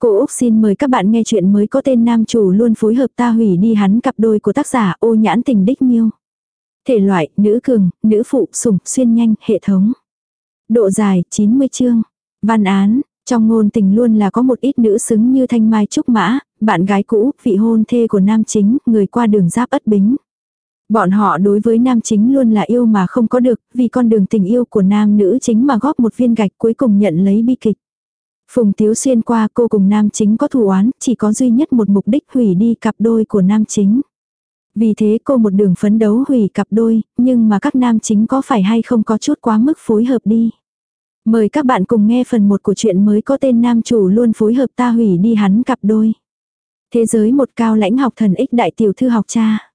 Cô Úc xin mời các bạn nghe chuyện mới có tên nam chủ luôn phối hợp ta hủy đi hắn cặp đôi của tác giả ô nhãn tình đích miêu. Thể loại, nữ cường, nữ phụ, sủng, xuyên nhanh, hệ thống. Độ dài, 90 chương. Văn án, trong ngôn tình luôn là có một ít nữ xứng như thanh mai trúc mã, bạn gái cũ, vị hôn thê của nam chính, người qua đường giáp ất bính. Bọn họ đối với nam chính luôn là yêu mà không có được, vì con đường tình yêu của nam nữ chính mà góp một viên gạch cuối cùng nhận lấy bi kịch. Phùng Tiếu xuyên qua cô cùng nam chính có thù oán, chỉ có duy nhất một mục đích hủy đi cặp đôi của nam chính. Vì thế cô một đường phấn đấu hủy cặp đôi, nhưng mà các nam chính có phải hay không có chút quá mức phối hợp đi. Mời các bạn cùng nghe phần 1 của chuyện mới có tên nam chủ luôn phối hợp ta hủy đi hắn cặp đôi. Thế giới một cao lãnh học thần ích đại tiểu thư học cha.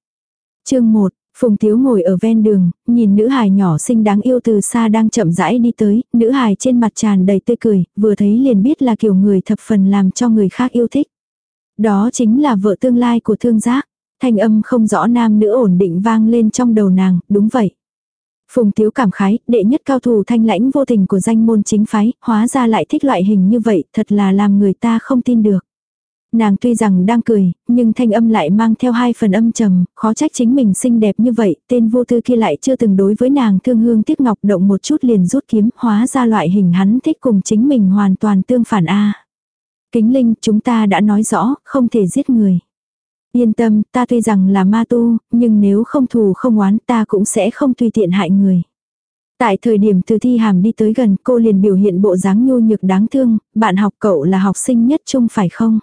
Chương 1, Phùng Tiếu ngồi ở ven đường, nhìn nữ hài nhỏ xinh đáng yêu từ xa đang chậm rãi đi tới, nữ hài trên mặt tràn đầy tươi cười, vừa thấy liền biết là kiểu người thập phần làm cho người khác yêu thích. Đó chính là vợ tương lai của thương giác. Thanh âm không rõ nam nữ ổn định vang lên trong đầu nàng, đúng vậy. Phùng Tiếu cảm khái, đệ nhất cao thủ thanh lãnh vô tình của danh môn chính phái, hóa ra lại thích loại hình như vậy, thật là làm người ta không tin được. Nàng tuy rằng đang cười, nhưng thanh âm lại mang theo hai phần âm trầm, khó trách chính mình xinh đẹp như vậy, tên vô tư kia lại chưa từng đối với nàng thương hương tiếc ngọc động một chút liền rút kiếm, hóa ra loại hình hắn thích cùng chính mình hoàn toàn tương phản a. Kính Linh, chúng ta đã nói rõ, không thể giết người. Yên tâm, ta tuy rằng là ma tu, nhưng nếu không thù không oán ta cũng sẽ không tùy tiện hại người. Tại thời điểm từ thi hàm đi tới gần cô liền biểu hiện bộ dáng nhu nhược đáng thương, bạn học cậu là học sinh nhất chung phải không?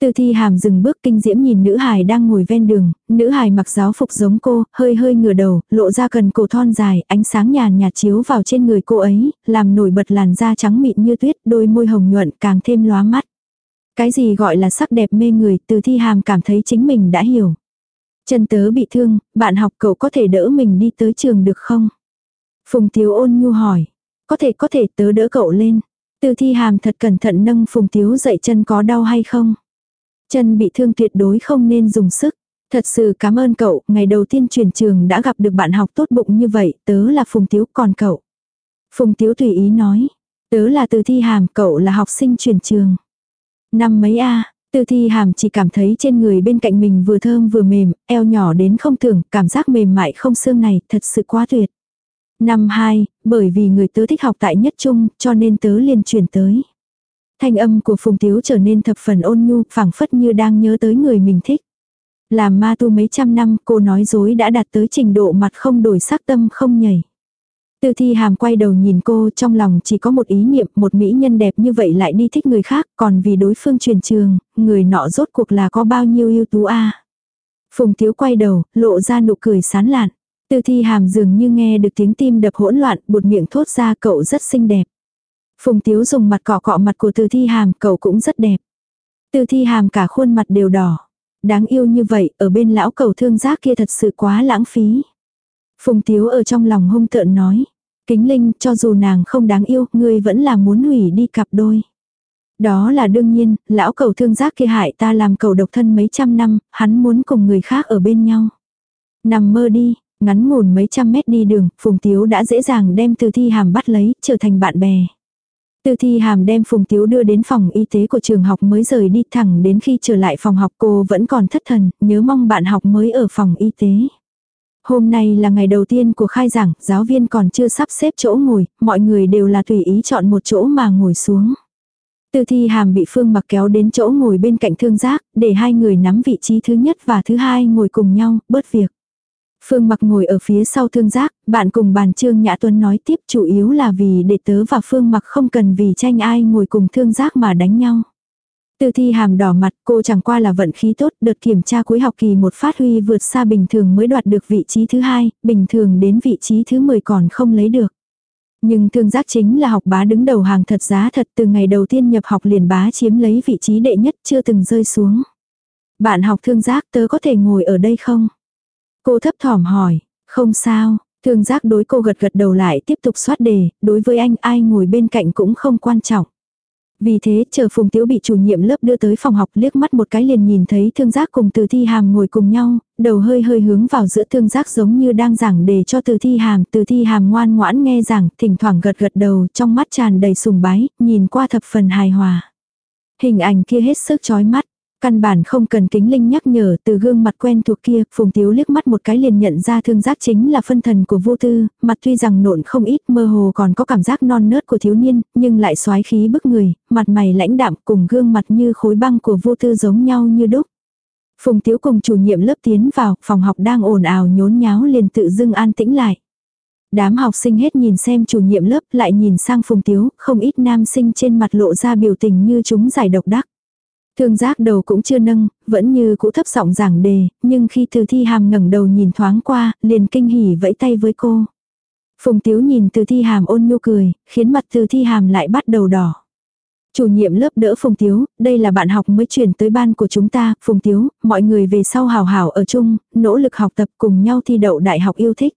Từ thi hàm dừng bước kinh diễm nhìn nữ hài đang ngồi ven đường, nữ hài mặc giáo phục giống cô, hơi hơi ngửa đầu, lộ ra cần cổ thon dài, ánh sáng nhàn nhạt chiếu vào trên người cô ấy, làm nổi bật làn da trắng mịn như tuyết, đôi môi hồng nhuận càng thêm lóa mắt. Cái gì gọi là sắc đẹp mê người, từ thi hàm cảm thấy chính mình đã hiểu. Chân tớ bị thương, bạn học cậu có thể đỡ mình đi tới trường được không? Phùng Tiếu ôn nhu hỏi. Có thể có thể tớ đỡ cậu lên. Từ thi hàm thật cẩn thận nâng Phùng Tiếu dậy chân có đau hay không? Chân bị thương tuyệt đối không nên dùng sức. Thật sự cảm ơn cậu, ngày đầu tiên chuyển trường đã gặp được bạn học tốt bụng như vậy, tớ là Phùng Tiếu còn cậu. Phùng Tiếu tùy ý nói, tớ là từ thi hàm, cậu là học sinh chuyển trường. Năm mấy a Từ thi hàm chỉ cảm thấy trên người bên cạnh mình vừa thơm vừa mềm, eo nhỏ đến không tưởng, cảm giác mềm mại không xương này, thật sự quá tuyệt. Năm hai, bởi vì người tớ thích học tại nhất trung, cho nên tớ liền chuyển tới. Thanh âm của Phùng Tiếu trở nên thập phần ôn nhu, phảng phất như đang nhớ tới người mình thích. Làm ma tu mấy trăm năm, cô nói dối đã đạt tới trình độ mặt không đổi sắc tâm không nhảy. Từ thi hàm quay đầu nhìn cô trong lòng chỉ có một ý niệm, một mỹ nhân đẹp như vậy lại đi thích người khác, còn vì đối phương truyền trường, người nọ rốt cuộc là có bao nhiêu ưu tú a Phùng Tiếu quay đầu, lộ ra nụ cười sán lạn. Từ thi hàm dường như nghe được tiếng tim đập hỗn loạn, buột miệng thốt ra cậu rất xinh đẹp. Phùng Tiếu dùng mặt cọ cọ mặt của từ thi hàm, cậu cũng rất đẹp. Từ thi hàm cả khuôn mặt đều đỏ. Đáng yêu như vậy, ở bên lão cầu thương giác kia thật sự quá lãng phí. Phùng Tiếu ở trong lòng hung tợn nói. Kính Linh, cho dù nàng không đáng yêu, ngươi vẫn là muốn hủy đi cặp đôi. Đó là đương nhiên, lão cầu thương giác kia hại ta làm cầu độc thân mấy trăm năm, hắn muốn cùng người khác ở bên nhau. Nằm mơ đi, ngắn ngủn mấy trăm mét đi đường, Phùng Tiếu đã dễ dàng đem từ thi hàm bắt lấy, trở thành bạn bè. Từ thi hàm đem Phùng Tiếu đưa đến phòng y tế của trường học mới rời đi thẳng đến khi trở lại phòng học cô vẫn còn thất thần, nhớ mong bạn học mới ở phòng y tế. Hôm nay là ngày đầu tiên của khai giảng, giáo viên còn chưa sắp xếp chỗ ngồi, mọi người đều là tùy ý chọn một chỗ mà ngồi xuống. Từ thi hàm bị Phương mặc kéo đến chỗ ngồi bên cạnh thương giác, để hai người nắm vị trí thứ nhất và thứ hai ngồi cùng nhau, bớt việc. Phương mặc ngồi ở phía sau thương giác, bạn cùng bàn Trương Nhã Tuấn nói tiếp chủ yếu là vì để tớ và Phương mặc không cần vì tranh ai ngồi cùng thương giác mà đánh nhau. Từ thi hàm đỏ mặt cô chẳng qua là vận khí tốt, đợt kiểm tra cuối học kỳ một phát huy vượt xa bình thường mới đoạt được vị trí thứ hai, bình thường đến vị trí thứ 10 còn không lấy được. Nhưng thương giác chính là học bá đứng đầu hàng thật giá thật từ ngày đầu tiên nhập học liền bá chiếm lấy vị trí đệ nhất chưa từng rơi xuống. Bạn học thương giác tớ có thể ngồi ở đây không? Cô thấp thỏm hỏi, không sao, thương giác đối cô gật gật đầu lại tiếp tục soát đề, đối với anh ai ngồi bên cạnh cũng không quan trọng. Vì thế, chờ Phùng Tiếu bị chủ nhiệm lớp đưa tới phòng học liếc mắt một cái liền nhìn thấy thương giác cùng từ thi hàm ngồi cùng nhau, đầu hơi hơi hướng vào giữa thương giác giống như đang giảng đề cho từ thi hàm. Từ thi hàm ngoan ngoãn nghe giảng, thỉnh thoảng gật gật đầu trong mắt tràn đầy sùng bái, nhìn qua thập phần hài hòa. Hình ảnh kia hết sức chói mắt. Căn bản không cần kính linh nhắc nhở từ gương mặt quen thuộc kia, Phùng Tiếu liếc mắt một cái liền nhận ra thương giác chính là phân thần của vô tư, mặt tuy rằng nộn không ít mơ hồ còn có cảm giác non nớt của thiếu niên, nhưng lại xoái khí bức người, mặt mày lãnh đạm cùng gương mặt như khối băng của vô tư giống nhau như đúc. Phùng Tiếu cùng chủ nhiệm lớp tiến vào, phòng học đang ồn ào nhốn nháo liền tự dưng an tĩnh lại. Đám học sinh hết nhìn xem chủ nhiệm lớp lại nhìn sang Phùng Tiếu, không ít nam sinh trên mặt lộ ra biểu tình như chúng giải độc đắc. Thương giác đầu cũng chưa nâng, vẫn như cũ thấp giọng giảng đề, nhưng khi từ thi hàm ngẩng đầu nhìn thoáng qua, liền kinh hỉ vẫy tay với cô. Phùng Tiếu nhìn từ thi hàm ôn nhu cười, khiến mặt từ thi hàm lại bắt đầu đỏ. Chủ nhiệm lớp đỡ Phùng Tiếu, đây là bạn học mới chuyển tới ban của chúng ta, Phùng Tiếu, mọi người về sau hào hào ở chung, nỗ lực học tập cùng nhau thi đậu đại học yêu thích.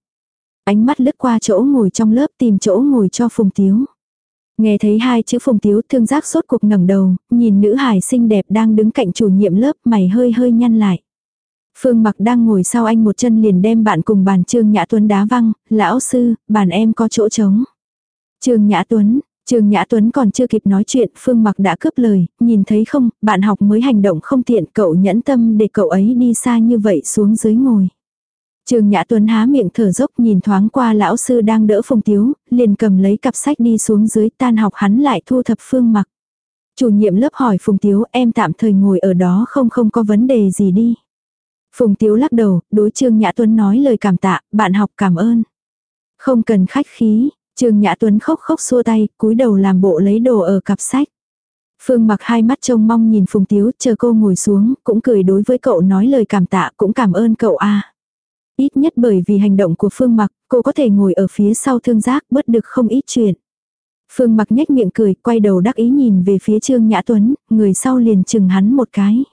Ánh mắt lướt qua chỗ ngồi trong lớp tìm chỗ ngồi cho Phùng Tiếu. Nghe thấy hai chữ Phùng Tiếu thương giác sốt cuộc ngẩng đầu, nhìn nữ hải xinh đẹp đang đứng cạnh chủ nhiệm lớp mày hơi hơi nhăn lại. Phương mặc đang ngồi sau anh một chân liền đem bạn cùng bàn Trương Nhã Tuấn đá văng, lão sư, bàn em có chỗ trống. Trương Nhã Tuấn, Trương Nhã Tuấn còn chưa kịp nói chuyện, Phương Mặc đã cướp lời, nhìn thấy không, bạn học mới hành động không tiện, cậu nhẫn tâm để cậu ấy đi xa như vậy xuống dưới ngồi. Trường Nhã Tuấn há miệng thở dốc nhìn thoáng qua lão sư đang đỡ Phùng Tiếu, liền cầm lấy cặp sách đi xuống dưới tan học hắn lại thu thập Phương Mặc. Chủ nhiệm lớp hỏi Phùng Tiếu em tạm thời ngồi ở đó không không có vấn đề gì đi. Phùng Tiếu lắc đầu, đối Trương Nhã Tuấn nói lời cảm tạ, bạn học cảm ơn. Không cần khách khí, Trương Nhã Tuấn khóc khóc xua tay, cúi đầu làm bộ lấy đồ ở cặp sách. Phương mặc hai mắt trông mong nhìn Phùng Tiếu, chờ cô ngồi xuống, cũng cười đối với cậu nói lời cảm tạ, cũng cảm ơn cậu a. Ít nhất bởi vì hành động của Phương mặc, cô có thể ngồi ở phía sau thương giác, bớt được không ít chuyện. Phương mặc nhếch miệng cười, quay đầu đắc ý nhìn về phía Trương Nhã Tuấn, người sau liền chừng hắn một cái.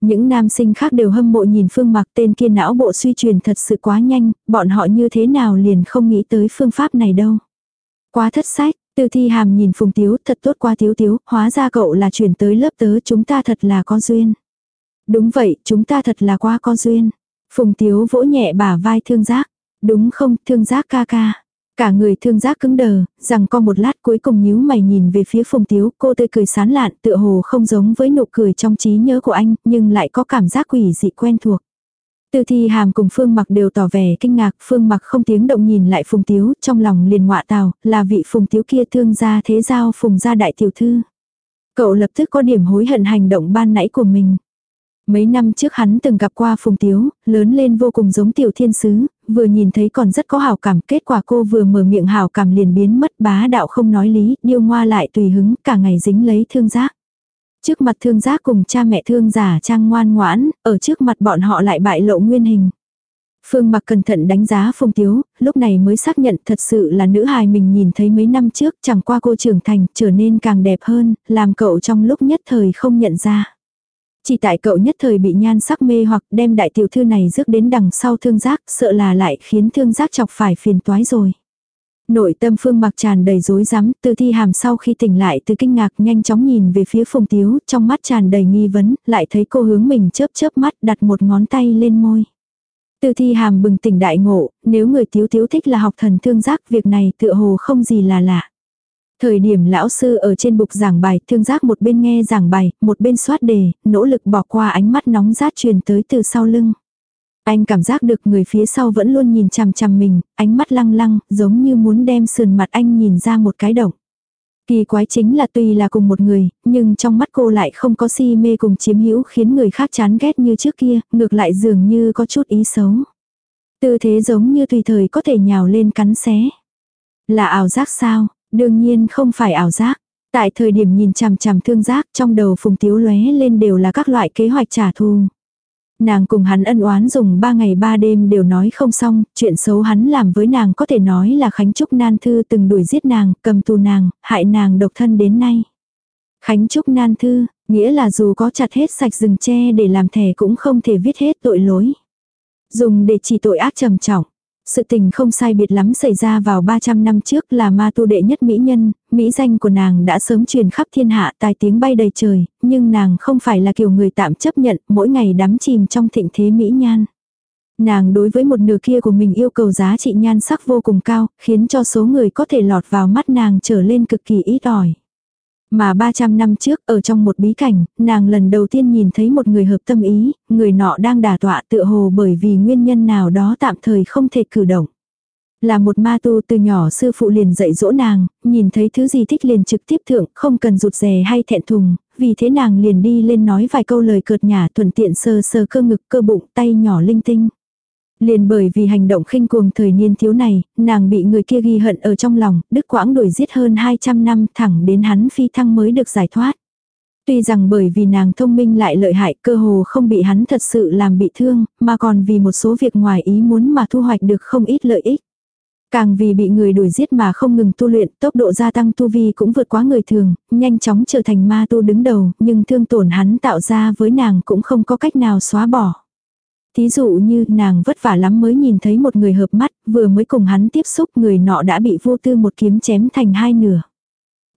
Những nam sinh khác đều hâm mộ nhìn phương mặc tên kia não bộ suy truyền thật sự quá nhanh, bọn họ như thế nào liền không nghĩ tới phương pháp này đâu. Quá thất sách, tư thi hàm nhìn phùng tiếu thật tốt quá tiếu tiếu, hóa ra cậu là chuyển tới lớp tớ chúng ta thật là có duyên. Đúng vậy, chúng ta thật là quá có duyên. Phùng tiếu vỗ nhẹ bả vai thương giác. Đúng không, thương giác ca ca. Cả người thương giác cứng đờ, rằng co một lát cuối cùng nhíu mày nhìn về phía phùng tiếu, cô tươi cười sán lạn tựa hồ không giống với nụ cười trong trí nhớ của anh, nhưng lại có cảm giác quỷ dị quen thuộc. Từ thi hàm cùng Phương mặc đều tỏ vẻ kinh ngạc, Phương mặc không tiếng động nhìn lại Phùng Tiếu, trong lòng liền ngọa tào, là vị Phùng Tiếu kia thương gia thế giao Phùng gia đại tiểu thư. Cậu lập tức có điểm hối hận hành động ban nãy của mình. Mấy năm trước hắn từng gặp qua Phùng Tiếu, lớn lên vô cùng giống tiểu thiên sứ, vừa nhìn thấy còn rất có hảo cảm, kết quả cô vừa mở miệng hảo cảm liền biến mất bá đạo không nói lý, điêu ngoa lại tùy hứng, cả ngày dính lấy thương giác. Trước mặt thương giác cùng cha mẹ thương giả trang ngoan ngoãn, ở trước mặt bọn họ lại bại lộ nguyên hình. Phương mặc cẩn thận đánh giá Phùng Tiếu, lúc này mới xác nhận thật sự là nữ hài mình nhìn thấy mấy năm trước chẳng qua cô trưởng thành trở nên càng đẹp hơn, làm cậu trong lúc nhất thời không nhận ra. Chỉ tại cậu nhất thời bị nhan sắc mê hoặc đem đại tiểu thư này rước đến đằng sau thương giác, sợ là lại khiến thương giác chọc phải phiền toái rồi. Nội tâm phương mặc tràn đầy rối rắm, từ thi hàm sau khi tỉnh lại từ kinh ngạc nhanh chóng nhìn về phía phùng tiếu, trong mắt tràn đầy nghi vấn, lại thấy cô hướng mình chớp chớp mắt đặt một ngón tay lên môi. Từ thi hàm bừng tỉnh đại ngộ, nếu người tiếu tiếu thích là học thần thương giác việc này tựa hồ không gì là lạ. Thời điểm lão sư ở trên bục giảng bài, thương giác một bên nghe giảng bài, một bên soát đề, nỗ lực bỏ qua ánh mắt nóng rát truyền tới từ sau lưng. Anh cảm giác được người phía sau vẫn luôn nhìn chằm chằm mình, ánh mắt lăng lăng, giống như muốn đem sườn mặt anh nhìn ra một cái động. Kỳ quái chính là tuy là cùng một người, nhưng trong mắt cô lại không có si mê cùng chiếm hữu khiến người khác chán ghét như trước kia, ngược lại dường như có chút ý xấu. Tư thế giống như tùy thời có thể nhào lên cắn xé. Là ảo giác sao? Đương nhiên không phải ảo giác. Tại thời điểm nhìn chằm chằm thương giác trong đầu phùng tiếu lóe lên đều là các loại kế hoạch trả thù. Nàng cùng hắn ân oán dùng ba ngày ba đêm đều nói không xong, chuyện xấu hắn làm với nàng có thể nói là Khánh Trúc Nan Thư từng đuổi giết nàng, cầm tù nàng, hại nàng độc thân đến nay. Khánh Trúc Nan Thư, nghĩa là dù có chặt hết sạch rừng tre để làm thẻ cũng không thể viết hết tội lỗi. Dùng để chỉ tội ác trầm trọng. Sự tình không sai biệt lắm xảy ra vào 300 năm trước là ma tu đệ nhất mỹ nhân, mỹ danh của nàng đã sớm truyền khắp thiên hạ tài tiếng bay đầy trời, nhưng nàng không phải là kiểu người tạm chấp nhận, mỗi ngày đắm chìm trong thịnh thế mỹ nhan. Nàng đối với một nửa kia của mình yêu cầu giá trị nhan sắc vô cùng cao, khiến cho số người có thể lọt vào mắt nàng trở lên cực kỳ ít ỏi. Mà 300 năm trước ở trong một bí cảnh, nàng lần đầu tiên nhìn thấy một người hợp tâm ý, người nọ đang đả tọa tựa hồ bởi vì nguyên nhân nào đó tạm thời không thể cử động. Là một ma tu từ nhỏ sư phụ liền dạy dỗ nàng, nhìn thấy thứ gì thích liền trực tiếp thượng, không cần rụt rè hay thẹn thùng, vì thế nàng liền đi lên nói vài câu lời cợt nhả thuận tiện sơ sơ cơ ngực cơ bụng tay nhỏ linh tinh. Liền bởi vì hành động khinh cuồng thời niên thiếu này, nàng bị người kia ghi hận ở trong lòng, đức quãng đuổi giết hơn 200 năm thẳng đến hắn phi thăng mới được giải thoát. Tuy rằng bởi vì nàng thông minh lại lợi hại cơ hồ không bị hắn thật sự làm bị thương, mà còn vì một số việc ngoài ý muốn mà thu hoạch được không ít lợi ích. Càng vì bị người đuổi giết mà không ngừng tu luyện, tốc độ gia tăng tu vi cũng vượt quá người thường, nhanh chóng trở thành ma tu đứng đầu, nhưng thương tổn hắn tạo ra với nàng cũng không có cách nào xóa bỏ. Thí dụ như nàng vất vả lắm mới nhìn thấy một người hợp mắt, vừa mới cùng hắn tiếp xúc người nọ đã bị vô tư một kiếm chém thành hai nửa.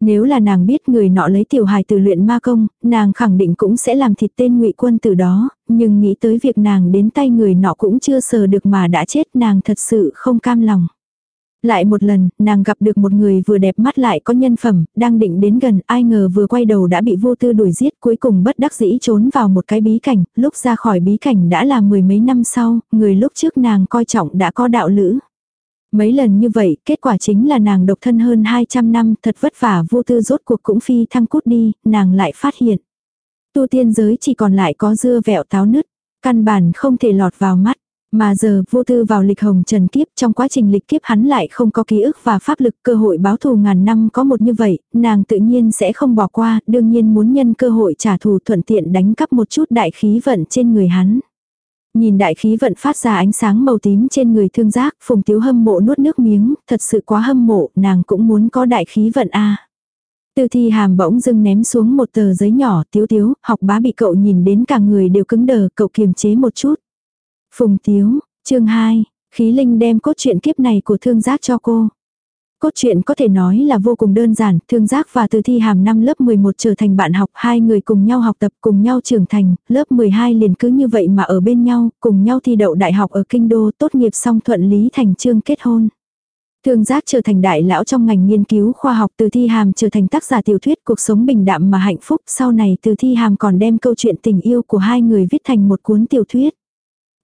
Nếu là nàng biết người nọ lấy tiểu hài từ luyện ma công, nàng khẳng định cũng sẽ làm thịt tên ngụy quân từ đó, nhưng nghĩ tới việc nàng đến tay người nọ cũng chưa sờ được mà đã chết nàng thật sự không cam lòng. Lại một lần, nàng gặp được một người vừa đẹp mắt lại có nhân phẩm, đang định đến gần, ai ngờ vừa quay đầu đã bị vô tư đuổi giết, cuối cùng bất đắc dĩ trốn vào một cái bí cảnh, lúc ra khỏi bí cảnh đã là mười mấy năm sau, người lúc trước nàng coi trọng đã có đạo lữ. Mấy lần như vậy, kết quả chính là nàng độc thân hơn 200 năm, thật vất vả vô tư rốt cuộc cũng phi thăng cút đi, nàng lại phát hiện. Tu tiên giới chỉ còn lại có dưa vẹo táo nứt, căn bản không thể lọt vào mắt. Mà giờ vô tư vào lịch hồng trần kiếp trong quá trình lịch kiếp hắn lại không có ký ức và pháp lực cơ hội báo thù ngàn năm có một như vậy, nàng tự nhiên sẽ không bỏ qua, đương nhiên muốn nhân cơ hội trả thù thuận tiện đánh cắp một chút đại khí vận trên người hắn. Nhìn đại khí vận phát ra ánh sáng màu tím trên người thương giác, phùng tiếu hâm mộ nuốt nước miếng, thật sự quá hâm mộ, nàng cũng muốn có đại khí vận a Tư thi hàm bỗng dưng ném xuống một tờ giấy nhỏ tiếu tiếu, học bá bị cậu nhìn đến cả người đều cứng đờ, cậu kiềm chế một chút. Phùng Tiếu, chương 2, khí linh đem cốt truyện kiếp này của thương giác cho cô. Cốt truyện có thể nói là vô cùng đơn giản, thương giác và từ thi hàm năm lớp 11 trở thành bạn học, hai người cùng nhau học tập cùng nhau trưởng thành, lớp 12 liền cứ như vậy mà ở bên nhau, cùng nhau thi đậu đại học ở Kinh Đô, tốt nghiệp xong thuận lý thành trương kết hôn. Thương giác trở thành đại lão trong ngành nghiên cứu khoa học từ thi hàm trở thành tác giả tiểu thuyết cuộc sống bình đạm mà hạnh phúc, sau này từ thi hàm còn đem câu chuyện tình yêu của hai người viết thành một cuốn tiểu thuyết.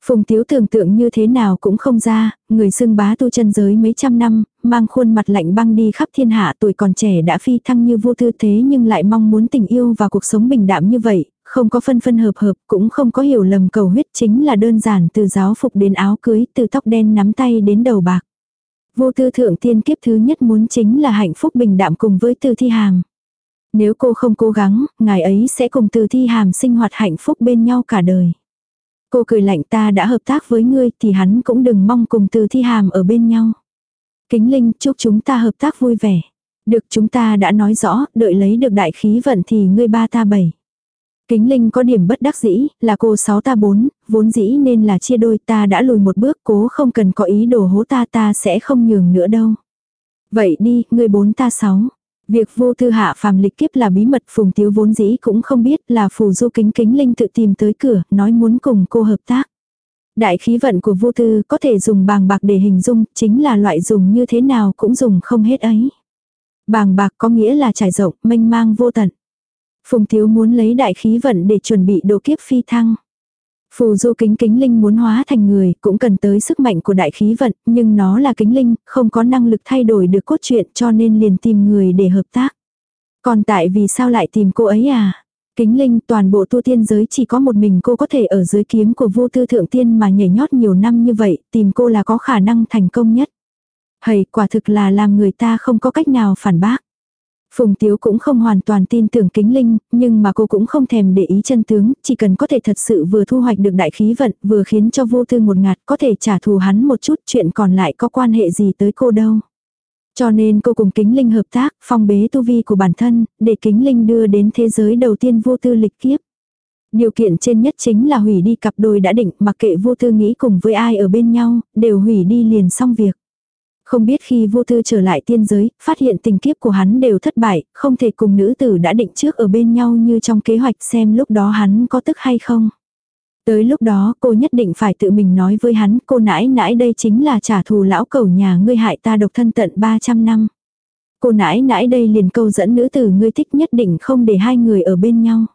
Phùng Tiếu tưởng tượng như thế nào cũng không ra, người xưng bá tu chân giới mấy trăm năm, mang khuôn mặt lạnh băng đi khắp thiên hạ tuổi còn trẻ đã phi thăng như vô tư thế nhưng lại mong muốn tình yêu và cuộc sống bình đạm như vậy, không có phân phân hợp hợp, cũng không có hiểu lầm cầu huyết chính là đơn giản từ giáo phục đến áo cưới, từ tóc đen nắm tay đến đầu bạc. Vô tư thượng tiên kiếp thứ nhất muốn chính là hạnh phúc bình đạm cùng với từ thi hàm. Nếu cô không cố gắng, ngài ấy sẽ cùng từ thi hàm sinh hoạt hạnh phúc bên nhau cả đời. Cô cười lạnh ta đã hợp tác với ngươi thì hắn cũng đừng mong cùng từ thi hàm ở bên nhau. Kính Linh chúc chúng ta hợp tác vui vẻ. Được chúng ta đã nói rõ, đợi lấy được đại khí vận thì ngươi ba ta bảy. Kính Linh có điểm bất đắc dĩ, là cô sáu ta bốn, vốn dĩ nên là chia đôi ta đã lùi một bước cố không cần có ý đồ hố ta ta sẽ không nhường nữa đâu. Vậy đi, ngươi bốn ta sáu. Việc vô tư hạ phàm lịch kiếp là bí mật phùng tiếu vốn dĩ cũng không biết là phù du kính kính linh tự tìm tới cửa, nói muốn cùng cô hợp tác. Đại khí vận của vô tư có thể dùng bàng bạc để hình dung, chính là loại dùng như thế nào cũng dùng không hết ấy. Bàng bạc có nghĩa là trải rộng, mênh mang vô tận. Phùng Tiếu muốn lấy đại khí vận để chuẩn bị đồ kiếp phi thăng. Phù du kính kính linh muốn hóa thành người cũng cần tới sức mạnh của đại khí vận, nhưng nó là kính linh, không có năng lực thay đổi được cốt truyện cho nên liền tìm người để hợp tác. Còn tại vì sao lại tìm cô ấy à? Kính linh toàn bộ tu tiên giới chỉ có một mình cô có thể ở dưới kiếm của vô tư thượng tiên mà nhảy nhót nhiều năm như vậy, tìm cô là có khả năng thành công nhất. Hầy quả thực là làm người ta không có cách nào phản bác. Phùng Tiếu cũng không hoàn toàn tin tưởng kính linh, nhưng mà cô cũng không thèm để ý chân tướng, chỉ cần có thể thật sự vừa thu hoạch được đại khí vận, vừa khiến cho vô tư một ngạt có thể trả thù hắn một chút chuyện còn lại có quan hệ gì tới cô đâu. Cho nên cô cùng kính linh hợp tác, phong bế tu vi của bản thân, để kính linh đưa đến thế giới đầu tiên vô tư lịch kiếp. Điều kiện trên nhất chính là hủy đi cặp đôi đã định, mặc kệ vô tư nghĩ cùng với ai ở bên nhau, đều hủy đi liền xong việc. Không biết khi vô tư trở lại tiên giới, phát hiện tình kiếp của hắn đều thất bại, không thể cùng nữ tử đã định trước ở bên nhau như trong kế hoạch xem lúc đó hắn có tức hay không. Tới lúc đó cô nhất định phải tự mình nói với hắn cô nãi nãi đây chính là trả thù lão cầu nhà ngươi hại ta độc thân tận 300 năm. Cô nãi nãi đây liền câu dẫn nữ tử ngươi thích nhất định không để hai người ở bên nhau.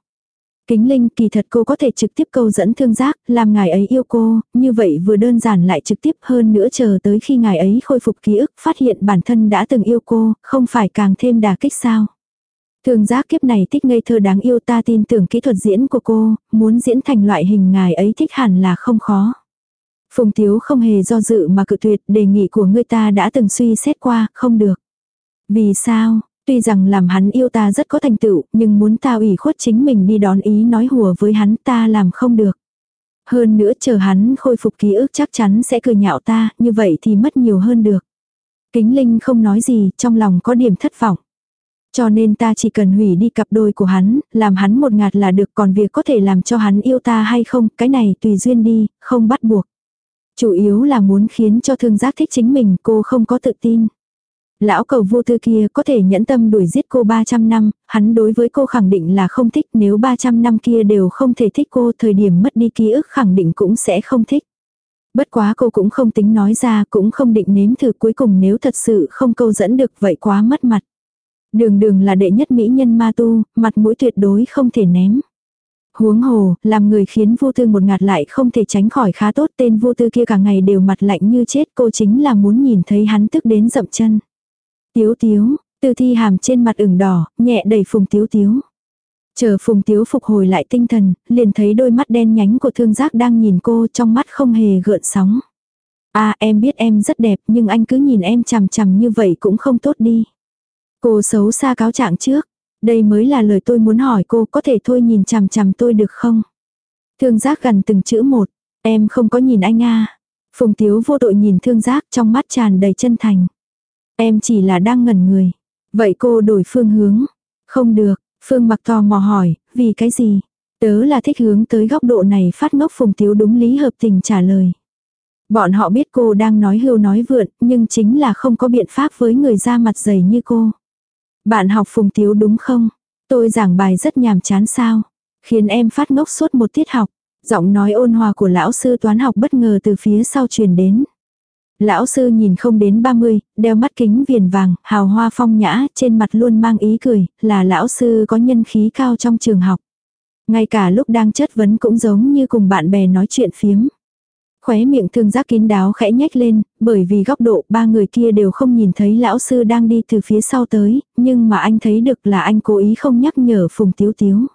Kính Linh kỳ thật cô có thể trực tiếp câu dẫn thương giác, làm ngài ấy yêu cô, như vậy vừa đơn giản lại trực tiếp hơn nữa chờ tới khi ngài ấy khôi phục ký ức, phát hiện bản thân đã từng yêu cô, không phải càng thêm đà kích sao. Thương giác kiếp này thích ngây thơ đáng yêu ta tin tưởng kỹ thuật diễn của cô, muốn diễn thành loại hình ngài ấy thích hẳn là không khó. Phùng Tiếu không hề do dự mà cự tuyệt đề nghị của người ta đã từng suy xét qua, không được. Vì sao, tuy rằng làm hắn yêu ta rất có thành tựu, nhưng muốn ta ủy khuất chính mình đi đón ý nói hùa với hắn ta làm không được. Hơn nữa chờ hắn khôi phục ký ức chắc chắn sẽ cười nhạo ta, như vậy thì mất nhiều hơn được. Kính Linh không nói gì, trong lòng có điểm thất vọng. Cho nên ta chỉ cần hủy đi cặp đôi của hắn, làm hắn một ngạt là được còn việc có thể làm cho hắn yêu ta hay không, cái này tùy duyên đi, không bắt buộc. Chủ yếu là muốn khiến cho thương giác thích chính mình cô không có tự tin. Lão cầu vô tư kia có thể nhẫn tâm đuổi giết cô 300 năm, hắn đối với cô khẳng định là không thích nếu 300 năm kia đều không thể thích cô thời điểm mất đi ký ức khẳng định cũng sẽ không thích. Bất quá cô cũng không tính nói ra cũng không định nếm thử cuối cùng nếu thật sự không câu dẫn được vậy quá mất mặt. Đường đường là đệ nhất mỹ nhân ma tu, mặt mũi tuyệt đối không thể ném. Huống hồ, làm người khiến vô tư một ngạt lại không thể tránh khỏi khá tốt tên vô tư kia cả ngày đều mặt lạnh như chết cô chính là muốn nhìn thấy hắn tức đến dậm chân. Tiếu tiếu, tư thi hàm trên mặt ửng đỏ, nhẹ đẩy phùng tiếu tiếu. Chờ phùng tiếu phục hồi lại tinh thần, liền thấy đôi mắt đen nhánh của thương giác đang nhìn cô trong mắt không hề gợn sóng. À em biết em rất đẹp nhưng anh cứ nhìn em chằm chằm như vậy cũng không tốt đi. Cô xấu xa cáo trạng trước. Đây mới là lời tôi muốn hỏi cô có thể thôi nhìn chằm chằm tôi được không? Thương giác gần từng chữ một. Em không có nhìn anh a Phùng tiếu vô tội nhìn thương giác trong mắt tràn đầy chân thành. Em chỉ là đang ngẩn người. Vậy cô đổi phương hướng. Không được, Phương mặc to mò hỏi, vì cái gì? Tớ là thích hướng tới góc độ này phát ngốc phùng tiếu đúng lý hợp tình trả lời. Bọn họ biết cô đang nói hưu nói vượn, nhưng chính là không có biện pháp với người da mặt dày như cô. Bạn học phùng tiếu đúng không? Tôi giảng bài rất nhàm chán sao? Khiến em phát ngốc suốt một tiết học. Giọng nói ôn hòa của lão sư toán học bất ngờ từ phía sau truyền đến. Lão sư nhìn không đến 30, đeo mắt kính viền vàng, hào hoa phong nhã, trên mặt luôn mang ý cười, là lão sư có nhân khí cao trong trường học. Ngay cả lúc đang chất vấn cũng giống như cùng bạn bè nói chuyện phiếm. Khóe miệng thương giác kín đáo khẽ nhếch lên, bởi vì góc độ ba người kia đều không nhìn thấy lão sư đang đi từ phía sau tới, nhưng mà anh thấy được là anh cố ý không nhắc nhở Phùng Tiếu Tiếu.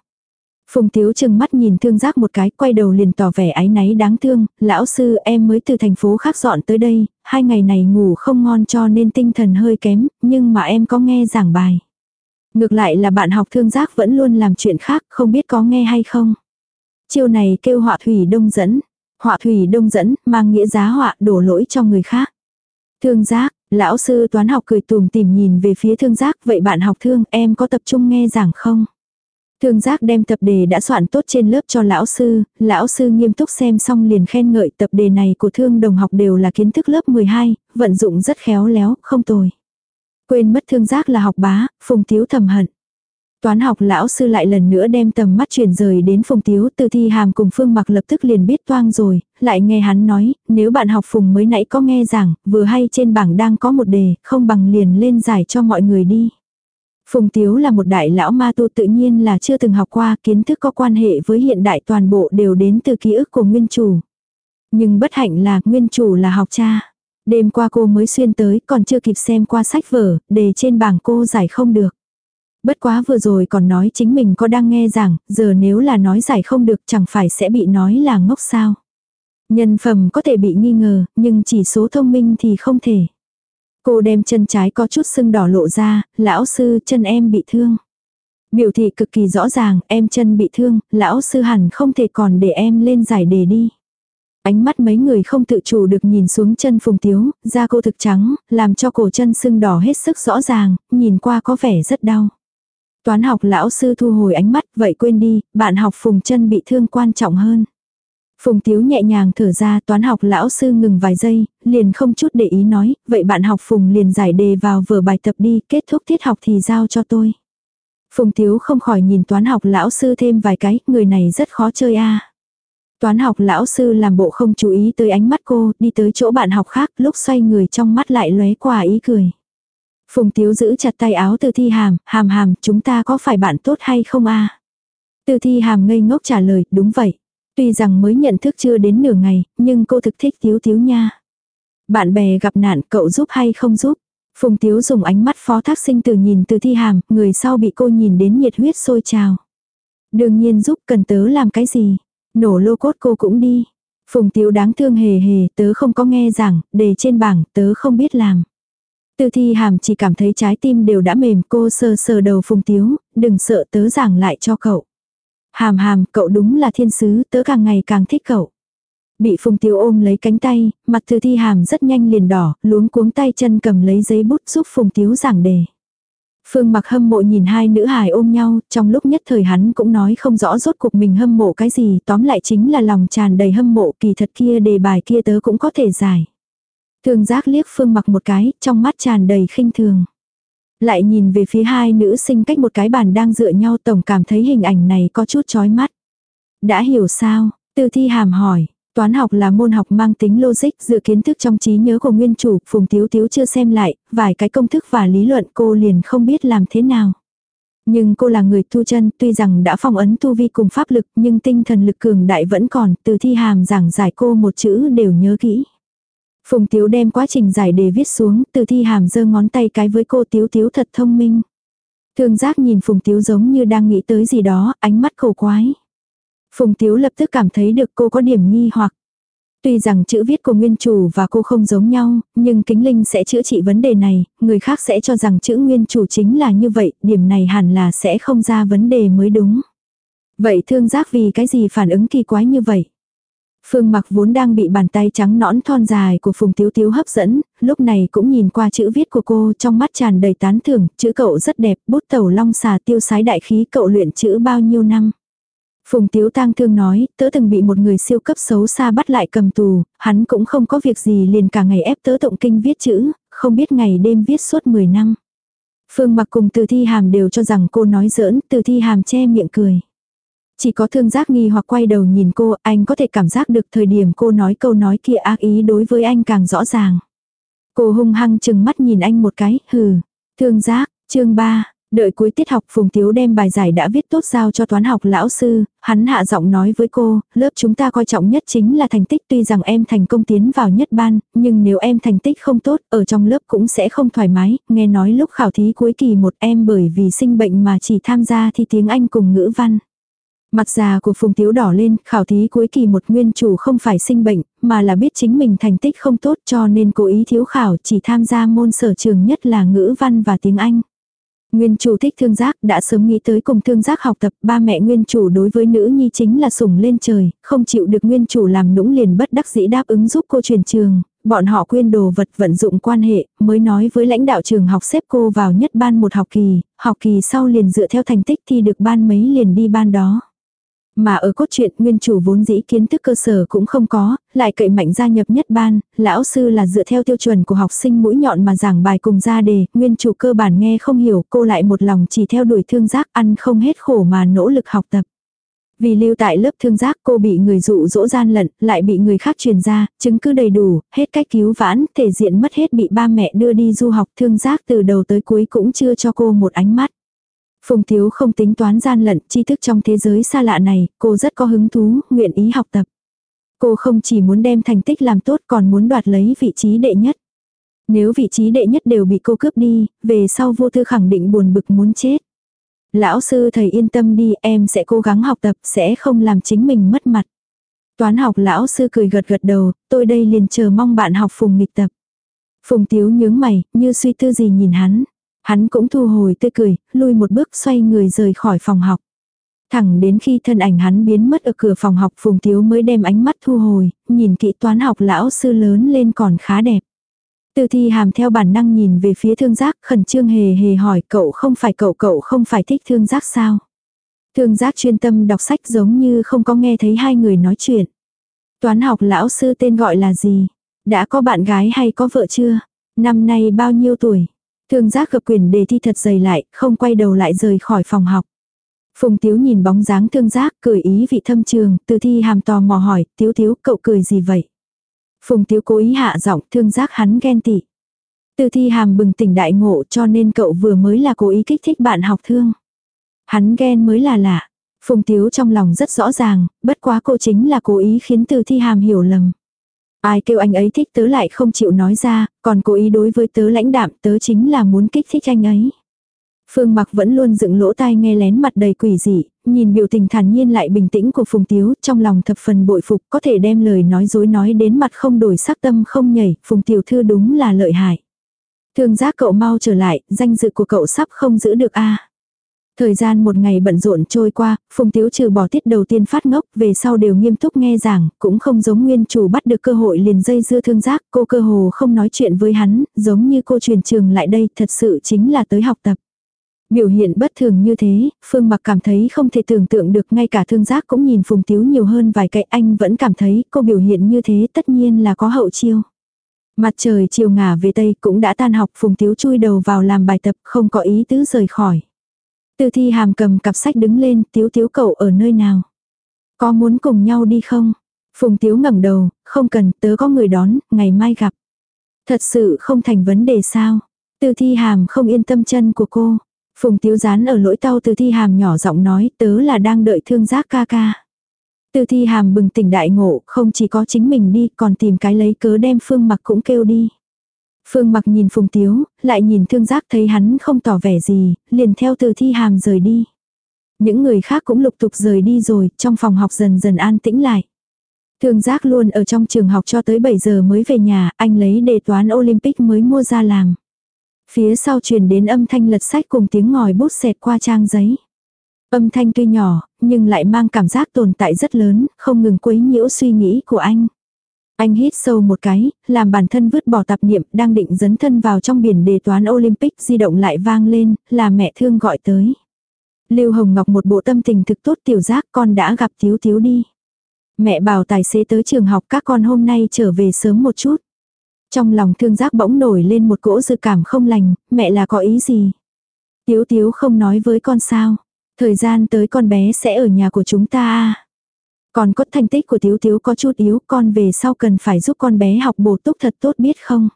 Phùng Tiếu chừng mắt nhìn thương giác một cái, quay đầu liền tỏ vẻ ái náy đáng thương, lão sư em mới từ thành phố khác dọn tới đây, hai ngày này ngủ không ngon cho nên tinh thần hơi kém, nhưng mà em có nghe giảng bài. Ngược lại là bạn học thương giác vẫn luôn làm chuyện khác, không biết có nghe hay không. Chiêu này kêu họa thủy đông dẫn. Họa thủy đông dẫn, mang nghĩa giá họa đổ lỗi cho người khác. Thương giác, lão sư toán học cười tùm tìm nhìn về phía thương giác, vậy bạn học thương, em có tập trung nghe giảng không? Thương giác đem tập đề đã soạn tốt trên lớp cho lão sư, lão sư nghiêm túc xem xong liền khen ngợi tập đề này của thương đồng học đều là kiến thức lớp 12, vận dụng rất khéo léo, không tồi. Quên mất thương giác là học bá, phùng tiếu thầm hận. Toán học lão sư lại lần nữa đem tầm mắt chuyển rời đến Phùng Tiếu từ thi hàm cùng Phương mặc lập tức liền biết toang rồi, lại nghe hắn nói, nếu bạn học Phùng mới nãy có nghe rằng, vừa hay trên bảng đang có một đề, không bằng liền lên giải cho mọi người đi. Phùng Tiếu là một đại lão ma tu tự nhiên là chưa từng học qua kiến thức có quan hệ với hiện đại toàn bộ đều đến từ ký ức của nguyên chủ. Nhưng bất hạnh là nguyên chủ là học cha. Đêm qua cô mới xuyên tới còn chưa kịp xem qua sách vở, đề trên bảng cô giải không được. Bất quá vừa rồi còn nói chính mình có đang nghe rằng, giờ nếu là nói giải không được chẳng phải sẽ bị nói là ngốc sao. Nhân phẩm có thể bị nghi ngờ, nhưng chỉ số thông minh thì không thể. Cô đem chân trái có chút sưng đỏ lộ ra, lão sư chân em bị thương. Biểu thị cực kỳ rõ ràng, em chân bị thương, lão sư hẳn không thể còn để em lên giải đề đi. Ánh mắt mấy người không tự chủ được nhìn xuống chân phùng tiếu, da cô thực trắng, làm cho cổ chân sưng đỏ hết sức rõ ràng, nhìn qua có vẻ rất đau. Toán học lão sư thu hồi ánh mắt, vậy quên đi, bạn học phùng chân bị thương quan trọng hơn. Phùng Tiếu nhẹ nhàng thở ra toán học lão sư ngừng vài giây, liền không chút để ý nói, vậy bạn học Phùng liền giải đề vào vở bài tập đi, kết thúc tiết học thì giao cho tôi. Phùng Tiếu không khỏi nhìn toán học lão sư thêm vài cái, người này rất khó chơi a. Toán học lão sư làm bộ không chú ý tới ánh mắt cô, đi tới chỗ bạn học khác, lúc xoay người trong mắt lại lóe qua ý cười. Phùng Tiếu giữ chặt tay áo từ thi hàm, hàm hàm, chúng ta có phải bạn tốt hay không a Từ thi hàm ngây ngốc trả lời, đúng vậy. Tuy rằng mới nhận thức chưa đến nửa ngày, nhưng cô thực thích Tiếu Tiếu nha. Bạn bè gặp nạn cậu giúp hay không giúp? Phùng Tiếu dùng ánh mắt phó thác sinh từ nhìn từ thi hàm, người sau bị cô nhìn đến nhiệt huyết sôi trào. Đương nhiên giúp cần tớ làm cái gì? Nổ lô cốt cô cũng đi. Phùng Tiếu đáng thương hề hề, tớ không có nghe giảng, đề trên bảng, tớ không biết làm. Từ thi hàm chỉ cảm thấy trái tim đều đã mềm cô sờ sờ đầu Phùng Tiếu, đừng sợ tớ giảng lại cho cậu. Hàm hàm, cậu đúng là thiên sứ, tớ càng ngày càng thích cậu. Bị Phùng Tiếu ôm lấy cánh tay, mặt từ thi hàm rất nhanh liền đỏ, luống cuống tay chân cầm lấy giấy bút giúp Phùng Tiếu giảng đề. Phương mặc hâm mộ nhìn hai nữ hài ôm nhau, trong lúc nhất thời hắn cũng nói không rõ rốt cuộc mình hâm mộ cái gì, tóm lại chính là lòng tràn đầy hâm mộ kỳ thật kia đề bài kia tớ cũng có thể giải. thường giác liếc phương mặc một cái, trong mắt tràn đầy khinh thường. Lại nhìn về phía hai nữ sinh cách một cái bàn đang dựa nhau tổng cảm thấy hình ảnh này có chút chói mắt. Đã hiểu sao? từ thi hàm hỏi, Toán học là môn học mang tính logic dựa kiến thức trong trí nhớ của nguyên chủ, Phùng Tiếu Tiếu chưa xem lại, vài cái công thức và lý luận cô liền không biết làm thế nào. Nhưng cô là người tu chân, tuy rằng đã phong ấn tu vi cùng pháp lực, nhưng tinh thần lực cường đại vẫn còn, từ thi hàm giảng giải cô một chữ đều nhớ kỹ. Phùng Tiếu đem quá trình giải đề viết xuống, từ thi hàm giơ ngón tay cái với cô Tiếu Tiếu thật thông minh. Thương giác nhìn Phùng Tiếu giống như đang nghĩ tới gì đó, ánh mắt khổ quái. Phùng Tiếu lập tức cảm thấy được cô có điểm nghi hoặc. Tuy rằng chữ viết của nguyên chủ và cô không giống nhau, nhưng kính linh sẽ chữa trị vấn đề này, người khác sẽ cho rằng chữ nguyên chủ chính là như vậy, điểm này hẳn là sẽ không ra vấn đề mới đúng. Vậy thương giác vì cái gì phản ứng kỳ quái như vậy? Phương mặc vốn đang bị bàn tay trắng nõn thon dài của Phùng Tiếu Tiếu hấp dẫn, lúc này cũng nhìn qua chữ viết của cô trong mắt tràn đầy tán thưởng, chữ cậu rất đẹp, bút tẩu long xà tiêu sái đại khí cậu luyện chữ bao nhiêu năm. Phùng Tiếu tang thương nói, tớ từng bị một người siêu cấp xấu xa bắt lại cầm tù, hắn cũng không có việc gì liền cả ngày ép tớ tụng kinh viết chữ, không biết ngày đêm viết suốt 10 năm. Phương mặc cùng từ thi hàm đều cho rằng cô nói giỡn, từ thi hàm che miệng cười. Chỉ có thương giác nghi hoặc quay đầu nhìn cô, anh có thể cảm giác được thời điểm cô nói câu nói kia ác ý đối với anh càng rõ ràng. Cô hung hăng chừng mắt nhìn anh một cái, hừ. Thương giác, chương 3, Đợi cuối tiết học Phùng Tiếu đem bài giải đã viết tốt giao cho toán học lão sư, hắn hạ giọng nói với cô, lớp chúng ta coi trọng nhất chính là thành tích tuy rằng em thành công tiến vào nhất ban, nhưng nếu em thành tích không tốt, ở trong lớp cũng sẽ không thoải mái, nghe nói lúc khảo thí cuối kỳ một em bởi vì sinh bệnh mà chỉ tham gia thi tiếng Anh cùng ngữ văn. Mặt già của Phùng Tiếu đỏ lên, khảo thí cuối kỳ một nguyên chủ không phải sinh bệnh, mà là biết chính mình thành tích không tốt cho nên cố ý thiếu khảo chỉ tham gia môn sở trường nhất là ngữ văn và tiếng Anh. Nguyên chủ thích thương giác đã sớm nghĩ tới cùng thương giác học tập, ba mẹ nguyên chủ đối với nữ nhi chính là sủng lên trời, không chịu được nguyên chủ làm nũng liền bất đắc dĩ đáp ứng giúp cô truyền trường, bọn họ quyên đồ vật vận dụng quan hệ, mới nói với lãnh đạo trường học xếp cô vào nhất ban một học kỳ, học kỳ sau liền dựa theo thành tích thi được ban mấy liền đi ban đó. Mà ở cốt truyện nguyên chủ vốn dĩ kiến thức cơ sở cũng không có, lại cậy mạnh gia nhập nhất ban, lão sư là dựa theo tiêu chuẩn của học sinh mũi nhọn mà giảng bài cùng ra đề, nguyên chủ cơ bản nghe không hiểu, cô lại một lòng chỉ theo đuổi thương giác ăn không hết khổ mà nỗ lực học tập. Vì lưu tại lớp thương giác cô bị người dụ dỗ gian lận, lại bị người khác truyền ra, chứng cứ đầy đủ, hết cách cứu vãn, thể diện mất hết bị ba mẹ đưa đi du học thương giác từ đầu tới cuối cũng chưa cho cô một ánh mắt. Phùng Thiếu không tính toán gian lận tri thức trong thế giới xa lạ này, cô rất có hứng thú, nguyện ý học tập. Cô không chỉ muốn đem thành tích làm tốt còn muốn đoạt lấy vị trí đệ nhất. Nếu vị trí đệ nhất đều bị cô cướp đi, về sau vô tư khẳng định buồn bực muốn chết. Lão sư thầy yên tâm đi, em sẽ cố gắng học tập, sẽ không làm chính mình mất mặt. Toán học lão sư cười gật gật đầu, tôi đây liền chờ mong bạn học Phùng nghịch tập. Phùng Tiếu nhướng mày, như suy tư gì nhìn hắn. Hắn cũng thu hồi tươi cười, lui một bước xoay người rời khỏi phòng học. Thẳng đến khi thân ảnh hắn biến mất ở cửa phòng học Phùng Tiếu mới đem ánh mắt thu hồi, nhìn kỹ toán học lão sư lớn lên còn khá đẹp. Từ thi hàm theo bản năng nhìn về phía thương giác khẩn trương hề hề hỏi cậu không phải cậu cậu không phải thích thương giác sao. Thương giác chuyên tâm đọc sách giống như không có nghe thấy hai người nói chuyện. Toán học lão sư tên gọi là gì? Đã có bạn gái hay có vợ chưa? Năm nay bao nhiêu tuổi? Thương giác gập quyền đề thi thật dày lại, không quay đầu lại rời khỏi phòng học. Phùng Tiếu nhìn bóng dáng thương giác, cười ý vị thâm trường, từ thi hàm tò mò hỏi, Tiếu Tiếu, cậu cười gì vậy? Phùng Tiếu cố ý hạ giọng, thương giác hắn ghen tị. Từ thi hàm bừng tỉnh đại ngộ cho nên cậu vừa mới là cố ý kích thích bạn học thương. Hắn ghen mới là lạ. Phùng Tiếu trong lòng rất rõ ràng, bất quá cô chính là cố ý khiến từ thi hàm hiểu lầm. Ai kêu anh ấy thích tớ lại không chịu nói ra, còn cố ý đối với tớ lãnh đạm tớ chính là muốn kích thích anh ấy. Phương Mặc vẫn luôn dựng lỗ tai nghe lén mặt đầy quỷ dị, nhìn biểu tình thản nhiên lại bình tĩnh của Phùng Tiếu, trong lòng thập phần bội phục, có thể đem lời nói dối nói đến mặt không đổi sắc tâm không nhảy, Phùng Tiểu Thư đúng là lợi hại. Thương giác cậu mau trở lại, danh dự của cậu sắp không giữ được a. Thời gian một ngày bận rộn trôi qua, Phùng Tiếu trừ bỏ tiết đầu tiên phát ngốc, về sau đều nghiêm túc nghe giảng, cũng không giống nguyên chủ bắt được cơ hội liền dây dưa thương giác, cô cơ hồ không nói chuyện với hắn, giống như cô truyền trường lại đây, thật sự chính là tới học tập. Biểu hiện bất thường như thế, Phương Mặc cảm thấy không thể tưởng tượng được ngay cả thương giác cũng nhìn Phùng Tiếu nhiều hơn vài cái anh vẫn cảm thấy cô biểu hiện như thế tất nhiên là có hậu chiêu. Mặt trời chiều ngả về Tây cũng đã tan học Phùng Tiếu chui đầu vào làm bài tập không có ý tứ rời khỏi. Từ thi hàm cầm cặp sách đứng lên Tiếu Tiếu cậu ở nơi nào. Có muốn cùng nhau đi không? Phùng Tiếu ngẩng đầu, không cần tớ có người đón, ngày mai gặp. Thật sự không thành vấn đề sao. Từ thi hàm không yên tâm chân của cô. Phùng Tiếu dán ở lỗi tao từ thi hàm nhỏ giọng nói tớ là đang đợi thương giác ca ca. Từ thi hàm bừng tỉnh đại ngộ, không chỉ có chính mình đi, còn tìm cái lấy cớ đem Phương Mặc cũng kêu đi. Phương Mặc nhìn Phùng Tiếu, lại nhìn thương giác thấy hắn không tỏ vẻ gì, liền theo từ thi hàm rời đi. Những người khác cũng lục tục rời đi rồi, trong phòng học dần dần an tĩnh lại. Thương giác luôn ở trong trường học cho tới 7 giờ mới về nhà, anh lấy đề toán Olympic mới mua ra làm. Phía sau truyền đến âm thanh lật sách cùng tiếng ngòi bút xẹt qua trang giấy. Âm thanh tuy nhỏ, nhưng lại mang cảm giác tồn tại rất lớn, không ngừng quấy nhiễu suy nghĩ của anh. Anh hít sâu một cái, làm bản thân vứt bỏ tạp niệm, đang định dấn thân vào trong biển đề toán Olympic di động lại vang lên, là mẹ thương gọi tới. Lưu Hồng Ngọc một bộ tâm tình thực tốt tiểu giác con đã gặp thiếu thiếu đi. Mẹ bảo tài xế tới trường học các con hôm nay trở về sớm một chút. Trong lòng thương giác bỗng nổi lên một cỗ dự cảm không lành, mẹ là có ý gì? Tiếu tiếu không nói với con sao. Thời gian tới con bé sẽ ở nhà của chúng ta à. Còn có thành tích của tiếu tiếu có chút yếu, con về sau cần phải giúp con bé học bổ túc thật tốt biết không?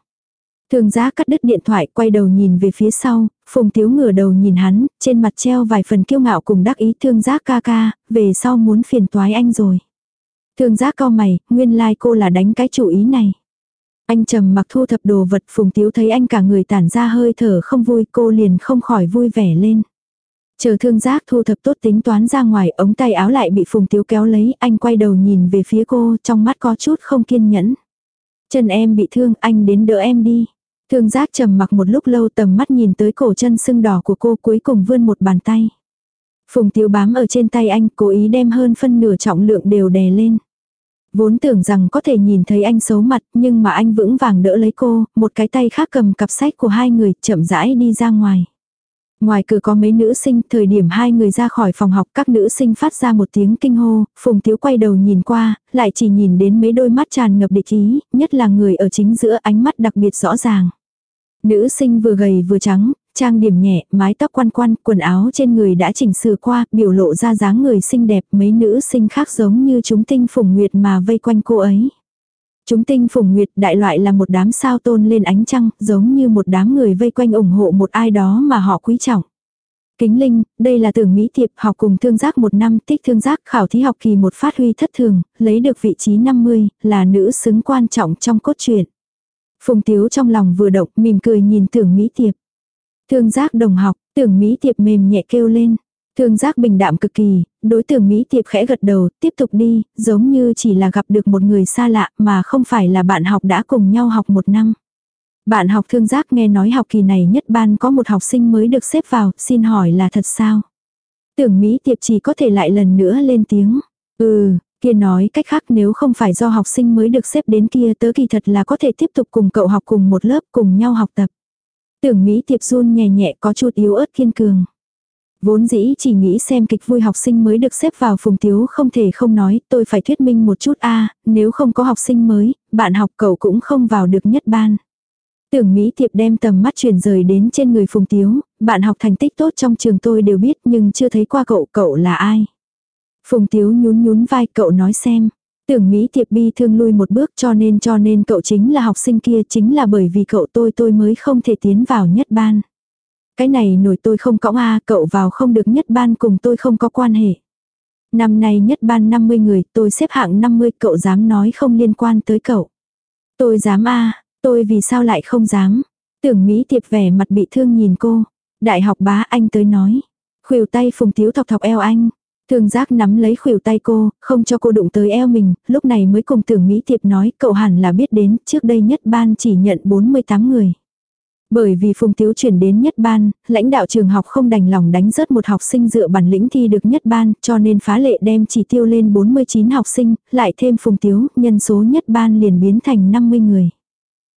thường giá cắt đứt điện thoại quay đầu nhìn về phía sau, phùng tiếu ngửa đầu nhìn hắn, trên mặt treo vài phần kiêu ngạo cùng đắc ý thương giác ca ca, về sau muốn phiền toái anh rồi. Thương giác cao mày, nguyên lai like cô là đánh cái chủ ý này. Anh trầm mặc thu thập đồ vật phùng tiếu thấy anh cả người tản ra hơi thở không vui cô liền không khỏi vui vẻ lên. Chờ thương giác thu thập tốt tính toán ra ngoài ống tay áo lại bị phùng tiếu kéo lấy anh quay đầu nhìn về phía cô trong mắt có chút không kiên nhẫn. Chân em bị thương anh đến đỡ em đi. Thương giác trầm mặc một lúc lâu tầm mắt nhìn tới cổ chân sưng đỏ của cô cuối cùng vươn một bàn tay. Phùng tiếu bám ở trên tay anh cố ý đem hơn phân nửa trọng lượng đều đè lên. Vốn tưởng rằng có thể nhìn thấy anh xấu mặt nhưng mà anh vững vàng đỡ lấy cô, một cái tay khác cầm cặp sách của hai người chậm rãi đi ra ngoài. Ngoài cửa có mấy nữ sinh, thời điểm hai người ra khỏi phòng học các nữ sinh phát ra một tiếng kinh hô, Phùng Tiếu quay đầu nhìn qua, lại chỉ nhìn đến mấy đôi mắt tràn ngập địch ý, nhất là người ở chính giữa ánh mắt đặc biệt rõ ràng. Nữ sinh vừa gầy vừa trắng, trang điểm nhẹ, mái tóc quăn quăn, quần áo trên người đã chỉnh sửa qua, biểu lộ ra dáng người xinh đẹp, mấy nữ sinh khác giống như chúng tinh phùng nguyệt mà vây quanh cô ấy. Chúng tinh phùng nguyệt đại loại là một đám sao tôn lên ánh trăng, giống như một đám người vây quanh ủng hộ một ai đó mà họ quý trọng. Kính Linh, đây là tưởng Mỹ Tiệp học cùng thương giác một năm tích thương giác khảo thí học kỳ một phát huy thất thường, lấy được vị trí 50, là nữ xứng quan trọng trong cốt truyện. Phùng Tiếu trong lòng vừa động, mỉm cười nhìn tưởng Mỹ Tiệp. Thương giác đồng học, tưởng Mỹ Tiệp mềm nhẹ kêu lên. Thương giác bình đạm cực kỳ, đối tượng Mỹ Tiệp khẽ gật đầu, tiếp tục đi, giống như chỉ là gặp được một người xa lạ mà không phải là bạn học đã cùng nhau học một năm. Bạn học thương giác nghe nói học kỳ này nhất ban có một học sinh mới được xếp vào, xin hỏi là thật sao? Tưởng Mỹ Tiệp chỉ có thể lại lần nữa lên tiếng. Ừ, kia nói cách khác nếu không phải do học sinh mới được xếp đến kia tớ kỳ thật là có thể tiếp tục cùng cậu học cùng một lớp cùng nhau học tập. Tưởng Mỹ Tiệp run nhẹ nhẹ có chút yếu ớt kiên cường. Vốn dĩ chỉ nghĩ xem kịch vui học sinh mới được xếp vào phùng tiếu không thể không nói, tôi phải thuyết minh một chút a nếu không có học sinh mới, bạn học cậu cũng không vào được nhất ban. Tưởng Mỹ Tiệp đem tầm mắt chuyển rời đến trên người phùng tiếu, bạn học thành tích tốt trong trường tôi đều biết nhưng chưa thấy qua cậu, cậu là ai. Phùng tiếu nhún nhún vai cậu nói xem. Tưởng Mỹ tiệp bi thương lui một bước cho nên cho nên cậu chính là học sinh kia chính là bởi vì cậu tôi tôi mới không thể tiến vào nhất ban. Cái này nổi tôi không cõng a cậu vào không được nhất ban cùng tôi không có quan hệ. Năm nay nhất ban 50 người tôi xếp hạng 50 cậu dám nói không liên quan tới cậu. Tôi dám a tôi vì sao lại không dám. Tưởng Mỹ tiệp vẻ mặt bị thương nhìn cô. Đại học bá anh tới nói. Khuỷu tay phùng thiếu thọc thọc eo anh. Thường giác nắm lấy khuỷu tay cô, không cho cô đụng tới eo mình, lúc này mới cùng tưởng Mỹ Tiệp nói cậu hẳn là biết đến, trước đây nhất ban chỉ nhận 48 người. Bởi vì Phùng Tiếu chuyển đến nhất ban, lãnh đạo trường học không đành lòng đánh rớt một học sinh dựa bản lĩnh thi được nhất ban, cho nên phá lệ đem chỉ tiêu lên 49 học sinh, lại thêm Phùng Tiếu, nhân số nhất ban liền biến thành 50 người.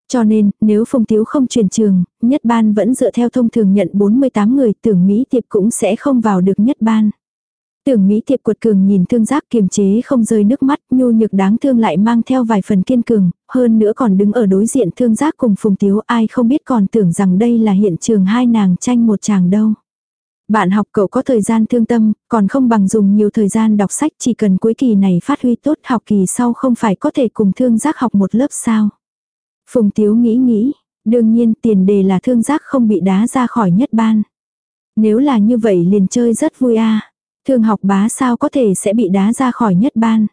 Cho nên, nếu Phùng Tiếu không chuyển trường, nhất ban vẫn dựa theo thông thường nhận 48 người, tưởng Mỹ Tiệp cũng sẽ không vào được nhất ban. Tưởng Mỹ Tiệp quật cường nhìn thương giác kiềm chế không rơi nước mắt, nhu nhược đáng thương lại mang theo vài phần kiên cường, hơn nữa còn đứng ở đối diện thương giác cùng Phùng Tiếu ai không biết còn tưởng rằng đây là hiện trường hai nàng tranh một chàng đâu. Bạn học cậu có thời gian thương tâm, còn không bằng dùng nhiều thời gian đọc sách chỉ cần cuối kỳ này phát huy tốt học kỳ sau không phải có thể cùng thương giác học một lớp sao. Phùng Tiếu nghĩ nghĩ, đương nhiên tiền đề là thương giác không bị đá ra khỏi nhất ban. Nếu là như vậy liền chơi rất vui a Thương học bá sao có thể sẽ bị đá ra khỏi nhất ban.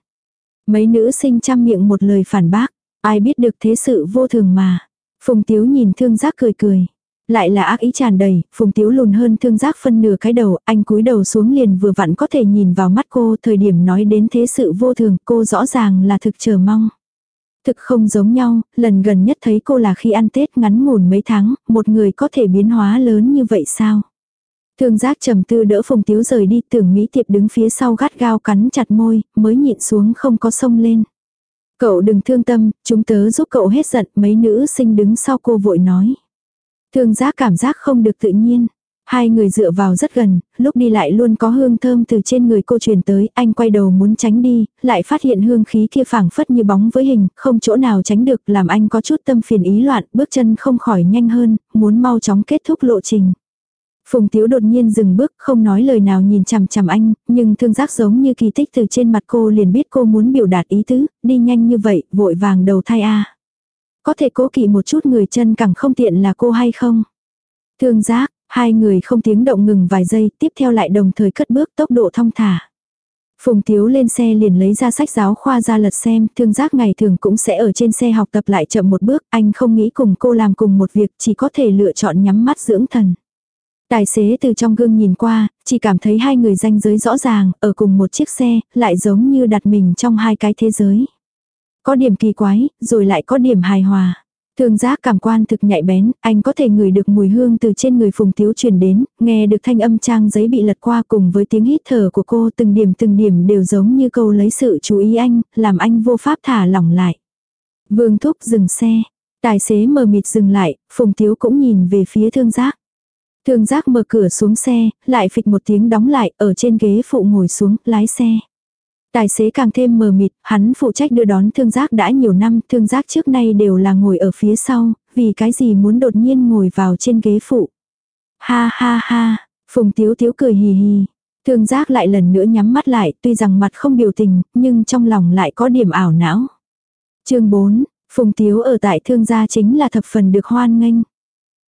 Mấy nữ sinh chăm miệng một lời phản bác. Ai biết được thế sự vô thường mà. Phùng Tiếu nhìn thương giác cười cười. Lại là ác ý tràn đầy, Phùng Tiếu lùn hơn thương giác phân nửa cái đầu, anh cúi đầu xuống liền vừa vặn có thể nhìn vào mắt cô, thời điểm nói đến thế sự vô thường, cô rõ ràng là thực chờ mong. Thực không giống nhau, lần gần nhất thấy cô là khi ăn Tết ngắn ngủn mấy tháng, một người có thể biến hóa lớn như vậy sao? Thương giác trầm tư đỡ Phùng Tiếu rời đi tưởng Mỹ Tiệp đứng phía sau gắt gao cắn chặt môi, mới nhịn xuống không có sông lên. Cậu đừng thương tâm, chúng tớ giúp cậu hết giận, mấy nữ sinh đứng sau cô vội nói. Thương giác cảm giác không được tự nhiên. Hai người dựa vào rất gần, lúc đi lại luôn có hương thơm từ trên người cô truyền tới, anh quay đầu muốn tránh đi, lại phát hiện hương khí kia phảng phất như bóng với hình, không chỗ nào tránh được, làm anh có chút tâm phiền ý loạn, bước chân không khỏi nhanh hơn, muốn mau chóng kết thúc lộ trình. Phùng Tiếu đột nhiên dừng bước, không nói lời nào nhìn chằm chằm anh, nhưng thương giác giống như kỳ tích từ trên mặt cô liền biết cô muốn biểu đạt ý tứ, đi nhanh như vậy, vội vàng đầu thai a. Có thể cố kỵ một chút người chân càng không tiện là cô hay không? Thương giác, hai người không tiếng động ngừng vài giây, tiếp theo lại đồng thời cất bước tốc độ thong thả. Phùng Tiếu lên xe liền lấy ra sách giáo khoa ra lật xem, thương giác ngày thường cũng sẽ ở trên xe học tập lại chậm một bước, anh không nghĩ cùng cô làm cùng một việc, chỉ có thể lựa chọn nhắm mắt dưỡng thần. Tài xế từ trong gương nhìn qua, chỉ cảm thấy hai người danh giới rõ ràng, ở cùng một chiếc xe, lại giống như đặt mình trong hai cái thế giới. Có điểm kỳ quái, rồi lại có điểm hài hòa. Thương giác cảm quan thực nhạy bén, anh có thể ngửi được mùi hương từ trên người phùng tiếu truyền đến, nghe được thanh âm trang giấy bị lật qua cùng với tiếng hít thở của cô từng điểm từng điểm đều giống như câu lấy sự chú ý anh, làm anh vô pháp thả lỏng lại. Vương thúc dừng xe, tài xế mờ mịt dừng lại, phùng tiếu cũng nhìn về phía thương giác. Thương giác mở cửa xuống xe, lại phịch một tiếng đóng lại, ở trên ghế phụ ngồi xuống, lái xe. Tài xế càng thêm mờ mịt, hắn phụ trách đưa đón thương giác đã nhiều năm, thương giác trước nay đều là ngồi ở phía sau, vì cái gì muốn đột nhiên ngồi vào trên ghế phụ. Ha ha ha, phùng tiếu tiếu cười hì hì. Thương giác lại lần nữa nhắm mắt lại, tuy rằng mặt không biểu tình, nhưng trong lòng lại có điểm ảo não. chương 4, phùng tiếu ở tại thương gia chính là thập phần được hoan nghênh.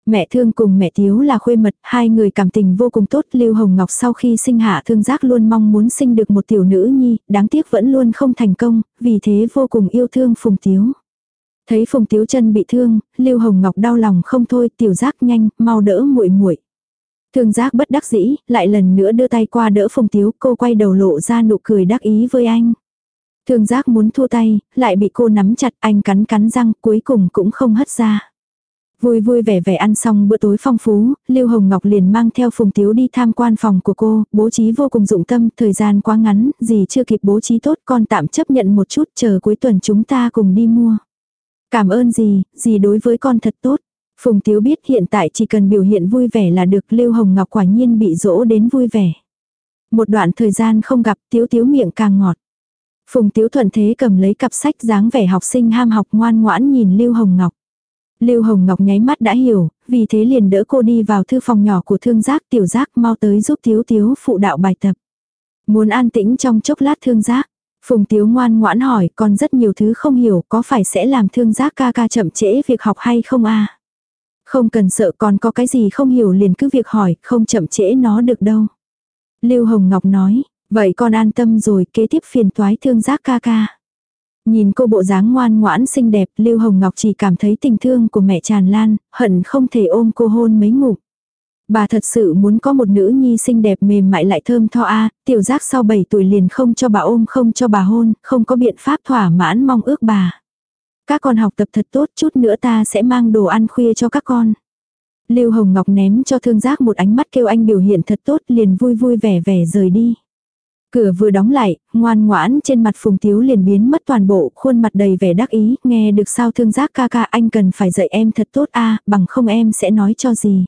Mẹ thương cùng mẹ Tiếu là khuê mật, hai người cảm tình vô cùng tốt. Lưu Hồng Ngọc sau khi sinh hạ thương giác luôn mong muốn sinh được một tiểu nữ nhi, đáng tiếc vẫn luôn không thành công, vì thế vô cùng yêu thương Phùng Tiếu. Thấy Phùng Tiếu chân bị thương, Lưu Hồng Ngọc đau lòng không thôi, tiểu giác nhanh, mau đỡ muội muội. Thương giác bất đắc dĩ, lại lần nữa đưa tay qua đỡ Phùng Tiếu, cô quay đầu lộ ra nụ cười đắc ý với anh. Thương giác muốn thua tay, lại bị cô nắm chặt, anh cắn cắn răng, cuối cùng cũng không hất ra. Vui vui vẻ vẻ ăn xong bữa tối phong phú, Lưu Hồng Ngọc liền mang theo Phùng Tiếu đi tham quan phòng của cô, bố trí vô cùng dụng tâm, thời gian quá ngắn, gì chưa kịp bố trí tốt con tạm chấp nhận một chút chờ cuối tuần chúng ta cùng đi mua. Cảm ơn gì, gì đối với con thật tốt. Phùng Tiếu biết hiện tại chỉ cần biểu hiện vui vẻ là được Lưu Hồng Ngọc quả nhiên bị dỗ đến vui vẻ. Một đoạn thời gian không gặp Tiếu Tiếu miệng càng ngọt. Phùng Tiếu thuận thế cầm lấy cặp sách dáng vẻ học sinh ham học ngoan ngoãn nhìn Lưu Hồng Ngọc. Lưu Hồng Ngọc nháy mắt đã hiểu, vì thế liền đỡ cô đi vào thư phòng nhỏ của thương giác tiểu giác mau tới giúp thiếu thiếu phụ đạo bài tập. Muốn an tĩnh trong chốc lát thương giác. Phùng Tiếu ngoan ngoãn hỏi còn rất nhiều thứ không hiểu có phải sẽ làm thương giác ca ca chậm trễ việc học hay không a Không cần sợ còn có cái gì không hiểu liền cứ việc hỏi không chậm trễ nó được đâu. Lưu Hồng Ngọc nói, vậy con an tâm rồi kế tiếp phiền toái thương giác ca ca. Nhìn cô bộ dáng ngoan ngoãn xinh đẹp, Lưu Hồng Ngọc chỉ cảm thấy tình thương của mẹ tràn lan, hận không thể ôm cô hôn mấy ngụm. Bà thật sự muốn có một nữ nhi xinh đẹp mềm mại lại thơm tho a, tiểu giác sau 7 tuổi liền không cho bà ôm không cho bà hôn, không có biện pháp thỏa mãn mong ước bà. Các con học tập thật tốt chút nữa ta sẽ mang đồ ăn khuya cho các con. Lưu Hồng Ngọc ném cho thương giác một ánh mắt kêu anh biểu hiện thật tốt liền vui vui vẻ vẻ rời đi. Cửa vừa đóng lại, ngoan ngoãn trên mặt Phùng Tiếu liền biến mất toàn bộ, khuôn mặt đầy vẻ đắc ý, nghe được sao thương giác ca ca anh cần phải dạy em thật tốt a bằng không em sẽ nói cho gì.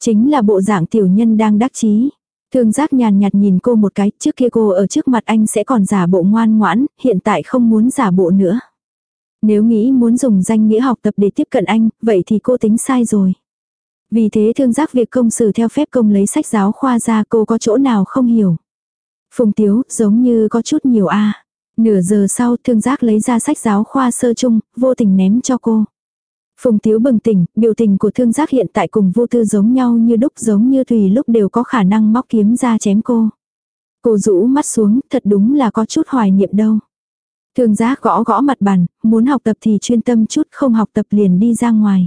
Chính là bộ dạng tiểu nhân đang đắc chí. Thương giác nhàn nhạt nhìn cô một cái, trước kia cô ở trước mặt anh sẽ còn giả bộ ngoan ngoãn, hiện tại không muốn giả bộ nữa. Nếu nghĩ muốn dùng danh nghĩa học tập để tiếp cận anh, vậy thì cô tính sai rồi. Vì thế thương giác việc công xử theo phép công lấy sách giáo khoa ra cô có chỗ nào không hiểu. Phùng Tiếu, giống như có chút nhiều a. Nửa giờ sau, thương giác lấy ra sách giáo khoa sơ chung, vô tình ném cho cô. Phùng Tiếu bừng tỉnh, biểu tình của thương giác hiện tại cùng vô tư giống nhau như đúc giống như tùy lúc đều có khả năng móc kiếm ra chém cô. Cô rũ mắt xuống, thật đúng là có chút hoài niệm đâu. Thương giác gõ gõ mặt bàn, muốn học tập thì chuyên tâm chút, không học tập liền đi ra ngoài.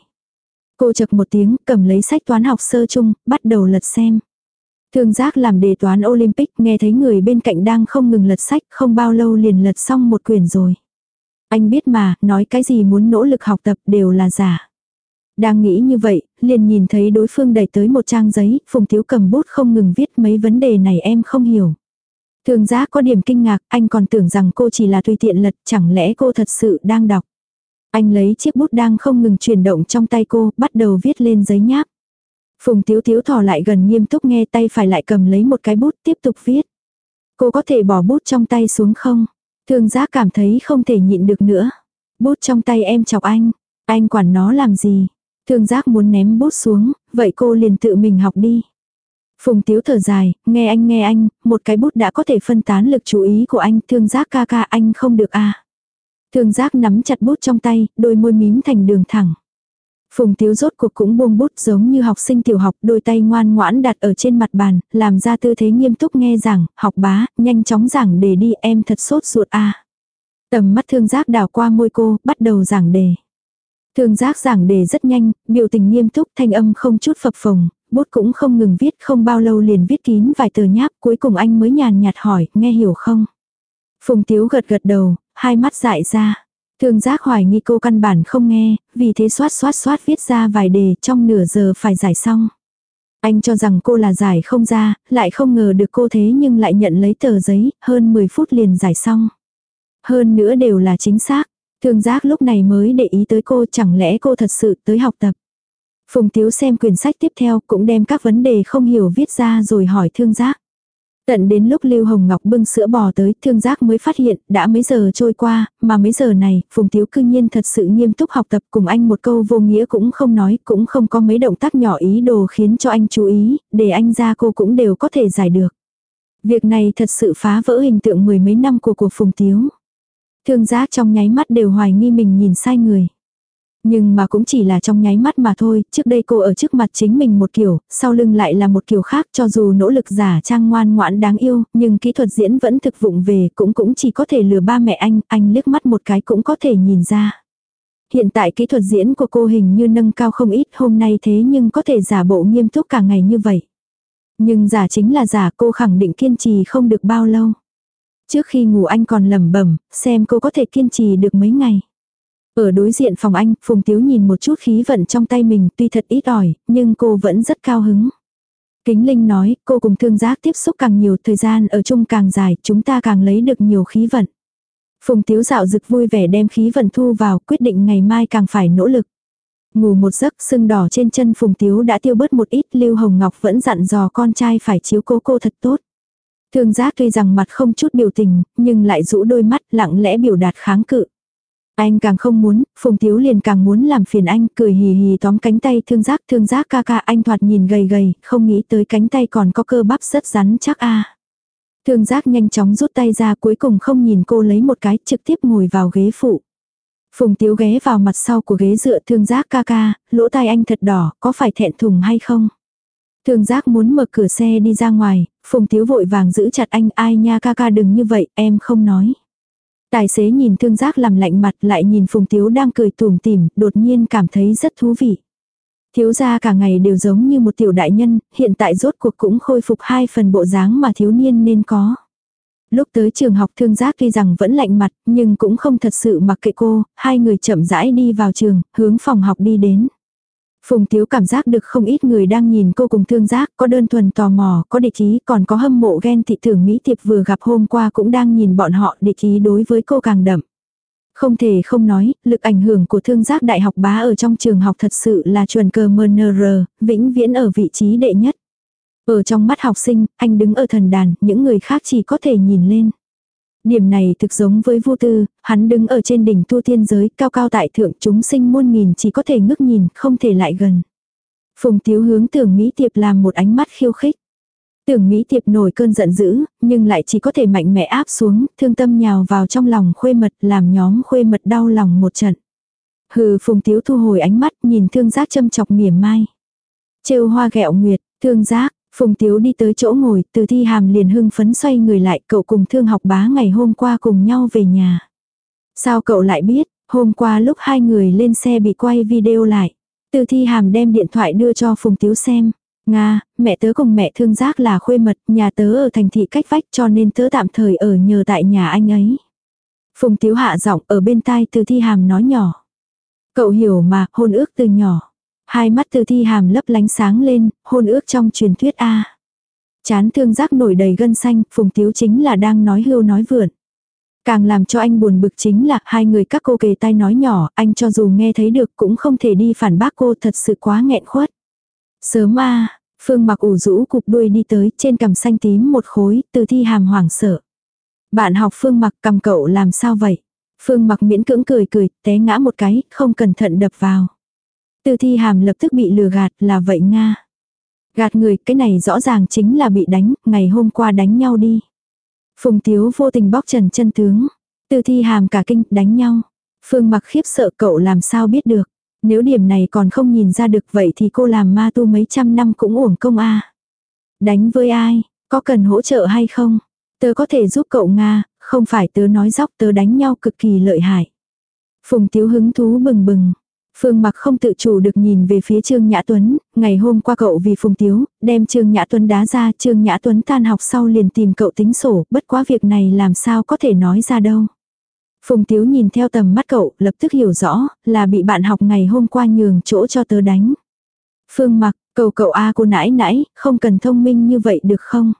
Cô chật một tiếng, cầm lấy sách toán học sơ chung, bắt đầu lật xem. Thương giác làm đề toán Olympic, nghe thấy người bên cạnh đang không ngừng lật sách, không bao lâu liền lật xong một quyển rồi. Anh biết mà, nói cái gì muốn nỗ lực học tập đều là giả. Đang nghĩ như vậy, liền nhìn thấy đối phương đẩy tới một trang giấy, Phùng Tiếu cầm bút không ngừng viết mấy vấn đề này em không hiểu. Thường giác có điểm kinh ngạc, anh còn tưởng rằng cô chỉ là tùy tiện lật, chẳng lẽ cô thật sự đang đọc. Anh lấy chiếc bút đang không ngừng chuyển động trong tay cô, bắt đầu viết lên giấy nháp. Phùng Tiếu Tiếu thò lại gần nghiêm túc nghe tay phải lại cầm lấy một cái bút tiếp tục viết. Cô có thể bỏ bút trong tay xuống không? Thương giác cảm thấy không thể nhịn được nữa. Bút trong tay em chọc anh. Anh quản nó làm gì? Thương giác muốn ném bút xuống, vậy cô liền tự mình học đi. Phùng tiếu thở dài, nghe anh nghe anh, một cái bút đã có thể phân tán lực chú ý của anh, thương giác ca ca anh không được à. Thương giác nắm chặt bút trong tay, đôi môi mím thành đường thẳng. Phùng Tiếu rốt cuộc cũng buông bút giống như học sinh tiểu học, đôi tay ngoan ngoãn đặt ở trên mặt bàn, làm ra tư thế nghiêm túc nghe giảng, học bá, nhanh chóng giảng đề đi em thật sốt ruột a. Tầm mắt thương giác đảo qua môi cô, bắt đầu giảng đề. Thương giác giảng đề rất nhanh, biểu tình nghiêm túc, thanh âm không chút phập phồng, bút cũng không ngừng viết, không bao lâu liền viết kín vài tờ nháp, cuối cùng anh mới nhàn nhạt hỏi, nghe hiểu không? Phùng Tiếu gật gật đầu, hai mắt dại ra. Thương giác hoài nghi cô căn bản không nghe, vì thế xoát xoát xoát viết ra vài đề trong nửa giờ phải giải xong. Anh cho rằng cô là giải không ra, lại không ngờ được cô thế nhưng lại nhận lấy tờ giấy, hơn 10 phút liền giải xong. Hơn nữa đều là chính xác. Thương giác lúc này mới để ý tới cô chẳng lẽ cô thật sự tới học tập. Phùng Tiếu xem quyển sách tiếp theo cũng đem các vấn đề không hiểu viết ra rồi hỏi thương giác. Tận đến lúc Lưu Hồng Ngọc bưng sữa bò tới, thương giác mới phát hiện, đã mấy giờ trôi qua, mà mấy giờ này, Phùng Tiếu cư nhiên thật sự nghiêm túc học tập cùng anh một câu vô nghĩa cũng không nói, cũng không có mấy động tác nhỏ ý đồ khiến cho anh chú ý, để anh ra cô cũng đều có thể giải được. Việc này thật sự phá vỡ hình tượng mười mấy năm của của Phùng Tiếu. Thương giác trong nháy mắt đều hoài nghi mình nhìn sai người. Nhưng mà cũng chỉ là trong nháy mắt mà thôi, trước đây cô ở trước mặt chính mình một kiểu, sau lưng lại là một kiểu khác cho dù nỗ lực giả trang ngoan ngoãn đáng yêu, nhưng kỹ thuật diễn vẫn thực vụng về cũng cũng chỉ có thể lừa ba mẹ anh, anh liếc mắt một cái cũng có thể nhìn ra. Hiện tại kỹ thuật diễn của cô hình như nâng cao không ít hôm nay thế nhưng có thể giả bộ nghiêm túc cả ngày như vậy. Nhưng giả chính là giả cô khẳng định kiên trì không được bao lâu. Trước khi ngủ anh còn lẩm bẩm xem cô có thể kiên trì được mấy ngày. Ở đối diện phòng anh, Phùng Tiếu nhìn một chút khí vận trong tay mình tuy thật ít ỏi, nhưng cô vẫn rất cao hứng. Kính Linh nói, cô cùng thương giác tiếp xúc càng nhiều thời gian ở chung càng dài, chúng ta càng lấy được nhiều khí vận. Phùng Tiếu dạo dực vui vẻ đem khí vận thu vào, quyết định ngày mai càng phải nỗ lực. Ngủ một giấc sưng đỏ trên chân Phùng Tiếu đã tiêu bớt một ít, Lưu Hồng Ngọc vẫn dặn dò con trai phải chiếu cố cô thật tốt. Thương giác tuy rằng mặt không chút biểu tình, nhưng lại rũ đôi mắt lặng lẽ biểu đạt kháng cự. Anh càng không muốn, Phùng Tiếu liền càng muốn làm phiền anh, cười hì hì tóm cánh tay thương giác thương giác ca ca anh thoạt nhìn gầy gầy, không nghĩ tới cánh tay còn có cơ bắp rất rắn chắc a Thương giác nhanh chóng rút tay ra cuối cùng không nhìn cô lấy một cái trực tiếp ngồi vào ghế phụ. Phùng Tiếu ghé vào mặt sau của ghế dựa thương giác ca ca, lỗ tai anh thật đỏ, có phải thẹn thùng hay không? Thương giác muốn mở cửa xe đi ra ngoài, Phùng Tiếu vội vàng giữ chặt anh ai nha ca ca đừng như vậy, em không nói. Tài xế nhìn thương giác làm lạnh mặt lại nhìn Phùng Tiếu đang cười tùm tìm, đột nhiên cảm thấy rất thú vị. Thiếu gia cả ngày đều giống như một tiểu đại nhân, hiện tại rốt cuộc cũng khôi phục hai phần bộ dáng mà thiếu niên nên có. Lúc tới trường học thương giác tuy rằng vẫn lạnh mặt, nhưng cũng không thật sự mặc kệ cô, hai người chậm rãi đi vào trường, hướng phòng học đi đến. Phùng Tiếu cảm giác được không ít người đang nhìn cô cùng thương giác, có đơn thuần tò mò, có địch ý, còn có hâm mộ ghen thị tưởng Mỹ Tiệp vừa gặp hôm qua cũng đang nhìn bọn họ địch ý đối với cô càng đậm. Không thể không nói, lực ảnh hưởng của thương giác đại học bá ở trong trường học thật sự là chuẩn cơ MNR, vĩnh viễn ở vị trí đệ nhất. Ở trong mắt học sinh, anh đứng ở thần đàn, những người khác chỉ có thể nhìn lên. Điểm này thực giống với vô tư, hắn đứng ở trên đỉnh tu tiên giới, cao cao tại thượng chúng sinh muôn nghìn chỉ có thể ngước nhìn, không thể lại gần. Phùng Tiếu hướng tưởng Mỹ Tiệp làm một ánh mắt khiêu khích. Tưởng Mỹ Tiệp nổi cơn giận dữ, nhưng lại chỉ có thể mạnh mẽ áp xuống, thương tâm nhào vào trong lòng khuê mật, làm nhóm khuê mật đau lòng một trận. Hừ Phùng Tiếu thu hồi ánh mắt, nhìn thương giác châm chọc mỉa mai. Trêu hoa ghẹo nguyệt, thương giác, Phùng Tiếu đi tới chỗ ngồi, từ thi hàm liền hưng phấn xoay người lại, cậu cùng thương học bá ngày hôm qua cùng nhau về nhà. Sao cậu lại biết, hôm qua lúc hai người lên xe bị quay video lại. Từ thi hàm đem điện thoại đưa cho Phùng Tiếu xem. Nga, mẹ tớ cùng mẹ thương giác là khuê mật, nhà tớ ở thành thị cách vách cho nên tớ tạm thời ở nhờ tại nhà anh ấy. Phùng Tiếu hạ giọng ở bên tai từ thi hàm nói nhỏ. Cậu hiểu mà, hôn ước từ nhỏ. Hai mắt từ thi hàm lấp lánh sáng lên, hôn ước trong truyền thuyết A. Chán thương giác nổi đầy gân xanh, Phùng Tiếu chính là đang nói hưu nói vượn. Càng làm cho anh buồn bực chính là hai người các cô kề tai nói nhỏ, anh cho dù nghe thấy được cũng không thể đi phản bác cô thật sự quá nghẹn khuất. Sớm a Phương mặc ủ rũ cục đuôi đi tới trên cằm xanh tím một khối, từ thi hàm hoảng sợ. Bạn học Phương mặc cầm cậu làm sao vậy? Phương mặc miễn cưỡng cười cười, té ngã một cái, không cẩn thận đập vào. Từ thi hàm lập tức bị lừa gạt là vậy Nga. Gạt người, cái này rõ ràng chính là bị đánh, ngày hôm qua đánh nhau đi. Phùng Tiếu vô tình bóc trần chân tướng. Từ thi hàm cả kinh, đánh nhau. Phương mặc khiếp sợ cậu làm sao biết được. Nếu điểm này còn không nhìn ra được vậy thì cô làm ma tu mấy trăm năm cũng uổng công a Đánh với ai, có cần hỗ trợ hay không? Tớ có thể giúp cậu Nga, không phải tớ nói dóc tớ đánh nhau cực kỳ lợi hại. Phùng Tiếu hứng thú bừng bừng. Phương mặc không tự chủ được nhìn về phía Trương Nhã Tuấn, ngày hôm qua cậu vì Phùng Tiếu, đem Trương Nhã Tuấn đá ra, Trương Nhã Tuấn tan học sau liền tìm cậu tính sổ, bất quá việc này làm sao có thể nói ra đâu. Phùng Tiếu nhìn theo tầm mắt cậu, lập tức hiểu rõ, là bị bạn học ngày hôm qua nhường chỗ cho tớ đánh. Phương mặc, cầu cậu A cô nãi nãi, không cần thông minh như vậy được không?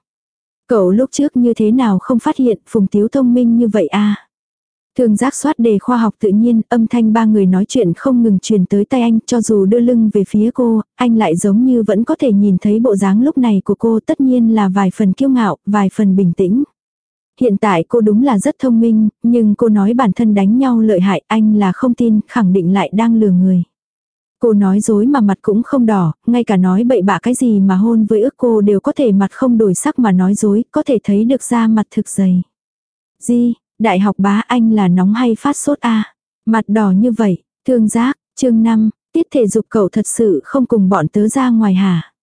Cậu lúc trước như thế nào không phát hiện Phùng Tiếu thông minh như vậy a Thường giác soát đề khoa học tự nhiên, âm thanh ba người nói chuyện không ngừng truyền tới tay anh, cho dù đưa lưng về phía cô, anh lại giống như vẫn có thể nhìn thấy bộ dáng lúc này của cô tất nhiên là vài phần kiêu ngạo, vài phần bình tĩnh. Hiện tại cô đúng là rất thông minh, nhưng cô nói bản thân đánh nhau lợi hại anh là không tin, khẳng định lại đang lừa người. Cô nói dối mà mặt cũng không đỏ, ngay cả nói bậy bạ cái gì mà hôn với ước cô đều có thể mặt không đổi sắc mà nói dối, có thể thấy được ra mặt thực dày. gì đại học bá anh là nóng hay phát sốt a Mặt đỏ như vậy, thương giác, chương 5, tiết thể dục cậu thật sự không cùng bọn tớ ra ngoài hả?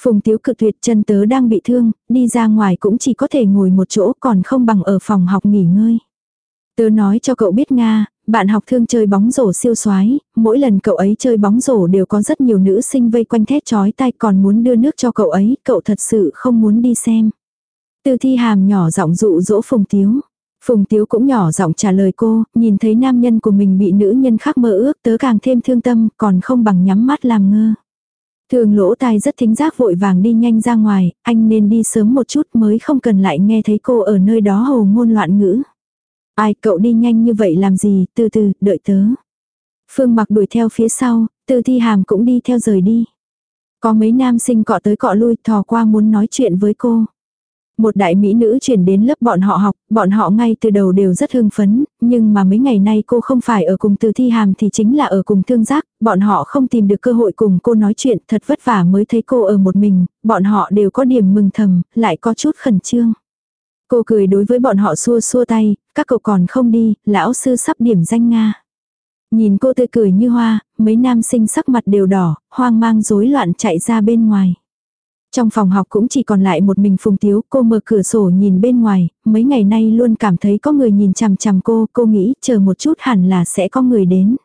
Phùng tiếu cực tuyệt chân tớ đang bị thương, đi ra ngoài cũng chỉ có thể ngồi một chỗ còn không bằng ở phòng học nghỉ ngơi. Tớ nói cho cậu biết Nga, bạn học thương chơi bóng rổ siêu soái, mỗi lần cậu ấy chơi bóng rổ đều có rất nhiều nữ sinh vây quanh thét chói tay còn muốn đưa nước cho cậu ấy, cậu thật sự không muốn đi xem. Từ thi hàm nhỏ giọng dụ dỗ Phùng Tiếu. Phùng Tiếu cũng nhỏ giọng trả lời cô, nhìn thấy nam nhân của mình bị nữ nhân khác mơ ước tớ càng thêm thương tâm, còn không bằng nhắm mắt làm ngơ. Thường lỗ tai rất thính giác vội vàng đi nhanh ra ngoài, anh nên đi sớm một chút mới không cần lại nghe thấy cô ở nơi đó hồ ngôn loạn ngữ. Ai cậu đi nhanh như vậy làm gì, từ từ, đợi tớ. Phương mặc đuổi theo phía sau, từ thi hàm cũng đi theo rời đi. Có mấy nam sinh cọ tới cọ lui thò qua muốn nói chuyện với cô. Một đại mỹ nữ chuyển đến lớp bọn họ học, bọn họ ngay từ đầu đều rất hưng phấn, nhưng mà mấy ngày nay cô không phải ở cùng từ thi hàm thì chính là ở cùng thương giác, bọn họ không tìm được cơ hội cùng cô nói chuyện thật vất vả mới thấy cô ở một mình, bọn họ đều có điểm mừng thầm, lại có chút khẩn trương. Cô cười đối với bọn họ xua xua tay, các cậu còn không đi, lão sư sắp điểm danh Nga. Nhìn cô tươi cười như hoa, mấy nam sinh sắc mặt đều đỏ, hoang mang rối loạn chạy ra bên ngoài. Trong phòng học cũng chỉ còn lại một mình Phùng Tiếu, cô mở cửa sổ nhìn bên ngoài, mấy ngày nay luôn cảm thấy có người nhìn chằm chằm cô, cô nghĩ chờ một chút hẳn là sẽ có người đến.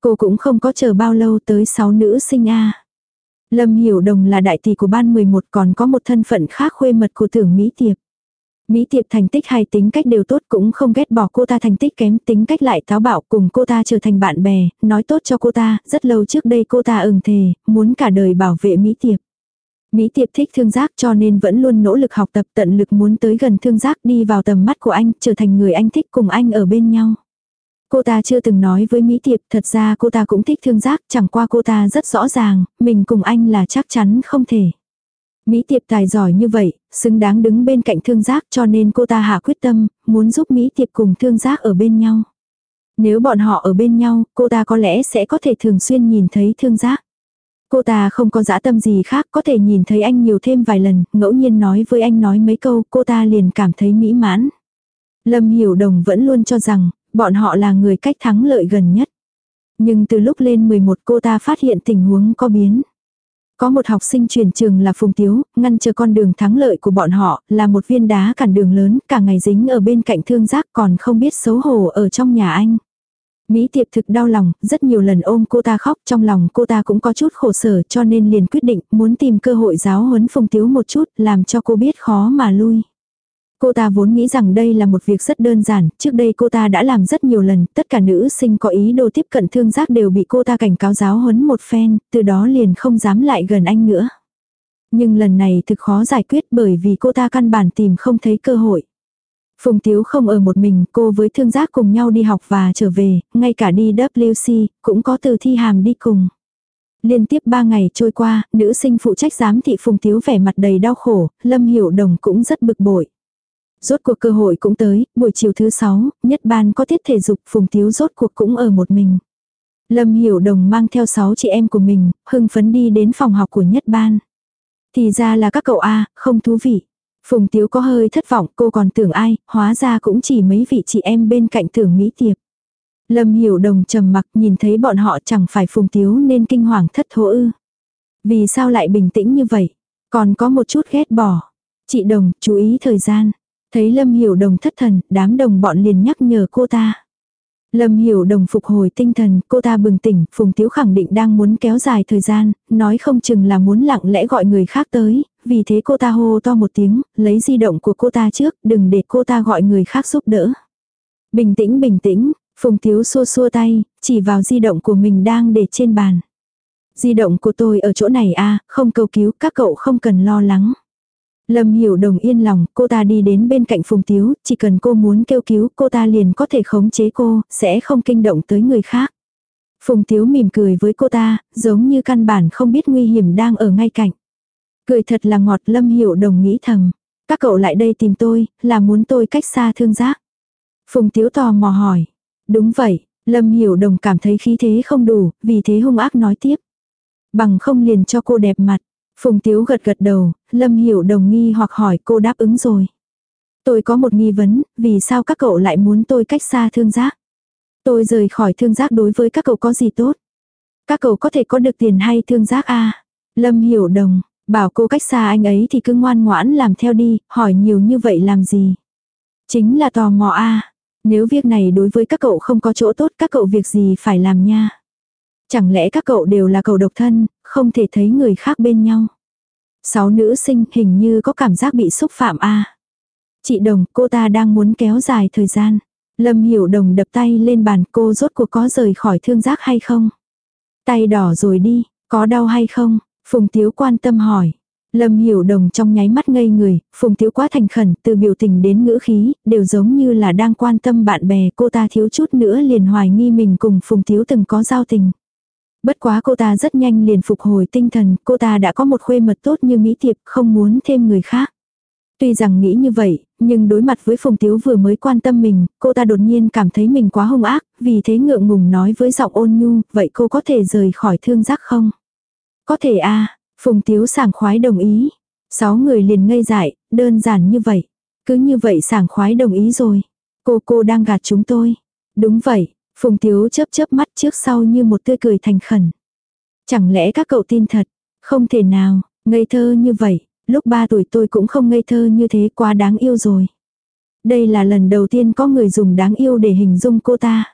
Cô cũng không có chờ bao lâu tới sáu nữ sinh A. Lâm Hiểu Đồng là đại tỷ của ban 11 còn có một thân phận khác khuê mật của tưởng Mỹ Tiệp. Mỹ Tiệp thành tích hay tính cách đều tốt cũng không ghét bỏ cô ta thành tích kém tính cách lại táo bạo cùng cô ta trở thành bạn bè, nói tốt cho cô ta, rất lâu trước đây cô ta ừng thề, muốn cả đời bảo vệ Mỹ Tiệp. Mỹ Tiệp thích thương giác cho nên vẫn luôn nỗ lực học tập tận lực muốn tới gần thương giác đi vào tầm mắt của anh, trở thành người anh thích cùng anh ở bên nhau. Cô ta chưa từng nói với Mỹ Tiệp, thật ra cô ta cũng thích thương giác, chẳng qua cô ta rất rõ ràng, mình cùng anh là chắc chắn không thể. Mỹ Tiệp tài giỏi như vậy, xứng đáng đứng bên cạnh thương giác cho nên cô ta hạ quyết tâm, muốn giúp Mỹ Tiệp cùng thương giác ở bên nhau. Nếu bọn họ ở bên nhau, cô ta có lẽ sẽ có thể thường xuyên nhìn thấy thương giác. Cô ta không có dã tâm gì khác, có thể nhìn thấy anh nhiều thêm vài lần, ngẫu nhiên nói với anh nói mấy câu, cô ta liền cảm thấy mỹ mãn. Lâm Hiểu Đồng vẫn luôn cho rằng, bọn họ là người cách thắng lợi gần nhất. Nhưng từ lúc lên 11 cô ta phát hiện tình huống có biến. Có một học sinh chuyển trường là Phùng Tiếu, ngăn chờ con đường thắng lợi của bọn họ, là một viên đá cản đường lớn, cả ngày dính ở bên cạnh thương giác còn không biết xấu hổ ở trong nhà anh. Mỹ tiệp thực đau lòng, rất nhiều lần ôm cô ta khóc, trong lòng cô ta cũng có chút khổ sở cho nên liền quyết định muốn tìm cơ hội giáo huấn Phùng Tiếu một chút, làm cho cô biết khó mà lui. Cô ta vốn nghĩ rằng đây là một việc rất đơn giản, trước đây cô ta đã làm rất nhiều lần, tất cả nữ sinh có ý đồ tiếp cận thương giác đều bị cô ta cảnh cáo giáo huấn một phen, từ đó liền không dám lại gần anh nữa. Nhưng lần này thực khó giải quyết bởi vì cô ta căn bản tìm không thấy cơ hội. Phùng Tiếu không ở một mình, cô với thương giác cùng nhau đi học và trở về, ngay cả đi WC, cũng có từ thi hàm đi cùng. Liên tiếp ba ngày trôi qua, nữ sinh phụ trách giám thị Phùng Tiếu vẻ mặt đầy đau khổ, Lâm Hiểu Đồng cũng rất bực bội. Rốt cuộc cơ hội cũng tới, buổi chiều thứ sáu, nhất ban có tiết thể dục Phùng Tiếu rốt cuộc cũng ở một mình. Lâm Hiểu Đồng mang theo sáu chị em của mình, hưng phấn đi đến phòng học của nhất ban. Thì ra là các cậu A, không thú vị. Phùng Tiếu có hơi thất vọng, cô còn tưởng ai, hóa ra cũng chỉ mấy vị chị em bên cạnh tưởng Mỹ Tiệp. Lâm Hiểu Đồng trầm mặc nhìn thấy bọn họ chẳng phải Phùng Tiếu nên kinh hoàng thất thố ư. Vì sao lại bình tĩnh như vậy? Còn có một chút ghét bỏ. Chị Đồng, chú ý thời gian. Thấy Lâm Hiểu Đồng thất thần, đám đồng bọn liền nhắc nhở cô ta. Lâm Hiểu Đồng phục hồi tinh thần, cô ta bừng tỉnh, Phùng Tiếu khẳng định đang muốn kéo dài thời gian, nói không chừng là muốn lặng lẽ gọi người khác tới, vì thế cô ta hô to một tiếng, lấy di động của cô ta trước, đừng để cô ta gọi người khác giúp đỡ. Bình tĩnh bình tĩnh, Phùng Tiếu xua xua tay, chỉ vào di động của mình đang để trên bàn. Di động của tôi ở chỗ này a à, không cầu cứu, các cậu không cần lo lắng. Lâm hiểu đồng yên lòng, cô ta đi đến bên cạnh Phùng Tiếu, chỉ cần cô muốn kêu cứu, cô ta liền có thể khống chế cô, sẽ không kinh động tới người khác. Phùng Tiếu mỉm cười với cô ta, giống như căn bản không biết nguy hiểm đang ở ngay cạnh. Cười thật là ngọt Lâm hiểu đồng nghĩ thầm. Các cậu lại đây tìm tôi, là muốn tôi cách xa thương giác. Phùng Tiếu tò mò hỏi. Đúng vậy, Lâm hiểu đồng cảm thấy khí thế không đủ, vì thế hung ác nói tiếp. Bằng không liền cho cô đẹp mặt. Phùng Tiếu gật gật đầu, Lâm Hiểu đồng nghi hoặc hỏi cô đáp ứng rồi. Tôi có một nghi vấn, vì sao các cậu lại muốn tôi cách xa thương giác? Tôi rời khỏi thương giác đối với các cậu có gì tốt? Các cậu có thể có được tiền hay thương giác à? Lâm Hiểu đồng, bảo cô cách xa anh ấy thì cứ ngoan ngoãn làm theo đi, hỏi nhiều như vậy làm gì? Chính là tò mò a à? Nếu việc này đối với các cậu không có chỗ tốt các cậu việc gì phải làm nha. Chẳng lẽ các cậu đều là cậu độc thân, không thể thấy người khác bên nhau. Sáu nữ sinh hình như có cảm giác bị xúc phạm a Chị Đồng, cô ta đang muốn kéo dài thời gian. Lâm Hiểu Đồng đập tay lên bàn cô rốt cuộc có rời khỏi thương giác hay không? Tay đỏ rồi đi, có đau hay không? Phùng Tiếu quan tâm hỏi. Lâm Hiểu Đồng trong nháy mắt ngây người, Phùng Tiếu quá thành khẩn, từ biểu tình đến ngữ khí, đều giống như là đang quan tâm bạn bè, cô ta thiếu chút nữa liền hoài nghi mình cùng Phùng Tiếu từng có giao tình. Bất quá cô ta rất nhanh liền phục hồi tinh thần, cô ta đã có một khuê mật tốt như Mỹ Tiệp, không muốn thêm người khác. Tuy rằng nghĩ như vậy, nhưng đối mặt với Phùng Tiếu vừa mới quan tâm mình, cô ta đột nhiên cảm thấy mình quá hung ác, vì thế ngượng ngùng nói với giọng ôn nhu, vậy cô có thể rời khỏi thương giác không? Có thể a Phùng Tiếu sảng khoái đồng ý. Sáu người liền ngây dại, đơn giản như vậy. Cứ như vậy sảng khoái đồng ý rồi. Cô cô đang gạt chúng tôi. Đúng vậy, Phùng Tiếu chớp chớp mắt trước sau như một tươi cười thành khẩn. Chẳng lẽ các cậu tin thật? Không thể nào, ngây thơ như vậy, lúc 3 tuổi tôi cũng không ngây thơ như thế quá đáng yêu rồi. Đây là lần đầu tiên có người dùng đáng yêu để hình dung cô ta.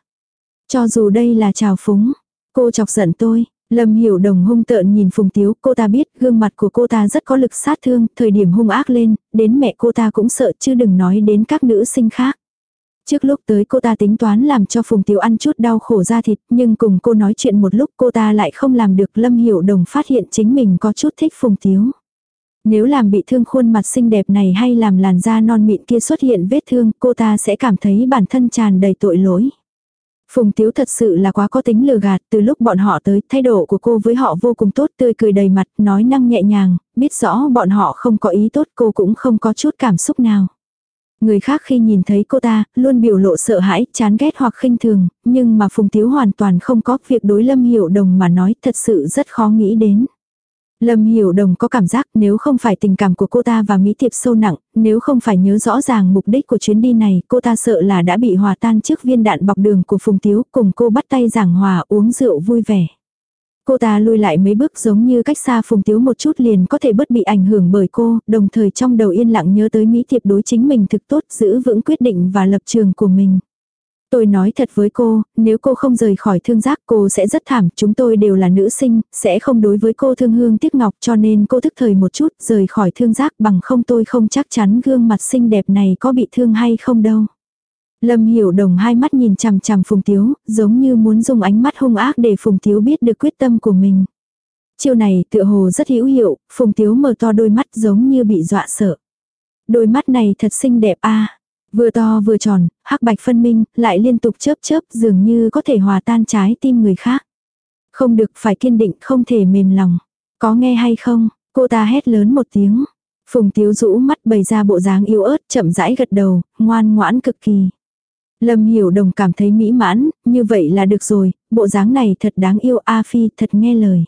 Cho dù đây là trào phúng, cô chọc giận tôi, Lâm Hiểu Đồng hung tợn nhìn Phùng Tiếu, cô ta biết gương mặt của cô ta rất có lực sát thương, thời điểm hung ác lên, đến mẹ cô ta cũng sợ chứ đừng nói đến các nữ sinh khác. Trước lúc tới cô ta tính toán làm cho Phùng Tiếu ăn chút đau khổ ra thịt, nhưng cùng cô nói chuyện một lúc cô ta lại không làm được Lâm Hiểu Đồng phát hiện chính mình có chút thích Phùng Tiếu. Nếu làm bị thương khuôn mặt xinh đẹp này hay làm làn da non mịn kia xuất hiện vết thương, cô ta sẽ cảm thấy bản thân tràn đầy tội lỗi. Phùng Tiếu thật sự là quá có tính lừa gạt, từ lúc bọn họ tới, thái độ của cô với họ vô cùng tốt, tươi cười đầy mặt, nói năng nhẹ nhàng, biết rõ bọn họ không có ý tốt, cô cũng không có chút cảm xúc nào. Người khác khi nhìn thấy cô ta, luôn biểu lộ sợ hãi, chán ghét hoặc khinh thường, nhưng mà Phùng Tiếu hoàn toàn không có việc đối Lâm Hiểu Đồng mà nói thật sự rất khó nghĩ đến. Lâm Hiểu Đồng có cảm giác nếu không phải tình cảm của cô ta và Mỹ Tiệp sâu nặng, nếu không phải nhớ rõ ràng mục đích của chuyến đi này, cô ta sợ là đã bị hòa tan trước viên đạn bọc đường của Phùng Tiếu cùng cô bắt tay giảng hòa uống rượu vui vẻ. Cô ta lui lại mấy bước giống như cách xa Phùng Tiếu một chút liền có thể bớt bị ảnh hưởng bởi cô, đồng thời trong đầu yên lặng nhớ tới Mỹ thiệp đối chính mình thực tốt giữ vững quyết định và lập trường của mình. Tôi nói thật với cô, nếu cô không rời khỏi thương giác cô sẽ rất thảm, chúng tôi đều là nữ sinh, sẽ không đối với cô thương hương tiếc ngọc cho nên cô thức thời một chút rời khỏi thương giác bằng không tôi không chắc chắn gương mặt xinh đẹp này có bị thương hay không đâu. Lâm hiểu đồng hai mắt nhìn chằm chằm Phùng Tiếu, giống như muốn dùng ánh mắt hung ác để Phùng Tiếu biết được quyết tâm của mình. Chiêu này tựa hồ rất hữu hiệu, Phùng Tiếu mở to đôi mắt giống như bị dọa sợ. Đôi mắt này thật xinh đẹp a Vừa to vừa tròn, hắc bạch phân minh, lại liên tục chớp chớp dường như có thể hòa tan trái tim người khác. Không được phải kiên định không thể mềm lòng. Có nghe hay không? Cô ta hét lớn một tiếng. Phùng tiếu rũ mắt bày ra bộ dáng yếu ớt chậm rãi gật đầu, ngoan ngoãn cực kỳ. Lâm hiểu đồng cảm thấy mỹ mãn, như vậy là được rồi, bộ dáng này thật đáng yêu A Phi thật nghe lời.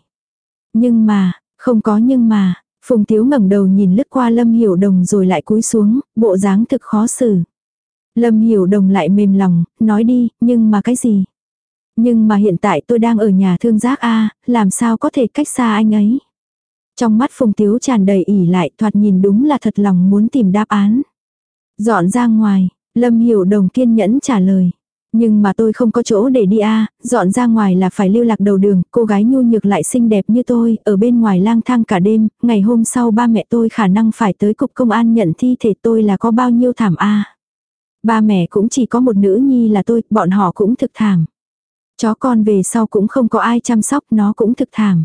Nhưng mà, không có nhưng mà, Phùng Tiếu ngẩng đầu nhìn lướt qua Lâm Hiểu Đồng rồi lại cúi xuống, bộ dáng thực khó xử. Lâm hiểu đồng lại mềm lòng, nói đi, nhưng mà cái gì? Nhưng mà hiện tại tôi đang ở nhà thương giác A, làm sao có thể cách xa anh ấy? Trong mắt Phùng Tiếu tràn đầy ỉ lại thoạt nhìn đúng là thật lòng muốn tìm đáp án. Dọn ra ngoài, Lâm hiểu đồng kiên nhẫn trả lời. Nhưng mà tôi không có chỗ để đi a dọn ra ngoài là phải lưu lạc đầu đường, cô gái nhu nhược lại xinh đẹp như tôi, ở bên ngoài lang thang cả đêm, ngày hôm sau ba mẹ tôi khả năng phải tới cục công an nhận thi thể tôi là có bao nhiêu thảm a Ba mẹ cũng chỉ có một nữ nhi là tôi, bọn họ cũng thực thảm. Chó con về sau cũng không có ai chăm sóc, nó cũng thực thảm.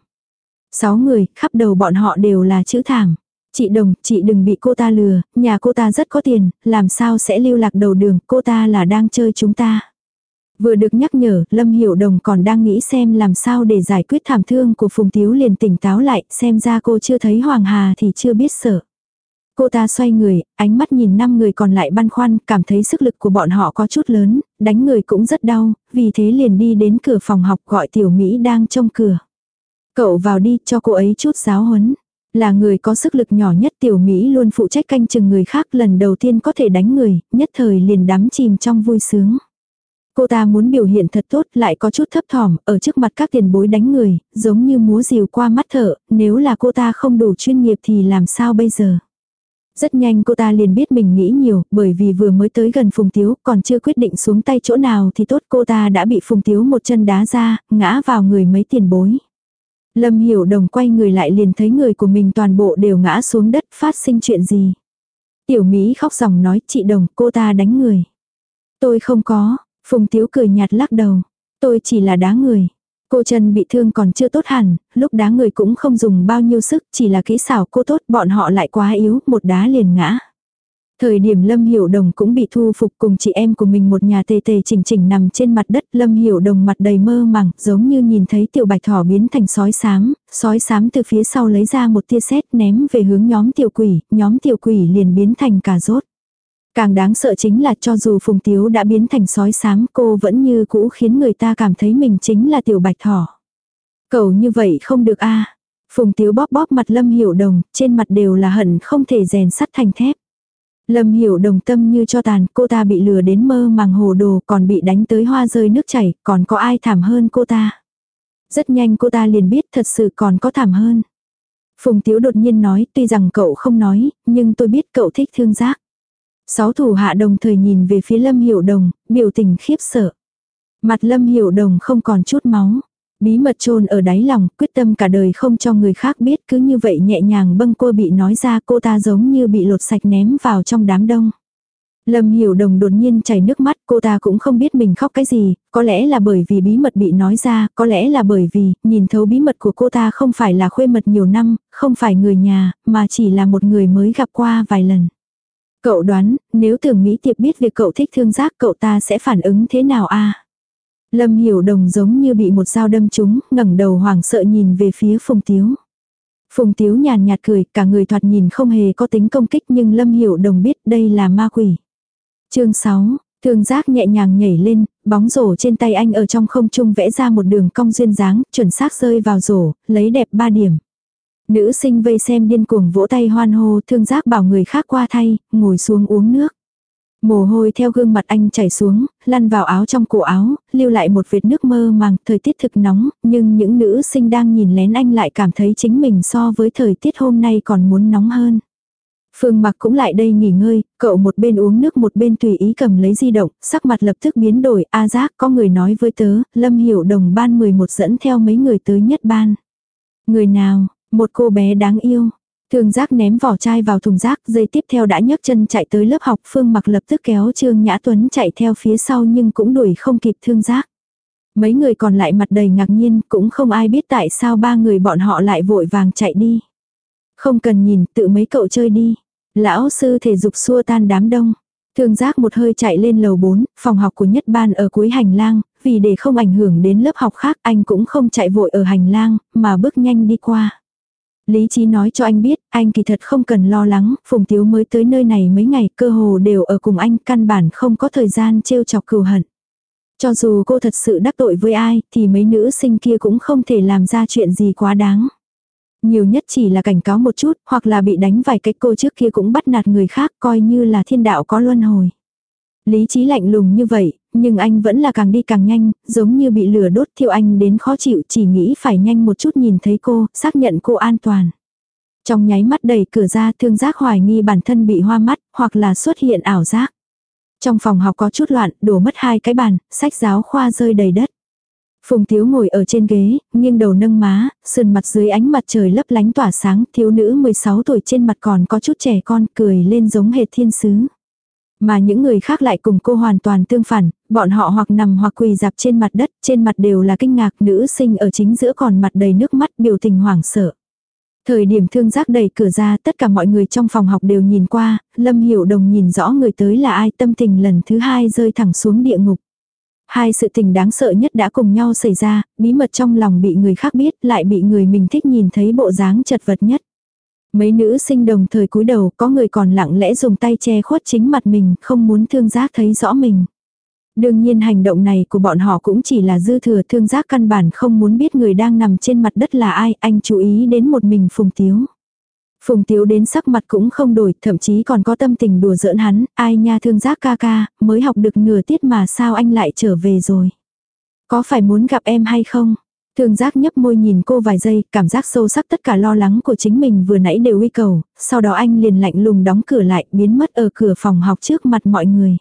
Sáu người, khắp đầu bọn họ đều là chữ thảm. Chị Đồng, chị đừng bị cô ta lừa, nhà cô ta rất có tiền, làm sao sẽ lưu lạc đầu đường, cô ta là đang chơi chúng ta. Vừa được nhắc nhở, Lâm Hiểu Đồng còn đang nghĩ xem làm sao để giải quyết thảm thương của Phùng Tiếu liền tỉnh táo lại, xem ra cô chưa thấy Hoàng Hà thì chưa biết sợ. Cô ta xoay người, ánh mắt nhìn năm người còn lại băn khoăn, cảm thấy sức lực của bọn họ có chút lớn, đánh người cũng rất đau, vì thế liền đi đến cửa phòng học gọi tiểu Mỹ đang trong cửa. Cậu vào đi cho cô ấy chút giáo huấn. Là người có sức lực nhỏ nhất tiểu Mỹ luôn phụ trách canh chừng người khác lần đầu tiên có thể đánh người, nhất thời liền đắm chìm trong vui sướng. Cô ta muốn biểu hiện thật tốt lại có chút thấp thỏm ở trước mặt các tiền bối đánh người, giống như múa rìu qua mắt thở, nếu là cô ta không đủ chuyên nghiệp thì làm sao bây giờ. Rất nhanh cô ta liền biết mình nghĩ nhiều, bởi vì vừa mới tới gần Phùng Tiếu, còn chưa quyết định xuống tay chỗ nào thì tốt cô ta đã bị Phùng Tiếu một chân đá ra, ngã vào người mấy tiền bối. Lâm Hiểu Đồng quay người lại liền thấy người của mình toàn bộ đều ngã xuống đất, phát sinh chuyện gì. Tiểu Mỹ khóc ròng nói, chị Đồng, cô ta đánh người. Tôi không có, Phùng Tiếu cười nhạt lắc đầu. Tôi chỉ là đá người. Cô chân bị thương còn chưa tốt hẳn, lúc đá người cũng không dùng bao nhiêu sức, chỉ là kỹ xảo cô tốt, bọn họ lại quá yếu, một đá liền ngã. Thời điểm Lâm Hiểu Đồng cũng bị thu phục cùng chị em của mình một nhà tề tề chỉnh chỉnh nằm trên mặt đất. Lâm Hiểu Đồng mặt đầy mơ màng, giống như nhìn thấy tiểu bạch thỏ biến thành sói xám, sói xám từ phía sau lấy ra một tia sét ném về hướng nhóm tiểu quỷ, nhóm tiểu quỷ liền biến thành cà rốt. Càng đáng sợ chính là cho dù Phùng Tiếu đã biến thành sói xám cô vẫn như cũ khiến người ta cảm thấy mình chính là tiểu bạch thỏ. Cầu như vậy không được a Phùng Tiếu bóp bóp mặt Lâm Hiểu Đồng, trên mặt đều là hận không thể rèn sắt thành thép. Lâm hiểu đồng tâm như cho tàn, cô ta bị lừa đến mơ màng hồ đồ, còn bị đánh tới hoa rơi nước chảy, còn có ai thảm hơn cô ta. Rất nhanh cô ta liền biết thật sự còn có thảm hơn. Phùng Tiếu đột nhiên nói, tuy rằng cậu không nói, nhưng tôi biết cậu thích thương giác. Sáu thủ hạ đồng thời nhìn về phía Lâm Hiểu Đồng, biểu tình khiếp sợ. Mặt Lâm Hiểu Đồng không còn chút máu. Bí mật chôn ở đáy lòng, quyết tâm cả đời không cho người khác biết cứ như vậy nhẹ nhàng bâng cô bị nói ra cô ta giống như bị lột sạch ném vào trong đám đông. Lâm Hiểu Đồng đột nhiên chảy nước mắt, cô ta cũng không biết mình khóc cái gì, có lẽ là bởi vì bí mật bị nói ra, có lẽ là bởi vì, nhìn thấu bí mật của cô ta không phải là khuê mật nhiều năm, không phải người nhà, mà chỉ là một người mới gặp qua vài lần. Cậu đoán, nếu tưởng Mỹ Tiệp biết việc cậu thích thương giác cậu ta sẽ phản ứng thế nào a Lâm Hiểu Đồng giống như bị một dao đâm trúng, ngẩng đầu hoảng sợ nhìn về phía Phùng Tiếu. Phùng Tiếu nhàn nhạt cười, cả người thoạt nhìn không hề có tính công kích nhưng Lâm Hiểu Đồng biết đây là ma quỷ. chương 6, thương giác nhẹ nhàng nhảy lên, bóng rổ trên tay anh ở trong không trung vẽ ra một đường cong duyên dáng, chuẩn xác rơi vào rổ, lấy đẹp ba điểm. Nữ sinh vây xem điên cuồng vỗ tay hoan hô, thương giác bảo người khác qua thay, ngồi xuống uống nước. Mồ hôi theo gương mặt anh chảy xuống, lăn vào áo trong cổ áo, lưu lại một vệt nước mơ màng, thời tiết thực nóng, nhưng những nữ sinh đang nhìn lén anh lại cảm thấy chính mình so với thời tiết hôm nay còn muốn nóng hơn. Phương mặc cũng lại đây nghỉ ngơi, cậu một bên uống nước một bên tùy ý cầm lấy di động, sắc mặt lập tức biến đổi, a giác có người nói với tớ, Lâm Hiểu Đồng ban 11 dẫn theo mấy người tới nhất ban. Người nào, một cô bé đáng yêu. Thường giác ném vỏ chai vào thùng rác, dây tiếp theo đã nhấc chân chạy tới lớp học, Phương mặc lập tức kéo Trương Nhã Tuấn chạy theo phía sau nhưng cũng đuổi không kịp thương giác. Mấy người còn lại mặt đầy ngạc nhiên, cũng không ai biết tại sao ba người bọn họ lại vội vàng chạy đi. Không cần nhìn, tự mấy cậu chơi đi. Lão sư thể dục xua tan đám đông. Thương giác một hơi chạy lên lầu 4, phòng học của nhất ban ở cuối hành lang, vì để không ảnh hưởng đến lớp học khác anh cũng không chạy vội ở hành lang, mà bước nhanh đi qua. Lý trí nói cho anh biết, anh kỳ thật không cần lo lắng, Phùng Tiếu mới tới nơi này mấy ngày cơ hồ đều ở cùng anh, căn bản không có thời gian trêu chọc cừu hận. Cho dù cô thật sự đắc tội với ai, thì mấy nữ sinh kia cũng không thể làm ra chuyện gì quá đáng. Nhiều nhất chỉ là cảnh cáo một chút, hoặc là bị đánh vài cái cô trước kia cũng bắt nạt người khác coi như là thiên đạo có luân hồi. Lý trí lạnh lùng như vậy, nhưng anh vẫn là càng đi càng nhanh, giống như bị lửa đốt thiêu anh đến khó chịu chỉ nghĩ phải nhanh một chút nhìn thấy cô, xác nhận cô an toàn. Trong nháy mắt đẩy cửa ra thương giác hoài nghi bản thân bị hoa mắt, hoặc là xuất hiện ảo giác. Trong phòng học có chút loạn, đổ mất hai cái bàn, sách giáo khoa rơi đầy đất. Phùng thiếu ngồi ở trên ghế, nghiêng đầu nâng má, sườn mặt dưới ánh mặt trời lấp lánh tỏa sáng, thiếu nữ 16 tuổi trên mặt còn có chút trẻ con, cười lên giống hệt thiên sứ. Mà những người khác lại cùng cô hoàn toàn tương phản, bọn họ hoặc nằm hoặc quỳ dạp trên mặt đất, trên mặt đều là kinh ngạc nữ sinh ở chính giữa còn mặt đầy nước mắt biểu tình hoảng sợ. Thời điểm thương giác đẩy cửa ra tất cả mọi người trong phòng học đều nhìn qua, Lâm Hiểu Đồng nhìn rõ người tới là ai tâm tình lần thứ hai rơi thẳng xuống địa ngục. Hai sự tình đáng sợ nhất đã cùng nhau xảy ra, bí mật trong lòng bị người khác biết lại bị người mình thích nhìn thấy bộ dáng chật vật nhất. Mấy nữ sinh đồng thời cúi đầu có người còn lặng lẽ dùng tay che khuất chính mặt mình không muốn thương giác thấy rõ mình. Đương nhiên hành động này của bọn họ cũng chỉ là dư thừa thương giác căn bản không muốn biết người đang nằm trên mặt đất là ai, anh chú ý đến một mình Phùng Tiếu. Phùng Tiếu đến sắc mặt cũng không đổi, thậm chí còn có tâm tình đùa giỡn hắn, ai nha thương giác ca ca, mới học được nửa tiết mà sao anh lại trở về rồi. Có phải muốn gặp em hay không? Thương giác nhấp môi nhìn cô vài giây, cảm giác sâu sắc tất cả lo lắng của chính mình vừa nãy đều uy cầu, sau đó anh liền lạnh lùng đóng cửa lại, biến mất ở cửa phòng học trước mặt mọi người.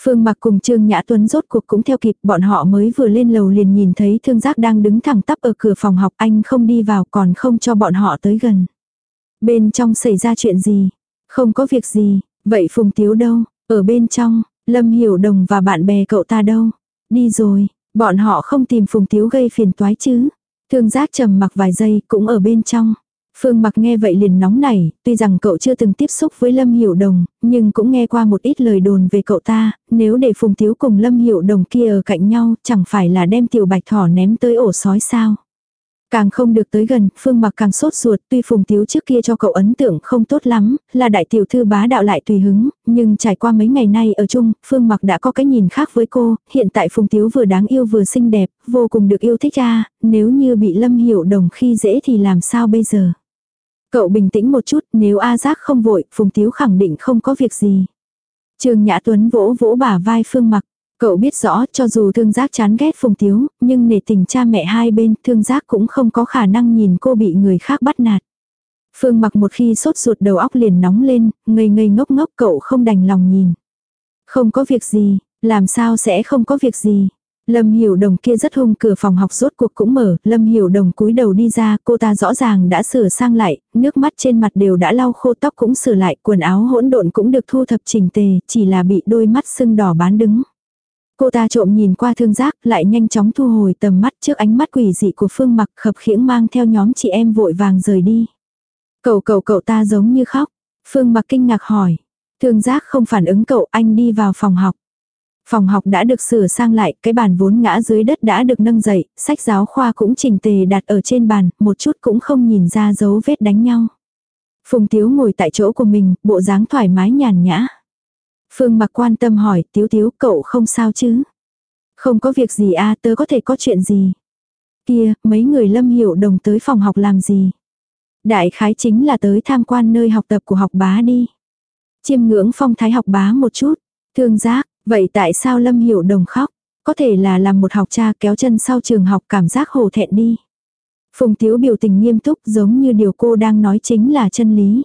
Phương Mặc cùng Trương Nhã Tuấn rốt cuộc cũng theo kịp, bọn họ mới vừa lên lầu liền nhìn thấy thương giác đang đứng thẳng tắp ở cửa phòng học, anh không đi vào còn không cho bọn họ tới gần. Bên trong xảy ra chuyện gì? Không có việc gì, vậy Phùng Tiếu đâu? Ở bên trong, Lâm Hiểu Đồng và bạn bè cậu ta đâu? Đi rồi, Bọn họ không tìm Phùng Tiếu gây phiền toái chứ. Thương giác trầm mặc vài giây cũng ở bên trong. Phương mặc nghe vậy liền nóng nảy, tuy rằng cậu chưa từng tiếp xúc với Lâm Hiểu Đồng, nhưng cũng nghe qua một ít lời đồn về cậu ta, nếu để Phùng Tiếu cùng Lâm Hiểu Đồng kia ở cạnh nhau, chẳng phải là đem tiểu bạch thỏ ném tới ổ sói sao. Càng không được tới gần, Phương Mặc càng sốt ruột, tuy Phùng Tiếu trước kia cho cậu ấn tượng không tốt lắm, là đại tiểu thư bá đạo lại tùy hứng, nhưng trải qua mấy ngày nay ở chung, Phương Mặc đã có cái nhìn khác với cô, hiện tại Phùng Tiếu vừa đáng yêu vừa xinh đẹp, vô cùng được yêu thích ra, nếu như bị Lâm Hiểu Đồng khi dễ thì làm sao bây giờ. Cậu bình tĩnh một chút, nếu A Giác không vội, Phùng Tiếu khẳng định không có việc gì. Trương Nhã Tuấn vỗ vỗ bả vai Phương Mặc. Cậu biết rõ cho dù thương giác chán ghét Phùng Tiếu, nhưng nể tình cha mẹ hai bên thương giác cũng không có khả năng nhìn cô bị người khác bắt nạt. Phương mặc một khi sốt ruột đầu óc liền nóng lên, ngây ngây ngốc ngốc cậu không đành lòng nhìn. Không có việc gì, làm sao sẽ không có việc gì. Lâm Hiểu Đồng kia rất hung cửa phòng học rốt cuộc cũng mở, Lâm Hiểu Đồng cúi đầu đi ra, cô ta rõ ràng đã sửa sang lại, nước mắt trên mặt đều đã lau khô tóc cũng sửa lại, quần áo hỗn độn cũng được thu thập chỉnh tề, chỉ là bị đôi mắt sưng đỏ bán đứng. Cô ta trộm nhìn qua thương giác, lại nhanh chóng thu hồi tầm mắt trước ánh mắt quỷ dị của Phương Mặc khập khiễng mang theo nhóm chị em vội vàng rời đi. Cậu cậu cậu ta giống như khóc. Phương Mặc kinh ngạc hỏi. Thương giác không phản ứng cậu anh đi vào phòng học. Phòng học đã được sửa sang lại, cái bàn vốn ngã dưới đất đã được nâng dậy, sách giáo khoa cũng chỉnh tề đặt ở trên bàn, một chút cũng không nhìn ra dấu vết đánh nhau. Phùng Tiếu ngồi tại chỗ của mình, bộ dáng thoải mái nhàn nhã. Phương mặc quan tâm hỏi, Tiếu Tiếu cậu không sao chứ? Không có việc gì à, tớ có thể có chuyện gì? Kia, mấy người lâm hiểu đồng tới phòng học làm gì? Đại khái chính là tới tham quan nơi học tập của học bá đi. Chiêm ngưỡng phong thái học bá một chút. Thương giác, vậy tại sao Lâm Hiểu Đồng khóc? Có thể là làm một học cha kéo chân sau trường học cảm giác hổ thẹn đi. Phùng Tiếu biểu tình nghiêm túc giống như điều cô đang nói chính là chân lý.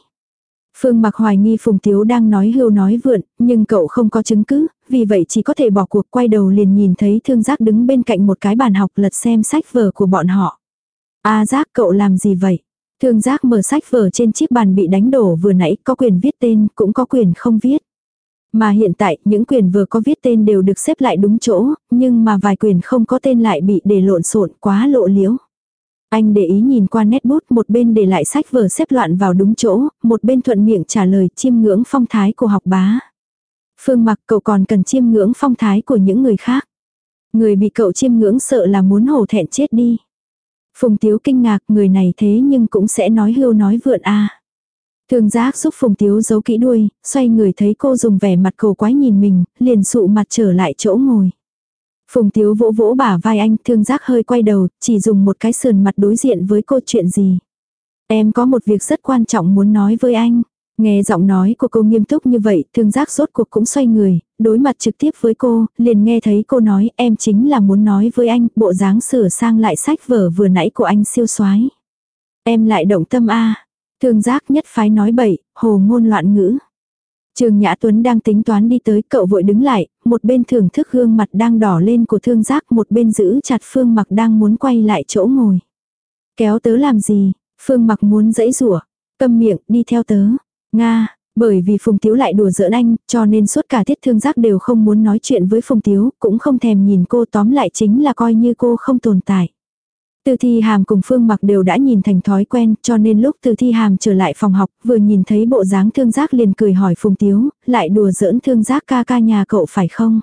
Phương mặc hoài nghi Phùng Tiếu đang nói hưu nói vượn, nhưng cậu không có chứng cứ, vì vậy chỉ có thể bỏ cuộc quay đầu liền nhìn thấy thương giác đứng bên cạnh một cái bàn học lật xem sách vở của bọn họ. A giác cậu làm gì vậy? Thương giác mở sách vở trên chiếc bàn bị đánh đổ vừa nãy có quyền viết tên cũng có quyền không viết. Mà hiện tại những quyền vừa có viết tên đều được xếp lại đúng chỗ, nhưng mà vài quyền không có tên lại bị để lộn xộn quá lộ liễu. Anh để ý nhìn qua nét bút một bên để lại sách vở xếp loạn vào đúng chỗ, một bên thuận miệng trả lời chiêm ngưỡng phong thái của học bá. Phương mặc cậu còn cần chiêm ngưỡng phong thái của những người khác. Người bị cậu chiêm ngưỡng sợ là muốn hổ thẹn chết đi. Phùng Tiếu kinh ngạc người này thế nhưng cũng sẽ nói hưu nói vượn a Thương giác giúp Phùng Tiếu giấu kỹ đuôi, xoay người thấy cô dùng vẻ mặt cầu quái nhìn mình, liền sụ mặt trở lại chỗ ngồi. Phùng Tiếu vỗ vỗ bả vai anh, thương giác hơi quay đầu, chỉ dùng một cái sườn mặt đối diện với cô chuyện gì. Em có một việc rất quan trọng muốn nói với anh. Nghe giọng nói của cô nghiêm túc như vậy, thương giác rốt cuộc cũng xoay người, đối mặt trực tiếp với cô, liền nghe thấy cô nói em chính là muốn nói với anh, bộ dáng sửa sang lại sách vở vừa nãy của anh siêu soái Em lại động tâm a Thương giác nhất phái nói bậy, hồ ngôn loạn ngữ. Trường Nhã Tuấn đang tính toán đi tới, cậu vội đứng lại, một bên thưởng thức gương mặt đang đỏ lên của thương giác, một bên giữ chặt Phương Mặc đang muốn quay lại chỗ ngồi. Kéo tớ làm gì? Phương Mặc muốn dẫy rủa, câm miệng, đi theo tớ. Nga, bởi vì Phùng Tiếu lại đùa giỡn anh, cho nên suốt cả tiết thương giác đều không muốn nói chuyện với Phùng Tiếu, cũng không thèm nhìn cô tóm lại chính là coi như cô không tồn tại. Từ thi hàm cùng phương mặc đều đã nhìn thành thói quen cho nên lúc từ thi hàm trở lại phòng học vừa nhìn thấy bộ dáng thương giác liền cười hỏi Phùng Tiếu, lại đùa giỡn thương giác ca ca nhà cậu phải không?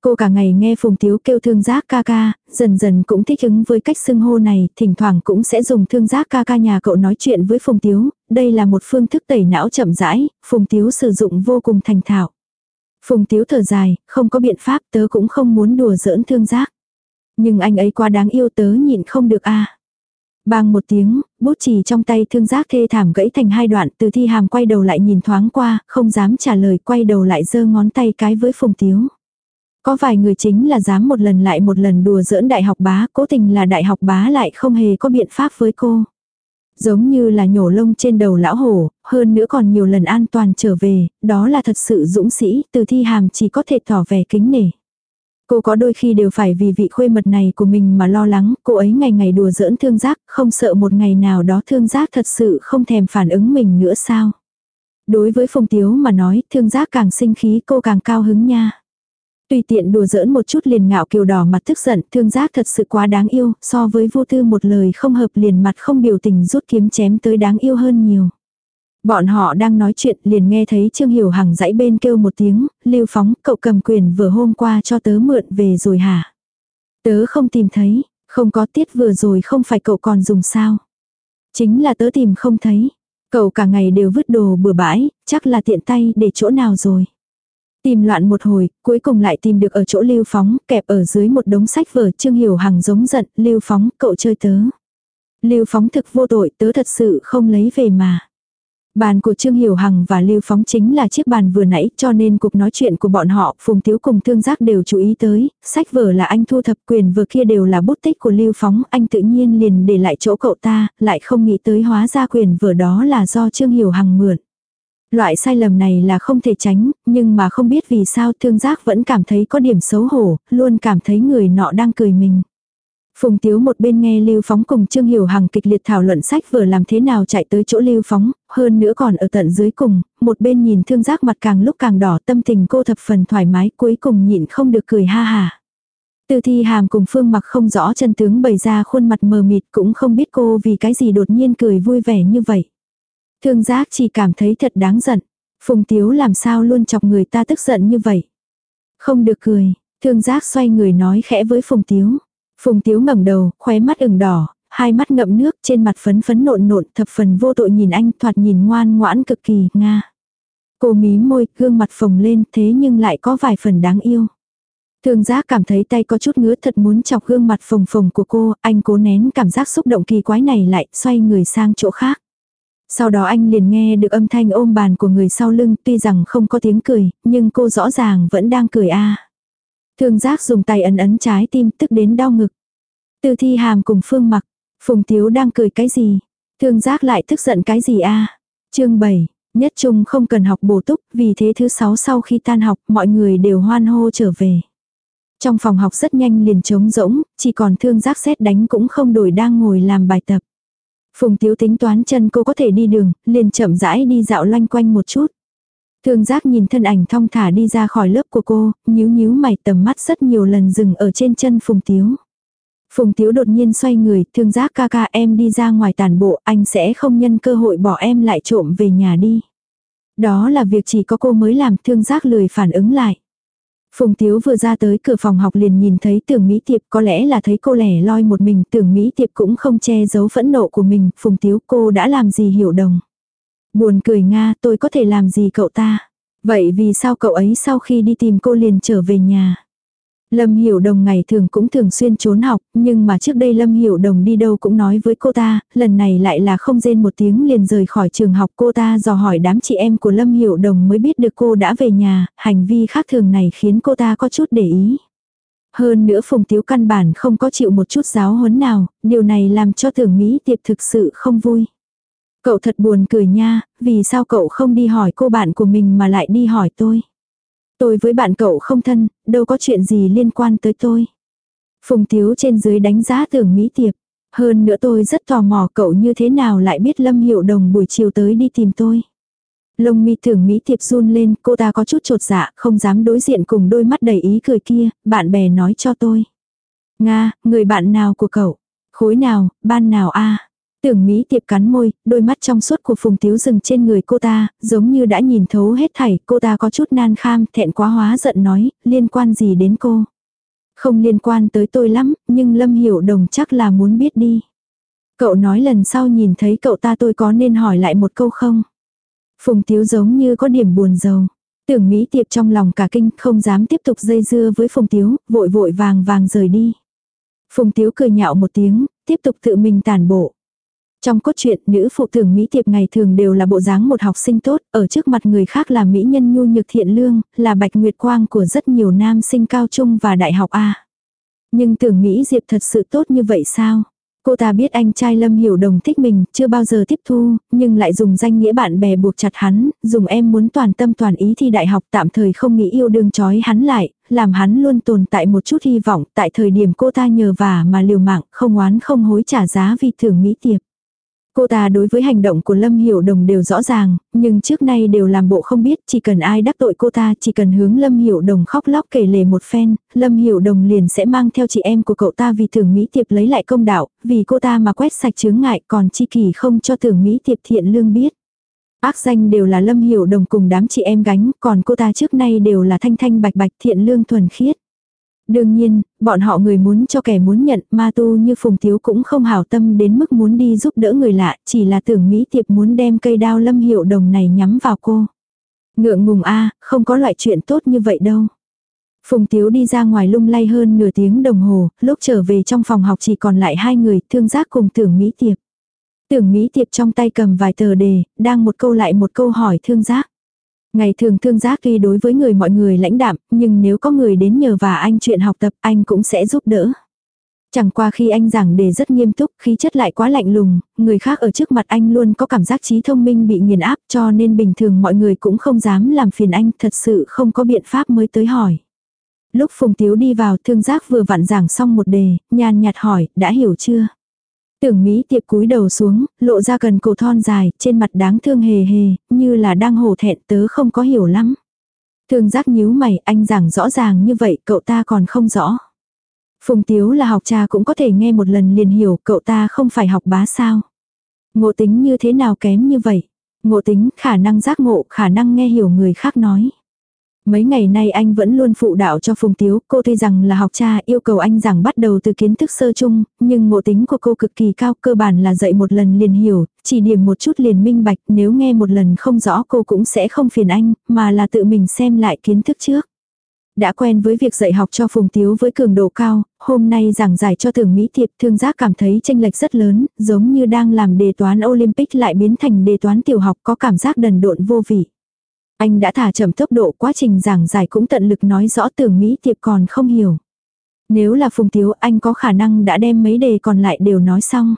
Cô cả ngày nghe Phùng Tiếu kêu thương giác ca ca, dần dần cũng thích ứng với cách xưng hô này, thỉnh thoảng cũng sẽ dùng thương giác ca ca nhà cậu nói chuyện với Phùng Tiếu, đây là một phương thức tẩy não chậm rãi, Phùng Tiếu sử dụng vô cùng thành thạo. Phùng Tiếu thở dài, không có biện pháp tớ cũng không muốn đùa giỡn thương giác. Nhưng anh ấy quá đáng yêu tớ nhịn không được a Bang một tiếng, bút chì trong tay thương giác thê thảm gãy thành hai đoạn từ thi hàm quay đầu lại nhìn thoáng qua, không dám trả lời quay đầu lại giơ ngón tay cái với phùng tiếu. Có vài người chính là dám một lần lại một lần đùa giỡn đại học bá, cố tình là đại học bá lại không hề có biện pháp với cô. Giống như là nhổ lông trên đầu lão hổ, hơn nữa còn nhiều lần an toàn trở về, đó là thật sự dũng sĩ, từ thi hàm chỉ có thể tỏ vẻ kính nể. Cô có đôi khi đều phải vì vị khuê mật này của mình mà lo lắng, cô ấy ngày ngày đùa giỡn thương giác, không sợ một ngày nào đó thương giác thật sự không thèm phản ứng mình nữa sao. Đối với Phùng Tiếu mà nói, thương giác càng sinh khí cô càng cao hứng nha. Tùy tiện đùa giỡn một chút liền ngạo kiều đỏ mặt tức giận, thương giác thật sự quá đáng yêu, so với vô tư một lời không hợp liền mặt không biểu tình rút kiếm chém tới đáng yêu hơn nhiều. Bọn họ đang nói chuyện liền nghe thấy Trương Hiểu Hằng dãy bên kêu một tiếng, lưu phóng cậu cầm quyền vừa hôm qua cho tớ mượn về rồi hả? Tớ không tìm thấy, không có tiết vừa rồi không phải cậu còn dùng sao? Chính là tớ tìm không thấy. Cậu cả ngày đều vứt đồ bừa bãi, chắc là tiện tay để chỗ nào rồi. Tìm loạn một hồi, cuối cùng lại tìm được ở chỗ lưu phóng, kẹp ở dưới một đống sách vở Trương Hiểu Hằng giống giận, lưu phóng, cậu chơi tớ. Lưu Phóng thực vô tội tớ thật sự không lấy về mà. Bàn của Trương Hiểu Hằng và Lưu Phóng chính là chiếc bàn vừa nãy cho nên cuộc nói chuyện của bọn họ Phùng Tiếu cùng Thương Giác đều chú ý tới, sách vở là anh thu thập quyền vừa kia đều là bút tích của Lưu Phóng, anh tự nhiên liền để lại chỗ cậu ta, lại không nghĩ tới hóa ra quyền vừa đó là do Trương Hiểu Hằng mượn. Loại sai lầm này là không thể tránh, nhưng mà không biết vì sao Thương Giác vẫn cảm thấy có điểm xấu hổ, luôn cảm thấy người nọ đang cười mình. Phùng Tiếu một bên nghe Lưu Phóng cùng Trương Hiểu Hằng kịch liệt thảo luận sách vừa làm thế nào chạy tới chỗ Lưu Phóng, hơn nữa còn ở tận dưới cùng, một bên nhìn thương giác mặt càng lúc càng đỏ tâm tình cô thập phần thoải mái cuối cùng nhịn không được cười ha hà. Từ thi hàm cùng phương mặc không rõ chân tướng bày ra khuôn mặt mờ mịt cũng không biết cô vì cái gì đột nhiên cười vui vẻ như vậy. Thương giác chỉ cảm thấy thật đáng giận. Phùng Tiếu làm sao luôn chọc người ta tức giận như vậy. Không được cười, thương giác xoay người nói khẽ với Phùng Tiếu. Phùng Tiếu ngẩng đầu, khóe mắt ửng đỏ, hai mắt ngậm nước trên mặt phấn phấn nộn nộn thập phần vô tội nhìn anh thoạt nhìn ngoan ngoãn cực kỳ, nga. Cô mí môi, gương mặt phồng lên thế nhưng lại có vài phần đáng yêu. Thường giác cảm thấy tay có chút ngứa thật muốn chọc gương mặt phồng phồng của cô, anh cố nén cảm giác xúc động kỳ quái này lại, xoay người sang chỗ khác. Sau đó anh liền nghe được âm thanh ôm bàn của người sau lưng, tuy rằng không có tiếng cười, nhưng cô rõ ràng vẫn đang cười a. Thương giác dùng tay ấn ấn trái tim tức đến đau ngực. tư thi hàm cùng phương mặc, phùng tiếu đang cười cái gì? Thương giác lại tức giận cái gì a? Chương 7, nhất trung không cần học bổ túc, vì thế thứ sáu sau khi tan học mọi người đều hoan hô trở về. Trong phòng học rất nhanh liền trống rỗng, chỉ còn thương giác xét đánh cũng không đổi đang ngồi làm bài tập. Phùng tiếu tính toán chân cô có thể đi đường, liền chậm rãi đi dạo loanh quanh một chút. Thương giác nhìn thân ảnh thong thả đi ra khỏi lớp của cô, nhíu nhíu mày tầm mắt rất nhiều lần dừng ở trên chân Phùng Tiếu. Phùng Tiếu đột nhiên xoay người, thương giác ca ca em đi ra ngoài tàn bộ, anh sẽ không nhân cơ hội bỏ em lại trộm về nhà đi. Đó là việc chỉ có cô mới làm, thương giác lười phản ứng lại. Phùng Tiếu vừa ra tới cửa phòng học liền nhìn thấy tưởng Mỹ Tiệp có lẽ là thấy cô lẻ loi một mình tưởng Mỹ Tiệp cũng không che giấu phẫn nộ của mình. Phùng Tiếu cô đã làm gì hiểu đồng. Buồn cười Nga tôi có thể làm gì cậu ta. Vậy vì sao cậu ấy sau khi đi tìm cô liền trở về nhà? Lâm Hiểu Đồng ngày thường cũng thường xuyên trốn học, nhưng mà trước đây Lâm Hiểu Đồng đi đâu cũng nói với cô ta, lần này lại là không rên một tiếng liền rời khỏi trường học cô ta dò hỏi đám chị em của Lâm Hiểu Đồng mới biết được cô đã về nhà, hành vi khác thường này khiến cô ta có chút để ý. Hơn nữa Phùng Tiếu căn bản không có chịu một chút giáo huấn nào, điều này làm cho Thường Mỹ tiệp thực sự không vui. Cậu thật buồn cười nha, vì sao cậu không đi hỏi cô bạn của mình mà lại đi hỏi tôi. Tôi với bạn cậu không thân, đâu có chuyện gì liên quan tới tôi. Phùng Tiếu trên dưới đánh giá tưởng Mỹ Tiệp. Hơn nữa tôi rất tò mò cậu như thế nào lại biết Lâm Hiệu Đồng buổi chiều tới đi tìm tôi. Lông mi tưởng Mỹ Tiệp run lên, cô ta có chút trột dạ, không dám đối diện cùng đôi mắt đầy ý cười kia, bạn bè nói cho tôi. Nga, người bạn nào của cậu? Khối nào, ban nào a Tưởng Mỹ tiệp cắn môi, đôi mắt trong suốt của Phùng Tiếu dừng trên người cô ta, giống như đã nhìn thấu hết thảy, cô ta có chút nan kham, thẹn quá hóa giận nói, liên quan gì đến cô. Không liên quan tới tôi lắm, nhưng Lâm Hiểu Đồng chắc là muốn biết đi. Cậu nói lần sau nhìn thấy cậu ta tôi có nên hỏi lại một câu không? Phùng Tiếu giống như có điểm buồn rầu. Tưởng Mỹ tiệp trong lòng cả kinh không dám tiếp tục dây dưa với Phùng Tiếu, vội vội vàng vàng rời đi. Phùng Tiếu cười nhạo một tiếng, tiếp tục tự mình tàn bộ. Trong cốt truyện, nữ phụ tưởng Mỹ Tiệp ngày thường đều là bộ dáng một học sinh tốt, ở trước mặt người khác là mỹ nhân nhu nhược thiện lương, là bạch nguyệt quang của rất nhiều nam sinh cao trung và đại học A. Nhưng tưởng Mỹ Diệp thật sự tốt như vậy sao? Cô ta biết anh trai Lâm Hiểu Đồng thích mình, chưa bao giờ tiếp thu, nhưng lại dùng danh nghĩa bạn bè buộc chặt hắn, dùng em muốn toàn tâm toàn ý thi đại học tạm thời không nghĩ yêu đương chói hắn lại, làm hắn luôn tồn tại một chút hy vọng, tại thời điểm cô ta nhờ vả mà liều mạng, không oán không hối trả giá vì thưởng Mỹ Tiệp. Cô ta đối với hành động của Lâm Hiểu Đồng đều rõ ràng, nhưng trước nay đều làm bộ không biết, chỉ cần ai đắc tội cô ta, chỉ cần hướng Lâm Hiểu Đồng khóc lóc kể lể một phen, Lâm Hiểu Đồng liền sẽ mang theo chị em của cậu ta vì Thường Mỹ Tiệp lấy lại công đạo, vì cô ta mà quét sạch chướng ngại còn chi kỳ không cho Thường Mỹ Tiệp thiện lương biết. Ác danh đều là Lâm Hiểu Đồng cùng đám chị em gánh, còn cô ta trước nay đều là thanh thanh bạch bạch thiện lương thuần khiết. Đương nhiên, bọn họ người muốn cho kẻ muốn nhận, ma tu như Phùng Thiếu cũng không hảo tâm đến mức muốn đi giúp đỡ người lạ, chỉ là tưởng Mỹ Tiệp muốn đem cây đao lâm hiệu đồng này nhắm vào cô. Ngượng ngùng a không có loại chuyện tốt như vậy đâu. Phùng Tiếu đi ra ngoài lung lay hơn nửa tiếng đồng hồ, lúc trở về trong phòng học chỉ còn lại hai người, thương giác cùng tưởng Mỹ Tiệp. Tưởng Mỹ Tiệp trong tay cầm vài tờ đề, đang một câu lại một câu hỏi thương giác. Ngày thường thương giác tuy đối với người mọi người lãnh đạm, nhưng nếu có người đến nhờ và anh chuyện học tập anh cũng sẽ giúp đỡ. Chẳng qua khi anh giảng đề rất nghiêm túc, khí chất lại quá lạnh lùng, người khác ở trước mặt anh luôn có cảm giác trí thông minh bị nghiền áp cho nên bình thường mọi người cũng không dám làm phiền anh, thật sự không có biện pháp mới tới hỏi. Lúc Phùng Tiếu đi vào thương giác vừa vặn giảng xong một đề, nhàn nhạt hỏi, đã hiểu chưa? Tưởng Mỹ tiệp cúi đầu xuống, lộ ra gần cổ thon dài, trên mặt đáng thương hề hề, như là đang hổ thẹn tớ không có hiểu lắm. Thương giác nhíu mày, anh giảng rõ ràng như vậy, cậu ta còn không rõ. Phùng Tiếu là học trà cũng có thể nghe một lần liền hiểu, cậu ta không phải học bá sao. Ngộ tính như thế nào kém như vậy? Ngộ tính, khả năng giác ngộ, khả năng nghe hiểu người khác nói. Mấy ngày nay anh vẫn luôn phụ đạo cho Phùng Tiếu, cô tuy rằng là học cha yêu cầu anh giảng bắt đầu từ kiến thức sơ chung, nhưng ngộ tính của cô cực kỳ cao, cơ bản là dạy một lần liền hiểu, chỉ điểm một chút liền minh bạch, nếu nghe một lần không rõ cô cũng sẽ không phiền anh, mà là tự mình xem lại kiến thức trước. Đã quen với việc dạy học cho Phùng Tiếu với cường độ cao, hôm nay giảng giải cho tưởng Mỹ Tiệp thương giác cảm thấy tranh lệch rất lớn, giống như đang làm đề toán Olympic lại biến thành đề toán tiểu học có cảm giác đần độn vô vị. Anh đã thả chậm tốc độ quá trình giảng giải cũng tận lực nói rõ tưởng Mỹ Tiệp còn không hiểu. Nếu là Phùng Tiếu anh có khả năng đã đem mấy đề còn lại đều nói xong.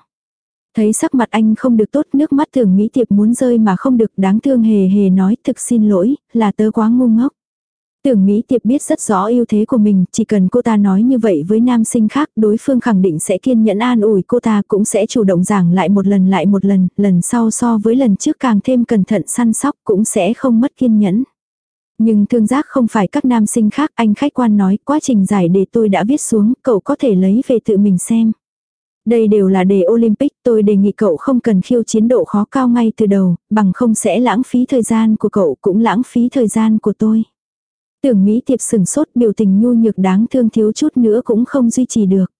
Thấy sắc mặt anh không được tốt nước mắt tưởng Mỹ Tiệp muốn rơi mà không được đáng thương hề hề nói thực xin lỗi, là tớ quá ngu ngốc. Tưởng Mỹ Tiệp biết rất rõ ưu thế của mình, chỉ cần cô ta nói như vậy với nam sinh khác, đối phương khẳng định sẽ kiên nhẫn an ủi cô ta cũng sẽ chủ động giảng lại một lần lại một lần, lần sau so với lần trước càng thêm cẩn thận săn sóc cũng sẽ không mất kiên nhẫn. Nhưng thương giác không phải các nam sinh khác, anh khách quan nói, quá trình giải đề tôi đã viết xuống, cậu có thể lấy về tự mình xem. Đây đều là đề Olympic, tôi đề nghị cậu không cần khiêu chiến độ khó cao ngay từ đầu, bằng không sẽ lãng phí thời gian của cậu cũng lãng phí thời gian của tôi. Tưởng Mỹ Tiệp sừng sốt biểu tình nhu nhược đáng thương thiếu chút nữa cũng không duy trì được.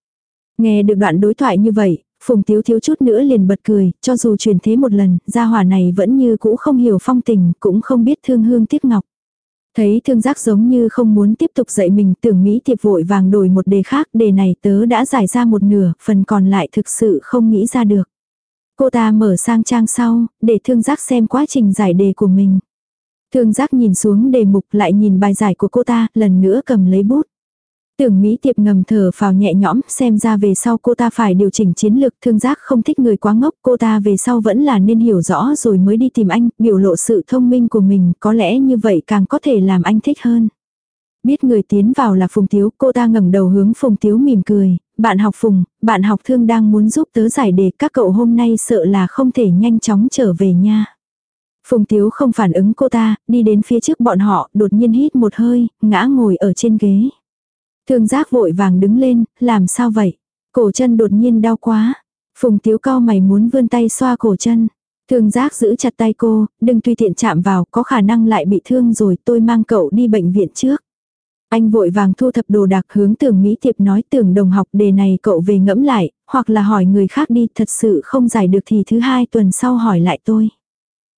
Nghe được đoạn đối thoại như vậy, Phùng Tiếu thiếu chút nữa liền bật cười, cho dù truyền thế một lần, gia hỏa này vẫn như cũ không hiểu phong tình, cũng không biết thương hương tiếc ngọc. Thấy thương giác giống như không muốn tiếp tục dạy mình tưởng Mỹ Tiệp vội vàng đổi một đề khác, đề này tớ đã giải ra một nửa, phần còn lại thực sự không nghĩ ra được. Cô ta mở sang trang sau, để thương giác xem quá trình giải đề của mình. Thương giác nhìn xuống đề mục lại nhìn bài giải của cô ta, lần nữa cầm lấy bút. Tưởng Mỹ Tiệp ngầm thở vào nhẹ nhõm, xem ra về sau cô ta phải điều chỉnh chiến lược, thương giác không thích người quá ngốc, cô ta về sau vẫn là nên hiểu rõ rồi mới đi tìm anh, biểu lộ sự thông minh của mình, có lẽ như vậy càng có thể làm anh thích hơn. Biết người tiến vào là Phùng Tiếu, cô ta ngẩng đầu hướng Phùng Tiếu mỉm cười, bạn học Phùng, bạn học thương đang muốn giúp tớ giải đề các cậu hôm nay sợ là không thể nhanh chóng trở về nha. Phùng Tiếu không phản ứng cô ta, đi đến phía trước bọn họ, đột nhiên hít một hơi, ngã ngồi ở trên ghế. Thương giác vội vàng đứng lên, làm sao vậy? Cổ chân đột nhiên đau quá. Phùng Tiếu cao mày muốn vươn tay xoa cổ chân. Thương giác giữ chặt tay cô, đừng tùy tiện chạm vào, có khả năng lại bị thương rồi tôi mang cậu đi bệnh viện trước. Anh vội vàng thu thập đồ đạc hướng tưởng Mỹ Tiệp nói tưởng đồng học đề này cậu về ngẫm lại, hoặc là hỏi người khác đi, thật sự không giải được thì thứ hai tuần sau hỏi lại tôi.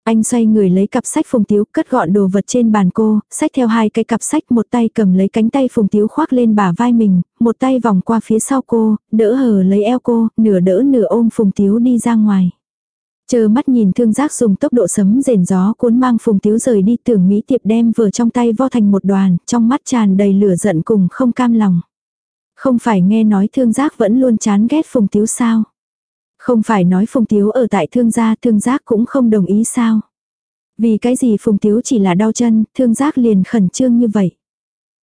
Anh xoay người lấy cặp sách Phùng Tiếu cất gọn đồ vật trên bàn cô, sách theo hai cái cặp sách một tay cầm lấy cánh tay Phùng Tiếu khoác lên bả vai mình, một tay vòng qua phía sau cô, đỡ hờ lấy eo cô, nửa đỡ nửa ôm Phùng Tiếu đi ra ngoài. Chờ mắt nhìn thương giác dùng tốc độ sấm rền gió cuốn mang Phùng Tiếu rời đi tưởng Mỹ Tiệp đem vừa trong tay vo thành một đoàn, trong mắt tràn đầy lửa giận cùng không cam lòng. Không phải nghe nói thương giác vẫn luôn chán ghét Phùng Tiếu sao. Không phải nói Phùng Tiếu ở tại thương gia, thương giác cũng không đồng ý sao. Vì cái gì Phùng Tiếu chỉ là đau chân, thương giác liền khẩn trương như vậy.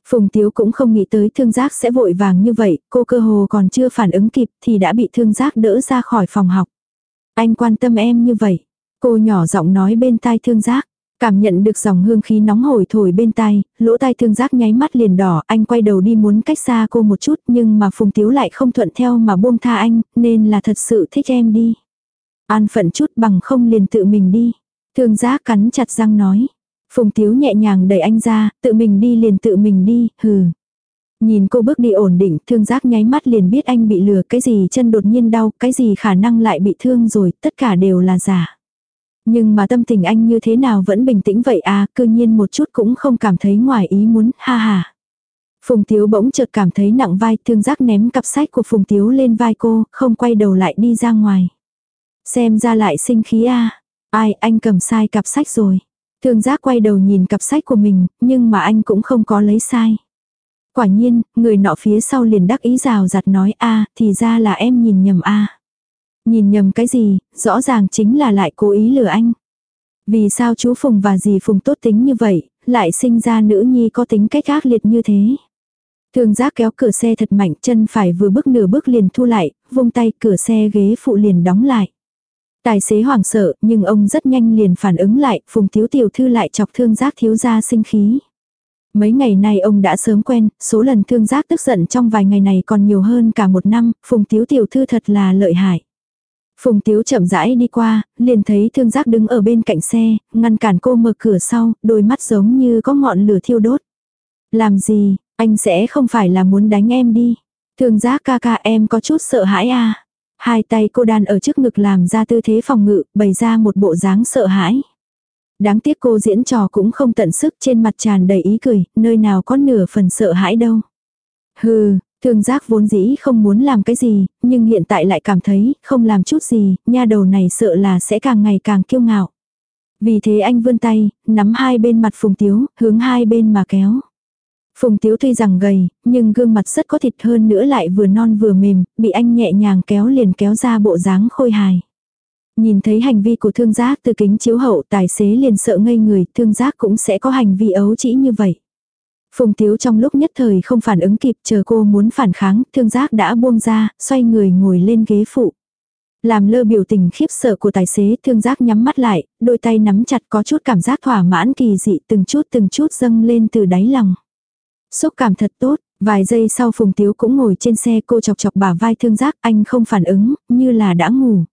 Phùng Tiếu cũng không nghĩ tới thương giác sẽ vội vàng như vậy, cô cơ hồ còn chưa phản ứng kịp thì đã bị thương giác đỡ ra khỏi phòng học. Anh quan tâm em như vậy. Cô nhỏ giọng nói bên tai thương giác. Cảm nhận được dòng hương khí nóng hổi thổi bên tai, lỗ tai thương giác nháy mắt liền đỏ, anh quay đầu đi muốn cách xa cô một chút nhưng mà Phùng Tiếu lại không thuận theo mà buông tha anh, nên là thật sự thích em đi. An phận chút bằng không liền tự mình đi. Thương giác cắn chặt răng nói. Phùng Tiếu nhẹ nhàng đẩy anh ra, tự mình đi liền tự mình đi, hừ. Nhìn cô bước đi ổn định, thương giác nháy mắt liền biết anh bị lừa, cái gì chân đột nhiên đau, cái gì khả năng lại bị thương rồi, tất cả đều là giả. Nhưng mà tâm tình anh như thế nào vẫn bình tĩnh vậy à, cư nhiên một chút cũng không cảm thấy ngoài ý muốn, ha ha. Phùng Tiếu bỗng chợt cảm thấy nặng vai thương giác ném cặp sách của Phùng Tiếu lên vai cô, không quay đầu lại đi ra ngoài. Xem ra lại sinh khí a Ai, anh cầm sai cặp sách rồi. Thương giác quay đầu nhìn cặp sách của mình, nhưng mà anh cũng không có lấy sai. Quả nhiên, người nọ phía sau liền đắc ý rào giặt nói a thì ra là em nhìn nhầm a Nhìn nhầm cái gì, rõ ràng chính là lại cố ý lừa anh. Vì sao chú Phùng và dì Phùng tốt tính như vậy, lại sinh ra nữ nhi có tính cách ác liệt như thế. Thương giác kéo cửa xe thật mạnh chân phải vừa bước nửa bước liền thu lại, vung tay cửa xe ghế phụ liền đóng lại. Tài xế hoảng sợ, nhưng ông rất nhanh liền phản ứng lại, phùng thiếu tiểu thư lại chọc thương giác thiếu gia sinh khí. Mấy ngày nay ông đã sớm quen, số lần thương giác tức giận trong vài ngày này còn nhiều hơn cả một năm, phùng thiếu tiểu thư thật là lợi hại. Phùng Tiếu chậm rãi đi qua, liền thấy thương giác đứng ở bên cạnh xe, ngăn cản cô mở cửa sau, đôi mắt giống như có ngọn lửa thiêu đốt. Làm gì, anh sẽ không phải là muốn đánh em đi. Thương giác ca ca em có chút sợ hãi à. Hai tay cô đan ở trước ngực làm ra tư thế phòng ngự, bày ra một bộ dáng sợ hãi. Đáng tiếc cô diễn trò cũng không tận sức trên mặt tràn đầy ý cười, nơi nào có nửa phần sợ hãi đâu. Hừ, thương giác vốn dĩ không muốn làm cái gì, nhưng hiện tại lại cảm thấy không làm chút gì, nha đầu này sợ là sẽ càng ngày càng kiêu ngạo. Vì thế anh vươn tay, nắm hai bên mặt phùng tiếu, hướng hai bên mà kéo. Phùng Tiếu tuy rằng gầy, nhưng gương mặt rất có thịt hơn nữa lại vừa non vừa mềm, bị anh nhẹ nhàng kéo liền kéo ra bộ dáng khôi hài. Nhìn thấy hành vi của thương giác từ kính chiếu hậu tài xế liền sợ ngây người, thương giác cũng sẽ có hành vi ấu chỉ như vậy. Phùng Tiếu trong lúc nhất thời không phản ứng kịp chờ cô muốn phản kháng, thương giác đã buông ra, xoay người ngồi lên ghế phụ. Làm lơ biểu tình khiếp sợ của tài xế thương giác nhắm mắt lại, đôi tay nắm chặt có chút cảm giác thỏa mãn kỳ dị từng chút từng chút dâng lên từ đáy lòng. Xúc cảm thật tốt, vài giây sau Phùng Tiếu cũng ngồi trên xe cô chọc chọc bả vai thương giác anh không phản ứng, như là đã ngủ.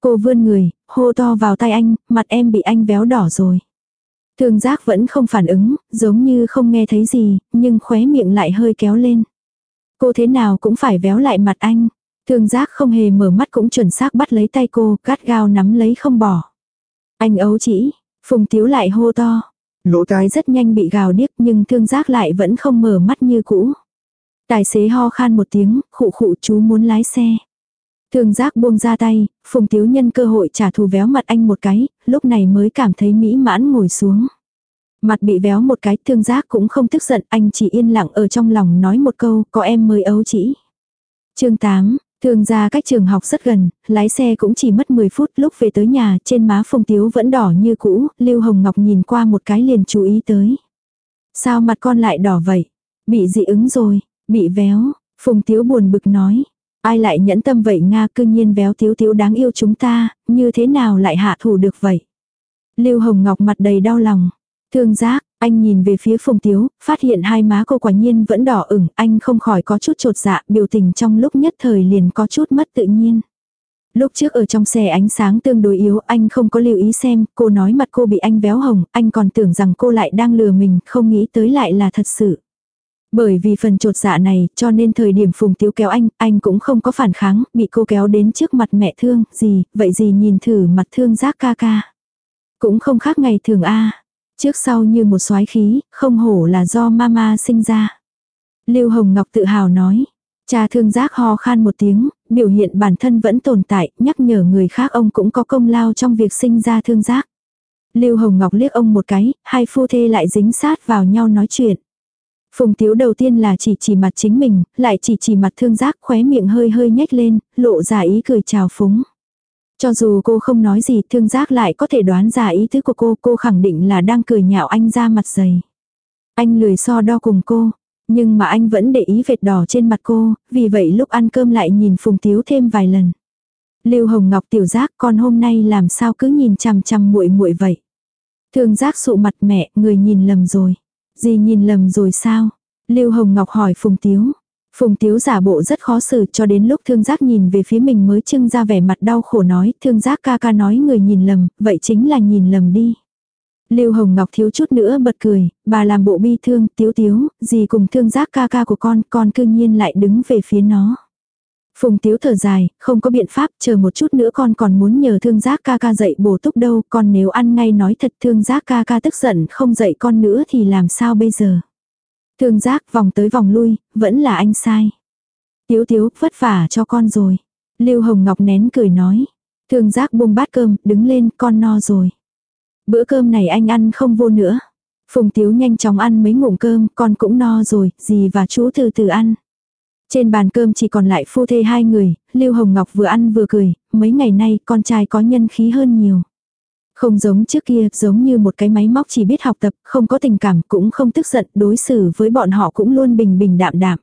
Cô vươn người, hô to vào tay anh, mặt em bị anh véo đỏ rồi. Thương giác vẫn không phản ứng, giống như không nghe thấy gì, nhưng khóe miệng lại hơi kéo lên. Cô thế nào cũng phải véo lại mặt anh. Thương giác không hề mở mắt cũng chuẩn xác bắt lấy tay cô, cắt gao nắm lấy không bỏ. Anh ấu chỉ, Phùng Tiếu lại hô to. Lỗ tai rất nhanh bị gào điếc nhưng thương giác lại vẫn không mở mắt như cũ. Tài xế ho khan một tiếng, khụ khụ chú muốn lái xe. Thương giác buông ra tay, phùng thiếu nhân cơ hội trả thù véo mặt anh một cái, lúc này mới cảm thấy mỹ mãn ngồi xuống. Mặt bị véo một cái thương giác cũng không tức giận, anh chỉ yên lặng ở trong lòng nói một câu, có em mới ấu chỉ. chương 8, Thường ra cách trường học rất gần, lái xe cũng chỉ mất 10 phút lúc về tới nhà trên má Phùng Tiếu vẫn đỏ như cũ, Lưu Hồng Ngọc nhìn qua một cái liền chú ý tới. Sao mặt con lại đỏ vậy? Bị dị ứng rồi, bị véo, Phùng Tiếu buồn bực nói. Ai lại nhẫn tâm vậy Nga cư nhiên véo thiếu thiếu đáng yêu chúng ta, như thế nào lại hạ thủ được vậy? Lưu Hồng Ngọc mặt đầy đau lòng. Thương giác, anh nhìn về phía Phùng Tiếu, phát hiện hai má cô quả nhiên vẫn đỏ ửng, anh không khỏi có chút trột dạ, biểu tình trong lúc nhất thời liền có chút mất tự nhiên. Lúc trước ở trong xe ánh sáng tương đối yếu, anh không có lưu ý xem, cô nói mặt cô bị anh véo hồng, anh còn tưởng rằng cô lại đang lừa mình, không nghĩ tới lại là thật sự. Bởi vì phần trột dạ này, cho nên thời điểm Phùng Tiếu kéo anh, anh cũng không có phản kháng, bị cô kéo đến trước mặt mẹ thương, gì, vậy gì nhìn thử mặt thương giác ca ca. Cũng không khác ngày thường a Trước sau như một soái khí, không hổ là do mama sinh ra. Lưu Hồng Ngọc tự hào nói. Cha thương giác ho khan một tiếng, biểu hiện bản thân vẫn tồn tại, nhắc nhở người khác ông cũng có công lao trong việc sinh ra thương giác. Lưu Hồng Ngọc liếc ông một cái, hai phu thê lại dính sát vào nhau nói chuyện. Phùng Tiếu đầu tiên là chỉ chỉ mặt chính mình, lại chỉ chỉ mặt thương giác khóe miệng hơi hơi nhếch lên, lộ ra ý cười chào phúng. Cho dù cô không nói gì thương giác lại có thể đoán ra ý tứ của cô, cô khẳng định là đang cười nhạo anh ra mặt dày. Anh lười so đo cùng cô, nhưng mà anh vẫn để ý vệt đỏ trên mặt cô, vì vậy lúc ăn cơm lại nhìn Phùng Tiếu thêm vài lần. Lưu Hồng Ngọc tiểu giác con hôm nay làm sao cứ nhìn chằm chằm muội muội vậy. Thương giác sụ mặt mẹ, người nhìn lầm rồi. Gì nhìn lầm rồi sao? Lưu Hồng Ngọc hỏi Phùng Tiếu. Phùng Tiếu giả bộ rất khó xử cho đến lúc thương giác nhìn về phía mình mới trưng ra vẻ mặt đau khổ nói, thương giác ca ca nói người nhìn lầm, vậy chính là nhìn lầm đi. Lưu Hồng Ngọc thiếu chút nữa bật cười, bà làm bộ bi thương, tiếu tiếu, gì cùng thương giác ca ca của con, con cương nhiên lại đứng về phía nó. Phùng tiếu thở dài, không có biện pháp, chờ một chút nữa con còn muốn nhờ thương giác ca ca dạy bổ túc đâu, con nếu ăn ngay nói thật thương giác ca ca tức giận không dạy con nữa thì làm sao bây giờ. Thương giác vòng tới vòng lui, vẫn là anh sai. Tiếu tiếu, vất vả cho con rồi. Lưu Hồng Ngọc nén cười nói. Thương giác buông bát cơm, đứng lên, con no rồi. Bữa cơm này anh ăn không vô nữa. Phùng Tiếu nhanh chóng ăn mấy ngụm cơm, con cũng no rồi, dì và chú từ từ ăn. Trên bàn cơm chỉ còn lại phu thê hai người, Lưu Hồng Ngọc vừa ăn vừa cười, mấy ngày nay con trai có nhân khí hơn nhiều. Không giống trước kia, giống như một cái máy móc chỉ biết học tập, không có tình cảm, cũng không tức giận, đối xử với bọn họ cũng luôn bình bình đạm đạm.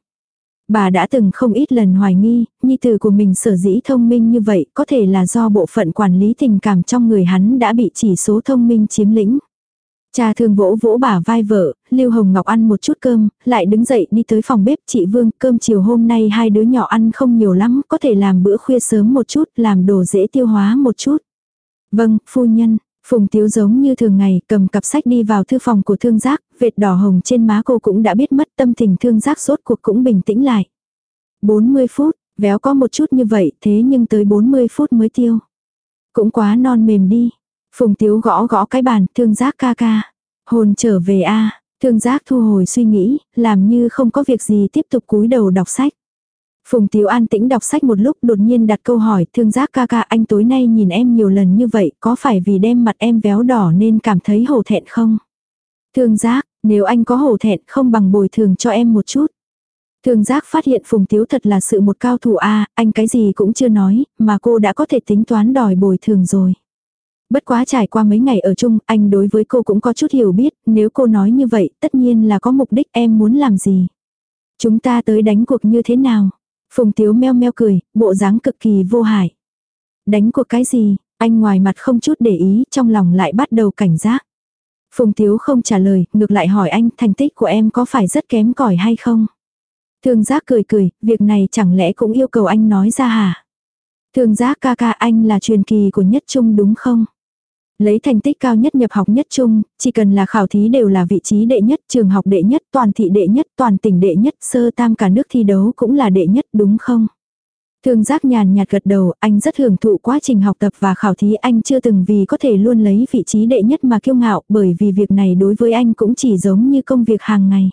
Bà đã từng không ít lần hoài nghi, nhi tử của mình sở dĩ thông minh như vậy, có thể là do bộ phận quản lý tình cảm trong người hắn đã bị chỉ số thông minh chiếm lĩnh. Cha thương vỗ vỗ bả vai vợ, Lưu Hồng Ngọc ăn một chút cơm, lại đứng dậy đi tới phòng bếp chị Vương, cơm chiều hôm nay hai đứa nhỏ ăn không nhiều lắm, có thể làm bữa khuya sớm một chút, làm đồ dễ tiêu hóa một chút. Vâng, phu nhân, Phùng Tiếu giống như thường ngày, cầm cặp sách đi vào thư phòng của thương giác, vệt đỏ hồng trên má cô cũng đã biết mất tâm tình thương giác rốt cuộc cũng bình tĩnh lại. 40 phút, véo có một chút như vậy, thế nhưng tới 40 phút mới tiêu. Cũng quá non mềm đi, Phùng Tiếu gõ gõ cái bàn, thương giác ca ca. Hồn trở về a thương giác thu hồi suy nghĩ, làm như không có việc gì tiếp tục cúi đầu đọc sách. Phùng Tiếu an tĩnh đọc sách một lúc đột nhiên đặt câu hỏi, thương giác ca ca anh tối nay nhìn em nhiều lần như vậy, có phải vì đem mặt em véo đỏ nên cảm thấy hổ thẹn không? Thương giác, nếu anh có hổ thẹn không bằng bồi thường cho em một chút. Thương giác phát hiện Phùng Tiếu thật là sự một cao thủ a anh cái gì cũng chưa nói, mà cô đã có thể tính toán đòi bồi thường rồi. Bất quá trải qua mấy ngày ở chung, anh đối với cô cũng có chút hiểu biết, nếu cô nói như vậy, tất nhiên là có mục đích em muốn làm gì. Chúng ta tới đánh cuộc như thế nào? Phùng Tiếu meo meo cười, bộ dáng cực kỳ vô hại. Đánh cuộc cái gì? Anh ngoài mặt không chút để ý, trong lòng lại bắt đầu cảnh giác. Phùng Tiếu không trả lời, ngược lại hỏi anh thành tích của em có phải rất kém cỏi hay không? Thương giác cười cười, việc này chẳng lẽ cũng yêu cầu anh nói ra hả? Thương giác ca ca anh là truyền kỳ của nhất trung đúng không? Lấy thành tích cao nhất nhập học nhất chung, chỉ cần là khảo thí đều là vị trí đệ nhất, trường học đệ nhất, toàn thị đệ nhất, toàn tỉnh đệ nhất, sơ tam cả nước thi đấu cũng là đệ nhất đúng không? Thương giác nhàn nhạt gật đầu, anh rất hưởng thụ quá trình học tập và khảo thí anh chưa từng vì có thể luôn lấy vị trí đệ nhất mà kiêu ngạo bởi vì việc này đối với anh cũng chỉ giống như công việc hàng ngày.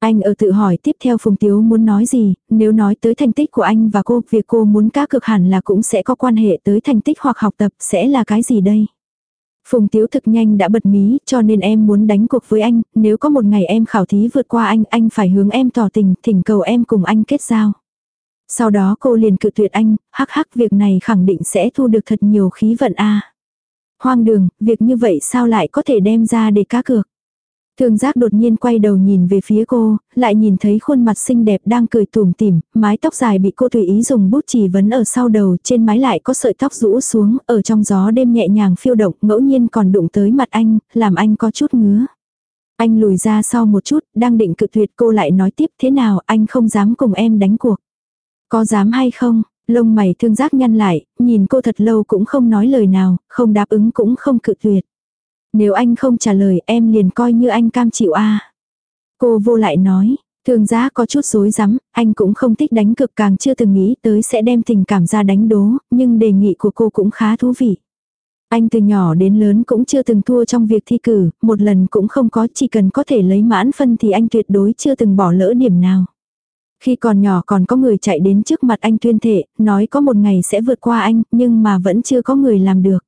Anh ở tự hỏi tiếp theo Phùng Tiếu muốn nói gì, nếu nói tới thành tích của anh và cô, việc cô muốn cá cực hẳn là cũng sẽ có quan hệ tới thành tích hoặc học tập sẽ là cái gì đây? Phùng Tiếu thực nhanh đã bật mí, cho nên em muốn đánh cuộc với anh, nếu có một ngày em khảo thí vượt qua anh, anh phải hướng em tỏ tình, thỉnh cầu em cùng anh kết giao. Sau đó cô liền cự tuyệt anh, hắc hắc việc này khẳng định sẽ thu được thật nhiều khí vận a. Hoang đường, việc như vậy sao lại có thể đem ra để cá cược. Thương giác đột nhiên quay đầu nhìn về phía cô, lại nhìn thấy khuôn mặt xinh đẹp đang cười tủm tỉm, mái tóc dài bị cô tùy ý dùng bút chỉ vấn ở sau đầu, trên mái lại có sợi tóc rũ xuống, ở trong gió đêm nhẹ nhàng phiêu động, ngẫu nhiên còn đụng tới mặt anh, làm anh có chút ngứa. Anh lùi ra sau một chút, đang định cự tuyệt cô lại nói tiếp thế nào, anh không dám cùng em đánh cuộc. Có dám hay không? Lông mày thương giác nhăn lại, nhìn cô thật lâu cũng không nói lời nào, không đáp ứng cũng không cự tuyệt. Nếu anh không trả lời em liền coi như anh cam chịu a Cô vô lại nói, thường giá có chút rối rắm, anh cũng không thích đánh cực càng chưa từng nghĩ tới sẽ đem tình cảm ra đánh đố, nhưng đề nghị của cô cũng khá thú vị. Anh từ nhỏ đến lớn cũng chưa từng thua trong việc thi cử, một lần cũng không có, chỉ cần có thể lấy mãn phân thì anh tuyệt đối chưa từng bỏ lỡ điểm nào. Khi còn nhỏ còn có người chạy đến trước mặt anh tuyên thệ, nói có một ngày sẽ vượt qua anh, nhưng mà vẫn chưa có người làm được.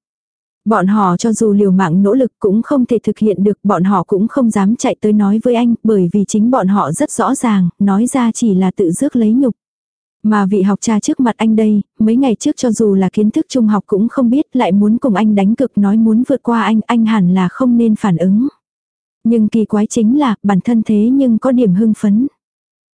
Bọn họ cho dù liều mạng nỗ lực cũng không thể thực hiện được, bọn họ cũng không dám chạy tới nói với anh, bởi vì chính bọn họ rất rõ ràng, nói ra chỉ là tự rước lấy nhục. Mà vị học cha trước mặt anh đây, mấy ngày trước cho dù là kiến thức trung học cũng không biết lại muốn cùng anh đánh cực nói muốn vượt qua anh, anh hẳn là không nên phản ứng. Nhưng kỳ quái chính là, bản thân thế nhưng có điểm hưng phấn.